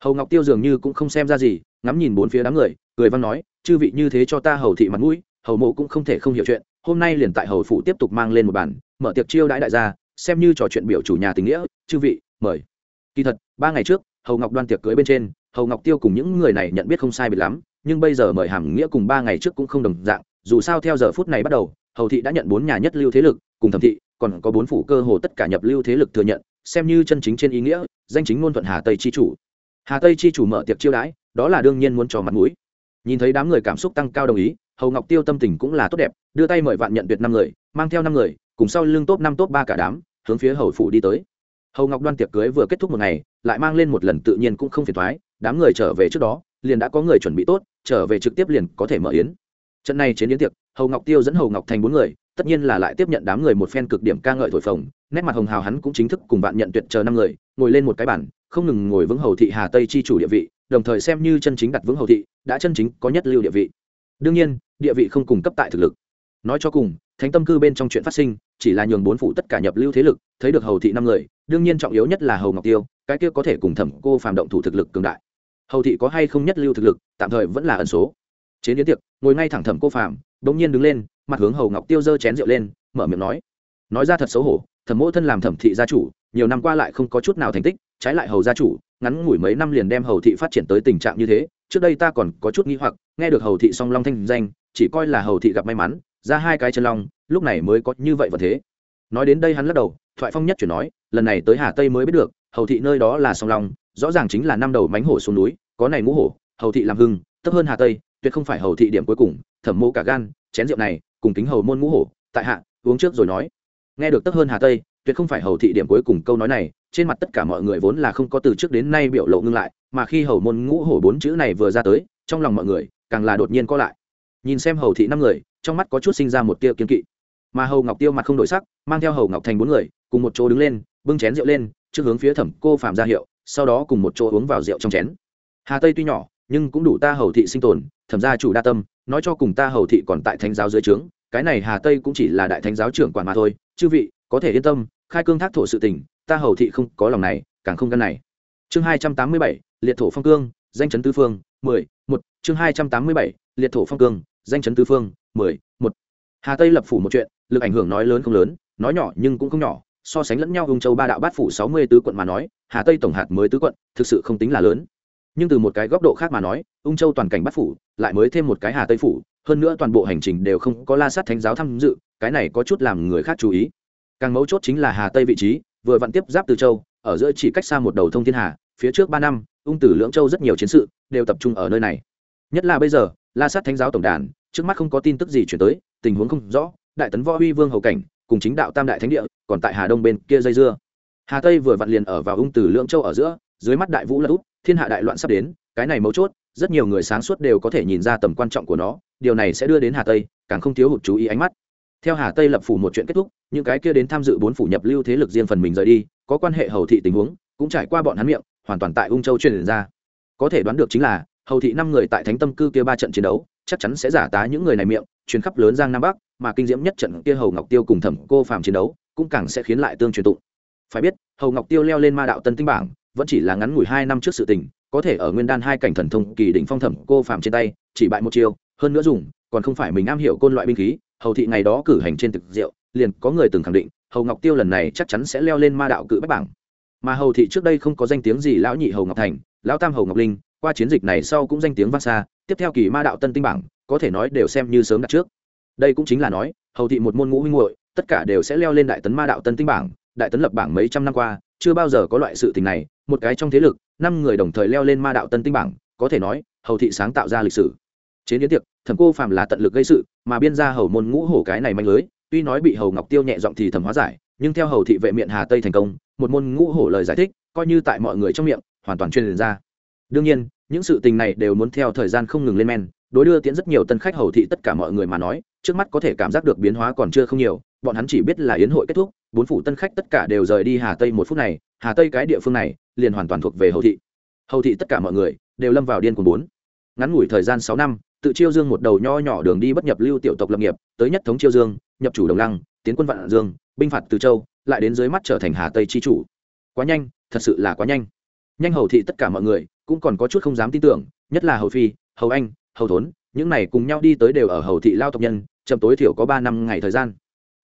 Hầu ngọc tiêu dường như cũng không xem ra gì, ngắm nhìn bốn phía đám người, cười văn nói, chư vị như thế cho ta hầu thị mặt mũi, hầu mộ cũng không thể không hiểu chuyện, hôm nay liền tại hầu phủ tiếp tục mang lên một bản, mở tiệc chiêu đãi đại gia, xem như trò chuyện biểu chủ nhà tình nghĩa, chư vị, mời. Kỳ thật, ba ngày trước, hầu ngọc đoan tiệc cưới bên trên hầu ngọc tiêu cùng những người này nhận biết không sai biệt lắm, nhưng bây giờ mời hàm nghĩa cùng ba ngày trước cũng không đồng dạng, dù sao theo giờ phút này bắt đầu, hầu thị đã nhận bốn nhà nhất lưu thế lực, cùng thẩm thị, còn có bốn phủ cơ hồ tất cả nhập lưu thế lực thừa nhận, xem như chân chính trên ý nghĩa, danh chính ngôn thuận hà tây chi chủ. Hà tây chi chủ mở tiệc chiêu đãi, đó là đương nhiên muốn cho mặt mũi. Nhìn thấy đám người cảm xúc tăng cao đồng ý, hầu ngọc tiêu tâm tình cũng là tốt đẹp, đưa tay mời vạn nhận tuyệt năm người, mang theo năm người, cùng sau lưng top năm top ba cả đám, hướng phía hầu phủ đi tới. Hầu ngọc đoan tiệc cưới vừa kết thúc một ngày, lại mang lên một lần tự nhiên cũng không phiền thoái đám người trở về trước đó, liền đã có người chuẩn bị tốt, trở về trực tiếp liền có thể mở yến. Trận này chiến yến tiệc, hầu ngọc tiêu dẫn hầu ngọc thành bốn người, tất nhiên là lại tiếp nhận đám người một phen cực điểm ca ngợi thổi phồng, nét mặt hồng hào hắn cũng chính thức cùng bạn nhận tuyệt chờ năm người, ngồi lên một cái bản không ngừng ngồi vững hầu thị hà tây chi chủ địa vị, đồng thời xem như chân chính đặt vững hầu thị, đã chân chính có nhất lưu địa vị. Đương nhiên, địa vị không cung cấp tại thực lực. Nói cho cùng, thánh tâm cư bên trong chuyện phát sinh, chỉ là nhường bốn phủ tất cả nhập lưu thế lực, thấy được hầu thị năm người, đương nhiên trọng yếu nhất là hầu ngọc tiêu cái kia có thể cùng thẩm cô phàm động thủ thực lực cường đại. Hầu thị có hay không nhất lưu thực lực, tạm thời vẫn là ẩn số. Chế biến tiệc, ngồi ngay thẳng thẩm cô phàm, bỗng nhiên đứng lên, mặt hướng hầu ngọc tiêu giơ chén rượu lên, mở miệng nói. Nói ra thật xấu hổ, thẩm mỗ thân làm thẩm thị gia chủ, nhiều năm qua lại không có chút nào thành tích, trái lại hầu gia chủ, ngắn ngủi mấy năm liền đem hầu thị phát triển tới tình trạng như thế, trước đây ta còn có chút nghi hoặc, nghe được hầu thị song long thanh danh, chỉ coi là hầu thị gặp may mắn, ra hai cái chân long, lúc này mới có như vậy và thế. Nói đến đây hắn lắc đầu, thoại phong nhất chuyển nói, lần này tới hà tây mới biết được hầu thị nơi đó là song long, rõ ràng chính là năm đầu mánh hổ xuống núi, có này ngũ hổ, hầu thị làm hưng, thấp hơn hà tây, tuyệt không phải hầu thị điểm cuối cùng, thẩm mô cả gan, chén rượu này, cùng kính hầu môn ngũ hổ, tại hạ, uống trước rồi nói. Nghe được tấp hơn hà tây, tuyệt không phải hầu thị điểm cuối cùng câu nói này, trên mặt tất cả mọi người vốn là không có từ trước đến nay biểu lộ ngưng lại, mà khi hầu môn ngũ hổ bốn chữ này vừa ra tới, trong lòng mọi người, càng là đột nhiên có lại. Nhìn xem hầu thị năm người, trong mắt có chút sinh ra một tia kiên kỵ. Mà hầu ngọc tiêu mặt không đổi sắc, mang theo hầu ngọc thành bốn người, cùng một chỗ đứng lên, bưng chén rượu lên trước hướng phía thẩm cô phạm ra hiệu, sau đó cùng một chỗ uống vào rượu trong chén. Hà tây tuy nhỏ, nhưng cũng đủ ta hầu thị sinh tồn, thẩm gia chủ đa tâm, nói cho cùng ta hầu thị còn tại thánh giáo dưới trướng, cái này hà tây cũng chỉ là đại thánh giáo trưởng quản mà thôi. Chư vị, có thể yên tâm, khai cương thác thổ sự tình, ta hầu thị không có lòng này, càng không căn này. Chương hai trăm tám mươi bảy, liệt thổ phong cương, danh chấn tứ phương, mười, một. Chương hai trăm tám mươi bảy, liệt thổ phong cương, danh chấn tứ phương, mười, một. Hà tây lập phủ một chuyện, lực ảnh hưởng nói lớn không lớn, nói nhỏ nhưng cũng không nhỏ so sánh lẫn nhau ung châu ba đạo bát phủ sáu mươi tứ quận mà nói, hà tây tổng hạt mới tứ quận, thực sự không tính là lớn. Nhưng từ một cái góc độ khác mà nói, ung châu toàn cảnh bát phủ, lại mới thêm một cái hà tây phủ, hơn nữa toàn bộ hành trình đều không có la sát thánh giáo tham dự, cái này có chút làm người khác chú ý. Càng mấu chốt chính là hà tây vị trí, vừa vặn tiếp giáp từ châu, ở giữa chỉ cách xa một đầu thông thiên hà, phía trước ba năm, ung tử lưỡng châu rất nhiều chiến sự, đều tập trung ở nơi này. Nhất là bây giờ, la sát thánh giáo tổng đàn, trước mắt không có tin tức gì chuyển tới, tình huống không rõ, đại tấn võ huy vương hầu cảnh cùng chính đạo tam đại thánh địa, còn tại hà đông bên kia dây dưa. Hà tây vừa vặn liền ở vào ung tử lưỡng châu ở giữa, dưới mắt đại vũ là út, thiên hạ đại loạn sắp đến, cái này mấu chốt, rất nhiều người sáng suốt đều có thể nhìn ra tầm quan trọng của nó, điều này sẽ đưa đến hà tây càng không thiếu hụt chú ý ánh mắt. Theo hà tây lập phủ một chuyện kết thúc, những cái kia đến tham dự bốn phủ nhập lưu thế lực riêng phần mình rời đi, có quan hệ hầu thị tình huống, cũng trải qua bọn hắn miệng, hoàn toàn tại ung châu truyền ra. Có thể đoán được chính là, hầu thị năm người tại thánh tâm cư kia ba trận chiến đấu chắc chắn sẽ giả tá những người này miệng truyền khắp lớn giang nam bắc mà kinh diễm nhất trận kia hầu ngọc tiêu cùng thẩm cô phàm chiến đấu cũng càng sẽ khiến lại tương truyền tụng. Phải biết hầu ngọc tiêu leo lên ma đạo tân tinh bảng vẫn chỉ là ngắn ngủi hai năm trước sự tình có thể ở nguyên đan hai cảnh thần thông kỳ đỉnh phong thẩm cô phàm trên tay chỉ bại một chiêu hơn nữa dùng còn không phải mình am hiểu côn loại binh khí hầu thị ngày đó cử hành trên thực diệu, liền có người từng khẳng định hầu ngọc tiêu lần này chắc chắn sẽ leo lên ma đạo cự bách bảng. Mà hầu thị trước đây không có danh tiếng gì lão nhị hầu ngọc thành lão tam hầu ngọc linh qua chiến dịch này sau cũng danh tiếng vang xa, tiếp theo kỳ ma đạo tân tinh bảng, có thể nói đều xem như sớm đặt trước. Đây cũng chính là nói, hầu thị một môn ngũ huynh hội tất cả đều sẽ leo lên đại tấn ma đạo tân tinh bảng, đại tấn lập bảng mấy trăm năm qua, chưa bao giờ có loại sự tình này, một cái trong thế lực, năm người đồng thời leo lên ma đạo tân tinh bảng, có thể nói, hầu thị sáng tạo ra lịch sử. Chế biến tiệc, thẩm cô phàm là tận lực gây sự, mà biên ra hầu môn ngũ hổ cái này manh lưới, tuy nói bị hầu ngọc tiêu nhẹ giọng thì thẩm hóa giải, nhưng theo hầu thị vệ miệng hà tây thành công, một môn ngũ hổ lời giải thích, coi như tại mọi người trong miệng, hoàn toàn truyền ra đương nhiên, những sự tình này đều muốn theo thời gian không ngừng lên men, đối đưa tiễn rất nhiều tân khách hầu thị tất cả mọi người mà nói, trước mắt có thể cảm giác được biến hóa còn chưa không nhiều, bọn hắn chỉ biết là yến hội kết thúc, bốn phủ tân khách tất cả đều rời đi hà tây một phút này, hà tây cái địa phương này, liền hoàn toàn thuộc về hầu thị. Hầu thị tất cả mọi người đều lâm vào điên cuồng bốn. Ngắn ngủi thời gian sáu năm, tự chiêu dương một đầu nho nhỏ đường đi bất nhập lưu tiểu tộc lập nghiệp, tới nhất thống chiêu dương, nhập chủ đồng lăng, tiến quân vạn dương, binh phạt từ châu, lại đến dưới mắt trở thành hà tây chi chủ. Quá nhanh, thật sự là quá nhanh nhanh hầu thị tất cả mọi người cũng còn có chút không dám tin tưởng, nhất là hầu phi, hầu anh, hầu thốn, những này cùng nhau đi tới đều ở hầu thị lao tộc nhân, chậm tối thiểu có ba năm ngày thời gian.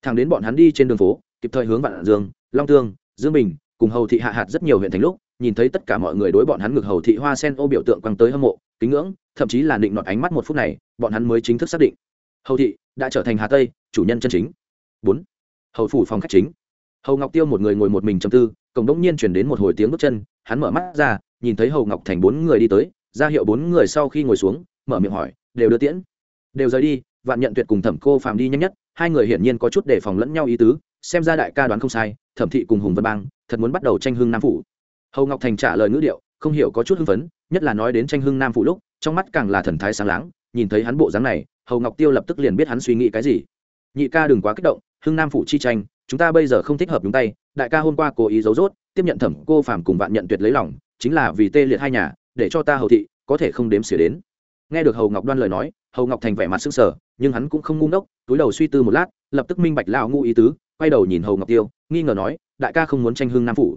Thẳng đến bọn hắn đi trên đường phố, kịp thời hướng vạn dương, long tương, dương bình cùng hầu thị hạ hạt rất nhiều huyện thành lúc, nhìn thấy tất cả mọi người đối bọn hắn ngực hầu thị hoa sen ô biểu tượng quăng tới hâm mộ, kính ngưỡng, thậm chí là định nọt ánh mắt một phút này, bọn hắn mới chính thức xác định. Hầu thị đã trở thành hà tây, chủ nhân chân chính. Bốn, hầu phủ phòng khách chính. Hầu ngọc tiêu một người ngồi một mình chầm tư cổng đông nhiên chuyển đến một hồi tiếng bước chân, hắn mở mắt ra, nhìn thấy hầu ngọc thành bốn người đi tới, ra hiệu bốn người sau khi ngồi xuống, mở miệng hỏi, đều đưa tiễn? Đều rời đi, vạn nhận tuyệt cùng thẩm cô phàm đi nhanh nhất, hai người hiển nhiên có chút đề phòng lẫn nhau ý tứ, xem ra đại ca đoán không sai, thẩm thị cùng hùng vân bang, thật muốn bắt đầu tranh hưng nam phủ. Hầu ngọc thành trả lời ngữ điệu, không hiểu có chút hưng phấn, nhất là nói đến tranh hưng nam phủ lúc, trong mắt càng là thần thái sáng láng, nhìn thấy hắn bộ dáng này, hầu ngọc tiêu lập tức liền biết hắn suy nghĩ cái gì. Nhị ca đừng quá kích động hưng nam phủ chi tranh, chúng ta bây giờ không thích hợp đúng tay đại ca hôm qua cố ý giấu rốt, tiếp nhận thẩm cô phàm cùng vạn nhận tuyệt lấy lòng, chính là vì tê liệt hai nhà, để cho ta hầu thị, có thể không đếm xỉa đến. Nghe được hầu ngọc đoan lời nói, hầu ngọc thành vẻ mặt sững sở nhưng hắn cũng không ngu ngốc, túi đầu suy tư một lát, lập tức minh bạch lao ngu ý tứ, quay đầu nhìn hầu ngọc tiêu, nghi ngờ nói, đại ca không muốn tranh hưng nam phủ.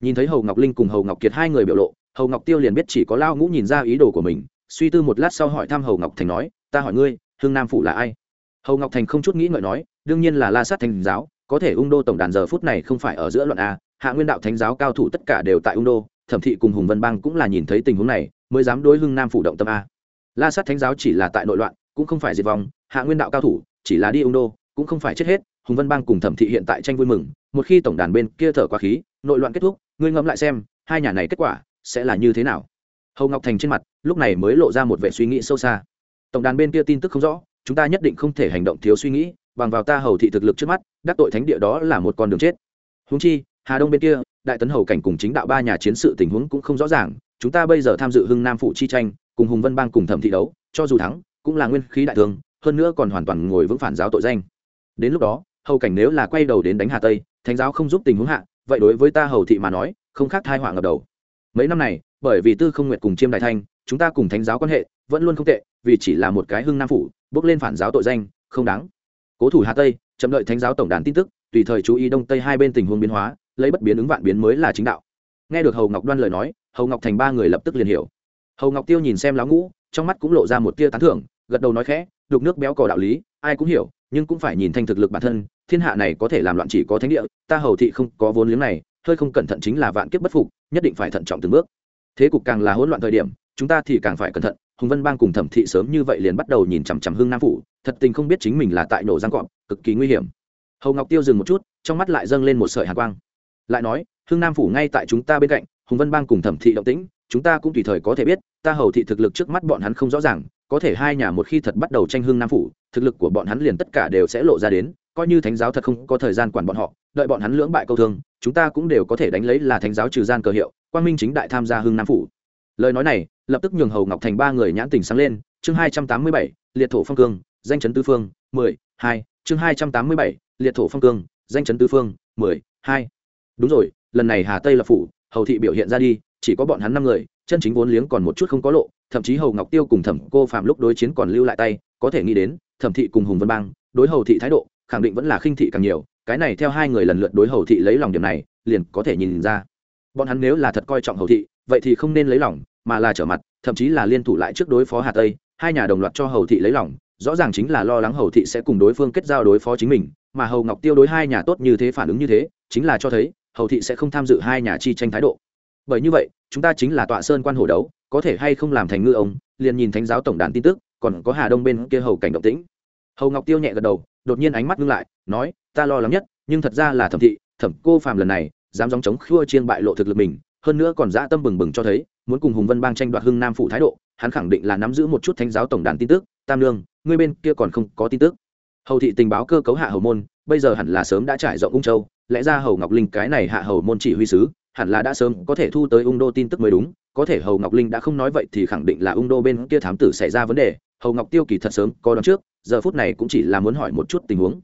Nhìn thấy hầu ngọc linh cùng hầu ngọc kiệt hai người biểu lộ, hầu ngọc tiêu liền biết chỉ có lao ngũ nhìn ra ý đồ của mình, suy tư một lát sau hỏi thăm hầu ngọc thành nói, ta hỏi ngươi hưng nam phủ là ai? Hầu ngọc thành không chút nghĩ ngợi nói, đương nhiên là la sát thành giáo có thể ung đô tổng đàn giờ phút này không phải ở giữa loạn a, hạ nguyên đạo thánh giáo cao thủ tất cả đều tại ung đô, thẩm thị cùng hùng vân bang cũng là nhìn thấy tình huống này, mới dám đối hưng nam phủ động tâm a. La sát thánh giáo chỉ là tại nội loạn, cũng không phải diệt vong, hạ nguyên đạo cao thủ chỉ là đi ung đô, cũng không phải chết hết, hùng vân bang cùng thẩm thị hiện tại tranh vui mừng, một khi tổng đàn bên kia thở quá khí, nội loạn kết thúc, ngươi ngẫm lại xem, hai nhà này kết quả sẽ là như thế nào? Hầu ngọc thành trên mặt, lúc này mới lộ ra một vẻ suy nghĩ sâu xa. Tổng đàn bên kia tin tức không rõ, chúng ta nhất định không thể hành động thiếu suy nghĩ bằng vào ta hầu thị thực lực trước mắt, đắc tội thánh địa đó là một con đường chết. Húng chi, hà đông bên kia, đại tấn hầu cảnh cùng chính đạo ba nhà chiến sự tình huống cũng không rõ ràng, chúng ta bây giờ tham dự hưng nam phụ chi tranh, cùng hùng vân bang cùng thẩm thị đấu, cho dù thắng, cũng là nguyên khí đại thương, hơn nữa còn hoàn toàn ngồi vững phản giáo tội danh. Đến lúc đó, hầu cảnh nếu là quay đầu đến đánh hà tây, thánh giáo không giúp tình huống hạ, vậy đối với ta hầu thị mà nói, không khác thai họa ngập đầu. Mấy năm này, bởi vì tư không nguyện cùng chiêm đại thanh, chúng ta cùng thánh giáo quan hệ vẫn luôn không tệ, vì chỉ là một cái hưng nam phủ, bước lên phản giáo tội danh, không đáng cố thủ hà tây, chậm đợi thánh giáo tổng đàn tin tức, tùy thời chú ý đông tây hai bên tình huống biến hóa, lấy bất biến ứng vạn biến mới là chính đạo. Nghe được hầu ngọc đoan lời nói, hầu ngọc thành ba người lập tức liền hiểu. Hầu ngọc tiêu nhìn xem lão ngũ, trong mắt cũng lộ ra một tia tán thưởng, gật đầu nói khẽ, đục nước béo cò đạo lý, ai cũng hiểu, nhưng cũng phải nhìn thanh thực lực bản thân, thiên hạ này có thể làm loạn chỉ có thánh địa, ta hầu thị không có vốn liếng này, hơi không cẩn thận chính là vạn kiếp bất phục, nhất định phải thận trọng từng bước. Thế cục càng là hỗn loạn thời điểm, chúng ta thì càng phải cẩn thận hùng vân bang cùng thẩm thị sớm như vậy liền bắt đầu nhìn chằm chằm hương nam phủ, thật tình không biết chính mình là tại nổ giang cọp, cực kỳ nguy hiểm. Hầu ngọc tiêu dừng một chút, trong mắt lại dâng lên một sợi hạ quang. Lại nói, hương nam phủ ngay tại chúng ta bên cạnh, hùng vân bang cùng thẩm thị động tĩnh, chúng ta cũng tùy thời có thể biết, ta hầu thị thực lực trước mắt bọn hắn không rõ ràng, có thể hai nhà một khi thật bắt đầu tranh hương nam phủ, thực lực của bọn hắn liền tất cả đều sẽ lộ ra đến, coi như thánh giáo thật không có thời gian quản bọn họ, đợi bọn hắn lưỡng bại câu thương, chúng ta cũng đều có thể đánh lấy là thánh giáo trừ gian cờ hiệu, quang minh chính đại tham gia hưng nam phủ. Lời nói này lập tức nhường hầu ngọc thành ba người nhãn tình sáng lên, chương hai trăm tám mươi bảy, liệt thổ phong cương, danh chấn tư phương, mười, hai, chương hai trăm tám mươi bảy, liệt thổ phong cương, danh chấn tư phương, mười, hai. Đúng rồi, lần này hà tây là phủ, hầu thị biểu hiện ra đi, chỉ có bọn hắn năm người, chân chính vốn liếng còn một chút không có lộ, thậm chí hầu ngọc tiêu cùng thẩm cô phạm lúc đối chiến còn lưu lại tay, có thể nghĩ đến, thẩm thị cùng hùng vân bang, đối hầu thị thái độ, khẳng định vẫn là khinh thị càng nhiều, cái này theo hai người lần lượt đối hầu thị lấy lòng điểm này, liền có thể nhìn ra. Bọn hắn nếu là thật coi trọng hầu thị, vậy thì không nên lấy lòng mà là trở mặt, thậm chí là liên thủ lại trước đối phó hà tây, hai nhà đồng loạt cho hầu thị lấy lòng, rõ ràng chính là lo lắng hầu thị sẽ cùng đối phương kết giao đối phó chính mình, mà hầu ngọc tiêu đối hai nhà tốt như thế phản ứng như thế, chính là cho thấy hầu thị sẽ không tham dự hai nhà chi tranh thái độ. Bởi như vậy, chúng ta chính là tọa sơn quan hồ đấu, có thể hay không làm thành ngư ông, liền nhìn thánh giáo tổng đàn tin tức, còn có hà đông bên kia hầu cảnh động tĩnh. Hầu ngọc tiêu nhẹ gật đầu, đột nhiên ánh mắt ngưng lại, nói, ta lo lắng nhất, nhưng thật ra là thẩm thị, thẩm cô phàm lần này, dám dòng chống khua chiên bại lộ thực lực mình, hơn nữa còn dã tâm bừng bừng cho thấy muốn cùng hùng vân bang tranh đoạt hưng nam phủ thái độ, hắn khẳng định là nắm giữ một chút thánh giáo tổng đàn tin tức. Tam lương, ngươi bên kia còn không có tin tức. Hầu thị tình báo cơ cấu hạ hầu môn, bây giờ hẳn là sớm đã trải rộng ung châu, lẽ ra hầu ngọc linh cái này hạ hầu môn chỉ huy sứ, hẳn là đã sớm có thể thu tới ung đô tin tức mới đúng. Có thể hầu ngọc linh đã không nói vậy thì khẳng định là ung đô bên kia thám tử xảy ra vấn đề. Hầu ngọc tiêu kỳ thật sớm có đón trước, giờ phút này cũng chỉ là muốn hỏi một chút tình huống.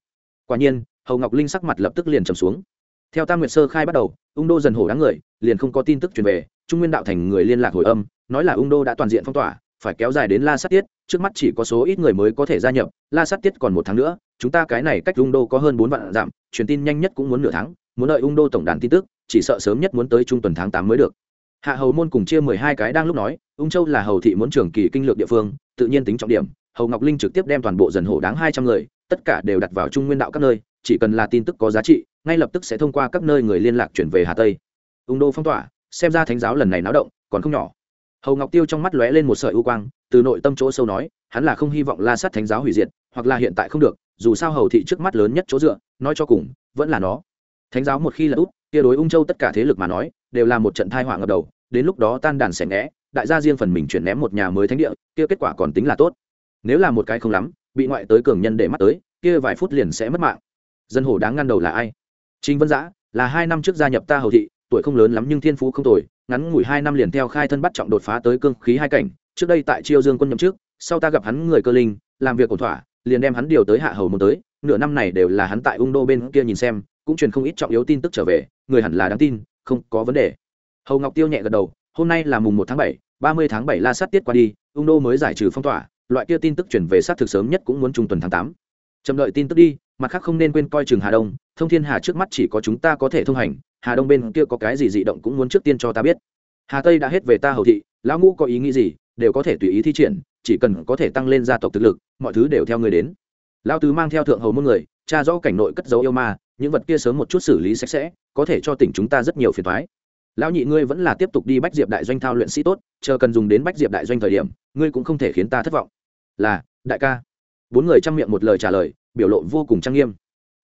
Quả nhiên, hầu ngọc linh sắc mặt lập tức liền trầm xuống. Theo tam nguyệt sơ khai bắt đầu, ung đô dần hổ đáng người, liền không có tin tức truyền về trung nguyên đạo thành người liên lạc hồi âm, nói là ung đô đã toàn diện phong tỏa, phải kéo dài đến la sát tiết, trước mắt chỉ có số ít người mới có thể gia nhập, la sát tiết còn một tháng nữa, chúng ta cái này cách ung đô có hơn bốn vạn giảm truyền tin nhanh nhất cũng muốn nửa tháng, muốn đợi ung đô tổng đàn tin tức, chỉ sợ sớm nhất muốn tới trung tuần tháng tám mới được. Hạ hầu môn cùng chia mười hai cái đang lúc nói, ung châu là hầu thị muốn trường kỳ kinh lược địa phương, tự nhiên tính trọng điểm, hầu ngọc linh trực tiếp đem toàn bộ dần hổ đáng hai trăm người, tất cả đều đặt vào trung nguyên đạo các nơi, chỉ cần là tin tức có giá trị, ngay lập tức sẽ thông qua các nơi người liên lạc chuyển về hà tây. Ung đô phong tỏa xem ra thánh giáo lần này náo động, còn không nhỏ. Hầu ngọc tiêu trong mắt lóe lên một sợi ưu quang, từ nội tâm chỗ sâu nói, hắn là không hy vọng la sát thánh giáo hủy diệt, hoặc là hiện tại không được, dù sao hầu thị trước mắt lớn nhất chỗ dựa, nói cho cùng, vẫn là nó. Thánh giáo một khi là út, kia đối ung châu tất cả thế lực mà nói, đều là một trận thai họa ngập đầu, đến lúc đó tan đàn xẻ ngẽ, đại gia riêng phần mình chuyển ném một nhà mới thánh địa, kia kết quả còn tính là tốt. Nếu là một cái không lắm, bị ngoại tới cường nhân để mắt tới, kia vài phút liền sẽ mất mạng. Dân hồ đáng ngăn đầu là ai? Chính vân giã, là hai năm trước gia nhập ta hầu thị tuổi không lớn lắm nhưng thiên phú không tồi, ngắn ngủi hai năm liền theo khai thân bắt trọng đột phá tới cương khí hai cảnh. Trước đây tại chiêu dương quân nhậm trước sau ta gặp hắn người cơ linh, làm việc ổn thỏa, liền đem hắn điều tới hạ hầu một tới. Nửa năm này đều là hắn tại ung đô bên kia nhìn xem, cũng truyền không ít trọng yếu tin tức trở về, người hẳn là đáng tin, không có vấn đề. Hầu ngọc tiêu nhẹ gật đầu, hôm nay là mùng một tháng bảy, ba mươi tháng bảy la sát tiết qua đi, ung đô mới giải trừ phong tỏa, loại kia tin tức chuyển về sát thực sớm nhất cũng muốn trung tuần tháng tám. Chậm đợi tin tức đi, mặt khác không nên quên coi trường hà đông, thông thiên hà trước mắt chỉ có chúng ta có thể thông hành hà đông bên kia có cái gì dị động cũng muốn trước tiên cho ta biết. Hà tây đã hết về ta hầu thị, lão ngũ có ý nghĩ gì, đều có thể tùy ý thi triển, chỉ cần có thể tăng lên gia tộc thực lực, mọi thứ đều theo người đến. Lão tứ mang theo thượng hầu môn người, cha rõ cảnh nội cất dấu yêu ma, những vật kia sớm một chút xử lý sạch sẽ, có thể cho tỉnh chúng ta rất nhiều phiền thoái lão nhị ngươi vẫn là tiếp tục đi bách diệp đại doanh thao luyện sĩ tốt, chờ cần dùng đến bách diệp đại doanh thời điểm, ngươi cũng không thể khiến ta thất vọng. Là, đại ca. Bốn người chăm miệng một lời trả lời, biểu lộ vô cùng trang nghiêm.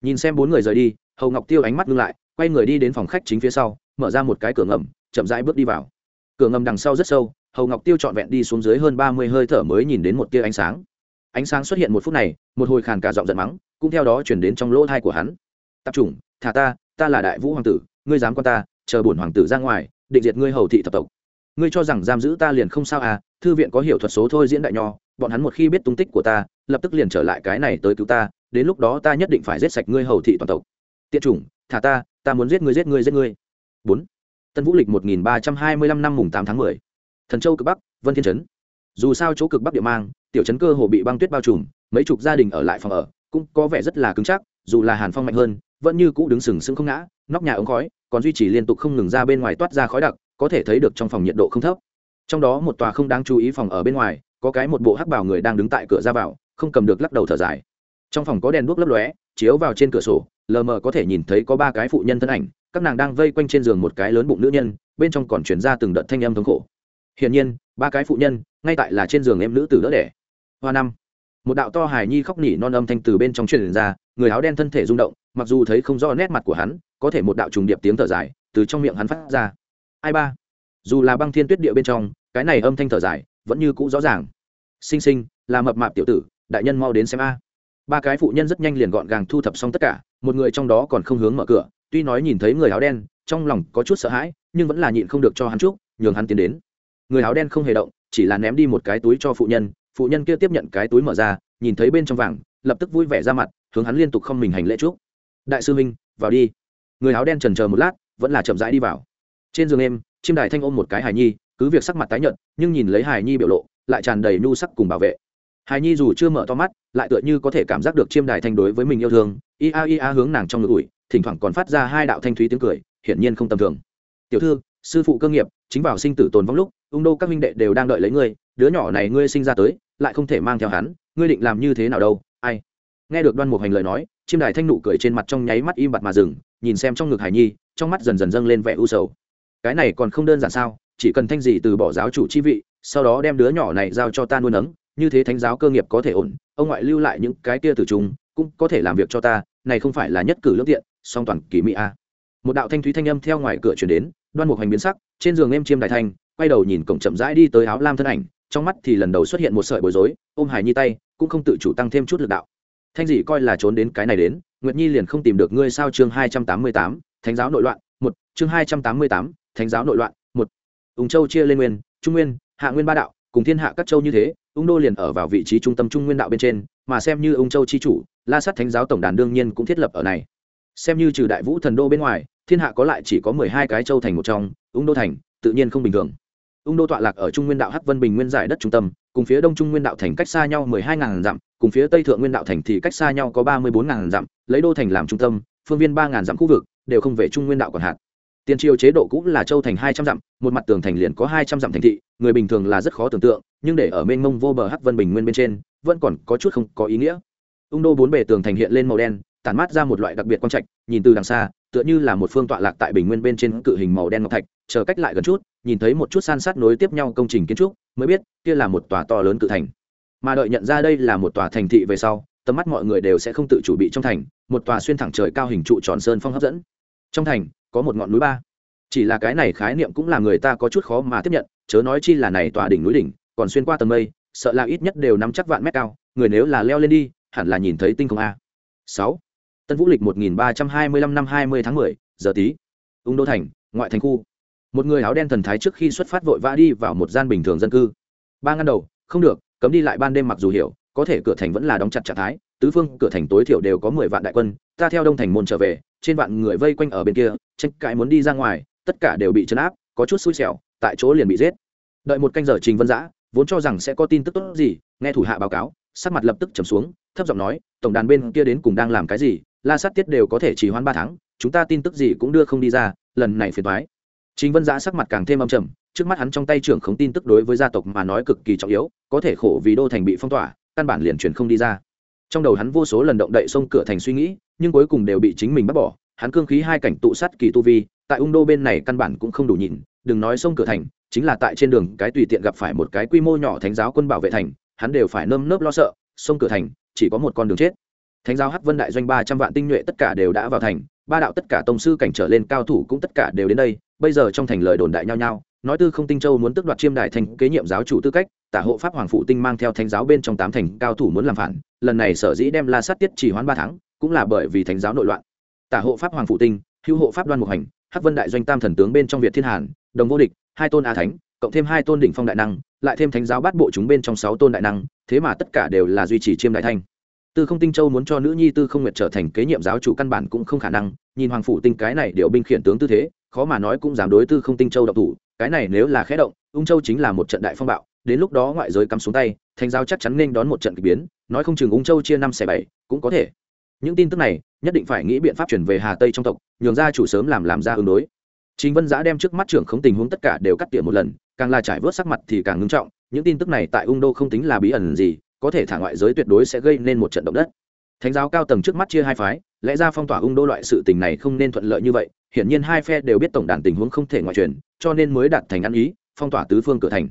Nhìn xem bốn người rời đi, hầu ngọc tiêu ánh mắt ngưng lại quay người đi đến phòng khách chính phía sau, mở ra một cái cửa ngầm, chậm rãi bước đi vào. Cửa ngầm đằng sau rất sâu, hầu ngọc tiêu trọn vẹn đi xuống dưới hơn ba mươi hơi thở mới nhìn đến một tia ánh sáng. Ánh sáng xuất hiện một phút này, một hồi khàn cả giọng giận mắng, cũng theo đó chuyển đến trong lỗ thai của hắn. Tập trung thả ta ta là đại vũ hoàng tử, ngươi dám quan ta, chờ bổn hoàng tử ra ngoài, định diệt ngươi hầu thị thập tộc. Ngươi cho rằng giam giữ ta liền không sao à thư viện có hiểu thuật số thôi diễn đại nho, bọn hắn một khi biết tung tích của ta, lập tức liền trở lại cái này tới cứu ta, đến lúc đó ta nhất định phải giết sạch ngươi hầu thị toàn tộc. Tiện chủng thả ta ta muốn giết ngươi giết ngươi giết ngươi. Bốn. Tân vũ lịch một nghìn ba trăm hai mươi lăm năm mùng tám tháng mười. Thần châu cực bắc, vân thiên trấn. Dù sao chỗ cực bắc địa mang, tiểu trấn cơ hồ bị băng tuyết bao trùm, mấy chục gia đình ở lại phòng ở, cũng có vẻ rất là cứng chắc, dù là hàn phong mạnh hơn, vẫn như cũ đứng sừng sững không ngã, nóc nhà ống khói, còn duy trì liên tục không ngừng ra bên ngoài toát ra khói đặc, có thể thấy được trong phòng nhiệt độ không thấp. Trong đó một tòa không đáng chú ý phòng ở bên ngoài, có cái một bộ hắc bảo người đang đứng tại cửa ra vào, không cầm được lắc đầu thở dài. Trong phòng có đèn đuốc lấp lóe, chiếu vào trên cửa sổ lờ mờ có thể nhìn thấy có ba cái phụ nhân thân ảnh, các nàng đang vây quanh trên giường một cái lớn bụng nữ nhân, bên trong còn chuyển ra từng đợt thanh âm thống khổ. Hiển nhiên, ba cái phụ nhân, ngay tại là trên giường em nữ tử đỡ đẻ. Hoa năm, một đạo to hài nhi khóc nỉ non âm thanh từ bên trong truyền ra, người áo đen thân thể rung động, mặc dù thấy không rõ nét mặt của hắn, có thể một đạo trùng điệp tiếng thở dài từ trong miệng hắn phát ra. Ai ba? Dù là băng thiên tuyết địa bên trong, cái này âm thanh thở dài vẫn như cũ rõ ràng. Sinh sinh là mập mạp tiểu tử, đại nhân mau đến xem a ba cái phụ nhân rất nhanh liền gọn gàng thu thập xong tất cả, một người trong đó còn không hướng mở cửa, tuy nói nhìn thấy người áo đen, trong lòng có chút sợ hãi, nhưng vẫn là nhịn không được cho hắn chúc, nhường hắn tiến đến. Người áo đen không hề động, chỉ là ném đi một cái túi cho phụ nhân phụ nhân kia tiếp nhận cái túi mở ra, nhìn thấy bên trong vàng, lập tức vui vẻ ra mặt, hướng hắn liên tục không mình hành lễ chúc. Đại sư minh vào đi. Người áo đen trần chờ một lát, vẫn là chậm rãi đi vào. Trên giường em chim đài thanh ôm một cái hài nhi, cứ việc sắc mặt tái nhợt, nhưng nhìn lấy hài nhi biểu lộ, lại tràn đầy nhu sắc cùng bảo vệ hài nhi dù chưa mở to mắt, lại tựa như có thể cảm giác được chiêm đài thanh đối với mình yêu thương. Ia ia hướng nàng trong ngực ủi, thỉnh thoảng còn phát ra hai đạo thanh thúy tiếng cười, hiển nhiên không tầm thường. Tiểu thư, sư phụ cơ nghiệp, chính vào sinh tử tồn vong lúc, ung đô các minh đệ đều đang đợi lấy ngươi, đứa nhỏ này ngươi sinh ra tới, lại không thể mang theo hắn, ngươi định làm như thế nào đâu, ai? Nghe được đoan mục hành lời nói, chiêm đài thanh nụ cười trên mặt trong nháy mắt im bặt mà dừng, nhìn xem trong ngực hải nhi, trong mắt dần dần dâng lên vẻ u sầu. Cái này còn không đơn giản sao, chỉ cần thanh gì từ bỏ giáo chủ chi vị, sau đó đem đứa nhỏ này giao cho ta nuôi nấng như thế thánh giáo cơ nghiệp có thể ổn, ông ngoại lưu lại những cái kia từ chúng cũng có thể làm việc cho ta, này không phải là nhất cử lương tiện, song toàn kỳ mỹ a. Một đạo thanh thúy thanh âm theo ngoài cửa chuyển đến, đoan mục hành biến sắc, trên giường em chiêm đại thanh, quay đầu nhìn cổng chậm rãi đi tới áo lam thân ảnh, trong mắt thì lần đầu xuất hiện một sợi bối rối, ôm hải nhi tay, cũng không tự chủ tăng thêm chút lực đạo. Thanh dị coi là trốn đến cái này đến, nguyệt nhi liền không tìm được ngươi sao chương hai trăm tám mươi tám, thánh giáo nội loạn, một, chương hai trăm tám mươi tám, thánh giáo nội loạn, một. Ung châu chia lên nguyên, trung nguyên, hạ nguyên ba đạo, cùng thiên hạ các châu như thế ung đô liền ở vào vị trí trung tâm trung nguyên đạo bên trên, mà xem như ung châu chi chủ, la sát thánh giáo tổng đàn đương nhiên cũng thiết lập ở này. Xem như trừ đại vũ thần đô bên ngoài, thiên hạ có lại chỉ có mười hai cái châu thành một trong, ung đô thành, tự nhiên không bình thường. Ung đô tọa lạc ở trung nguyên đạo hắc vân bình nguyên giải đất trung tâm, cùng phía đông trung nguyên đạo thành cách xa nhau mười hai ngàn dặm, cùng phía tây thượng nguyên đạo thành thì cách xa nhau có ba mươi bốn ngàn dặm, lấy đô thành làm trung tâm, phương viên ba ngàn dặm khu vực, đều không về trung nguyên đạo còn hạn tiền triều chế độ cũng là châu thành hai trăm dặm, một mặt tường thành liền có hai trăm dặm thành thị, người bình thường là rất khó tưởng tượng, nhưng để ở mênh mông vô bờ hắc vân bình nguyên bên trên, vẫn còn có chút không có ý nghĩa. Ung đô bốn bề tường thành hiện lên màu đen, tản mát ra một loại đặc biệt quang trạch, nhìn từ đằng xa, tựa như là một phương tọa lạc tại bình nguyên bên trên cự hình màu đen ngọc thạch, chờ cách lại gần chút, nhìn thấy một chút san sát nối tiếp nhau công trình kiến trúc, mới biết, kia là một tòa to lớn cự thành. Mà đợi nhận ra đây là một tòa thành thị về sau, tầm mắt mọi người đều sẽ không tự chủ bị trong thành, một tòa xuyên thẳng trời cao hình trụ tròn sơn phong hấp dẫn. Trong thành có một ngọn núi ba. Chỉ là cái này khái niệm cũng là người ta có chút khó mà tiếp nhận, chớ nói chi là này tòa đỉnh núi đỉnh, còn xuyên qua tầng mây, sợ là ít nhất đều nắm chắc vạn mét cao, người nếu là leo lên đi, hẳn là nhìn thấy tinh không a. Sáu. Tân vũ lịch một nghìn ba trăm hai mươi lăm năm hai mươi tháng mười, giờ tí. Ung đô thành, ngoại thành khu. Một người áo đen thần thái trước khi xuất phát vội vã đi vào một gian bình thường dân cư. Ba ngăn đầu, không được, cấm đi lại ban đêm mặc dù hiểu, có thể cửa thành vẫn là đóng chặt trạng thái, tứ phương, cửa thành tối thiểu đều có mười vạn đại quân, ta theo đông thành môn trở về trên vạn người vây quanh ở bên kia, tranh cãi muốn đi ra ngoài, tất cả đều bị chấn áp, có chút xui xẻo, tại chỗ liền bị giết. Đợi một canh giờ trình vân giã, vốn cho rằng sẽ có tin tức tốt gì, nghe thủ hạ báo cáo, sắc mặt lập tức trầm xuống, thấp giọng nói, tổng đàn bên kia đến cùng đang làm cái gì? La sát tiết đều có thể chỉ hoãn ba tháng, chúng ta tin tức gì cũng đưa không đi ra, lần này phiền thoái chính vân giã sắc mặt càng thêm âm trầm, trước mắt hắn trong tay trưởng không tin tức đối với gia tộc mà nói cực kỳ trọng yếu, có thể khổ vì đô thành bị phong tỏa, căn bản liền truyền không đi ra trong đầu hắn vô số lần động đậy sông cửa thành suy nghĩ, nhưng cuối cùng đều bị chính mình bắt bỏ. Hắn cương khí hai cảnh tụ sát kỳ tu vi, tại ung đô bên này căn bản cũng không đủ nhìn. Đừng nói sông cửa thành, chính là tại trên đường cái tùy tiện gặp phải một cái quy mô nhỏ thánh giáo quân bảo vệ thành, hắn đều phải nơm nớp lo sợ. Sông cửa thành, chỉ có một con đường chết. Thánh giáo hắc vân đại doanh ba trăm vạn tinh nhuệ tất cả đều đã vào thành, ba đạo tất cả tông sư cảnh trở lên cao thủ cũng tất cả đều đến đây. Bây giờ trong thành lời đồn đại nhau nhau nói tư không tinh châu muốn tước đoạt chiêm đại thành kế nhiệm giáo chủ tư cách, tả hộ pháp hoàng phụ tinh mang theo thánh giáo bên trong tám thành cao thủ muốn làm phản, lần này sở dĩ đem la sát tiết chỉ hoãn ba tháng, cũng là bởi vì thánh giáo nội loạn. Tả hộ pháp hoàng phụ tinh, hữu hộ pháp đoan mục hành, hắc vân đại doanh tam thần tướng bên trong việt thiên hàn, đồng vô địch, hai tôn a thánh, cộng thêm hai tôn đỉnh phong đại năng, lại thêm thánh giáo bát bộ chúng bên trong sáu tôn đại năng, thế mà tất cả đều là duy trì chiêm đại thanh tư không tinh châu muốn cho nữ nhi tư không nguyệt trở thành kế nhiệm giáo chủ căn bản cũng không khả năng, nhìn hoàng phủ tinh cái này điều binh khiển tướng tư thế, khó mà nói cũng dám đối tư không tinh châu độc thủ cái này nếu là khẽ động, ung châu chính là một trận đại phong bạo, đến lúc đó ngoại giới cắm xuống tay, thành Giao chắc chắn nên đón một trận k ỳ biến, nói không chừng ung châu chia năm xẻ bảy, cũng có thể. Những tin tức này, nhất định phải nghĩ biện pháp chuyển về hà tây trong tộc, nhường ra chủ sớm làm làm ra ứng đối. Chính vân giã đem trước mắt trưởng không tình huống tất cả đều cắt tỉa một lần, càng là trải vớt sắc mặt thì càng ngưng trọng, những tin tức này tại ung đô không tính là bí ẩn gì, có thể thả ngoại giới tuyệt đối sẽ gây nên một trận động đất. Thánh giáo cao tầng trước mắt chia hai phái, lẽ ra phong tỏa ung đô loại sự tình này không nên thuận lợi như vậy hiển nhiên hai phe đều biết tổng đàn tình huống không thể ngoại truyền, cho nên mới đạt thành ăn ý, phong tỏa tứ phương cửa thành.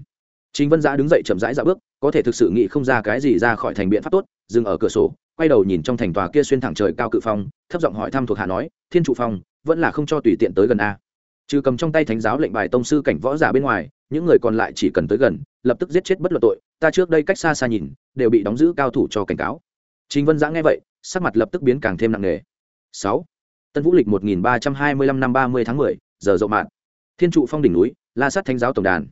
Chính vân giã đứng dậy chậm rãi dạo bước, có thể thực sự nghĩ không ra cái gì ra khỏi thành biện pháp tốt, dừng ở cửa sổ, quay đầu nhìn trong thành tòa kia xuyên thẳng trời cao cự phong, thấp giọng hỏi thăm thuộc hạ nói, thiên trụ phong, vẫn là không cho tùy tiện tới gần a? Trừ cầm trong tay thánh giáo lệnh bài tông sư cảnh võ giả bên ngoài, những người còn lại chỉ cần tới gần, lập tức giết chết bất luận tội, ta trước đây cách xa xa nhìn, đều bị đóng giữ cao thủ cho cảnh cáo. Chính vân giã nghe vậy, sắc mặt lập tức biến càng thêm nặng nề. Sáu tân vũ lịch một nghìn ba trăm hai mươi lăm năm ba mươi tháng mười, giờ rộng mạn. Thiên trụ phong đỉnh núi, la sát thánh giáo tổng đàn.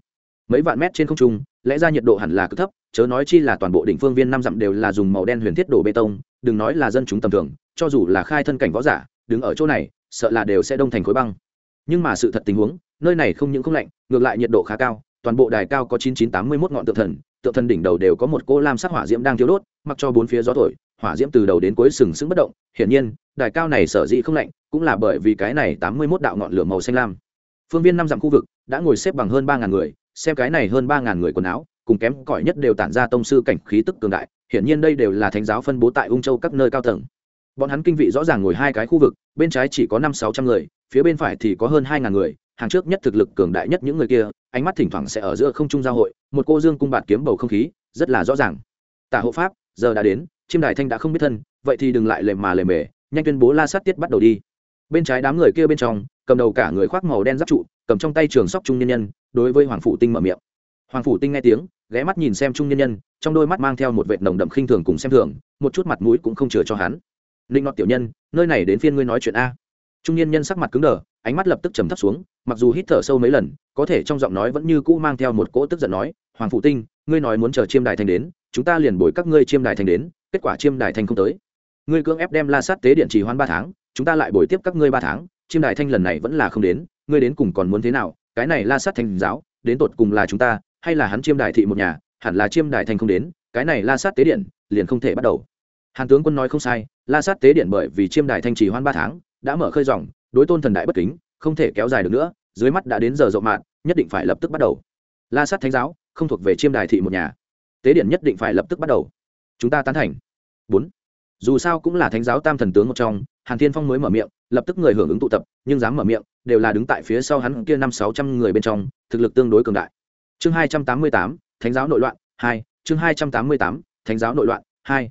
Mấy vạn mét trên không trung, lẽ ra nhiệt độ hẳn là cực thấp, chớ nói chi là toàn bộ đỉnh phương viên năm dặm đều là dùng màu đen huyền thiết đổ bê tông, đừng nói là dân chúng tầm thường, cho dù là khai thân cảnh võ giả, đứng ở chỗ này, sợ là đều sẽ đông thành khối băng. Nhưng mà sự thật tình huống, nơi này không những không lạnh, ngược lại nhiệt độ khá cao, toàn bộ đài cao có chín chín tám mươi mốt ngọn tượng thần tượng thần đỉnh đầu đều có một cô lam sắc hỏa diễm đang thiếu đốt, mặc cho bốn phía gió thổi hỏa diễm từ đầu đến cuối sừng sững bất động, hiển nhiên, đài cao này sở dĩ không lạnh, cũng là bởi vì cái này tám mươi mốt đạo ngọn lửa màu xanh lam. Phương viên năm dặm khu vực đã ngồi xếp bằng hơn ba ngàn người, xem cái này hơn ba ngàn người quần áo, cùng kém cỏi nhất đều tản ra tông sư cảnh khí tức cường đại, hiển nhiên đây đều là thánh giáo phân bố tại ung châu các nơi cao tầng. Bọn hắn kinh vị rõ ràng ngồi hai cái khu vực, bên trái chỉ có năm sáu trăm người, phía bên phải thì có hơn hai ngàn người, hàng trước nhất thực lực cường đại nhất những người kia, ánh mắt thỉnh thoảng sẽ ở giữa không trung giao hội, một cô dương cung bạt kiếm bầu không khí, rất là rõ ràng. Tả hộ pháp, giờ đã đến chiêm đài thanh đã không biết thân, vậy thì đừng lại lề mà lề mề, nhanh tuyên bố la sát tiết bắt đầu đi. Bên trái đám người kia bên trong, cầm đầu cả người khoác màu đen giáp trụ, cầm trong tay trường sóc trung nhân nhân, đối với hoàng phủ tinh mở miệng. Hoàng phủ tinh nghe tiếng, ghé mắt nhìn xem trung nhân nhân, trong đôi mắt mang theo một vệt nồng đậm khinh thường cùng xem thường, một chút mặt mũi cũng không chừa cho hắn. Linh ngọt tiểu nhân, nơi này đến phiên ngươi nói chuyện a. Trung nhân nhân sắc mặt cứng đờ, ánh mắt lập tức trầm thấp xuống, mặc dù hít thở sâu mấy lần, có thể trong giọng nói vẫn như cũ mang theo một cỗ tức giận nói, hoàng phụ tinh, ngươi nói muốn chờ chiêm đài thành đến, chúng ta liền bồi các ngươi chiêm đài thành đến kết quả chiêm đài thanh không tới. Ngươi cưỡng ép đem la sát tế điện trì hoãn ba tháng, chúng ta lại bồi tiếp các ngươi ba tháng, chiêm đài thanh lần này vẫn là không đến, ngươi đến cùng còn muốn thế nào? Cái này la sát thành giáo, đến tột cùng là chúng ta, hay là hắn chiêm đài thị một nhà, hẳn là chiêm đài thanh không đến, cái này la sát tế điện, liền không thể bắt đầu. Hàn tướng quân nói không sai, la sát tế điện bởi vì chiêm đài thanh trì hoãn ba tháng, đã mở khơi dòng, đối tôn thần đại bất kính, không thể kéo dài được nữa, dưới mắt đã đến giờ rộng mạng nhất định phải lập tức bắt đầu. La sát thánh giáo, không thuộc về chiêm đài thị một nhà. Tế điện nhất định phải lập tức bắt đầu. Chúng ta tán thành bốn. Dù sao cũng là thánh giáo tam thần tướng một trong, hàn thiên phong mới mở miệng, lập tức người hưởng ứng tụ tập, nhưng dám mở miệng, đều là đứng tại phía sau hắn kia năm sáu trăm người bên trong, thực lực tương đối cường đại. Chương hai trăm tám mươi tám, thánh giáo nội loạn, hai. Chương hai trăm tám mươi tám, thánh giáo nội loạn, hai.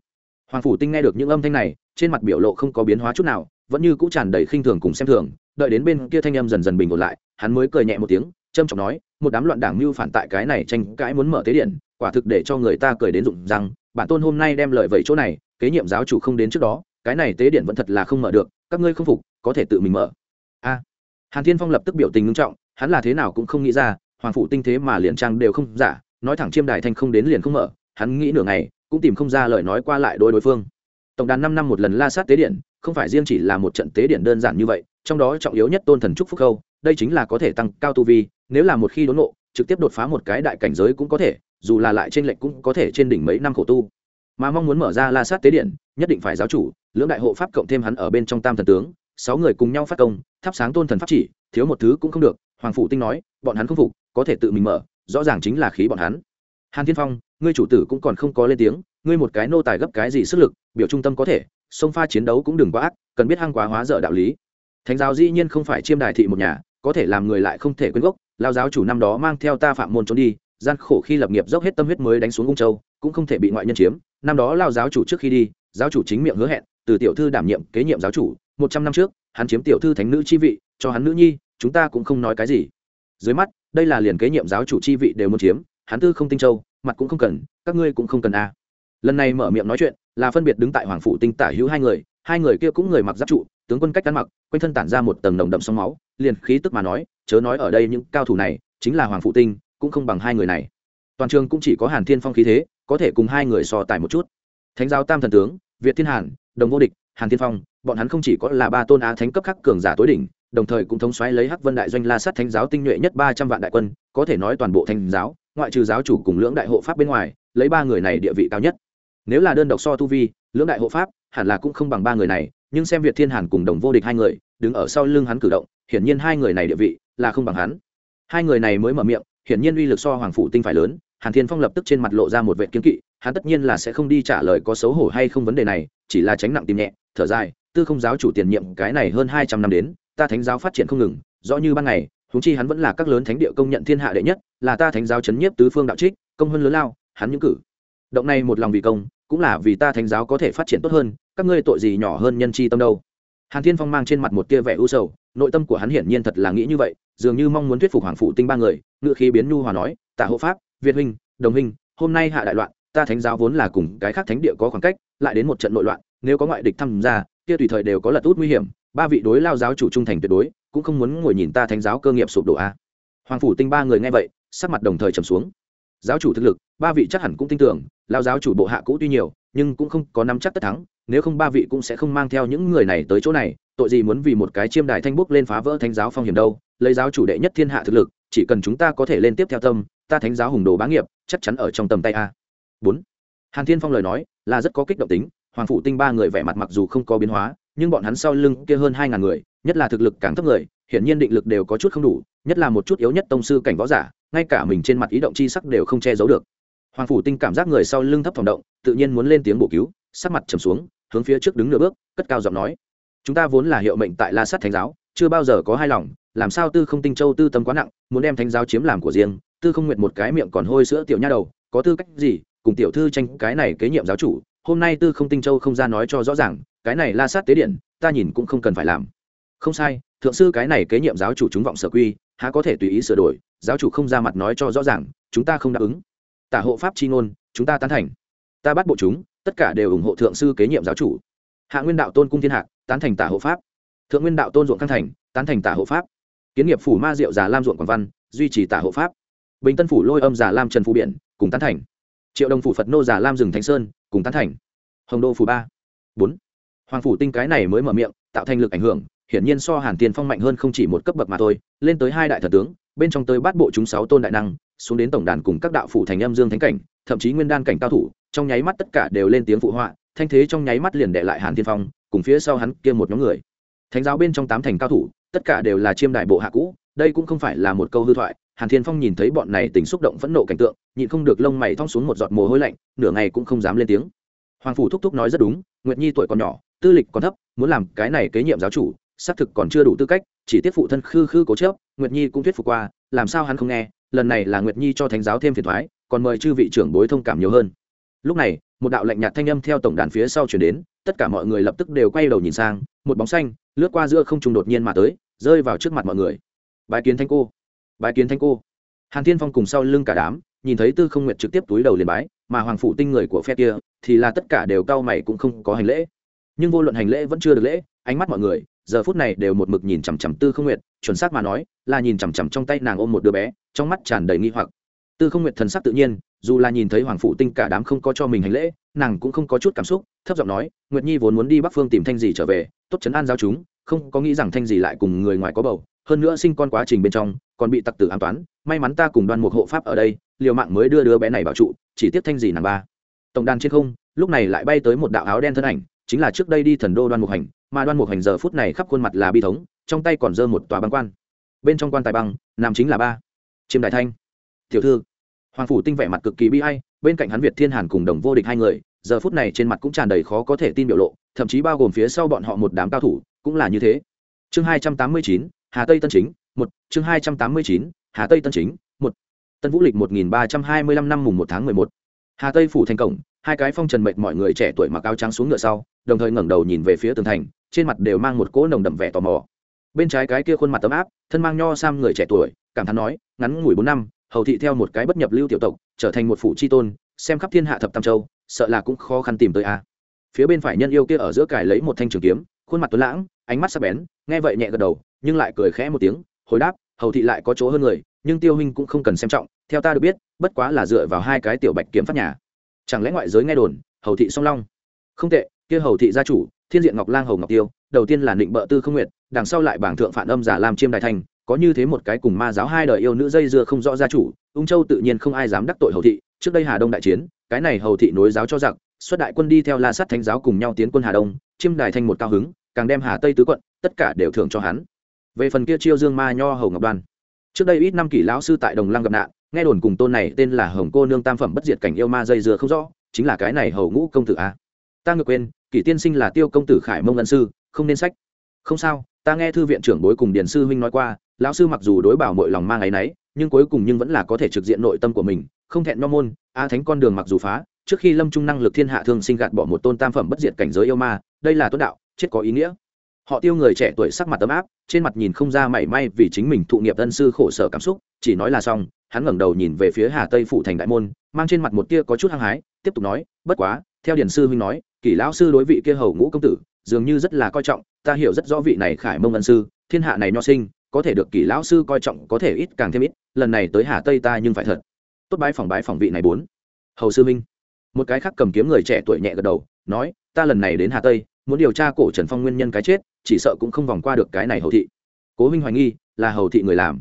Hoàng phủ tinh nghe được những âm thanh này, trên mặt biểu lộ không có biến hóa chút nào, vẫn như cũ tràn đầy khinh thường cùng xem thường, đợi đến bên kia thanh âm dần dần bình ổn lại, hắn mới cười nhẹ một tiếng, trâm trọng nói, một đám loạn đảng mưu phản tại cái này tranh cãi muốn mở tế điện, quả thực để cho người ta cười đến rụng răng bản tôn hôm nay đem lời vậy chỗ này, kế nhiệm giáo chủ không đến trước đó, cái này tế điện vẫn thật là không mở được, các ngươi không phục, có thể tự mình mở. A. Hàn thiên phong lập tức biểu tình ngưng trọng, hắn là thế nào cũng không nghĩ ra, hoàng phủ tinh thế mà liền trang đều không giả, nói thẳng chiêm đài thanh không đến liền không mở, hắn nghĩ nửa ngày, cũng tìm không ra lời nói qua lại đối đối phương. Tổng đàn năm năm một lần la sát tế điện, không phải riêng chỉ là một trận tế điện đơn giản như vậy, trong đó trọng yếu nhất tôn thần trúc phúc khâu, đây chính là có thể tăng cao tu vi, nếu là một khi đốn nộ trực tiếp đột phá một cái đại cảnh giới cũng có thể dù là lại trên lệnh cũng có thể trên đỉnh mấy năm khổ tu. Mà mong muốn mở ra la sát tế điện, nhất định phải giáo chủ, lưỡng đại hộ pháp cộng thêm hắn ở bên trong tam thần tướng, sáu người cùng nhau phát công, thắp sáng tôn thần pháp chỉ, thiếu một thứ cũng không được, hoàng phủ tinh nói, bọn hắn không phục, có thể tự mình mở, rõ ràng chính là khí bọn hắn. Hàn thiên phong, ngươi chủ tử cũng còn không có lên tiếng, ngươi một cái nô tài gấp cái gì sức lực, biểu trung tâm có thể, sông pha chiến đấu cũng đừng quá ác, cần biết hăng quá hóa dở đạo lý. Thánh giáo dĩ nhiên không phải chiêm đài thị một nhà, có thể làm người lại không thể quên gốc, lao giáo chủ năm đó mang theo ta phạm môn trốn đi gian khổ khi lập nghiệp dốc hết tâm huyết mới đánh xuống ung châu, cũng không thể bị ngoại nhân chiếm. Năm đó lao giáo chủ trước khi đi, giáo chủ chính miệng hứa hẹn, từ tiểu thư đảm nhiệm kế nhiệm giáo chủ. Một trăm năm trước, hắn chiếm tiểu thư thánh nữ chi vị, cho hắn nữ nhi, chúng ta cũng không nói cái gì. Dưới mắt, đây là liền kế nhiệm giáo chủ chi vị đều muốn chiếm, hắn tư không tinh châu, mặt cũng không cần, các ngươi cũng không cần a. À. lần này mở miệng nói chuyện, là phân biệt đứng tại hoàng phủ tinh tả hữu hai người hai người kia cũng người mặc giáp trụ, tướng quân cách ăn mặc, quanh thân tản ra một tầng nồng đậm sóng máu, liền khí tức mà nói, chớ nói ở đây những cao thủ này, chính là hoàng phụ tinh cũng không bằng hai người này. Toàn trường cũng chỉ có hàn thiên phong khí thế, có thể cùng hai người so tài một chút. Thánh giáo tam thần tướng, việt thiên hàn, đồng vô địch, hàn thiên phong, bọn hắn không chỉ có là ba tôn á thánh cấp khắc cường giả tối đỉnh, đồng thời cũng thống xoáy lấy hắc vân đại doanh la sát thánh giáo tinh nhuệ nhất ba trăm vạn đại quân, có thể nói toàn bộ thánh giáo, ngoại trừ giáo chủ cùng lưỡng đại hộ pháp bên ngoài, lấy ba người này địa vị cao nhất. Nếu là đơn độc so tu vi, lưỡng đại hộ pháp, hẳn là cũng không bằng ba người này, nhưng xem việt thiên hàn cùng đồng vô địch hai người, đứng ở sau lưng hắn cử động, hiển nhiên hai người này địa vị là không bằng hắn. Hai người này mới mở miệng hiển nhiên uy lực so hoàng phủ tinh phải lớn, hàn thiên phong lập tức trên mặt lộ ra một vệ kiến kỵ, hắn tất nhiên là sẽ không đi trả lời có xấu hổ hay không vấn đề này, chỉ là tránh nặng tìm nhẹ, thở dài, tư không giáo chủ tiền nhiệm cái này hơn hai trăm năm đến, ta thánh giáo phát triển không ngừng, rõ như ban ngày húng chi hắn vẫn là các lớn thánh địa công nhận thiên hạ đệ nhất, là ta thánh giáo chấn nhiếp tứ phương đạo trích, công hơn lớn lao, hắn những cử. Động này một lòng vì công, cũng là vì ta thánh giáo có thể phát triển tốt hơn, các ngươi tội gì nhỏ hơn nhân chi tâm đâu? Hàn thiên phong mang trên mặt một tia vẻ u sầu, nội tâm của hắn hiển nhiên thật là nghĩ như vậy dường như mong muốn thuyết phục hoàng phụ tinh ba người ngự khí biến nhu hòa nói, tạ hộ pháp, việt huynh, đồng huynh, hôm nay hạ đại loạn, ta thánh giáo vốn là cùng cái khác thánh địa có khoảng cách, lại đến một trận nội loạn, nếu có ngoại địch tham gia, kia tùy thời đều có lật út nguy hiểm, ba vị đối lao giáo chủ trung thành tuyệt đối, cũng không muốn ngồi nhìn ta thánh giáo cơ nghiệp sụp đổ a. Hoàng phủ tinh ba người nghe vậy, sắc mặt đồng thời trầm xuống. Giáo chủ thực lực, ba vị chắc hẳn cũng tin tưởng, lao giáo chủ bộ hạ cũ tuy nhiều, nhưng cũng không có nắm chắc tất thắng, nếu không ba vị cũng sẽ không mang theo những người này tới chỗ này tội gì muốn vì một cái chiêm đài thanh bút lên phá vỡ thánh giáo phong hiểm đâu, lấy giáo chủ đệ nhất thiên hạ thực lực, chỉ cần chúng ta có thể lên tiếp theo tâm, ta thánh giáo hùng đồ bá nghiệp, chắc chắn ở trong tầm tay a. Bốn, hàn thiên phong lời nói, là rất có kích động tính, hoàng phủ tinh ba người vẻ mặt mặc dù không có biến hóa, nhưng bọn hắn sau lưng kia hơn hai ngàn người, nhất là thực lực càng thấp người, hiển nhiên định lực đều có chút không đủ, nhất là một chút yếu nhất tông sư cảnh võ giả, ngay cả mình trên mặt ý động chi sắc đều không che giấu được. Hoàng phủ tinh cảm giác người sau lưng thấp phòng động, tự nhiên muốn lên tiếng bổ cứu, sắc mặt trầm xuống, hướng phía trước đứng nửa bước, cất cao giọng nói chúng ta vốn là hiệu mệnh tại la Sát thánh giáo, chưa bao giờ có hai lòng, làm sao tư không tinh châu tư tâm quá nặng, muốn đem thánh giáo chiếm làm của riêng, tư không nguyện một cái miệng còn hôi sữa tiểu nha đầu, có tư cách gì cùng tiểu thư tranh cái này kế nhiệm giáo chủ, hôm nay tư không tinh châu không ra nói cho rõ ràng, cái này la sát tế điện, ta nhìn cũng không cần phải làm. Không sai, thượng sư cái này kế nhiệm giáo chủ chúng vọng sở quy, há có thể tùy ý sửa đổi, giáo chủ không ra mặt nói cho rõ ràng, chúng ta không đáp ứng. Tả hộ pháp chi ngôn, chúng ta tán thành. Ta bắt bộ chúng, tất cả đều ủng hộ thượng sư kế nhiệm giáo chủ. Hạ nguyên đạo tôn cung thiên Hạc tán thành tả hộ pháp. Thượng nguyên đạo tôn ruộng khang thành, tán thành tả hộ pháp. Kiến nghiệp phủ ma diệu già lam ruộng quảng văn, duy trì tả hộ pháp. Bình tân phủ lôi âm già lam trần phú biển, cùng tán thành. Triệu đồng phủ phật nô già lam rừng thánh sơn, cùng tán thành. Hồng đô phủ ba. Bốn. Hoàng phủ tinh cái này mới mở miệng, tạo thành lực ảnh hưởng, hiển nhiên so hàn tiền phong mạnh hơn không chỉ một cấp bậc mà thôi, lên tới hai đại thần tướng, bên trong tới bát bộ chúng sáu tôn đại năng, xuống đến tổng đàn cùng các đạo phủ thành âm dương thánh cảnh, thậm chí nguyên đan cảnh cao thủ, trong nháy mắt tất cả đều lên tiếng phụ họa, thanh thế trong nháy mắt liền đệ lại hàn tiên phong cùng phía sau hắn kia một nhóm người. Thánh giáo bên trong tám thành cao thủ, tất cả đều là chiêm đại bộ hạ cũ, đây cũng không phải là một câu hư thoại, hàn thiên phong nhìn thấy bọn này tình xúc động phẫn nộ cảnh tượng, nhịn không được lông mày thong xuống một giọt mồ hôi lạnh, nửa ngày cũng không dám lên tiếng. Hoàng phủ thúc thúc nói rất đúng, nguyệt nhi tuổi còn nhỏ, tư lịch còn thấp, muốn làm cái này kế nhiệm giáo chủ, xác thực còn chưa đủ tư cách, chỉ tiếp phụ thân khư khư cố chớp nguyệt nhi cũng thuyết phục qua, làm sao hắn không nghe, lần này là nguyệt nhi cho thánh giáo thêm phiền thoái, còn mời chư vị trưởng bối thông cảm nhiều hơn. Lúc này, một đạo lạnh nhạt thanh âm theo tổng đàn phía sau chuyển đến tất cả mọi người lập tức đều quay đầu nhìn sang, một bóng xanh, lướt qua giữa không trung đột nhiên mà tới, rơi vào trước mặt mọi người. Bái kiến thanh cô. Bái kiến thanh cô. Hàn thiên phong cùng sau lưng cả đám, nhìn thấy tư không nguyệt trực tiếp túi đầu liền bái, mà hoàng phủ tinh người của phe kia thì là tất cả đều cau mày cũng không có hành lễ. Nhưng vô luận hành lễ vẫn chưa được lễ, ánh mắt mọi người, giờ phút này đều một mực nhìn chằm chằm tư không nguyệt, chuẩn xác mà nói là nhìn chằm chằm trong tay nàng ôm một đứa bé, trong mắt tràn đầy nghi hoặc. Tư không nguyệt thần sắc tự nhiên dù là nhìn thấy hoàng phụ tinh cả đám không có cho mình hành lễ, nàng cũng không có chút cảm xúc, thấp giọng nói, nguyệt nhi vốn muốn đi bắc phương tìm thanh gì trở về, tốt chấn an giao chúng, không có nghĩ rằng thanh gì lại cùng người ngoài có bầu, hơn nữa sinh con quá trình bên trong, còn bị tặc tử an toán, may mắn ta cùng đoan một hộ pháp ở đây, liều mạng mới đưa đứa bé này bảo trụ, chỉ tiếp thanh gì nàng ba. Tổng đàn trên không, lúc này lại bay tới một đạo áo đen thân ảnh, chính là trước đây đi thần đô đoan mục hành, mà đoan mục hành giờ phút này khắp khuôn mặt là bi thống, trong tay còn giơ một tòa băng quan. Bên trong quan tài băng, nam chính là ba. Chiêm đại thanh. Tiểu thư hoàng phủ tinh vẻ mặt cực kỳ bi hay bên cạnh hắn việt thiên hàn cùng đồng vô địch hai người, giờ phút này trên mặt cũng tràn đầy khó có thể tin biểu lộ, thậm chí bao gồm phía sau bọn họ một đám cao thủ, cũng là như thế. Chương hai trăm tám mươi chín, hà tây tân chính, một, chương hai trăm tám mươi chín, hà tây tân chính, một. Tân vũ lịch một nghìn ba trăm hai mươi lăm năm mùng một tháng mười một. Hà tây phủ thành cổng, hai cái phong trần mệt mọi người trẻ tuổi mặc áo trắng xuống ngựa sau, đồng thời ngẩng đầu nhìn về phía tường thành, trên mặt đều mang một cỗ nồng đậm vẻ tò mò. Bên trái cái kia khuôn mặt tấm áp, thân mang nho sam người trẻ tuổi, cảm thán nói, ngắn ngủi bốn năm hầu thị theo một cái bất nhập lưu tiểu tộc, trở thành một phụ chi tôn, xem khắp thiên hạ thập tam châu, sợ là cũng khó khăn tìm tới a. Phía bên phải nhân yêu kia ở giữa cài lấy một thanh trường kiếm, khuôn mặt tuấn lãng, ánh mắt sắc bén, nghe vậy nhẹ gật đầu, nhưng lại cười khẽ một tiếng, hồi đáp, hầu thị lại có chỗ hơn người, nhưng tiêu huynh cũng không cần xem trọng, theo ta được biết, bất quá là dựa vào hai cái tiểu bạch kiếm phát nhà. Chẳng lẽ ngoại giới nghe đồn, hầu thị song long? Không tệ, kia hầu thị gia chủ, thiên diện ngọc lang hầu ngọc tiêu, đầu tiên là định bợ tư không nguyệt, đằng sau lại bảng thượng phản âm giả làm chiêm đại thành có như thế một cái cùng ma giáo hai đời yêu nữ dây dưa không rõ gia chủ, ung châu tự nhiên không ai dám đắc tội hầu thị, trước đây hà đông đại chiến, cái này hầu thị nối giáo cho giặc, xuất đại quân đi theo la sát thánh giáo cùng nhau tiến quân hà đông, chiêm đài thanh một cao hứng, càng đem hà tây tứ quận, tất cả đều thưởng cho hắn. Về phần kia chiêu dương ma nho hầu ngọc đoan, trước đây ít năm kỷ lão sư tại đồng lăng gặp nạn, nghe đồn cùng tôn này tên là hồng cô nương tam phẩm bất diệt cảnh yêu ma dây dưa không rõ, chính là cái này hầu ngũ công tử a. Ta ngược quên, kỷ tiên sinh là tiêu công tử khải mông ân sư, không nên sách không sao, ta nghe thư viện trưởng bối cùng điền sư huynh nói qua, lão sư mặc dù đối bảo mọi lòng mang ấy náy, nhưng cuối cùng nhưng vẫn là có thể trực diện nội tâm của mình, không thẹn no môn a thánh con đường mặc dù phá, trước khi lâm trung năng lực thiên hạ thương sinh gạt bỏ một tôn tam phẩm bất diệt cảnh giới yêu ma, đây là tuấn đạo, chết có ý nghĩa. Họ tiêu người trẻ tuổi sắc mặt tấm áp, trên mặt nhìn không ra mảy may vì chính mình thụ nghiệp ân sư khổ sở cảm xúc, chỉ nói là xong, hắn ngẩng đầu nhìn về phía hà tây phủ thành đại môn, mang trên mặt một tia có chút hăng hái, tiếp tục nói, bất quá, theo điển sư huynh nói, kỷ lão sư đối vị kia hầu ngũ công tử dường như rất là coi trọng, ta hiểu rất rõ vị này khải mông ân sư, thiên hạ này nho sinh, có thể được kỷ lão sư coi trọng có thể ít càng thêm ít, lần này tới hà tây ta nhưng phải thật. Tốt bái phòng bái phòng vị này bốn. Hầu sư minh. Một cái khác cầm kiếm người trẻ tuổi nhẹ gật đầu, nói, ta lần này đến hà tây, muốn điều tra cổ trần phong nguyên nhân cái chết, chỉ sợ cũng không vòng qua được cái này hầu thị. Cố minh hoài nghi, là hầu thị người làm.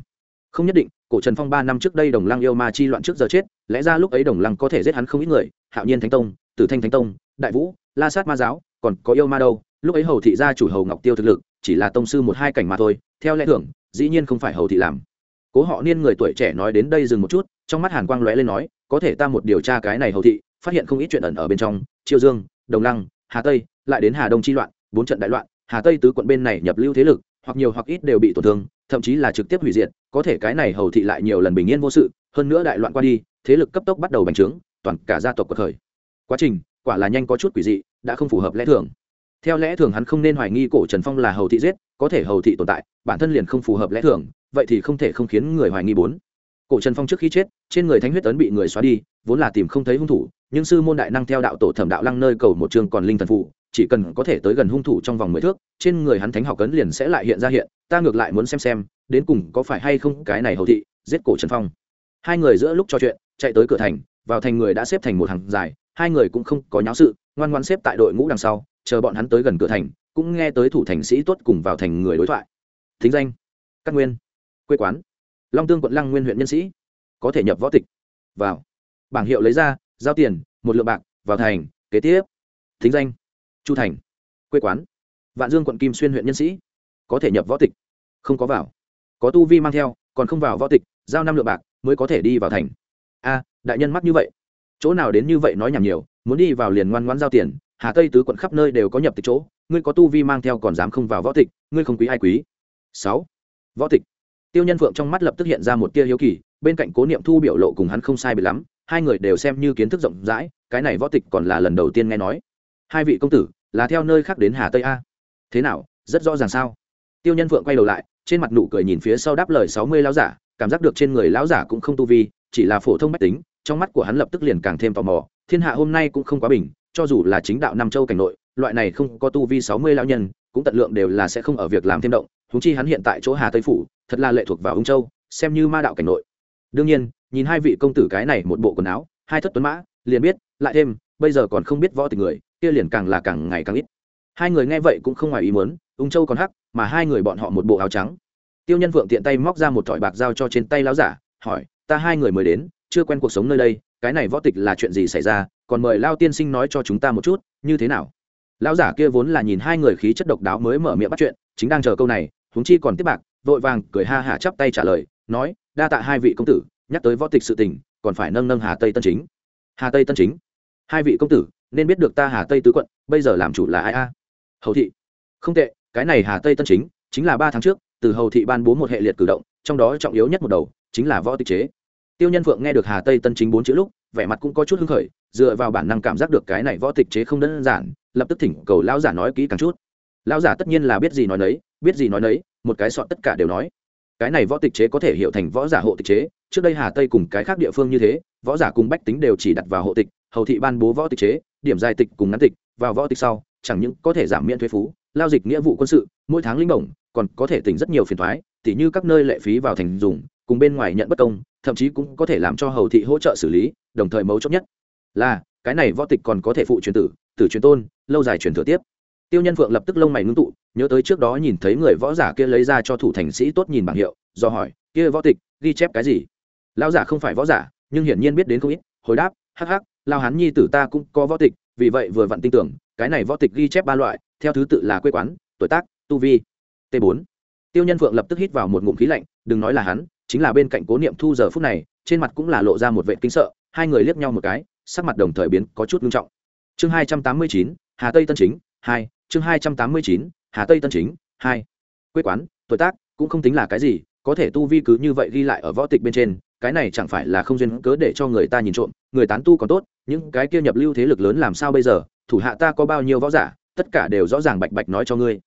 Không nhất định, cổ trần phong ba năm trước đây đồng lăng yêu ma chi loạn trước giờ chết, lẽ ra lúc ấy đồng lăng có thể giết hắn không ít người, hạo nhiên thánh tông, tử thanh thánh tông, đại vũ, la sát ma giáo, còn có yêu ma đâu lúc ấy hầu thị gia chủ hầu ngọc tiêu thực lực, chỉ là tông sư một hai cảnh mà thôi, theo lẽ thưởng dĩ nhiên không phải hầu thị làm. Cố họ niên người tuổi trẻ nói đến đây dừng một chút, trong mắt hàn quang lóe lên nói, có thể ta một điều tra cái này hầu thị, phát hiện không ít chuyện ẩn ở bên trong chiêu dương, đồng lăng, hà tây, lại đến hà đông chi loạn, bốn trận đại loạn, hà tây tứ quận bên này nhập lưu thế lực, hoặc nhiều hoặc ít đều bị tổn thương, thậm chí là trực tiếp hủy diệt, có thể cái này hầu thị lại nhiều lần bình yên vô sự, hơn nữa đại loạn qua đi, thế lực cấp tốc bắt đầu bành trướng, toàn cả gia tộc cuộc khởi. Quá trình, quả là nhanh có chút quỷ dị, đã không phù hợp lẽ thường theo lẽ thường hắn không nên hoài nghi cổ trần phong là hầu thị giết, có thể hầu thị tồn tại, bản thân liền không phù hợp lẽ thường, vậy thì không thể không khiến người hoài nghi bốn. Cổ trần phong trước khi chết, trên người thánh huyết ấn bị người xóa đi, vốn là tìm không thấy hung thủ, nhưng sư môn đại năng theo đạo tổ thẩm đạo lăng nơi cầu một trường còn linh thần phụ, chỉ cần có thể tới gần hung thủ trong vòng mười thước, trên người hắn thánh học ấn liền sẽ lại hiện ra hiện, ta ngược lại muốn xem xem, đến cùng có phải hay không cái này hầu thị, giết cổ trần phong. Hai người giữa lúc trò chuyện, chạy tới cửa thành, vào thành người đã xếp thành một hàng dài, hai người cũng không có nháo sự, ngoan ngoan xếp tại đội ngũ đằng sau chờ bọn hắn tới gần cửa thành, cũng nghe tới thủ thành sĩ tốt cùng vào thành người đối thoại. Thính danh các nguyên, quê quán, long tương quận lăng nguyên huyện nhân sĩ, có thể nhập võ tịch. Vào. Bảng hiệu lấy ra, giao tiền, một lượng bạc, vào thành, kế tiếp. Thính danh, chu thành, quê quán, vạn dương quận kim xuyên huyện nhân sĩ, có thể nhập võ tịch. Không có vào. Có tu vi mang theo, còn không vào võ tịch, giao năm lượng bạc, mới có thể đi vào thành. A, đại nhân mắc như vậy. Chỗ nào đến như vậy nói nhảm nhiều, muốn đi vào liền ngoan ngoãn giao tiền hà tây tứ quận khắp nơi đều có nhập tịch chỗ, ngươi có tu vi mang theo còn dám không vào võ tịch, ngươi không quý ai quý. Sáu, võ tịch. Tiêu nhân phượng trong mắt lập tức hiện ra một tia hiếu kỳ, bên cạnh cố niệm thu biểu lộ cùng hắn không sai biệt lắm, hai người đều xem như kiến thức rộng rãi, cái này võ tịch còn là lần đầu tiên nghe nói. Hai vị công tử, là theo nơi khác đến hà tây a. Thế nào, rất rõ ràng sao? Tiêu nhân phượng quay đầu lại, trên mặt nụ cười nhìn phía sau đáp lời sáu mươi lão giả, cảm giác được trên người lão giả cũng không tu vi, chỉ là phổ thông mách tính, trong mắt của hắn lập tức liền càng thêm tò mò, thiên hạ hôm nay cũng không quá bình cho dù là chính đạo nam châu cảnh nội, loại này không có tu vi sáu mươi lão nhân, cũng tận lượng đều là sẽ không ở việc làm thêm động húng chi hắn hiện tại chỗ hà tây phủ, thật là lệ thuộc vào ung châu, xem như ma đạo cảnh nội. Đương nhiên, nhìn hai vị công tử cái này một bộ quần áo, hai thất tuấn mã, liền biết, lại thêm, bây giờ còn không biết võ tình người, kia liền càng là càng ngày càng ít. Hai người nghe vậy cũng không ngoài ý muốn, ung châu còn hắc, mà hai người bọn họ một bộ áo trắng. Tiêu nhân vượng tiện tay móc ra một thỏi bạc giao cho trên tay lão giả, hỏi, ta hai người mới đến, chưa quen cuộc sống nơi đây cái này võ tịch là chuyện gì xảy ra, còn mời lao tiên sinh nói cho chúng ta một chút, như thế nào? Lão giả kia vốn là nhìn hai người khí chất độc đáo mới mở miệng bắt chuyện, chính đang chờ câu này, huống chi còn tiếp bạc, vội vàng cười ha hả chắp tay trả lời, nói, đa tạ hai vị công tử, nhắc tới võ tịch sự tình, còn phải nâng nâng hà tây tân chính. Hà tây tân chính? Hai vị công tử, nên biết được ta hà tây tứ quận, bây giờ làm chủ là ai a? Hầu thị. Không tệ, cái này hà tây tân chính chính là ba tháng trước, từ hầu thị ban bố một hệ liệt cử động, trong đó trọng yếu nhất một đầu, chính là võ tịch chế tiêu nhân phượng nghe được hà tây tân chính bốn chữ lúc, vẻ mặt cũng có chút hưng khởi, dựa vào bản năng cảm giác được cái này võ tịch chế không đơn giản, lập tức thỉnh cầu lão giả nói kỹ càng chút. Lão giả tất nhiên là biết gì nói nấy, biết gì nói nấy, một cái soạn tất cả đều nói. Cái này võ tịch chế có thể hiểu thành võ giả hộ tịch chế, trước đây hà tây cùng cái khác địa phương như thế, võ giả cùng bách tính đều chỉ đặt vào hộ tịch, hầu thị ban bố võ tịch chế, điểm dài tịch cùng ngắn tịch, vào võ tịch sau, chẳng những có thể giảm miễn thuế phú, lao dịch nghĩa vụ quân sự, mỗi tháng linh bổng còn có thể tỉnh rất nhiều phiền thoái tỉ như các nơi lệ phí vào thành dùng cùng bên ngoài nhận bất công, thậm chí cũng có thể làm cho hầu thị hỗ trợ xử lý, đồng thời mấu chốt nhất là, cái này võ tịch còn có thể phụ truyền tử tử truyền tôn, lâu dài truyền thừa tiếp. Tiêu nhân phượng lập tức lông mày ngưng tụ, nhớ tới trước đó nhìn thấy người võ giả kia lấy ra cho thủ thành sĩ tốt nhìn bảng hiệu, do hỏi, kia võ tịch, ghi chép cái gì? Lao giả không phải võ giả, nhưng hiển nhiên biết đến không ít, hồi đáp, hắc hắc, lao hán nhi tử ta cũng có võ tịch, vì vậy vừa vặn tin tưởng, cái này võ tịch ghi chép ba loại, theo thứ tự là quê quán, tuổi tác, tu vi. T 4 tiêu nhân phượng lập tức hít vào một ngụm khí lạnh, đừng nói là hắn chính là bên cạnh cố niệm thu giờ phút này, trên mặt cũng là lộ ra một vệ kinh sợ, hai người liếc nhau một cái, sắc mặt đồng thời biến có chút nghiêm trọng. Chương hai trăm tám mươi chín, hà tây tân chính, hai, chương hai trăm tám mươi chín, hà tây tân chính, hai. Quê quán, tuổi tác cũng không tính là cái gì, có thể tu vi cứ như vậy ghi lại ở võ tịch bên trên, cái này chẳng phải là không duyên cớ để cho người ta nhìn trộm, người tán tu còn tốt, những cái kia nhập lưu thế lực lớn làm sao bây giờ, thủ hạ ta có bao nhiêu võ giả, tất cả đều rõ ràng bạch bạch nói cho ngươi.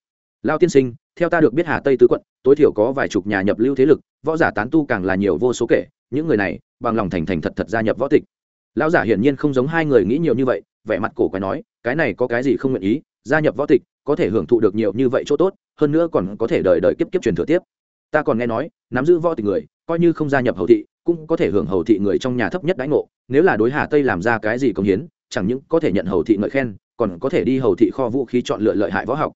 Lao tiên sinh, theo ta được biết hà tây tứ quận, tối thiểu có vài chục nhà nhập lưu thế lực võ giả tán tu càng là nhiều vô số kể, những người này, bằng lòng thành thành thật thật gia nhập võ tịch. Lão giả hiển nhiên không giống hai người nghĩ nhiều như vậy, vẻ mặt cổ quái nói, cái này có cái gì không nguyện ý, gia nhập võ tịch, có thể hưởng thụ được nhiều như vậy chỗ tốt, hơn nữa còn có thể đợi đợi kiếp kiếp truyền thừa tiếp. Ta còn nghe nói, nắm giữ võ tịch người, coi như không gia nhập hầu thị, cũng có thể hưởng hầu thị người trong nhà thấp nhất đãi ngộ, nếu là đối hà tây làm ra cái gì công hiến, chẳng những có thể nhận hầu thị ngợi khen, còn có thể đi hầu thị kho vũ khí chọn lựa lợi hại võ học.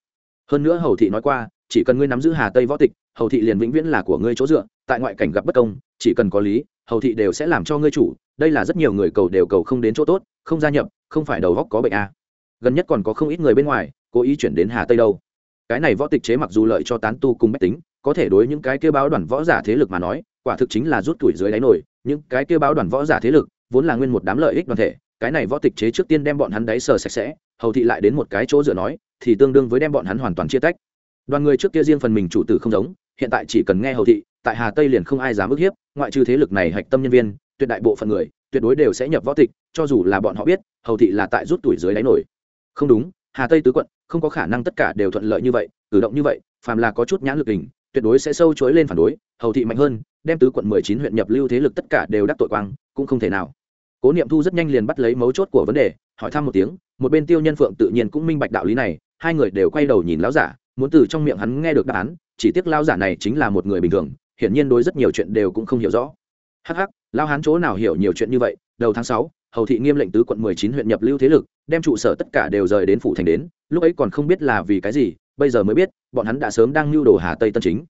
Hơn nữa hầu thị nói qua, chỉ cần ngươi nắm giữ hà tây võ tịch hầu thị liền vĩnh viễn là của ngươi chỗ dựa, tại ngoại cảnh gặp bất công, chỉ cần có lý, hầu thị đều sẽ làm cho ngươi chủ, đây là rất nhiều người cầu đều cầu không đến chỗ tốt, không gia nhập, không phải đầu góc có bệnh à. gần nhất còn có không ít người bên ngoài, cố ý chuyển đến hà tây đâu cái này võ tịch chế mặc dù lợi cho tán tu cùng bách tính, có thể đối những cái kêu báo đoàn võ giả thế lực mà nói, quả thực chính là rút tuổi dưới đáy nổi, những cái kêu báo đoàn võ giả thế lực, vốn là nguyên một đám lợi ích đoàn thể, cái này võ tịch chế trước tiên đem bọn hắn đáy sờ sạch sẽ, hầu thị lại đến một cái chỗ dựa nói, thì tương đương với đem bọn hắn hoàn toàn chia tách đoàn người trước kia riêng phần mình chủ tử không giống hiện tại chỉ cần nghe hầu thị, tại hà tây liền không ai dám ức hiếp, ngoại trừ thế lực này hạch tâm nhân viên, tuyệt đại bộ phận người, tuyệt đối đều sẽ nhập võ tịch, cho dù là bọn họ biết, hầu thị là tại rút tuổi dưới đáy nổi. Không đúng, hà tây tứ quận, không có khả năng tất cả đều thuận lợi như vậy, cử động như vậy, phàm là có chút nhãn lực hình, tuyệt đối sẽ sâu chối lên phản đối, hầu thị mạnh hơn, đem tứ quận mười chín huyện nhập lưu thế lực tất cả đều đắc tội quang, cũng không thể nào. Cố niệm thu rất nhanh liền bắt lấy mấu chốt của vấn đề, hỏi thăm một tiếng, một bên tiêu nhân phượng tự nhiên cũng minh bạch đạo lý này, hai người đều quay đầu nhìn lão giả, muốn từ trong miệng hắn nghe được đáp án chỉ tiếc lão giả này chính là một người bình thường, hiển nhiên đối rất nhiều chuyện đều cũng không hiểu rõ. Hắc hắc lão hán chỗ nào hiểu nhiều chuyện như vậy, đầu tháng sáu, hầu thị nghiêm lệnh tứ quận mười chín huyện nhập lưu thế lực, đem trụ sở tất cả đều rời đến phủ thành đến, lúc ấy còn không biết là vì cái gì, bây giờ mới biết, bọn hắn đã sớm đang lưu đồ hà tây tân chính.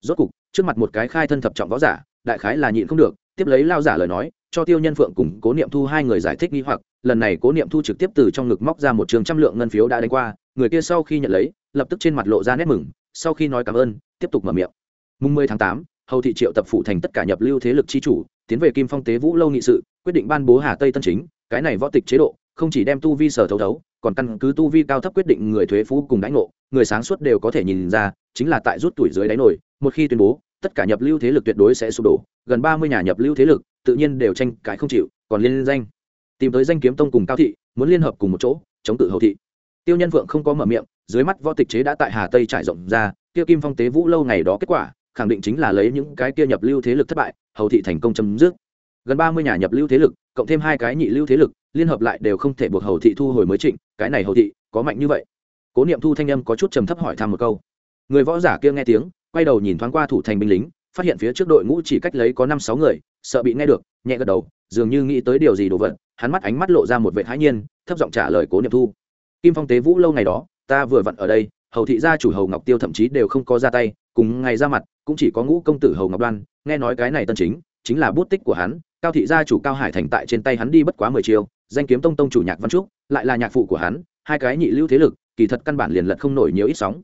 Rốt cục, trước mặt một cái khai thân thập trọng võ giả, đại khái là nhịn không được, tiếp lấy lao giả lời nói, cho tiêu nhân phượng cùng cố niệm thu hai người giải thích nghi hoặc, lần này cố niệm thu trực tiếp từ trong ngực móc ra một trường trăm lượng ngân phiếu đã đánh qua, người kia sau khi nhận lấy, lập tức trên mặt lộ ra nét mừng sau khi nói cảm ơn, tiếp tục mở miệng. Mùng mười tháng tám, hầu thị triệu tập phụ thành tất cả nhập lưu thế lực chi chủ, tiến về kim phong tế vũ lâu nghị sự, quyết định ban bố hà tây tân chính, cái này võ tịch chế độ, không chỉ đem tu vi sở thấu thấu, còn căn cứ tu vi cao thấp quyết định người thuế phú cùng đánh ngộ, người sáng suốt đều có thể nhìn ra, chính là tại rút tuổi dưới đáy nổi, một khi tuyên bố, tất cả nhập lưu thế lực tuyệt đối sẽ sụp đổ, gần ba mươi nhà nhập lưu thế lực, tự nhiên đều tranh cãi không chịu, còn liên danh. Tìm tới danh kiếm tông cùng cao thị, muốn liên hợp cùng một chỗ, chống tự hầu thị tiêu nhân vượng không có mở miệng, dưới mắt võ tịch chế đã tại hà tây trải rộng ra, kia kim phong tế vũ lâu ngày đó kết quả, khẳng định chính là lấy những cái kia nhập lưu thế lực thất bại, hầu thị thành công chấm dứt. Gần ba mươi nhà nhập lưu thế lực, cộng thêm hai cái nhị lưu thế lực, liên hợp lại đều không thể buộc hầu thị thu hồi mới trịnh, cái này hầu thị có mạnh như vậy. Cố niệm thu thanh âm có chút trầm thấp hỏi thăm một câu. Người võ giả kia nghe tiếng, quay đầu nhìn thoáng qua thủ thành binh lính, phát hiện phía trước đội ngũ chỉ cách lấy có năm sáu người, sợ bị nghe được, nhẹ gật đầu, dường như nghĩ tới điều gì đồ vật, hắn mắt ánh mắt lộ ra một vệ thái nhiên, thấp giọng trả lời cố niệm thu kim phong tế vũ lâu ngày đó, ta vừa vặn ở đây, hầu thị gia chủ hầu ngọc tiêu thậm chí đều không có ra tay, cùng ngày ra mặt, cũng chỉ có ngũ công tử hầu ngọc đoan, nghe nói cái này tân chính chính là bút tích của hắn, cao thị gia chủ cao hải thành tại trên tay hắn đi bất quá mười chiêu, danh kiếm tông tông chủ nhạc văn trúc, lại là nhạc phụ của hắn, hai cái nhị lưu thế lực, kỳ thật căn bản liền lật không nổi nhiều ít sóng.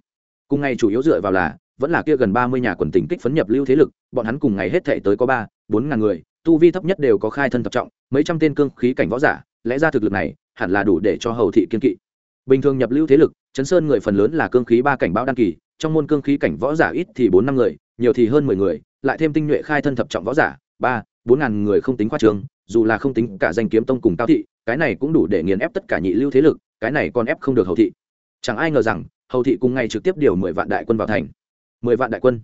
Cùng ngày chủ yếu dựa vào là, vẫn là kia gần ba mươi nhà quần tỉnh kích phấn nhập lưu thế lực, bọn hắn cùng ngày hết thể tới có ba, bốn ngàn người, tu vi thấp nhất đều có khai thân tập trọng, mấy trăm tên cương khí cảnh võ giả, lẽ ra thực lực này, hẳn là đủ để cho hầu thị kiên kỵ bình thường nhập lưu thế lực chấn sơn người phần lớn là cương khí ba cảnh bão đăng kỳ, trong môn cương khí cảnh võ giả ít thì bốn năm người, nhiều thì hơn mười người, lại thêm tinh nhuệ khai thân thập trọng võ giả, ba, bốn ngàn người không tính khoa trường, dù là không tính cả danh kiếm tông cùng cao thị, cái này cũng đủ để nghiền ép tất cả nhị lưu thế lực, cái này còn ép không được hầu thị. Chẳng ai ngờ rằng, hầu thị cùng ngày trực tiếp điều mười vạn đại quân vào thành. Mười vạn đại quân.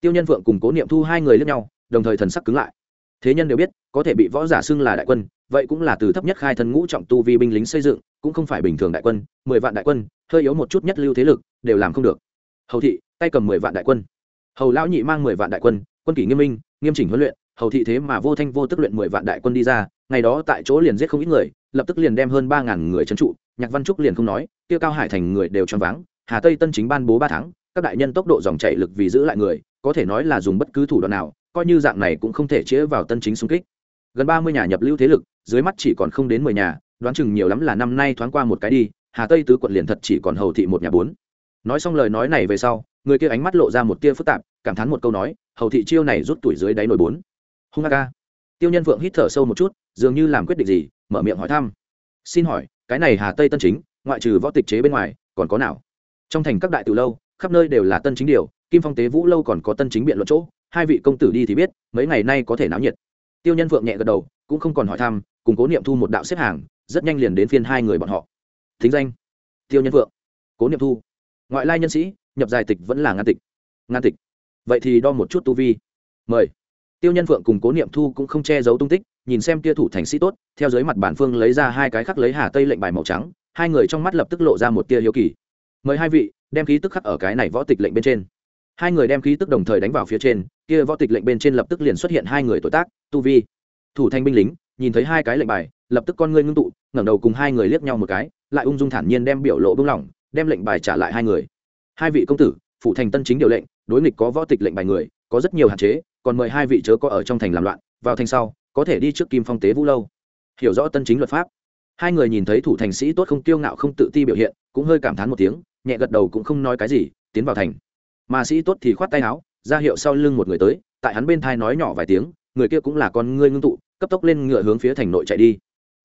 Tiêu nhân vượng cùng cố niệm thu hai người lẫn nhau, đồng thời thần sắc cứng lại. Thế nhân đều biết, có thể bị võ giả xưng là đại quân, vậy cũng là từ thấp nhất khai thân ngũ trọng tu vi binh lính xây dựng cũng không phải bình thường đại quân, mười vạn đại quân, hơi yếu một chút nhất lưu thế lực, đều làm không được. Hầu thị, tay cầm mười vạn đại quân. Hầu lão nhị mang mười vạn đại quân quân kỷ nghiêm minh, nghiêm chỉnh huấn luyện, hầu thị thế mà vô thanh vô tức luyện mười vạn đại quân đi ra, ngày đó tại chỗ liền giết không ít người, lập tức liền đem hơn ba ngàn người trấn trụ, nhạc văn trúc liền không nói tiêu cao hải thành người đều choáng váng, hà tây tân chính ban bố ba tháng, các đại nhân tốc độ dòng chảy lực vì giữ lại người, có thể nói là dùng bất cứ thủ đoạn nào, coi như dạng này cũng không thể chĩa vào tân chính xung kích. Gần ba mươi nhà nhập lưu thế lực, dưới mắt chỉ còn không đến mười nhà đoán chừng nhiều lắm là năm nay thoáng qua một cái đi, hà tây tứ quận liền thật chỉ còn hầu thị một nhà bốn. Nói xong lời nói này về sau, người kia ánh mắt lộ ra một tia phức tạp, cảm thán một câu nói, hầu thị chiêu này rút tuổi dưới đáy nổi bốn. Hung ca tiêu nhân vượng hít thở sâu một chút, dường như làm quyết định gì, mở miệng hỏi thăm. Xin hỏi, cái này hà tây tân chính, ngoại trừ võ tịch chế bên ngoài, còn có nào? Trong thành các đại từ lâu, khắp nơi đều là tân chính điều, kim phong tế vũ lâu còn có tân chính biện luận chỗ, hai vị công tử đi thì biết, mấy ngày nay có thể náo nhiệt. Tiêu nhân vượng nhẹ gật đầu, cũng không còn hỏi thăm, cùng cố niệm thu một đạo xếp hàng rất nhanh liền đến phiên hai người bọn họ. Thính danh, tiêu nhân vượng cố niệm thu. Ngoại lai nhân sĩ, nhập dài tịch vẫn là ngăn tịch. Ngăn tịch. Vậy thì đo một chút tu vi. Mời. Tiêu nhân vượng cùng cố niệm thu cũng không che giấu tung tích, nhìn xem tia thủ thành sĩ tốt, theo dưới mặt bản phương lấy ra hai cái khắc lấy hà tây lệnh bài màu trắng, hai người trong mắt lập tức lộ ra một tia hiếu kỳ. Mời hai vị, đem khí tức khắc ở cái này võ tịch lệnh bên trên. Hai người đem khí tức đồng thời đánh vào phía trên, kia võ tịch lệnh bên trên lập tức liền xuất hiện hai người tuổi tác, tu vi. Thủ thanh binh lính, nhìn thấy hai cái lệnh bài, lập tức con ngươi ngưng tụ ngẩng đầu cùng hai người liếc nhau một cái, lại ung dung thản nhiên đem biểu lộ bưng lỏng, đem lệnh bài trả lại hai người. Hai vị công tử phụ thành tân chính điều lệnh, đối nghịch có võ tịch lệnh bài người, có rất nhiều hạn chế, còn mời hai vị chớ có ở trong thành làm loạn, vào thành sau, có thể đi trước kim phong tế vũ lâu. Hiểu rõ tân chính luật pháp. Hai người nhìn thấy thủ thành sĩ tốt không kiêu ngạo không tự ti biểu hiện, cũng hơi cảm thán một tiếng, nhẹ gật đầu cũng không nói cái gì, tiến vào thành. Mà sĩ tốt thì khoát tay áo, ra hiệu sau lưng một người tới, tại hắn bên thai nói nhỏ vài tiếng, người kia cũng là con ngươi ngưng tụ, cấp tốc lên ngựa hướng phía thành nội chạy đi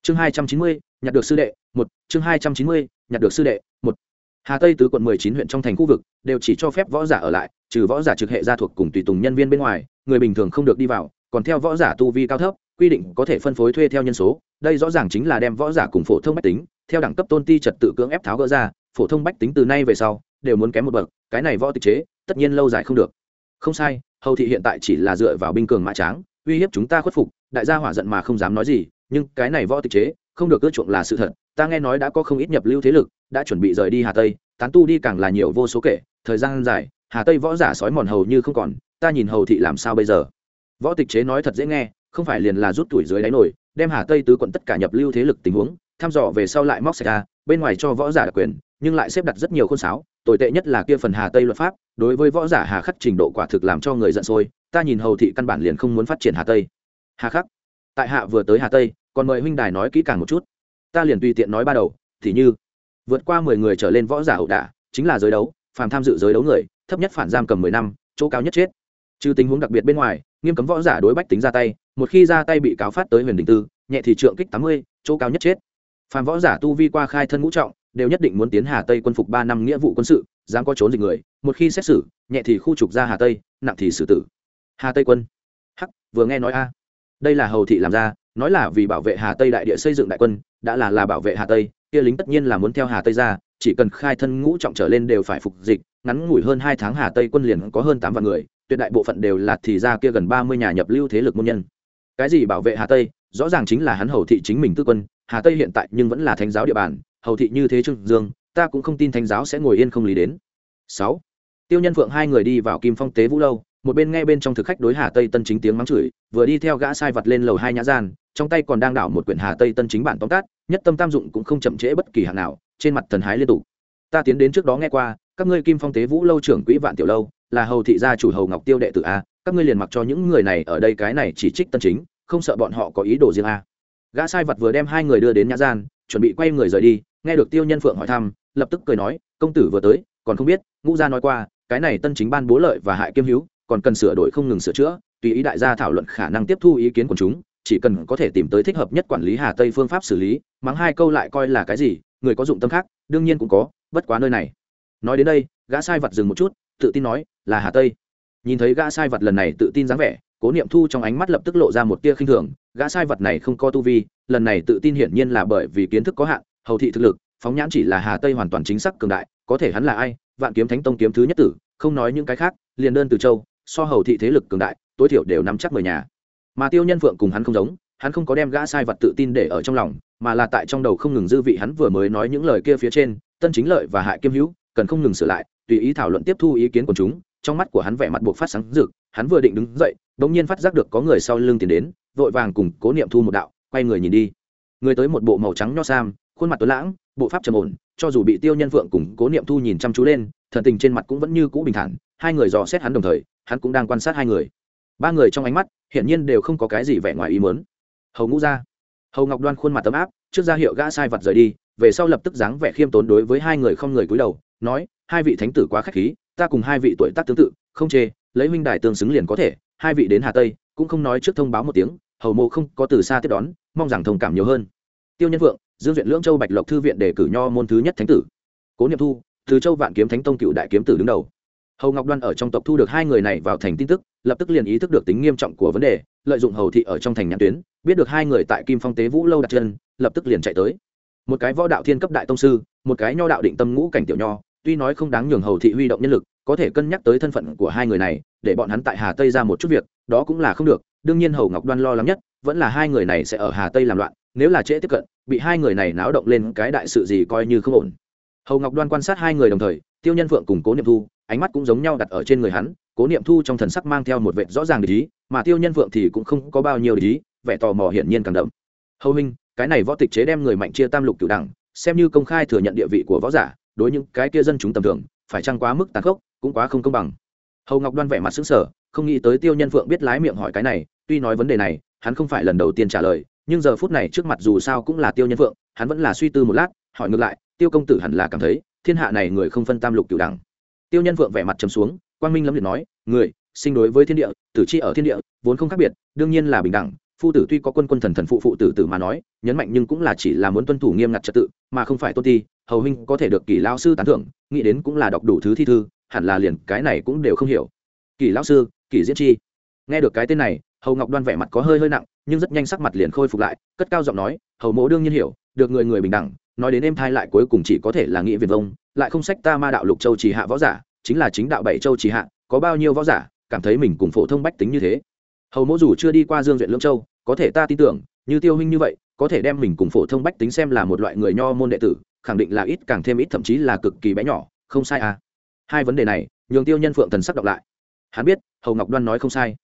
chương hai trăm chín mươi, nhặt được sư đệ, một. Chương hai trăm chín mươi, nhặt được sư đệ, một. Hà tây tứ quận mười chín huyện trong thành khu vực đều chỉ cho phép võ giả ở lại, trừ võ giả trực hệ gia thuộc cùng tùy tùng nhân viên bên ngoài, người bình thường không được đi vào, còn theo võ giả tu vi cao thấp, quy định có thể phân phối thuê theo nhân số, đây rõ ràng chính là đem võ giả cùng phổ thông bách tính, theo đẳng cấp tôn ti trật tự cưỡng ép tháo gỡ ra, phổ thông bách tính từ nay về sau đều muốn kém một bậc, cái này võ tịch chế, tất nhiên lâu dài không được. Không sai, hầu thị hiện tại chỉ là dựa vào binh cường mã tráng, uy hiếp chúng ta khuất phục, đại gia hỏa giận mà không dám nói gì nhưng cái này võ tịch chế, không được ưa chuộng là sự thật, ta nghe nói đã có không ít nhập lưu thế lực, đã chuẩn bị rời đi hà tây, tán tu đi càng là nhiều vô số kể, thời gian dài, hà tây võ giả sói mòn hầu như không còn, ta nhìn hầu thị làm sao bây giờ? Võ tịch chế nói thật dễ nghe, không phải liền là rút tuổi dưới đáy nổi, đem hà tây tứ quận tất cả nhập lưu thế lực tình huống, thăm dò về sau lại móc sạch ra, bên ngoài cho võ giả đặc quyền, nhưng lại xếp đặt rất nhiều khôn sáo, tồi tệ nhất là kia phần hà tây luật pháp, đối với võ giả hà khắc trình độ quả thực làm cho người giận sôi, ta nhìn hầu thị căn bản liền không muốn phát triển hà tây. Hà khắc tại hạ vừa tới hà tây, còn mời huynh đài nói kỹ càng một chút. Ta liền tùy tiện nói ba đầu, thì như, vượt qua mười người trở lên võ giả hậu đả, chính là giới đấu, phàm tham dự giới đấu người, thấp nhất phản giam cầm mười năm, chỗ cao nhất chết. Trừ tình huống đặc biệt bên ngoài, nghiêm cấm võ giả đối bách tính ra tay, một khi ra tay bị cáo phát tới huyền đình tư, nhẹ thì trượng kích tám mươi, chỗ cao nhất chết. Phàm võ giả tu vi qua khai thân ngũ trọng, đều nhất định muốn tiến hà tây quân phục ba năm nghĩa vụ quân sự, dám có trốn dịch người, một khi xét xử, nhẹ thì khu trục ra hà tây, nặng thì xử tử. Hà tây quân. Hắc, vừa nghe nói a đây là hầu thị làm ra, nói là vì bảo vệ hà tây đại địa xây dựng đại quân, đã là là bảo vệ hà tây, kia lính tất nhiên là muốn theo hà tây ra, chỉ cần khai thân ngũ trọng trở lên đều phải phục dịch, ngắn ngủi hơn hai tháng hà tây quân liền có hơn tám vạn người, tuyệt đại bộ phận đều là thì ra kia gần ba mươi nhà nhập lưu thế lực môn nhân. Cái gì bảo vệ hà tây? Rõ ràng chính là hắn hầu thị chính mình tư quân, hà tây hiện tại nhưng vẫn là thánh giáo địa bàn, hầu thị như thế trương dương, ta cũng không tin thánh giáo sẽ ngồi yên không lý đến. Sáu, tiêu nhân phượng hai người đi vào kim phong tế vũ lâu một bên nghe bên trong thực khách đối hà tây tân chính tiếng mắng chửi, vừa đi theo gã sai vật lên lầu hai nhã gian, trong tay còn đang đảo một quyển hà tây tân chính bản tóm tắt, nhất tâm tam dụng cũng không chậm trễ bất kỳ hạng nào, trên mặt thần hái liên tục. Ta tiến đến trước đó nghe qua, các ngươi kim phong tế vũ lâu trưởng quỹ vạn tiểu lâu, là hầu thị gia chủ hầu ngọc tiêu đệ tử a, các ngươi liền mặc cho những người này ở đây cái này chỉ trích tân chính, không sợ bọn họ có ý đồ riêng a. Gã sai vật vừa đem hai người đưa đến nhã gian, chuẩn bị quay người rời đi, nghe được tiêu nhân phượng hỏi thăm, lập tức cười nói, công tử vừa tới, còn không biết, ngũ gia nói qua, cái này tân chính ban bố lợi và hại kiêm hữu còn cần sửa đổi không ngừng sửa chữa, tùy ý đại gia thảo luận khả năng tiếp thu ý kiến của chúng, chỉ cần có thể tìm tới thích hợp nhất quản lý hà tây phương pháp xử lý, mắng hai câu lại coi là cái gì, người có dụng tâm khác, đương nhiên cũng có, bất quá nơi này. Nói đến đây, gã sai vật dừng một chút, tự tin nói, là hà tây. Nhìn thấy gã sai vật lần này tự tin dáng vẻ, cố niệm thu trong ánh mắt lập tức lộ ra một tia khinh thường, gã sai vật này không có tu vi, lần này tự tin hiển nhiên là bởi vì kiến thức có hạn, hầu thị thực lực, phóng nhãn chỉ là hà tây hoàn toàn chính xác cường đại, có thể hắn là ai, vạn kiếm thánh tông kiếm thứ nhất tử, không nói những cái khác, liền đơn từ châu so hầu thị thế lực cường đại, tối thiểu đều nắm chắc mười nhà. Mà tiêu nhân phượng cùng hắn không giống, hắn không có đem gã sai vật tự tin để ở trong lòng, mà là tại trong đầu không ngừng dư vị hắn vừa mới nói những lời kia phía trên, tân chính lợi và hại kiêm hữu cần không ngừng sửa lại, tùy ý thảo luận tiếp thu ý kiến của chúng, trong mắt của hắn vẻ mặt buộc phát sáng rực, hắn vừa định đứng dậy bỗng nhiên phát giác được có người sau lưng tiến đến, vội vàng cùng cố niệm thu một đạo, quay người nhìn đi. Người tới một bộ màu trắng nho sam, khuôn mặt tuấn lãng, bộ pháp trầm ổn, cho dù bị tiêu nhân vượng cùng cố niệm thu nhìn chăm chú lên, thần tình trên mặt cũng vẫn như cũ bình thản, hai người dò xét hắn đồng thời hắn cũng đang quan sát hai người. Ba người trong ánh mắt, hiển nhiên đều không có cái gì vẻ ngoài ý muốn. Hầu ngũ ra hầu ngọc đoan khuôn mặt tấm áp, trước ra hiệu gã sai vật rời đi, về sau lập tức dáng vẻ khiêm tốn đối với hai người không người cúi đầu, nói, hai vị thánh tử quá khách khí, ta cùng hai vị tuổi tác tương tự, không chê, lấy huynh đài tương xứng liền có thể, hai vị đến hà tây, cũng không nói trước thông báo một tiếng, hầu mộ không có từ xa tiếp đón, mong rằng thông cảm nhiều hơn. Tiêu nhân vượng dương viện lưỡng châu bạch lộc thư viện để cử nho môn thứ nhất thánh tử. Cố niệm thu, từ châu vạn kiếm thánh tông cựu đại kiếm tử đứng đầu hầu ngọc đoan ở trong tộc thu được hai người này vào thành tin tức, lập tức liền ý thức được tính nghiêm trọng của vấn đề, lợi dụng hầu thị ở trong thành nhãn tuyến, biết được hai người tại kim phong tế vũ lâu đặt chân, lập tức liền chạy tới. Một cái võ đạo thiên cấp đại tông sư, một cái nho đạo định tâm ngũ cảnh tiểu nho, tuy nói không đáng nhường hầu thị huy động nhân lực, có thể cân nhắc tới thân phận của hai người này, để bọn hắn tại hà tây ra một chút việc, đó cũng là không được, đương nhiên hầu ngọc đoan lo lắng nhất, vẫn là hai người này sẽ ở hà tây làm loạn, nếu là trễ tiếp cận, bị hai người này náo động lên cái đại sự gì coi như không ổn. Hầu ngọc đoan quan sát hai người đồng thời, tiêu nhân phượng cùng cố niệm thu ánh mắt cũng giống nhau đặt ở trên người hắn cố niệm thu trong thần sắc mang theo một vệ rõ ràng để ý mà tiêu nhân Vượng thì cũng không có bao nhiêu để ý vẻ tò mò hiển nhiên càng đậm. Hầu minh cái này võ tịch chế đem người mạnh chia tam lục cửu đẳng xem như công khai thừa nhận địa vị của võ giả đối những cái kia dân chúng tầm thường phải chăng quá mức tàn khốc cũng quá không công bằng. Hầu ngọc đoan vẻ mặt xứng sở không nghĩ tới tiêu nhân Vượng biết lái miệng hỏi cái này tuy nói vấn đề này hắn không phải lần đầu tiên trả lời nhưng giờ phút này trước mặt dù sao cũng là tiêu nhân Vượng, hắn vẫn là suy tư một lát hỏi ngược lại tiêu công tử hẳn là cảm thấy thiên hạ này người không phân tam lục cửu đẳng tiêu nhân Vượng vẻ mặt trầm xuống, quang minh lâm liệt nói, người, sinh đối với thiên địa, tử chi ở thiên địa, vốn không khác biệt, đương nhiên là bình đẳng. Phu tử tuy có quân quân thần thần phụ phụ tử tử mà nói, nhấn mạnh nhưng cũng là chỉ là muốn tuân thủ nghiêm ngặt trật tự, mà không phải tôn ti, hầu huynh có thể được kỳ lao sư tán thưởng, nghĩ đến cũng là đọc đủ thứ thi thư, hẳn là liền cái này cũng đều không hiểu. Kỳ lao sư kỳ diễn chi. Nghe được cái tên này, hầu ngọc đoan vẻ mặt có hơi hơi nặng, nhưng rất nhanh sắc mặt liền khôi phục lại, cất cao giọng nói, hầu mỗ đương nhiên hiểu, được người người bình đẳng nói đến em thai lại cuối cùng chỉ có thể là nghĩa việt vông, lại không sách ta ma đạo lục châu trì hạ võ giả, chính là chính đạo bảy châu trì hạ, có bao nhiêu võ giả, cảm thấy mình cùng phổ thông bách tính như thế. Hầu mỗ dù chưa đi qua dương duyện lương châu, có thể ta tin tưởng, như tiêu huynh như vậy, có thể đem mình cùng phổ thông bách tính xem là một loại người nho môn đệ tử, khẳng định là ít càng thêm ít, thậm chí là cực kỳ bé nhỏ, không sai à. Hai vấn đề này, nhường tiêu nhân phượng thần sắc đọc lại. Hắn biết, hầu ngọc đoan nói không sai.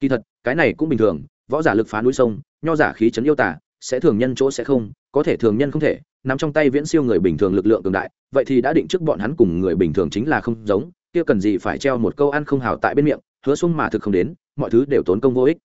Kỳ thật, cái này cũng bình thường, võ giả lực phá núi sông, nho giả khí chấn yêu tả sẽ thường nhân chỗ sẽ không, có thể thường nhân không thể nắm trong tay viễn siêu người bình thường lực lượng cường đại, vậy thì đã định trước bọn hắn cùng người bình thường chính là không giống, kia cần gì phải treo một câu ăn không hào tại bên miệng, hứa sung mà thực không đến, mọi thứ đều tốn công vô ích.